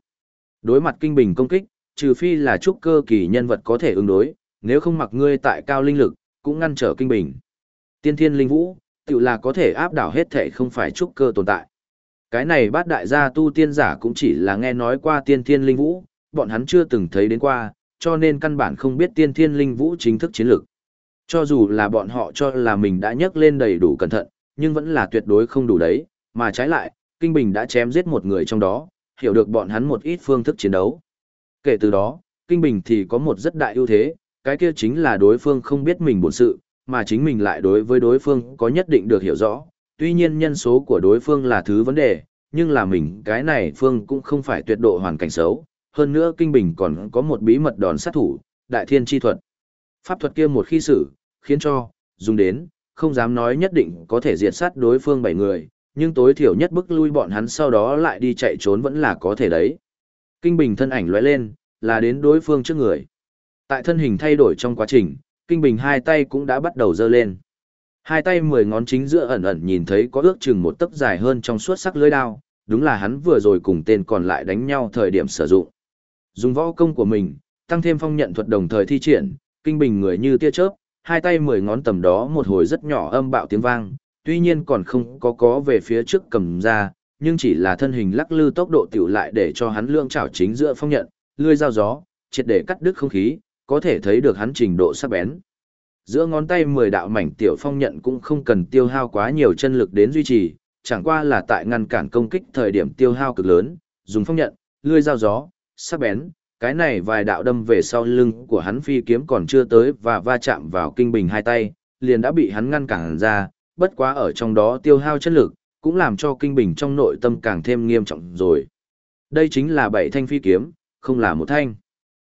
Đối mặt kinh bình công kích, trừ phi là trúc cơ kỳ nhân vật có thể ứng đối, nếu không mặc ngươi tại cao linh lực, cũng ngăn trở kinh bình. Tiên thiên linh vũ, tự là có thể áp đảo hết thể không phải trúc cơ tồn tại. Cái này bát đại gia tu tiên giả cũng chỉ là nghe nói qua tiên thiên linh vũ, bọn hắn chưa từng thấy đến qua, cho nên căn bản không biết tiên thiên linh vũ chính thức chiến lược. Cho dù là bọn họ cho là mình đã nhấc lên đầy đủ cẩn thận, nhưng vẫn là tuyệt đối không đủ đấy, mà trái lại, Kinh Bình đã chém giết một người trong đó, hiểu được bọn hắn một ít phương thức chiến đấu. Kể từ đó, Kinh Bình thì có một rất đại ưu thế, cái kia chính là đối phương không biết mình bổn sự, mà chính mình lại đối với đối phương có nhất định được hiểu rõ. Tuy nhiên nhân số của đối phương là thứ vấn đề, nhưng là mình cái này phương cũng không phải tuyệt độ hoàn cảnh xấu. Hơn nữa Kinh Bình còn có một bí mật đòn sát thủ, Đại Thiên Chi Thuật. Pháp thuật kia một khi xử, khiến cho, dùng đến, không dám nói nhất định có thể diệt sát đối phương bảy người, nhưng tối thiểu nhất bức lui bọn hắn sau đó lại đi chạy trốn vẫn là có thể đấy. Kinh Bình thân ảnh lóe lên, là đến đối phương trước người. Tại thân hình thay đổi trong quá trình, Kinh Bình hai tay cũng đã bắt đầu dơ lên. Hai tay mười ngón chính giữa ẩn ẩn nhìn thấy có ước chừng một tấc dài hơn trong suốt sắc lưỡi đao, đúng là hắn vừa rồi cùng tên còn lại đánh nhau thời điểm sử dụng. Dùng võ công của mình, tăng thêm phong nhận thuật đồng thời thi triển, Kinh Bình người như tia chớp, hai tay mười ngón tầm đó một hồi rất nhỏ âm bạo tiếng vang, tuy nhiên còn không có có về phía trước cầm ra, nhưng chỉ là thân hình lắc lư tốc độ tiểu lại để cho hắn lương chảo chính giữa phong nhận, lươi dao gió, triệt để cắt đứt không khí, có thể thấy được hắn trình độ sắc bén. Giữa ngón tay mười đạo mảnh tiểu phong nhận cũng không cần tiêu hao quá nhiều chân lực đến duy trì, chẳng qua là tại ngăn cản công kích thời điểm tiêu hao cực lớn, dùng phong nhận, lươi dao gió, sắc bén, cái này vài đạo đâm về sau lưng của hắn phi kiếm còn chưa tới và va chạm vào kinh bình hai tay, liền đã bị hắn ngăn cản ra, bất quá ở trong đó tiêu hao chất lực, cũng làm cho kinh bình trong nội tâm càng thêm nghiêm trọng rồi. Đây chính là bảy thanh phi kiếm, không là một thanh.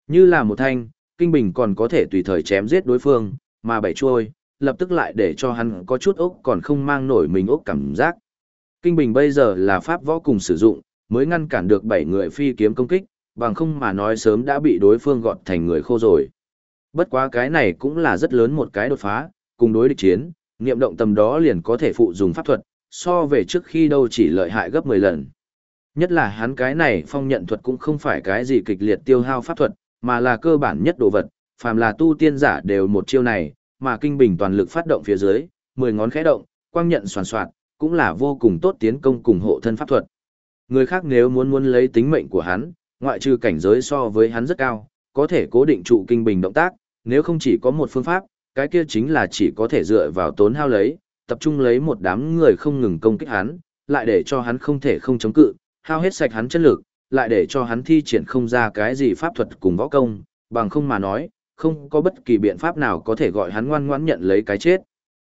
Như là một thanh, kinh bình còn có thể tùy thời chém giết đối phương, mà bảy trôi, lập tức lại để cho hắn có chút ốc còn không mang nổi mình ốc cảm giác. Kinh bình bây giờ là pháp võ cùng sử dụng, mới ngăn cản được bảy người phi kiếm công kích, bằng không mà nói sớm đã bị đối phương gọt thành người khô rồi. Bất quá cái này cũng là rất lớn một cái đột phá, cùng đối địch chiến, niệm động tầm đó liền có thể phụ dùng pháp thuật, so về trước khi đâu chỉ lợi hại gấp 10 lần. Nhất là hắn cái này phong nhận thuật cũng không phải cái gì kịch liệt tiêu hao pháp thuật, mà là cơ bản nhất đồ vật, phàm là tu tiên giả đều một chiêu này, mà kinh bình toàn lực phát động phía dưới, 10 ngón khẽ động, quang nhận soàn soạt, cũng là vô cùng tốt tiến công cùng hộ thân pháp thuật. Người khác nếu muốn muốn lấy tính mệnh của hắn, ngoại trừ cảnh giới so với hắn rất cao, có thể cố định trụ kinh bình động tác, nếu không chỉ có một phương pháp, cái kia chính là chỉ có thể dựa vào tốn hao lấy, tập trung lấy một đám người không ngừng công kích hắn, lại để cho hắn không thể không chống cự, hao hết sạch hắn chất lực, lại để cho hắn thi triển không ra cái gì pháp thuật cùng võ công, bằng không mà nói, không có bất kỳ biện pháp nào có thể gọi hắn ngoan ngoãn nhận lấy cái chết.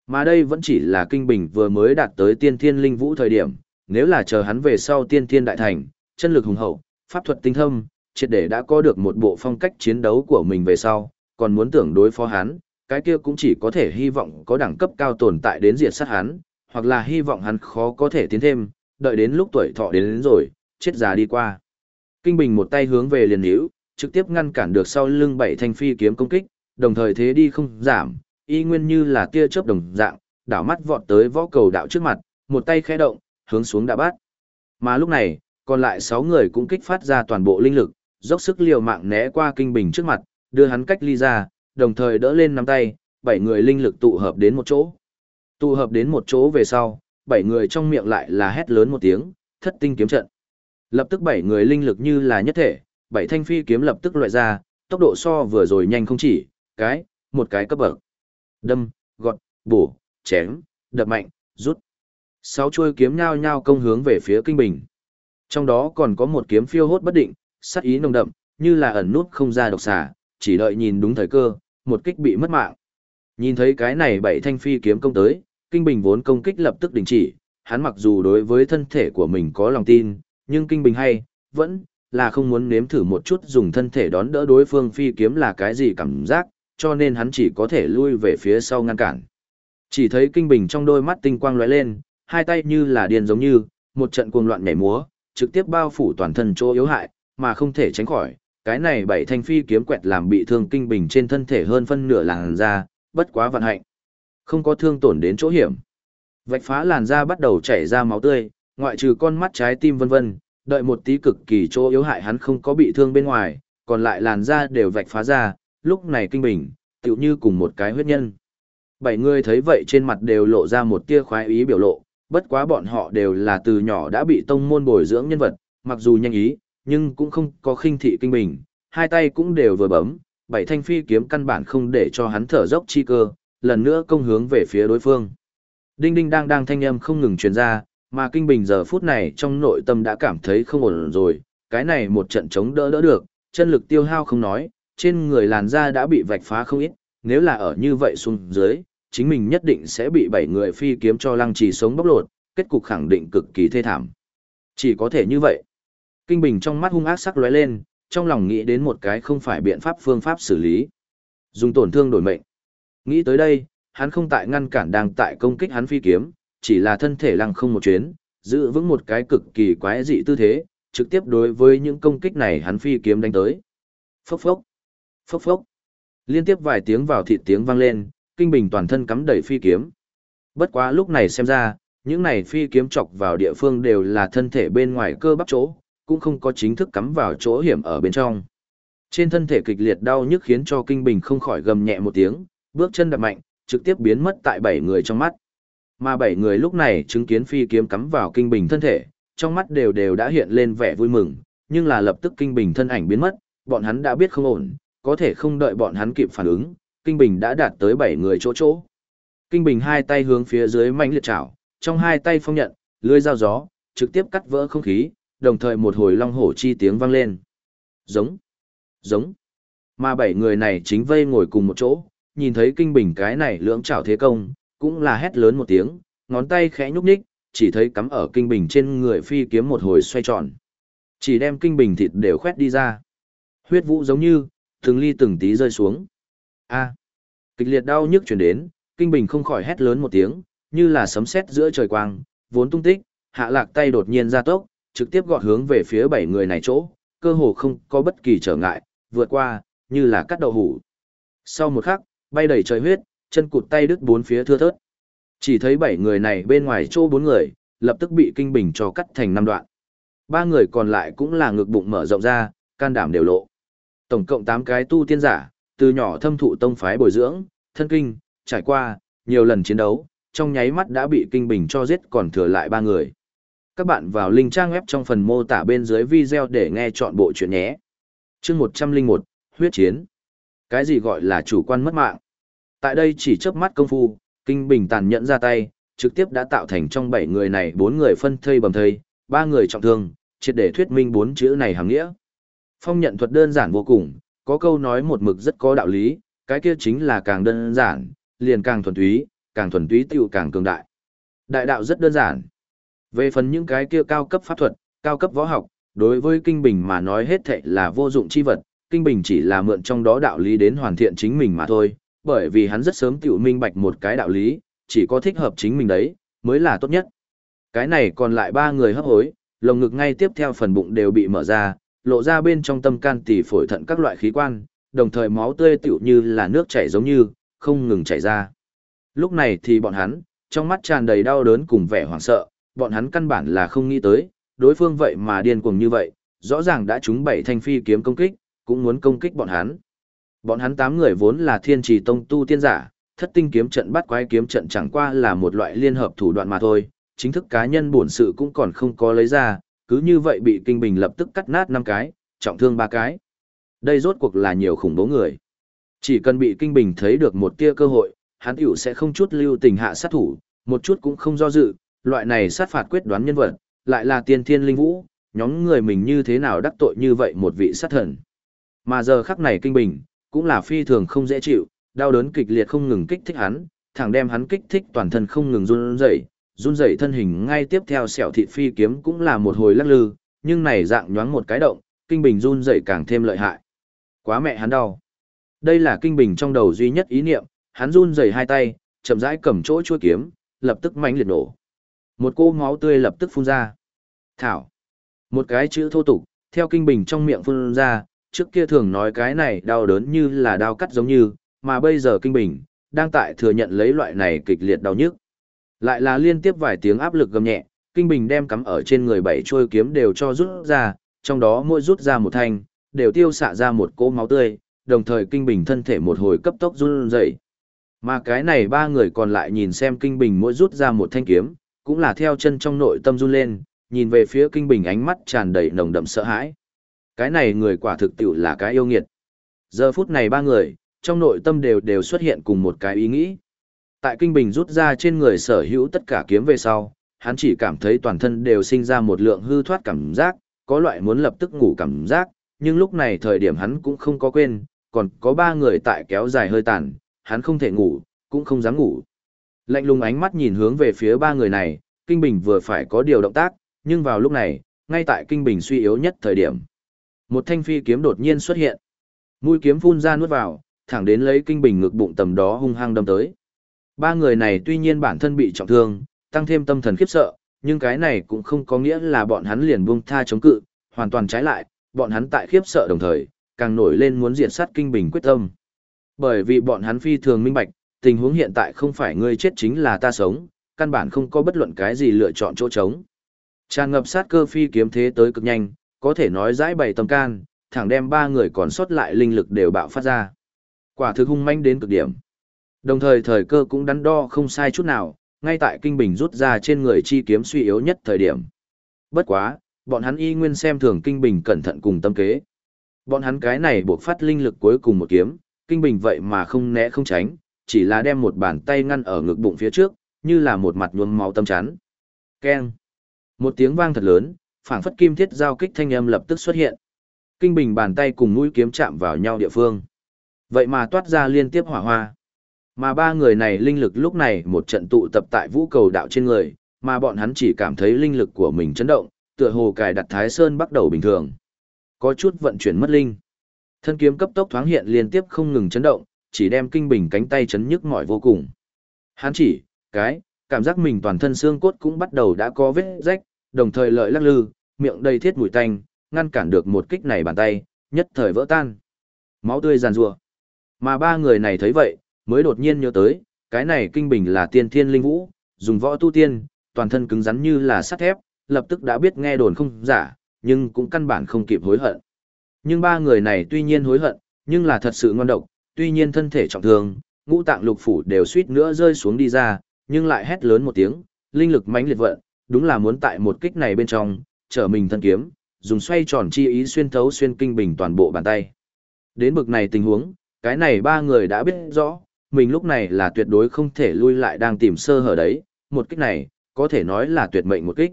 Mà đây vẫn chỉ là kinh bình vừa mới đạt tới tiên thiên linh vũ thời điểm, nếu là chờ hắn về sau tiên thiên đại thành, chân lực hùng hậu, pháp thuật tinh thâm, triệt để đã có được một bộ phong cách chiến đấu của mình về sau, còn muốn tưởng đối phó hắn, cái kia cũng chỉ có thể hy vọng có đẳng cấp cao tồn tại đến diệt sát hắn, hoặc là hy vọng hắn khó có thể tiến thêm, đợi đến lúc tuổi thọ đến, đến rồi, chết già đi qua. Kinh Bình một tay hướng về liền hữu, trực tiếp ngăn cản được sau lưng bảy thanh phi kiếm công kích, đồng thời thế đi không giảm, y nguyên như là tia chớp đồng dạng, đảo mắt vọt tới võ cầu đạo trước mặt, một tay khẽ động, hướng xuống đã bắt. Mà lúc này, còn lại 6 người cũng kích phát ra toàn bộ linh lực, dốc sức liều mạng né qua kinh bình trước mặt, đưa hắn cách ly ra, đồng thời đỡ lên nắm tay, bảy người linh lực tụ hợp đến một chỗ. Tụ hợp đến một chỗ về sau, bảy người trong miệng lại là hét lớn một tiếng, thất tinh kiếm trận. Lập tức bảy người linh lực như là nhất thể, bảy thanh phi kiếm lập tức loại ra, tốc độ so vừa rồi nhanh không chỉ, cái, một cái cấp bậc. Đâm, gọt, bổ, chém, đập mạnh, rút. Sáu chuôi kiếm nhao nhao công hướng về phía kinh bình. Trong đó còn có một kiếm phiêu hốt bất định, sắc ý nồng đậm, như là ẩn nút không ra độc xà, chỉ đợi nhìn đúng thời cơ, một kích bị mất mạng. Nhìn thấy cái này bảy thanh phi kiếm công tới, Kinh Bình vốn công kích lập tức đình chỉ, hắn mặc dù đối với thân thể của mình có lòng tin, nhưng Kinh Bình hay, vẫn là không muốn nếm thử một chút dùng thân thể đón đỡ đối phương phi kiếm là cái gì cảm giác, cho nên hắn chỉ có thể lui về phía sau ngăn cản. Chỉ thấy Kinh Bình trong đôi mắt tinh quang lóe lên, hai tay như là điên giống như, một trận cuồng loạn nhảy múa, trực tiếp bao phủ toàn thân chỗ yếu hại, mà không thể tránh khỏi. Cái này bảy thanh phi kiếm quẹt làm bị thương Kinh Bình trên thân thể hơn phân nửa làn da, bất quá vận hạnh. Không có thương tổn đến chỗ hiểm. Vạch phá làn da bắt đầu chảy ra máu tươi, ngoại trừ con mắt trái tim vân vân, đợi một tí cực kỳ chỗ yếu hại hắn không có bị thương bên ngoài, còn lại làn da đều vạch phá ra, lúc này kinh bình, tựu như cùng một cái huyết nhân. Bảy người thấy vậy trên mặt đều lộ ra một tia khoái ý biểu lộ, bất quá bọn họ đều là từ nhỏ đã bị tông môn bồi dưỡng nhân vật, mặc dù nhanh ý, nhưng cũng không có khinh thị kinh bình, hai tay cũng đều vừa bấm, bảy thanh phi kiếm căn bản không để cho hắn thở dốc chi cơ, lần nữa công hướng về phía đối phương. Đinh đinh đang đang thanh âm không ngừng truyền ra, mà Kinh Bình giờ phút này trong nội tâm đã cảm thấy không ổn rồi, cái này một trận chống đỡ đỡ được, chân lực tiêu hao không nói, trên người làn da đã bị vạch phá không ít, nếu là ở như vậy xuống dưới, chính mình nhất định sẽ bị bảy người phi kiếm cho lăng trì sống bóc lột, kết cục khẳng định cực kỳ thê thảm. Chỉ có thể như vậy. Kinh Bình trong mắt hung ác sắc lóe lên, trong lòng nghĩ đến một cái không phải biện pháp phương pháp xử lý. Dùng tổn thương đổi mệnh. Nghĩ tới đây, hắn không tại ngăn cản đang tại công kích hắn phi kiếm, chỉ là thân thể lăng không một chuyến, giữ vững một cái cực kỳ quái dị tư thế, trực tiếp đối với những công kích này hắn phi kiếm đánh tới. Phốc phốc, phốc phốc. Liên tiếp vài tiếng vào thịt tiếng vang lên, kinh bình toàn thân cắm đầy phi kiếm. Bất quá lúc này xem ra, những này phi kiếm chọc vào địa phương đều là thân thể bên ngoài cơ bắp chỗ, cũng không có chính thức cắm vào chỗ hiểm ở bên trong. Trên thân thể kịch liệt đau nhức khiến cho kinh bình không khỏi gầm nhẹ một tiếng, bước chân đập mạnh, trực tiếp biến mất tại bảy người trong mắt. Mà bảy người lúc này chứng kiến phi kiếm cắm vào kinh bình thân thể, trong mắt đều đều đã hiện lên vẻ vui mừng, nhưng là lập tức kinh bình thân ảnh biến mất, bọn hắn đã biết không ổn, có thể không đợi bọn hắn kịp phản ứng, kinh bình đã đạt tới bảy người chỗ chỗ. Kinh bình hai tay hướng phía dưới mạnh liệt chảo, trong hai tay phong nhận, lưới dao gió, trực tiếp cắt vỡ không khí, đồng thời một hồi long hổ chi tiếng vang lên. Giống, giống. Mà bảy người này chính vây ngồi cùng một chỗ, nhìn thấy kinh bình cái này lưỡng chảo thế công, cũng là hét lớn một tiếng, ngón tay khẽ nhúc nhích, chỉ thấy cắm ở kinh bình trên người phi kiếm một hồi xoay tròn. Chỉ đem kinh bình thịt đều khoét đi ra. Huyết vũ giống như, từng ly từng tí rơi xuống. A. kịch liệt đau nhức chuyển đến, kinh bình không khỏi hét lớn một tiếng, như là sấm sét giữa trời quang, vốn tung tích, hạ lạc tay đột nhiên ra tốc, trực tiếp gọt hướng về phía bảy người này chỗ, cơ hồ không có bất kỳ trở ngại, vượt qua, như là cắt đậu hủ. Sau một khắc, bay đầy trời huyết, chân cụt tay đứt bốn phía thưa thớt. Chỉ thấy bảy người này bên ngoài chỗ bốn người, lập tức bị kinh bình cho cắt thành năm đoạn. Ba người còn lại cũng là ngực bụng mở rộng ra, can đảm đều lộ. Tổng cộng tám cái tu tiên giả, từ nhỏ thâm thụ tông phái bồi dưỡng, thân kinh, trải qua, nhiều lần chiến đấu, trong nháy mắt đã bị kinh bình cho giết còn thừa lại ba người. Các bạn vào link trang web trong phần mô tả bên dưới video để nghe chọn bộ chuyện nhé. chương 101, huyết chiến. Cái gì gọi là chủ quan mất mạng? Tại đây chỉ chớp mắt công phu, Kinh Bình tàn nhẫn ra tay, trực tiếp đã tạo thành trong bảy người này bốn người phân thây bầm thây, ba người trọng thương, triệt để thuyết minh bốn chữ này hàng nghĩa. Phong nhận thuật đơn giản vô cùng, có câu nói một mực rất có đạo lý, cái kia chính là càng đơn giản, liền càng thuần túy, càng thuần túy tiêu càng cường đại. Đại đạo rất đơn giản. Về phần những cái kia cao cấp pháp thuật, cao cấp võ học, đối với Kinh Bình mà nói hết thệ là vô dụng chi vật, Kinh Bình chỉ là mượn trong đó đạo lý đến hoàn thiện chính mình mà thôi, bởi vì hắn rất sớm tiểu minh bạch một cái đạo lý, chỉ có thích hợp chính mình đấy, mới là tốt nhất. Cái này còn lại ba người hấp hối, lồng ngực ngay tiếp theo phần bụng đều bị mở ra, lộ ra bên trong tâm can tỳ phổi thận các loại khí quan, đồng thời máu tươi tiểu như là nước chảy giống như, không ngừng chảy ra. Lúc này thì bọn hắn, trong mắt tràn đầy đau đớn cùng vẻ hoảng sợ, bọn hắn căn bản là không nghĩ tới, đối phương vậy mà điên cuồng như vậy, rõ ràng đã trúng bảy thanh phi kiếm công kích, cũng muốn công kích bọn hắn. Bọn hắn tám người vốn là thiên trì tông tu tiên giả, thất tinh kiếm trận bắt quái kiếm trận chẳng qua là một loại liên hợp thủ đoạn mà thôi, chính thức cá nhân bổn sự cũng còn không có lấy ra, cứ như vậy bị kinh bình lập tức cắt nát năm cái, trọng thương ba cái. Đây rốt cuộc là nhiều khủng bố người. Chỉ cần bị kinh bình thấy được một tia cơ hội, hắn tiểu sẽ không chút lưu tình hạ sát thủ, một chút cũng không do dự, loại này sát phạt quyết đoán nhân vật, lại là tiên thiên linh vũ, nhóm người mình như thế nào đắc tội như vậy một vị sát thần. Mà giờ khắc này kinh bình, cũng là phi thường không dễ chịu, đau đớn kịch liệt không ngừng kích thích hắn, thẳng đem hắn kích thích toàn thân không ngừng run rẩy, run rẩy thân hình ngay tiếp theo sẹo thịt phi kiếm cũng là một hồi lắc lư, nhưng này dạng nhoáng một cái động, kinh bình run rẩy càng thêm lợi hại. Quá mẹ hắn đau. Đây là kinh bình trong đầu duy nhất ý niệm, hắn run rẩy hai tay, chậm rãi cầm chỗ chuôi kiếm, lập tức mãnh liệt nổ. Một cô máu tươi lập tức phun ra. Thảo. Một cái chữ thô tục, theo kinh bình trong miệng phun ra, trước kia thường nói cái này đau đớn như là đau cắt giống như, mà bây giờ kinh bình, đang tại thừa nhận lấy loại này kịch liệt đau nhức. Lại là liên tiếp vài tiếng áp lực gầm nhẹ, kinh bình đem cắm ở trên người bảy trôi kiếm đều cho rút ra, trong đó mỗi rút ra một thanh, đều tiêu xạ ra một cỗ máu tươi, đồng thời kinh bình thân thể một hồi cấp tốc run rẩy. Mà cái này ba người còn lại nhìn xem kinh bình mỗi rút ra một thanh kiếm, cũng là theo chân trong nội tâm run lên, nhìn về phía kinh bình ánh mắt tràn đầy nồng đậm sợ hãi. Cái này người quả thực tiểu là cái yêu nghiệt. Giờ phút này ba người, trong nội tâm đều đều xuất hiện cùng một cái ý nghĩ. Tại kinh bình rút ra trên người sở hữu tất cả kiếm về sau, hắn chỉ cảm thấy toàn thân đều sinh ra một lượng hư thoát cảm giác, có loại muốn lập tức ngủ cảm giác, nhưng lúc này thời điểm hắn cũng không có quên, còn có ba người tại kéo dài hơi tàn, hắn không thể ngủ, cũng không dám ngủ. Lạnh lùng ánh mắt nhìn hướng về phía ba người này, Kinh Bình vừa phải có điều động tác, nhưng vào lúc này, ngay tại Kinh Bình suy yếu nhất thời điểm. Một thanh phi kiếm đột nhiên xuất hiện. Mũi kiếm phun ra nuốt vào, thẳng đến lấy Kinh Bình ngực bụng tầm đó hung hăng đâm tới. Ba người này tuy nhiên bản thân bị trọng thương, tăng thêm tâm thần khiếp sợ, nhưng cái này cũng không có nghĩa là bọn hắn liền buông tha chống cự, hoàn toàn trái lại, bọn hắn tại khiếp sợ đồng thời, càng nổi lên muốn diệt sát Kinh Bình quyết tâm. Bởi vì bọn hắn phi thường minh bạch, tình huống hiện tại không phải ngươi chết chính là ta sống, căn bản không có bất luận cái gì lựa chọn chỗ trống. Tràn ngập sát cơ phi kiếm thế tới cực nhanh, có thể nói dãi bày tâm can, thẳng đem ba người còn sót lại linh lực đều bạo phát ra. Quả thực hung manh đến cực điểm. Đồng thời thời cơ cũng đắn đo không sai chút nào, ngay tại kinh bình rút ra trên người chi kiếm suy yếu nhất thời điểm. Bất quá, bọn hắn y nguyên xem thường kinh bình cẩn thận cùng tâm kế. Bọn hắn cái này buộc phát linh lực cuối cùng một kiếm, kinh bình vậy mà không né không tránh, chỉ là đem một bàn tay ngăn ở ngực bụng phía trước, như là một mặt nhuốm máu tâm chắn. Keng. Một tiếng vang thật lớn, phảng phất kim thiết giao kích thanh âm lập tức xuất hiện. Kinh bình bàn tay cùng mũi kiếm chạm vào nhau địa phương. Vậy mà toát ra liên tiếp hỏa hoa. Mà ba người này linh lực lúc này một trận tụ tập tại vũ cầu đạo trên người, mà bọn hắn chỉ cảm thấy linh lực của mình chấn động, tựa hồ cài đặt thái sơn bắt đầu bình thường. Có chút vận chuyển mất linh. Thân kiếm cấp tốc thoáng hiện liên tiếp không ngừng chấn động, chỉ đem kinh bình cánh tay chấn nhức mỏi vô cùng. Hắn chỉ, cái, cảm giác mình toàn thân xương cốt cũng bắt đầu đã có vết rách, đồng thời lợi lắc lư, miệng đầy thiết mùi tanh, ngăn cản được một kích này bàn tay, nhất thời vỡ tan. Máu tươi giàn rùa. Mà ba người này thấy vậy, mới đột nhiên nhớ tới, cái này kinh bình là tiên thiên linh vũ, dùng võ tu tiên, toàn thân cứng rắn như là sắt thép, lập tức đã biết nghe đồn không giả, nhưng cũng căn bản không kịp hối hận. Nhưng ba người này tuy nhiên hối hận, nhưng là thật sự ngon độc, tuy nhiên thân thể trọng thương, ngũ tạng lục phủ đều suýt nữa rơi xuống đi ra, nhưng lại hét lớn một tiếng, linh lực mãnh liệt vận, đúng là muốn tại một kích này bên trong, trở mình thân kiếm, dùng xoay tròn chi ý xuyên thấu xuyên kinh bình toàn bộ bàn tay. Đến bực này tình huống, cái này ba người đã biết rõ, mình lúc này là tuyệt đối không thể lui lại đang tìm sơ hở đấy, một kích này, có thể nói là tuyệt mệnh một kích.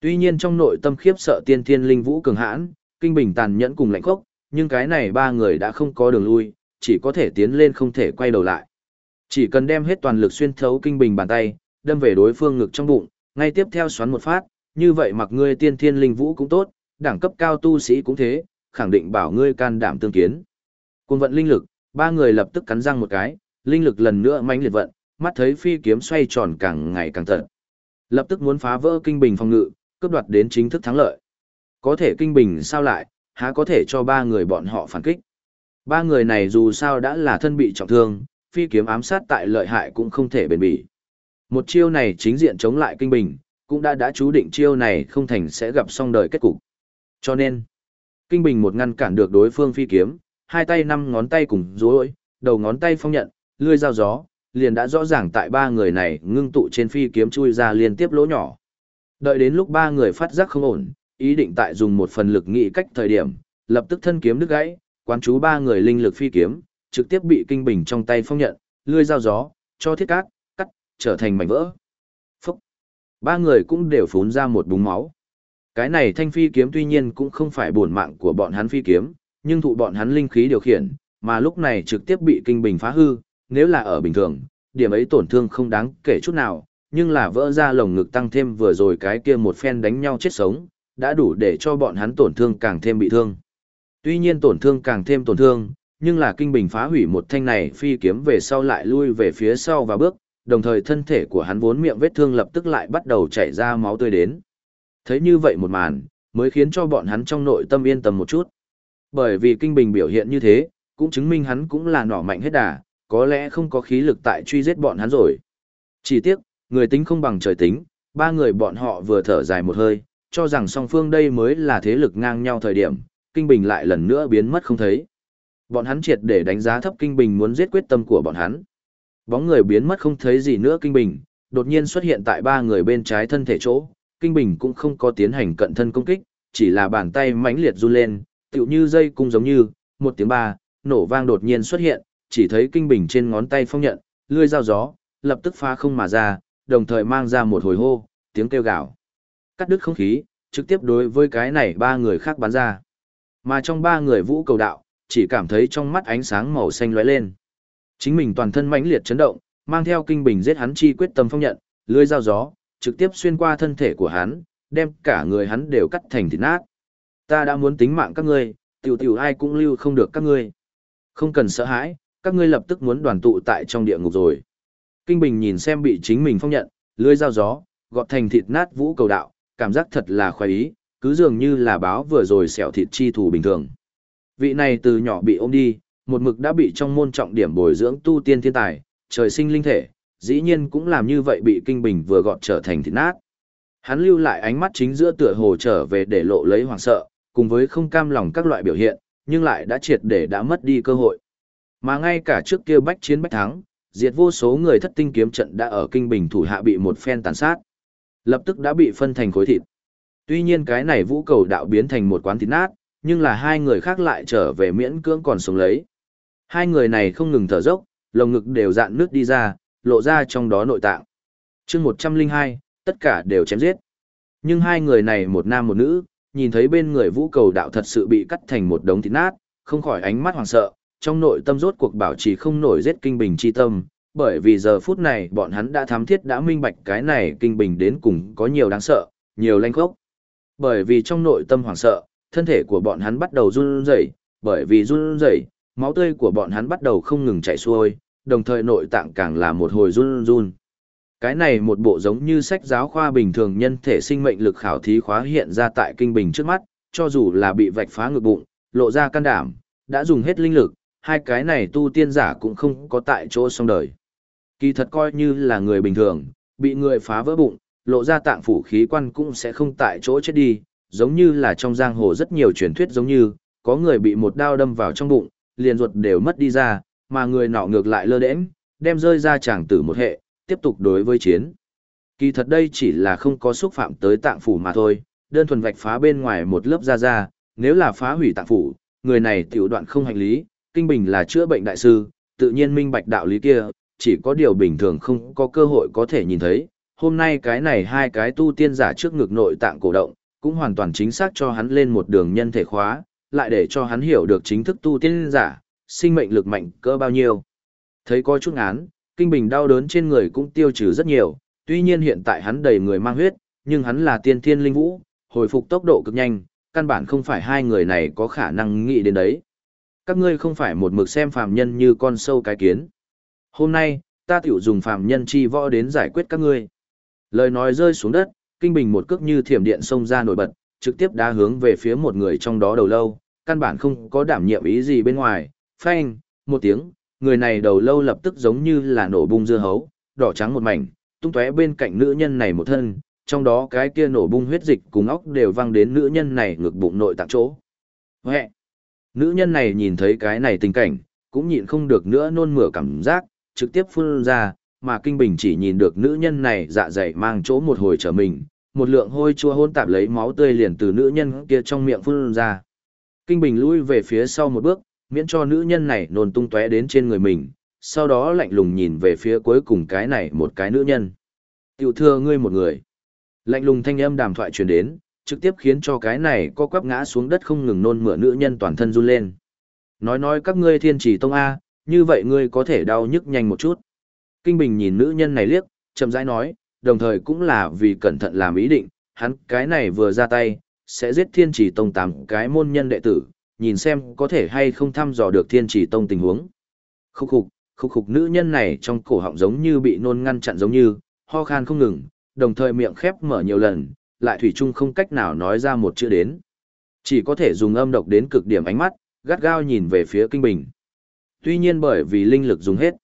Tuy nhiên trong nội tâm khiếp sợ tiên thiên linh vũ cường hãn, kinh bình tàn nhẫn cùng lạnh khốc, nhưng cái này ba người đã không có đường lui, chỉ có thể tiến lên không thể quay đầu lại. Chỉ cần đem hết toàn lực xuyên thấu kinh bình bàn tay, đâm về đối phương ngực trong bụng, ngay tiếp theo xoắn một phát, như vậy mặc ngươi tiên thiên linh vũ cũng tốt, đẳng cấp cao tu sĩ cũng thế, khẳng định bảo ngươi can đảm tương kiến. Cuồng vận linh lực, ba người lập tức cắn răng một cái, linh lực lần nữa mãnh liệt vận, mắt thấy phi kiếm xoay tròn càng ngày càng tận. Lập tức muốn phá vỡ kinh bình phòng ngự, cướp đoạt đến chính thức thắng lợi. Có thể kinh bình sao lại, há có thể cho ba người bọn họ phản kích. Ba người này dù sao đã là thân bị trọng thương, phi kiếm ám sát tại lợi hại cũng không thể bền bỉ. Một chiêu này chính diện chống lại kinh bình, cũng đã đã chú định chiêu này không thành sẽ gặp xong đời kết cục. Cho nên, kinh bình một ngăn cản được đối phương phi kiếm, hai tay năm ngón tay cùng dối, đầu ngón tay phong nhận, lươi dao gió, liền đã rõ ràng tại ba người này ngưng tụ trên phi kiếm chui ra liên tiếp lỗ nhỏ. Đợi đến lúc ba người phát giác không ổn, ý định tại dùng một phần lực nghị cách thời điểm, lập tức thân kiếm đứt gãy, quán chú ba người linh lực phi kiếm, trực tiếp bị kinh bình trong tay phong nhận, lươi dao gió, cho thiết cát, cắt, trở thành mảnh vỡ. Phúc! Ba người cũng đều phún ra một búng máu. Cái này thanh phi kiếm tuy nhiên cũng không phải bổn mạng của bọn hắn phi kiếm, nhưng thụ bọn hắn linh khí điều khiển, mà lúc này trực tiếp bị kinh bình phá hư, nếu là ở bình thường, điểm ấy tổn thương không đáng kể chút nào, nhưng là vỡ ra lồng ngực tăng thêm vừa rồi cái kia một phen đánh nhau chết sống, đã đủ để cho bọn hắn tổn thương càng thêm bị thương. Tuy nhiên tổn thương càng thêm tổn thương, nhưng là kinh bình phá hủy một thanh này phi kiếm về sau lại lui về phía sau và bước, đồng thời thân thể của hắn vốn miệng vết thương lập tức lại bắt đầu chảy ra máu tươi đến. Thấy như vậy một màn, mới khiến cho bọn hắn trong nội tâm yên tâm một chút. Bởi vì kinh bình biểu hiện như thế, cũng chứng minh hắn cũng là nỏ mạnh hết đà, có lẽ không có khí lực tại truy giết bọn hắn rồi. Chỉ tiếc, người tính không bằng trời tính, ba người bọn họ vừa thở dài một hơi, cho rằng song phương đây mới là thế lực ngang nhau thời điểm, kinh bình lại lần nữa biến mất không thấy. Bọn hắn triệt để đánh giá thấp kinh bình muốn giết quyết tâm của bọn hắn. Bóng người biến mất không thấy gì nữa kinh bình, đột nhiên xuất hiện tại ba người bên trái thân thể chỗ, kinh bình cũng không có tiến hành cận thân công kích, chỉ là bàn tay mãnh liệt run lên, tựu như dây cung giống như, một tiếng ba, nổ vang đột nhiên xuất hiện, chỉ thấy kinh bình trên ngón tay phong nhận, lươi dao gió, lập tức phá không mà ra, đồng thời mang ra một hồi hô, tiếng kêu gào. Cắt đứt không khí, trực tiếp đối với cái này ba người khác bắn ra. Mà trong ba người vũ cầu đạo, chỉ cảm thấy trong mắt ánh sáng màu xanh lóe lên. Chính mình toàn thân mãnh liệt chấn động, mang theo kinh bình giết hắn chi quyết tâm phong nhận, lưỡi dao gió, trực tiếp xuyên qua thân thể của hắn, đem cả người hắn đều cắt thành thịt nát. Ta đã muốn tính mạng các ngươi, tiểu tiểu ai cũng lưu không được các ngươi. Không cần sợ hãi, các ngươi lập tức muốn đoàn tụ tại trong địa ngục rồi. Kinh Bình nhìn xem bị chính mình phong nhận, lưỡi dao gió, gọt thành thịt nát vũ cầu đạo, cảm giác thật là khoái ý, cứ dường như là báo vừa rồi xẻo thịt chi thù bình thường. Vị này từ nhỏ bị ôm đi, một mực đã bị trong môn trọng điểm bồi dưỡng tu tiên thiên tài, trời sinh linh thể, dĩ nhiên cũng làm như vậy bị kinh bình vừa gọt trở thành thịt nát. Hắn lưu lại ánh mắt chính giữa tựa hồ trở về để lộ lấy hoàng sợ, cùng với không cam lòng các loại biểu hiện, nhưng lại đã triệt để đã mất đi cơ hội. Mà ngay cả trước kia bách chiến bách thắng, diệt vô số người thất tinh kiếm trận đã ở kinh bình thủ hạ bị một phen tàn sát. Lập tức đã bị phân thành khối thịt. Tuy nhiên cái này vũ cầu đạo biến thành một quán thịt nát, nhưng là hai người khác lại trở về miễn cưỡng còn sống lấy. Hai người này không ngừng thở dốc, lồng ngực đều dạn nước đi ra, lộ ra trong đó nội tạng. chương 102, tất cả đều chém giết. Nhưng hai người này một nam một nữ, nhìn thấy bên người vũ cầu đạo thật sự bị cắt thành một đống thịt nát, không khỏi ánh mắt hoảng sợ, trong nội tâm rốt cuộc bảo trì không nổi giết kinh bình chi tâm, bởi vì giờ phút này bọn hắn đã thám thiết đã minh bạch cái này kinh bình đến cùng có nhiều đáng sợ, nhiều lanh khốc. Bởi vì trong nội tâm hoảng sợ, thân thể của bọn hắn bắt đầu run rẩy, bởi vì run rẩy, máu tươi của bọn hắn bắt đầu không ngừng chảy xuôi, đồng thời nội tạng càng là một hồi run run. Cái này một bộ giống như sách giáo khoa bình thường nhân thể sinh mệnh lực khảo thí khóa hiện ra tại kinh bình trước mắt, cho dù là bị vạch phá ngực bụng, lộ ra can đảm, đã dùng hết linh lực, hai cái này tu tiên giả cũng không có tại chỗ xong đời. Kỳ thật coi như là người bình thường, bị người phá vỡ bụng, lộ ra tạng phủ khí quan cũng sẽ không tại chỗ chết đi, giống như là trong giang hồ rất nhiều truyền thuyết giống như, có người bị một đao đâm vào trong bụng, liền ruột đều mất đi ra, mà người nọ ngược lại lơ đễnh, đem rơi ra chàng tử một hệ, tiếp tục đối với chiến. Kỳ thật đây chỉ là không có xúc phạm tới tạng phủ mà thôi, đơn thuần vạch phá bên ngoài một lớp da da, nếu là phá hủy tạng phủ, người này tiểu đoạn không hành lý, kinh bình là chữa bệnh đại sư, tự nhiên minh bạch đạo lý kia, chỉ có điều bình thường không có cơ hội có thể nhìn thấy. Hôm nay cái này hai cái tu tiên giả trước ngực nội tạng cổ động, cũng hoàn toàn chính xác cho hắn lên một đường nhân thể khóa, lại để cho hắn hiểu được chính thức tu tiên giả, sinh mệnh lực mạnh cỡ bao nhiêu. Thấy có chút án, kinh bình đau đớn trên người cũng tiêu trừ rất nhiều, tuy nhiên hiện tại hắn đầy người mang huyết, nhưng hắn là tiên thiên linh vũ, hồi phục tốc độ cực nhanh, căn bản không phải hai người này có khả năng nghĩ đến đấy. Các ngươi không phải một mực xem phàm nhân như con sâu cái kiến. Hôm nay, ta tiểu dùng phàm nhân chi võ đến giải quyết các ngươi. Lời nói rơi xuống đất, kinh bình một cước như thiểm điện xông ra nổi bật, trực tiếp đá hướng về phía một người trong đó đầu lâu, căn bản không có đảm nhiệm ý gì bên ngoài, phanh, một tiếng, người này đầu lâu lập tức giống như là nổ bung dưa hấu, đỏ trắng một mảnh, tung tóe bên cạnh nữ nhân này một thân, trong đó cái kia nổ bung huyết dịch cùng óc đều văng đến nữ nhân này ngực bụng nội tạng chỗ. Hẹ! Nữ nhân này nhìn thấy cái này tình cảnh, cũng nhịn không được nữa nôn mửa cảm giác, trực tiếp phun ra, mà Kinh Bình chỉ nhìn được nữ nhân này dạ dày mang chỗ một hồi trở mình, một lượng hôi chua hôn tạp lấy máu tươi liền từ nữ nhân kia trong miệng phun ra. Kinh Bình lui về phía sau một bước, miễn cho nữ nhân này nôn tung tóe đến trên người mình, sau đó lạnh lùng nhìn về phía cuối cùng cái này một cái nữ nhân. Tiểu thưa ngươi một người. Lạnh lùng thanh âm đàm thoại truyền đến, trực tiếp khiến cho cái này co quắp ngã xuống đất không ngừng nôn mửa nữ nhân toàn thân run lên. Nói nói các ngươi thiên chỉ tông A, như vậy ngươi có thể đau nhức nhanh một chút. Kinh Bình nhìn nữ nhân này liếc, chậm rãi nói, đồng thời cũng là vì cẩn thận làm ý định, hắn cái này vừa ra tay, sẽ giết thiên chỉ tông tám cái môn nhân đệ tử, nhìn xem có thể hay không thăm dò được thiên chỉ tông tình huống. Khúc khục, khúc khục nữ nhân này trong cổ họng giống như bị nôn ngăn chặn giống như, ho khan không ngừng, đồng thời miệng khép mở nhiều lần, lại thủy chung không cách nào nói ra một chữ đến. Chỉ có thể dùng âm độc đến cực điểm ánh mắt, gắt gao nhìn về phía kinh bình. Tuy nhiên bởi vì linh lực dùng hết,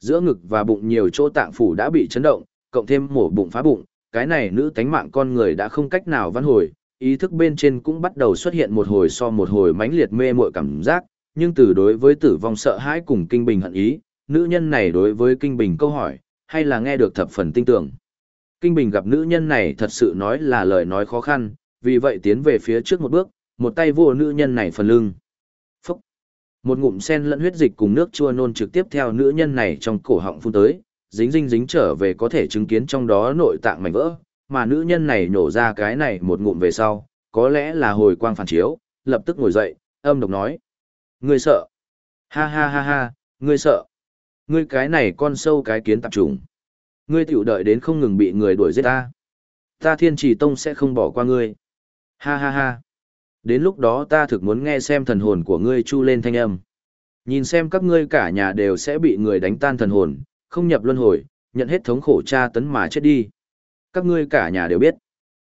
giữa ngực và bụng nhiều chỗ tạng phủ đã bị chấn động, cộng thêm mổ bụng phá bụng, cái này nữ tánh mạng con người đã không cách nào văn hồi, ý thức bên trên cũng bắt đầu xuất hiện một hồi so một hồi mãnh liệt mê muội cảm giác, nhưng từ đối với tử vong sợ hãi cùng kinh bình hận ý, nữ nhân này đối với kinh bình câu hỏi, hay là nghe được thập phần tinh tưởng. Kinh bình gặp nữ nhân này thật sự nói là lời nói khó khăn, vì vậy tiến về phía trước một bước, một tay vô nữ nhân này phần lưng. Phúc! Một ngụm sen lẫn huyết dịch cùng nước chua nôn trực tiếp theo nữ nhân này trong cổ họng phun tới, dính dính dính trở về có thể chứng kiến trong đó nội tạng mảnh vỡ, mà nữ nhân này nổ ra cái này một ngụm về sau, có lẽ là hồi quang phản chiếu, lập tức ngồi dậy, âm độc nói. Ngươi sợ? Ha ha ha ha, ngươi sợ? Ngươi cái này con sâu cái kiến tạp trùng. Ngươi tiểu đợi đến không ngừng bị người đuổi giết ta. Ta thiên trì tông sẽ không bỏ qua ngươi. Ha ha ha. Đến lúc đó ta thực muốn nghe xem thần hồn của ngươi chu lên thanh âm. Nhìn xem các ngươi cả nhà đều sẽ bị người đánh tan thần hồn, không nhập luân hồi, nhận hết thống khổ tra tấn mà chết đi. Các ngươi cả nhà đều biết.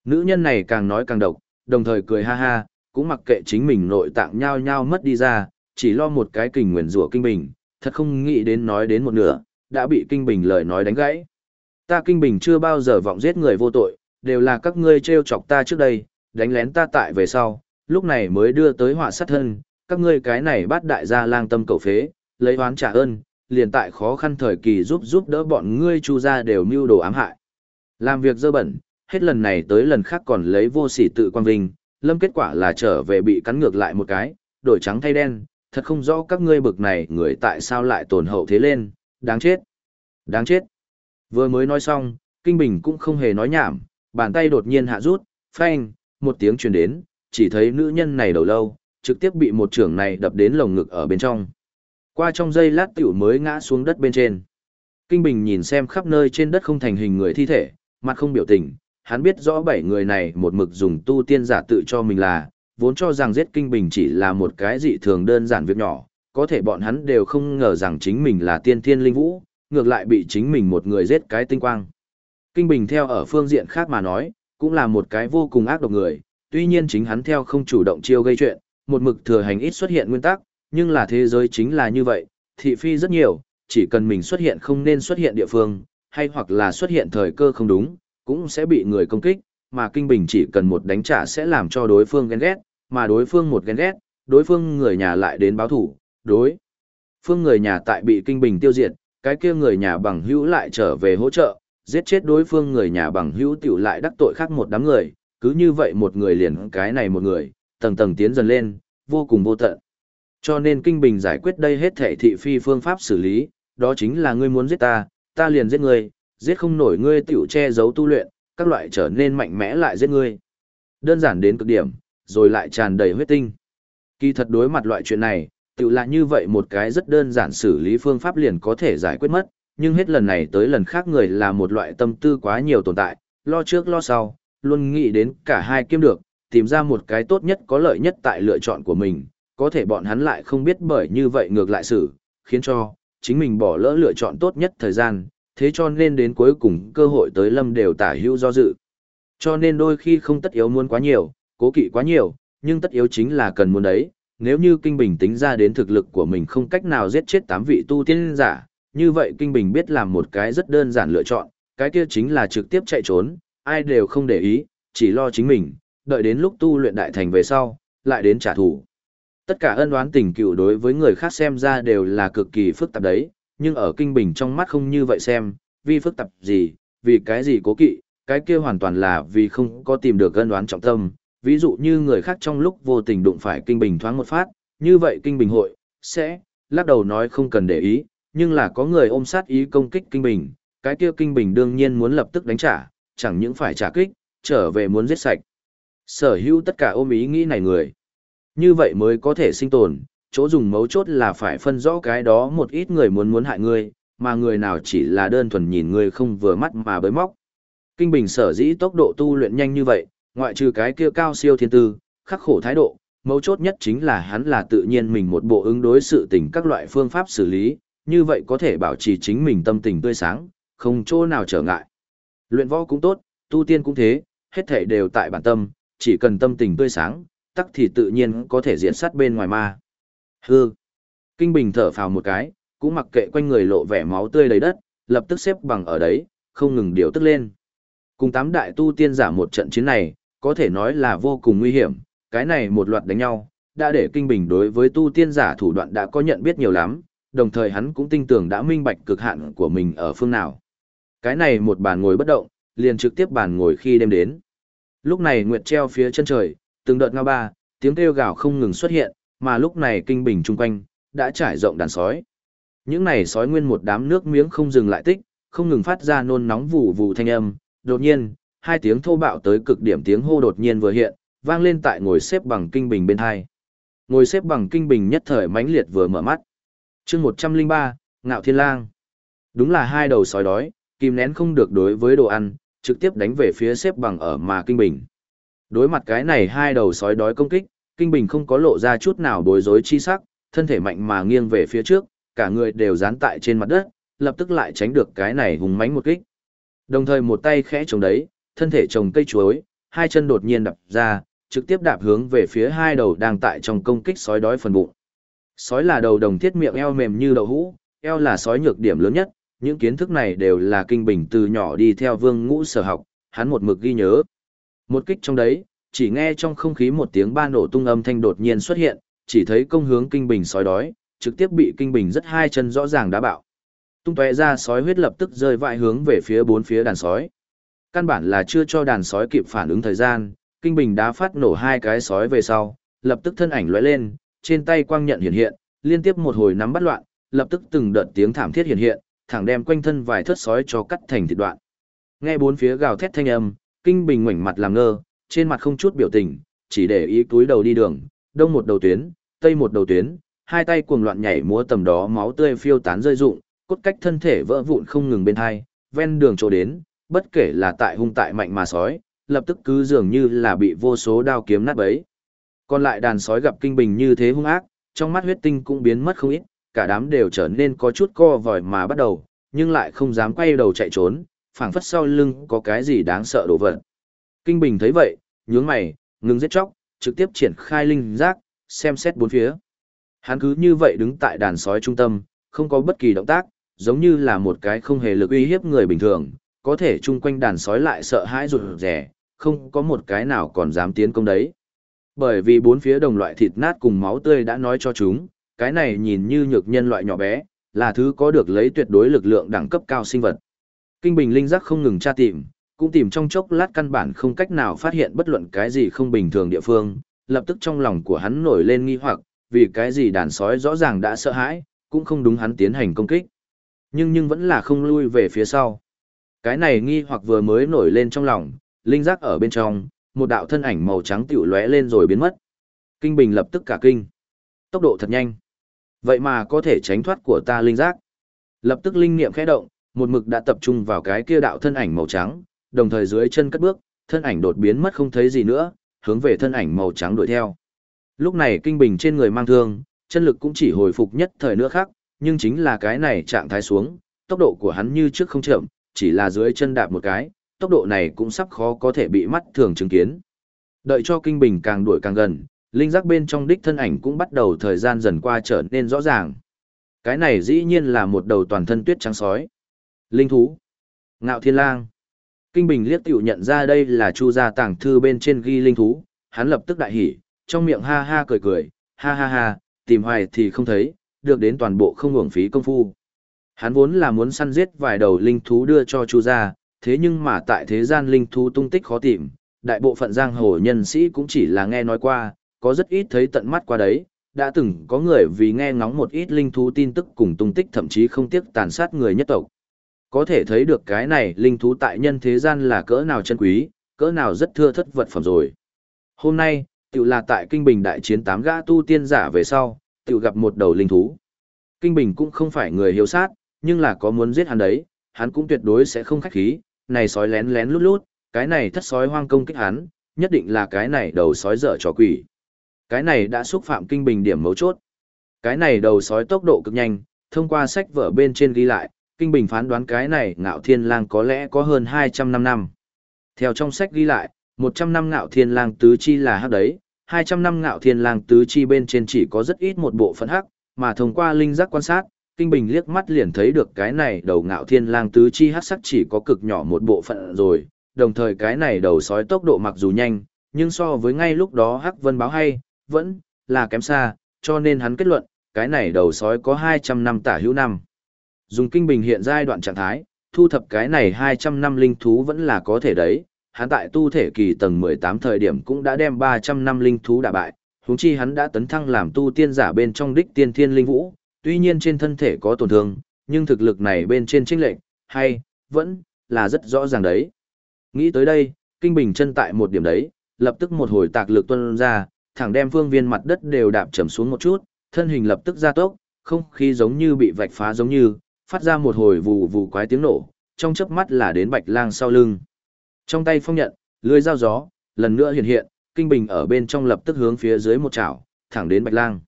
Nữ nhân này càng nói càng độc, đồng thời cười ha ha, cũng mặc kệ chính mình nội tạng nhao nhao mất đi ra, chỉ lo một cái kình nguyền rủa kinh bình, thật không nghĩ đến nói đến một nửa, đã bị kinh bình lời nói đánh gãy. Ta kinh bình chưa bao giờ vọng giết người vô tội, đều là các ngươi trêu chọc ta trước đây, đánh lén ta tại về sau, lúc này mới đưa tới họa sát thân, các ngươi cái này bắt đại gia lang tâm cầu phế, lấy oán trả ơn, liền tại khó khăn thời kỳ giúp giúp đỡ bọn ngươi chu ra đều mưu đồ ám hại. Làm việc dơ bẩn, hết lần này tới lần khác còn lấy vô sỉ tự quan vinh, lâm kết quả là trở về bị cắn ngược lại một cái, đổi trắng thay đen, thật không rõ các ngươi bực này người tại sao lại tồn hậu thế lên, đáng chết, đáng chết. Vừa mới nói xong, Kinh Bình cũng không hề nói nhảm, bàn tay đột nhiên hạ rút, phanh, một tiếng truyền đến, chỉ thấy nữ nhân này đầu lâu, trực tiếp bị một trưởng này đập đến lồng ngực ở bên trong. Qua trong giây lát tiểu mới ngã xuống đất bên trên. Kinh Bình nhìn xem khắp nơi trên đất không thành hình người thi thể, mặt không biểu tình, hắn biết rõ bảy người này một mực dùng tu tiên giả tự cho mình là, vốn cho rằng giết Kinh Bình chỉ là một cái dị thường đơn giản việc nhỏ, có thể bọn hắn đều không ngờ rằng chính mình là tiên thiên linh vũ, ngược lại bị chính mình một người giết cái tinh quang. Kinh Bình theo ở phương diện khác mà nói, cũng là một cái vô cùng ác độc người, tuy nhiên chính hắn theo không chủ động chiêu gây chuyện, một mực thừa hành ít xuất hiện nguyên tắc, nhưng là thế giới chính là như vậy, thị phi rất nhiều, chỉ cần mình xuất hiện không nên xuất hiện địa phương, hay hoặc là xuất hiện thời cơ không đúng, cũng sẽ bị người công kích, mà Kinh Bình chỉ cần một đánh trả sẽ làm cho đối phương ghen ghét, mà đối phương một ghen ghét, đối phương người nhà lại đến báo thủ, đối. Phương người nhà tại bị Kinh Bình tiêu diệt, cái kia người nhà bằng hữu lại trở về hỗ trợ, giết chết đối phương người nhà bằng hữu tiểu lại đắc tội khác một đám người, cứ như vậy một người liền cái này một người, tầng tầng tiến dần lên, vô cùng vô tận. Cho nên Kinh Bình giải quyết đây hết thể thị phi phương pháp xử lý, đó chính là ngươi muốn giết ta, ta liền giết ngươi, giết không nổi ngươi tiểu che giấu tu luyện, các loại trở nên mạnh mẽ lại giết ngươi. Đơn giản đến cực điểm, rồi lại tràn đầy huyết tinh. Kỳ thật đối mặt loại chuyện này, Tự là như vậy một cái rất đơn giản xử lý phương pháp liền có thể giải quyết mất, nhưng hết lần này tới lần khác người là một loại tâm tư quá nhiều tồn tại, lo trước lo sau, luôn nghĩ đến cả hai kiếm được, tìm ra một cái tốt nhất có lợi nhất tại lựa chọn của mình, có thể bọn hắn lại không biết bởi như vậy ngược lại xử, khiến cho chính mình bỏ lỡ lựa chọn tốt nhất thời gian, thế cho nên đến cuối cùng cơ hội tới lâm đều tả hữu do dự. Cho nên đôi khi không tất yếu muốn quá nhiều, cố kỵ quá nhiều, nhưng tất yếu chính là cần muốn đấy, nếu như kinh bình tính ra đến thực lực của mình không cách nào giết chết tám vị tu tiên giả, như vậy kinh bình biết làm một cái rất đơn giản lựa chọn, cái kia chính là trực tiếp chạy trốn, ai đều không để ý, chỉ lo chính mình, đợi đến lúc tu luyện đại thành về sau, lại đến trả thù. Tất cả ân oán tình cựu đối với người khác xem ra đều là cực kỳ phức tạp đấy, nhưng ở kinh bình trong mắt không như vậy xem, vì phức tạp gì, vì cái gì cố kỵ, cái kia hoàn toàn là vì không có tìm được ân oán trọng tâm. Ví dụ như người khác trong lúc vô tình đụng phải kinh bình thoáng một phát, như vậy kinh bình hội, sẽ, lắc đầu nói không cần để ý, nhưng là có người ôm sát ý công kích kinh bình, cái kia kinh bình đương nhiên muốn lập tức đánh trả, chẳng những phải trả kích, trở về muốn giết sạch. Sở hữu tất cả ôm ý nghĩ này người. Như vậy mới có thể sinh tồn, chỗ dùng mấu chốt là phải phân rõ cái đó một ít người muốn muốn hại ngươi, mà người nào chỉ là đơn thuần nhìn ngươi không vừa mắt mà bới móc. Kinh Bình sở dĩ tốc độ tu luyện nhanh như vậy, ngoại trừ cái kia cao siêu thiên tư, khắc khổ thái độ, mấu chốt nhất chính là hắn là tự nhiên mình một bộ ứng đối sự tình các loại phương pháp xử lý, như vậy có thể bảo trì chính mình tâm tình tươi sáng, không chỗ nào trở ngại. Luyện võ cũng tốt, tu tiên cũng thế, hết thể đều tại bản tâm, chỉ cần tâm tình tươi sáng, tắc thì tự nhiên có thể diễn sát bên ngoài ma. Hư. Kinh Bình thở phào một cái, cũng mặc kệ quanh người lộ vẻ máu tươi đầy đất, lập tức xếp bằng ở đấy, không ngừng điều tức lên. Cùng tám đại tu tiên giả một trận chiến này, có thể nói là vô cùng nguy hiểm, cái này một loạt đánh nhau, đã để Kinh Bình đối với tu tiên giả thủ đoạn đã có nhận biết nhiều lắm, đồng thời hắn cũng tin tưởng đã minh bạch cực hạn của mình ở phương nào. Cái này một bàn ngồi bất động, liền trực tiếp bàn ngồi khi đêm đến. Lúc này Nguyệt treo phía chân trời, từng đợt ngao ba, tiếng kêu gào không ngừng xuất hiện, mà lúc này kinh bình chung quanh, đã trải rộng đàn sói. Những này sói nguyên một đám nước miếng không dừng lại tích, không ngừng phát ra nôn nóng vụ vụ thanh âm, đột nhiên, hai tiếng thô bạo tới cực điểm tiếng hô đột nhiên vừa hiện, vang lên tại ngồi xếp bằng kinh bình bên hai. Ngồi xếp bằng kinh bình nhất thời mãnh liệt vừa mở mắt. chương 103, Ngạo Thiên Lang. Đúng là hai đầu sói đói, kìm nén không được đối với đồ ăn, trực tiếp đánh về phía xếp bằng ở mà kinh bình. Đối mặt cái này hai đầu sói đói công kích, kinh bình không có lộ ra chút nào bối rối chi sắc, thân thể mạnh mà nghiêng về phía trước, cả người đều dán tại trên mặt đất, lập tức lại tránh được cái này hùng mãnh một kích. Đồng thời một tay khẽ chống đấy, thân thể trồng cây chuối, hai chân đột nhiên đập ra, trực tiếp đạp hướng về phía hai đầu đang tại trong công kích sói đói phần bụng. Sói là đầu đồng thiết miệng eo mềm như đậu hũ, eo là sói nhược điểm lớn nhất, những kiến thức này đều là kinh bình từ nhỏ đi theo vương ngũ sở học, hắn một mực ghi nhớ. Một kích trong đấy, chỉ nghe trong không khí một tiếng ba nổ tung âm thanh đột nhiên xuất hiện, chỉ thấy công hướng kinh bình sói đói, trực tiếp bị kinh bình rất hai chân rõ ràng đá bạo. Tung tóe ra sói huyết lập tức rơi vãi hướng về phía bốn phía đàn sói. Căn bản là chưa cho đàn sói kịp phản ứng thời gian, kinh bình đá phát nổ hai cái sói về sau, lập tức thân ảnh lóe lên, trên tay quang nhận hiện hiện, liên tiếp một hồi nắm bắt loạn, lập tức từng đợt tiếng thảm thiết hiện hiện, thẳng đem quanh thân vài thớt sói cho cắt thành thịt đoạn. Nghe bốn phía gào thét thanh âm, Kinh Bình ngoảnh mặt làm ngơ, trên mặt không chút biểu tình, chỉ để ý túi đầu đi đường, đông một đầu tuyến, tây một đầu tuyến, hai tay cuồng loạn nhảy múa tầm đó máu tươi phiêu tán rơi rụng, cốt cách thân thể vỡ vụn không ngừng bên hai, ven đường chỗ đến, bất kể là tại hung tại mạnh mà sói, lập tức cứ dường như là bị vô số đao kiếm nát bấy. Còn lại đàn sói gặp Kinh Bình như thế hung ác, trong mắt huyết tinh cũng biến mất không ít, cả đám đều trở nên có chút co vòi mà bắt đầu, nhưng lại không dám quay đầu chạy trốn, phảng phất sau lưng có cái gì đáng sợ đổ vật. Kinh Bình thấy vậy, nhướng mày, ngừng giết chóc, trực tiếp triển khai linh giác, xem xét bốn phía. Hắn cứ như vậy đứng tại đàn sói trung tâm, không có bất kỳ động tác, giống như là một cái không hề lực uy hiếp người bình thường, có thể chung quanh đàn sói lại sợ hãi rụt rẻ, không có một cái nào còn dám tiến công đấy. Bởi vì bốn phía đồng loại thịt nát cùng máu tươi đã nói cho chúng, cái này nhìn như nhược nhân loại nhỏ bé, là thứ có được lấy tuyệt đối lực lượng đẳng cấp cao sinh vật. Kinh Bình linh giác không ngừng tra tìm, cũng tìm trong chốc lát căn bản không cách nào phát hiện bất luận cái gì không bình thường địa phương, lập tức trong lòng của hắn nổi lên nghi hoặc, vì cái gì đàn sói rõ ràng đã sợ hãi, cũng không đúng hắn tiến hành công kích. Nhưng nhưng vẫn là không lui về phía sau. Cái này nghi hoặc vừa mới nổi lên trong lòng, linh giác ở bên trong, một đạo thân ảnh màu trắng tiểu lóe lên rồi biến mất. Kinh Bình lập tức cả kinh. Tốc độ thật nhanh. Vậy mà có thể tránh thoát của ta linh giác. Lập tức linh niệm khẽ động, một mực đã tập trung vào cái kia đạo thân ảnh màu trắng, đồng thời dưới chân cất bước, thân ảnh đột biến mất không thấy gì nữa, hướng về thân ảnh màu trắng đuổi theo. Lúc này kinh bình trên người mang thương, chân lực cũng chỉ hồi phục nhất thời nữa khác, nhưng chính là cái này trạng thái xuống, tốc độ của hắn như trước không chậm, chỉ là dưới chân đạp một cái, tốc độ này cũng sắp khó có thể bị mắt thường chứng kiến. Đợi cho kinh bình càng đuổi càng gần, linh giác bên trong đích thân ảnh cũng bắt đầu thời gian dần qua trở nên rõ ràng. Cái này dĩ nhiên là một đầu toàn thân tuyết trắng sói. Linh thú. Ngạo thiên lang. Kinh Bình liếc tiểu nhận ra đây là chu gia tàng thư bên trên ghi linh thú, hắn lập tức đại hỉ, trong miệng ha ha cười cười, ha ha ha, tìm hoài thì không thấy, được đến toàn bộ không hưởng phí công phu. Hắn vốn là muốn săn giết vài đầu linh thú đưa cho chu gia, thế nhưng mà tại thế gian linh thú tung tích khó tìm, đại bộ phận giang hồ nhân sĩ cũng chỉ là nghe nói qua, có rất ít thấy tận mắt qua đấy, đã từng có người vì nghe ngóng một ít linh thú tin tức cùng tung tích thậm chí không tiếc tàn sát người nhất tộc. Có thể thấy được cái này linh thú tại nhân thế gian là cỡ nào chân quý, cỡ nào rất thưa thất vật phẩm rồi. Hôm nay, tự là tại kinh bình đại chiến tám gã tu tiên giả về sau, tự gặp một đầu linh thú. Kinh Bình cũng không phải người hiếu sát, nhưng là có muốn giết hắn đấy, hắn cũng tuyệt đối sẽ không khách khí, này sói lén lén lút lút, cái này thất sói hoang công kích hắn, nhất định là cái này đầu sói dở trò quỷ. Cái này đã xúc phạm Kinh Bình điểm mấu chốt. Cái này đầu sói tốc độ cực nhanh, thông qua sách vở bên trên ghi lại, Kinh Bình phán đoán cái này ngạo thiên lang có lẽ có hơn 200 năm năm. Theo trong sách ghi lại, 100 năm ngạo thiên lang tứ chi là hắc đấy, 200 năm ngạo thiên lang tứ chi bên trên chỉ có rất ít một bộ phận hắc, mà thông qua linh giác quan sát, Kinh Bình liếc mắt liền thấy được cái này đầu ngạo thiên lang tứ chi hắc sắc chỉ có cực nhỏ một bộ phận rồi, đồng thời cái này đầu sói tốc độ mặc dù nhanh, nhưng so với ngay lúc đó hắc vân báo hay, vẫn là kém xa, cho nên hắn kết luận, cái này đầu sói có 200 năm tả hữu năm. Dùng Kinh Bình hiện giai đoạn trạng thái, thu thập cái này 200 năm linh thú vẫn là có thể đấy, hắn tại tu thể kỳ tầng 18 thời điểm cũng đã đem 300 năm linh thú đả bại, huống chi hắn đã tấn thăng làm tu tiên giả bên trong đích tiên thiên linh vũ, tuy nhiên trên thân thể có tổn thương, nhưng thực lực này bên trên trinh lệnh, hay, vẫn, là rất rõ ràng đấy. Nghĩ tới đây, Kinh Bình chân tại một điểm đấy, lập tức một hồi tạc lực tuân ra, thẳng đem phương viên mặt đất đều đạp trầm xuống một chút, thân hình lập tức ra tốc, không khí giống như bị vạch phá giống như, phát ra một hồi vù vù quái tiếng nổ, trong chớp mắt là đến Bạch Lang sau lưng. Trong tay phong nhận, lưới dao gió, lần nữa hiện hiện, kinh bình ở bên trong lập tức hướng phía dưới một chảo, thẳng đến Bạch Lang.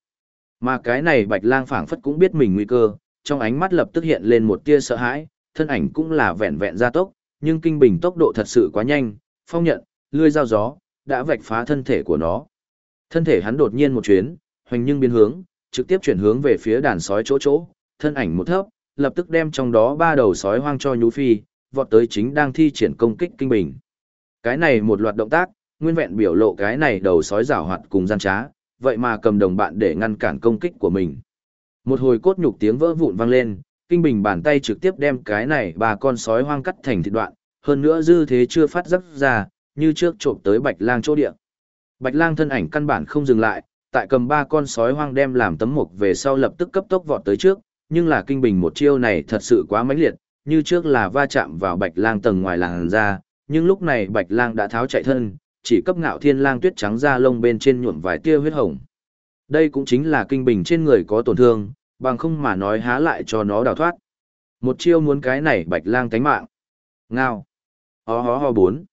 Mà cái này Bạch Lang phảng phất cũng biết mình nguy cơ, trong ánh mắt lập tức hiện lên một tia sợ hãi, thân ảnh cũng là vẹn vẹn gia tốc, nhưng kinh bình tốc độ thật sự quá nhanh, phong nhận, lưới dao gió, đã vạch phá thân thể của nó. Thân thể hắn đột nhiên một chuyến, hoành nhưng biến hướng, trực tiếp chuyển hướng về phía đàn sói chỗ chỗ, thân ảnh một thấp, lập tức đem trong đó ba đầu sói hoang cho nhú phi, vọt tới chính đang thi triển công kích kinh bình. Cái này một loạt động tác, nguyên vẹn biểu lộ cái này đầu sói giảo hoạt cùng gian trá, vậy mà cầm đồng bạn để ngăn cản công kích của mình. Một hồi cốt nhục tiếng vỡ vụn vang lên, kinh bình bàn tay trực tiếp đem cái này bà con sói hoang cắt thành thịt đoạn, hơn nữa dư thế chưa phát giác ra, như trước trộm tới bạch lang chỗ địa. Bạch lang thân ảnh căn bản không dừng lại, tại cầm ba con sói hoang đem làm tấm mục về sau lập tức cấp tốc vọt tới trước, nhưng là kinh bình một chiêu này thật sự quá mãnh liệt, như trước là va chạm vào bạch lang tầng ngoài làn ra nhưng lúc này bạch lang đã tháo chạy thân, chỉ cấp ngạo thiên lang tuyết trắng da lông bên trên nhuộm vài tia huyết hồng. Đây cũng chính là kinh bình trên người có tổn thương, bằng không mà nói há lại cho nó đào thoát. Một chiêu muốn cái này bạch lang tánh mạng. Ngao. Ho ho ho bốn.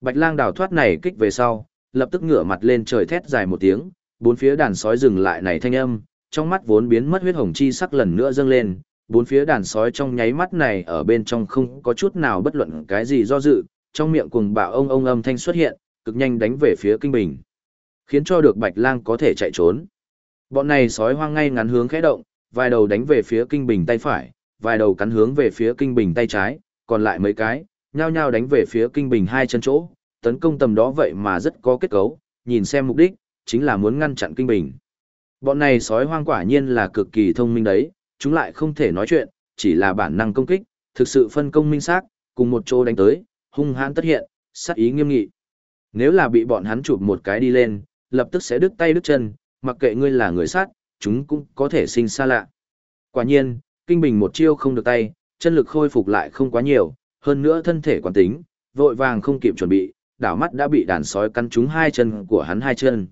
Bạch lang đào thoát này kích về sau, lập tức ngửa mặt lên trời thét dài một tiếng, bốn phía đàn sói dừng lại này thanh âm, trong mắt vốn biến mất huyết hồng chi sắc lần nữa dâng lên, bốn phía đàn sói trong nháy mắt này ở bên trong không có chút nào bất luận cái gì do dự, trong miệng cuồng bạo ông ông âm thanh xuất hiện, cực nhanh đánh về phía kinh bình, khiến cho được Bạch Lang có thể chạy trốn. Bọn này sói hoang ngay ngắn hướng khẽ động, vài đầu đánh về phía kinh bình tay phải, vài đầu cắn hướng về phía kinh bình tay trái, còn lại mấy cái, nhao nhao đánh về phía kinh bình hai chân chỗ, tấn công tầm đó vậy mà rất có kết cấu, nhìn xem mục đích, chính là muốn ngăn chặn kinh bình. Bọn này sói hoang quả nhiên là cực kỳ thông minh đấy, chúng lại không thể nói chuyện, chỉ là bản năng công kích, thực sự phân công minh xác, cùng một chỗ đánh tới, hung hãn tất hiện, sát ý nghiêm nghị. Nếu là bị bọn hắn chụp một cái đi lên, lập tức sẽ đứt tay đứt chân, mặc kệ ngươi là người sát, chúng cũng có thể sinh xa lạ. Quả nhiên, kinh bình một chiêu không được tay, chân lực khôi phục lại không quá nhiều, hơn nữa thân thể quản tính, vội vàng không kịp chuẩn bị, đảo mắt đã bị đàn sói cắn trúng hai chân của hắn hai chân.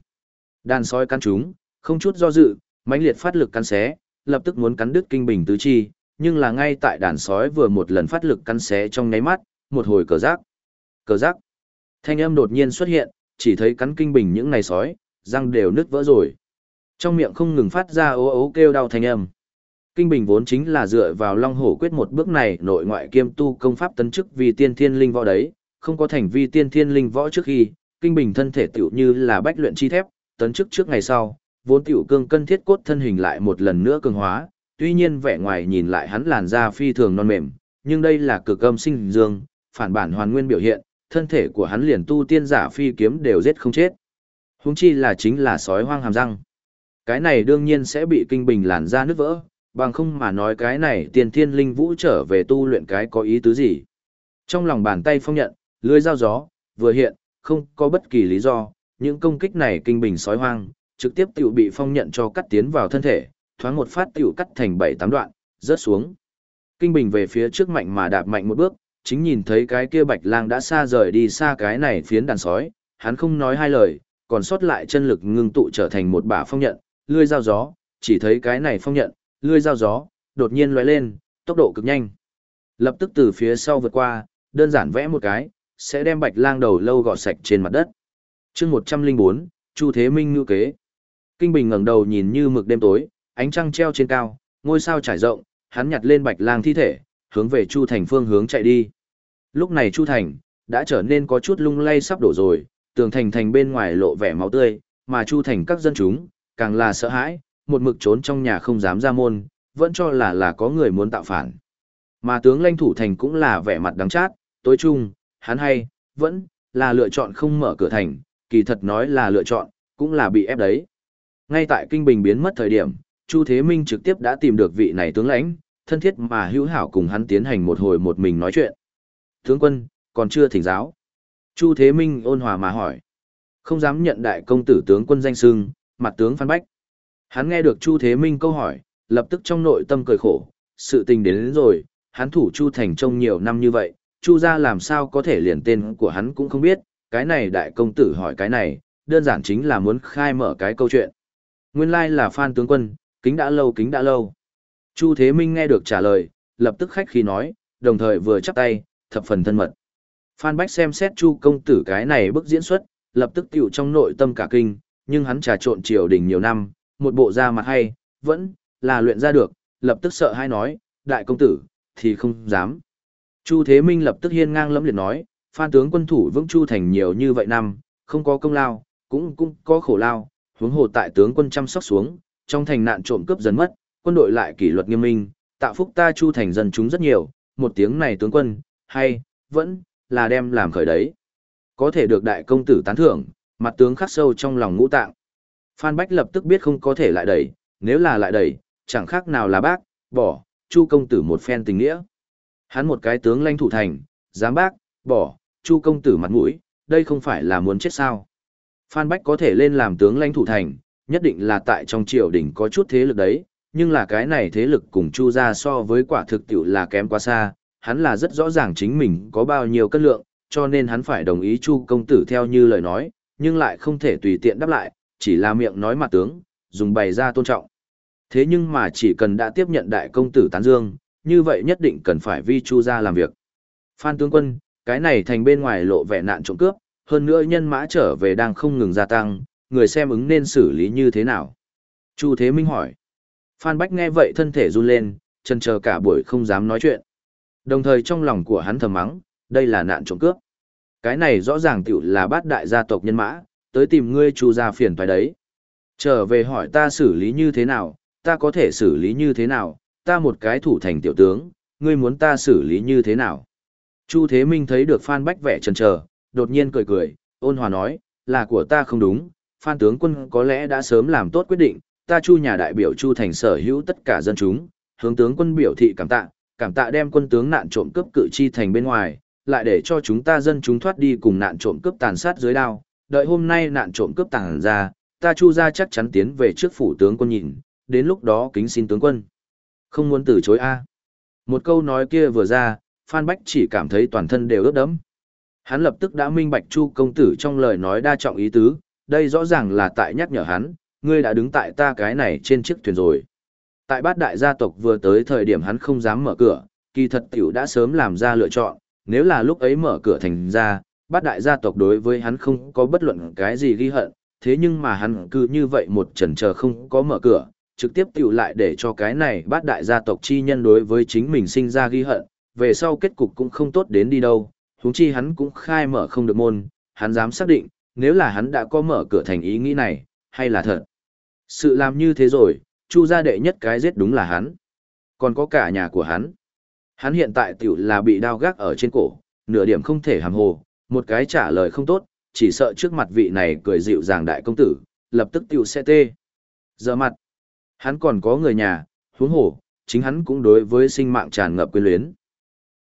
Đàn sói cắn trúng, không chút do dự, mãnh liệt phát lực cắn xé, lập tức muốn cắn đứt kinh bình tứ chi, nhưng là ngay tại đàn sói vừa một lần phát lực cắn xé trong nháy mắt, một hồi cờ giác. Cờ giác. Thanh âm đột nhiên xuất hiện, chỉ thấy cắn kinh bình những này sói, răng đều nứt vỡ rồi. Trong miệng không ngừng phát ra ố ố kêu đau thanh âm. Kinh bình vốn chính là dựa vào long hổ quyết một bước này nội ngoại kiêm tu công pháp tấn chức vì tiên thiên linh võ đấy, không có thành vi tiên thiên linh võ trước khi, kinh bình thân thể tiểu như là bách luyện chi thép, tấn chức trước ngày sau, vốn tiểu cương cân thiết cốt thân hình lại một lần nữa cường hóa, tuy nhiên vẻ ngoài nhìn lại hắn làn da phi thường non mềm, nhưng đây là cực âm sinh dương, phản bản hoàn nguyên biểu hiện, thân thể của hắn liền tu tiên giả phi kiếm đều giết không chết. Huống chi là chính là sói hoang hàm răng. Cái này đương nhiên sẽ bị kinh bình làn ra nứt vỡ, bằng không mà nói cái này tiền thiên linh vũ trở về tu luyện cái có ý tứ gì. Trong lòng bàn tay phong nhận, lưới dao gió, vừa hiện, không có bất kỳ lý do, những công kích này kinh bình sói hoang, trực tiếp tiểu bị phong nhận cho cắt tiến vào thân thể, thoáng một phát tiểu cắt thành bảy tám đoạn, rớt xuống. Kinh bình về phía trước mạnh mà đạp mạnh một bước, chính nhìn thấy cái kia bạch lang đã xa rời đi xa cái này phiến đàn sói, hắn không nói hai lời, còn sót lại chân lực ngưng tụ trở thành một bả phong nhận, lươi dao gió, chỉ thấy cái này phong nhận, lươi dao gió, đột nhiên lóe lên, tốc độ cực nhanh. Lập tức từ phía sau vượt qua, đơn giản vẽ một cái, sẽ đem bạch lang đầu lâu gọt sạch trên mặt đất. chương 104, Chu Thế Minh ngư kế. Kinh Bình ngẩng đầu nhìn như mực đêm tối, ánh trăng treo trên cao, ngôi sao trải rộng, hắn nhặt lên bạch lang thi thể, hướng về Chu Thành phương hướng chạy đi. Lúc này Chu Thành, đã trở nên có chút lung lay sắp đổ rồi, tường thành thành bên ngoài lộ vẻ máu tươi, mà Chu Thành các dân chúng, càng là sợ hãi, một mực trốn trong nhà không dám ra môn, vẫn cho là là có người muốn tạo phản. Mà tướng lãnh thủ thành cũng là vẻ mặt đắng chát, tối chung, hắn hay, vẫn, là lựa chọn không mở cửa thành, kỳ thật nói là lựa chọn, cũng là bị ép đấy. Ngay tại Kinh Bình biến mất thời điểm, Chu Thế Minh trực tiếp đã tìm được vị này tướng lãnh, thân thiết mà hữu hảo cùng hắn tiến hành một hồi một mình nói chuyện. Tướng quân, còn chưa thỉnh giáo. Chu Thế Minh ôn hòa mà hỏi. Không dám nhận đại công tử tướng quân danh sưng, mặt tướng Phan Bách. Hắn nghe được Chu Thế Minh câu hỏi, lập tức trong nội tâm cười khổ, sự tình đến, đến rồi, hắn thủ Chu Thành trong nhiều năm như vậy, Chu gia làm sao có thể liền tên của hắn cũng không biết, cái này đại công tử hỏi cái này, đơn giản chính là muốn khai mở cái câu chuyện. Nguyên lai là Phan tướng quân, kính đã lâu kính đã lâu. Chu Thế Minh nghe được trả lời, lập tức khách khí nói, đồng thời vừa chắp tay, thập phần thân mật. Phan Bách xem xét Chu công tử cái này bức diễn xuất, lập tức tiểu trong nội tâm cả kinh, nhưng hắn trà trộn triều đình nhiều năm, một bộ da mặt hay, vẫn là luyện ra được, lập tức sợ hay nói, đại công tử, thì không dám. Chu Thế Minh lập tức hiên ngang lẫm liệt nói, Phan tướng quân thủ vững Chu thành nhiều như vậy năm, không có công lao, cũng cũng có khổ lao, huống hồ tại tướng quân chăm sóc xuống, trong thành nạn trộm cướp dần mất, quân đội lại kỷ luật nghiêm minh, tạo phúc ta Chu thành dân chúng rất nhiều, một tiếng này tướng quân, hay, vẫn, là đem làm khởi đấy. Có thể được đại công tử tán thưởng, mặt tướng khắc sâu trong lòng ngũ tạng. Phan Bách lập tức biết không có thể lại đẩy, nếu là lại đẩy, chẳng khác nào là bác, bỏ, Chu công tử một phen tình nghĩa. Hắn một cái tướng lãnh thủ thành, dám bác, bỏ, Chu công tử mặt mũi, đây không phải là muốn chết sao? Phan Bách có thể lên làm tướng lãnh thủ thành, nhất định là tại trong triều đình có chút thế lực đấy, nhưng là cái này thế lực cùng Chu gia so với quả thực tiểu là kém quá xa, hắn là rất rõ ràng chính mình có bao nhiêu cân lượng, cho nên hắn phải đồng ý Chu công tử theo như lời nói, nhưng lại không thể tùy tiện đáp lại, chỉ là miệng nói mặt tướng, dùng bày ra tôn trọng. Thế nhưng mà chỉ cần đã tiếp nhận đại công tử tán dương, như vậy nhất định cần phải vi Chu ra làm việc. Phan tướng quân, cái này thành bên ngoài lộ vẻ nạn trộm cướp, hơn nữa nhân mã trở về đang không ngừng gia tăng, người xem ứng nên xử lý như thế nào? Chu Thế Minh hỏi. Phan Bách nghe vậy thân thể run lên, chân chờ cả buổi không dám nói chuyện. Đồng thời trong lòng của hắn thầm mắng, đây là nạn trộm cướp. Cái này rõ ràng tiểu là bát đại gia tộc nhân mã, tới tìm ngươi chu gia phiền phải đấy. Trở về hỏi ta xử lý như thế nào, ta có thể xử lý như thế nào, ta một cái thủ thành tiểu tướng, ngươi muốn ta xử lý như thế nào. Chu Thế Minh thấy được Phan Bách vẻ chần chờ, đột nhiên cười cười, ôn hòa nói, là của ta không đúng, Phan tướng quân có lẽ đã sớm làm tốt quyết định, ta Chu nhà đại biểu Chu thành sở hữu tất cả dân chúng, hướng tướng quân biểu thị cảm tạ, cảm tạ đem quân tướng nạn trộm cướp cự chi thành bên ngoài, lại để cho chúng ta dân chúng thoát đi cùng nạn trộm cướp tàn sát dưới đao, đợi hôm nay nạn trộm cướp tàn ra, ta Chu ra chắc chắn tiến về trước phủ tướng quân nhìn, đến lúc đó kính xin tướng quân. Không muốn từ chối a. Một câu nói kia vừa ra, Phan Bách chỉ cảm thấy toàn thân đều ướt đẫm. Hắn lập tức đã minh bạch Chu công tử trong lời nói đa trọng ý tứ, đây rõ ràng là tại nhắc nhở hắn, ngươi đã đứng tại ta cái này trên chiếc thuyền rồi. Tại bát đại gia tộc vừa tới thời điểm hắn không dám mở cửa, kỳ thật tiểu đã sớm làm ra lựa chọn, nếu là lúc ấy mở cửa thành ra, bát đại gia tộc đối với hắn không có bất luận cái gì ghi hận, thế nhưng mà hắn cứ như vậy một chần chờ không có mở cửa, trực tiếp tiểu lại để cho cái này bát đại gia tộc chi nhân đối với chính mình sinh ra ghi hận, về sau kết cục cũng không tốt đến đi đâu, huống chi hắn cũng khai mở không được môn, hắn dám xác định, nếu là hắn đã có mở cửa thành ý nghĩ này, hay là thật. Sự làm như thế rồi, chu gia đệ nhất cái giết đúng là hắn. Còn có cả nhà của hắn. Hắn hiện tại tiểu là bị đao gác ở trên cổ, nửa điểm không thể hàm hồ, một cái trả lời không tốt, chỉ sợ trước mặt vị này cười dịu dàng đại công tử, lập tức tiểu sẽ tê. Giờ mặt, hắn còn có người nhà, huống hồ, chính hắn cũng đối với sinh mạng tràn ngập quyến luyến.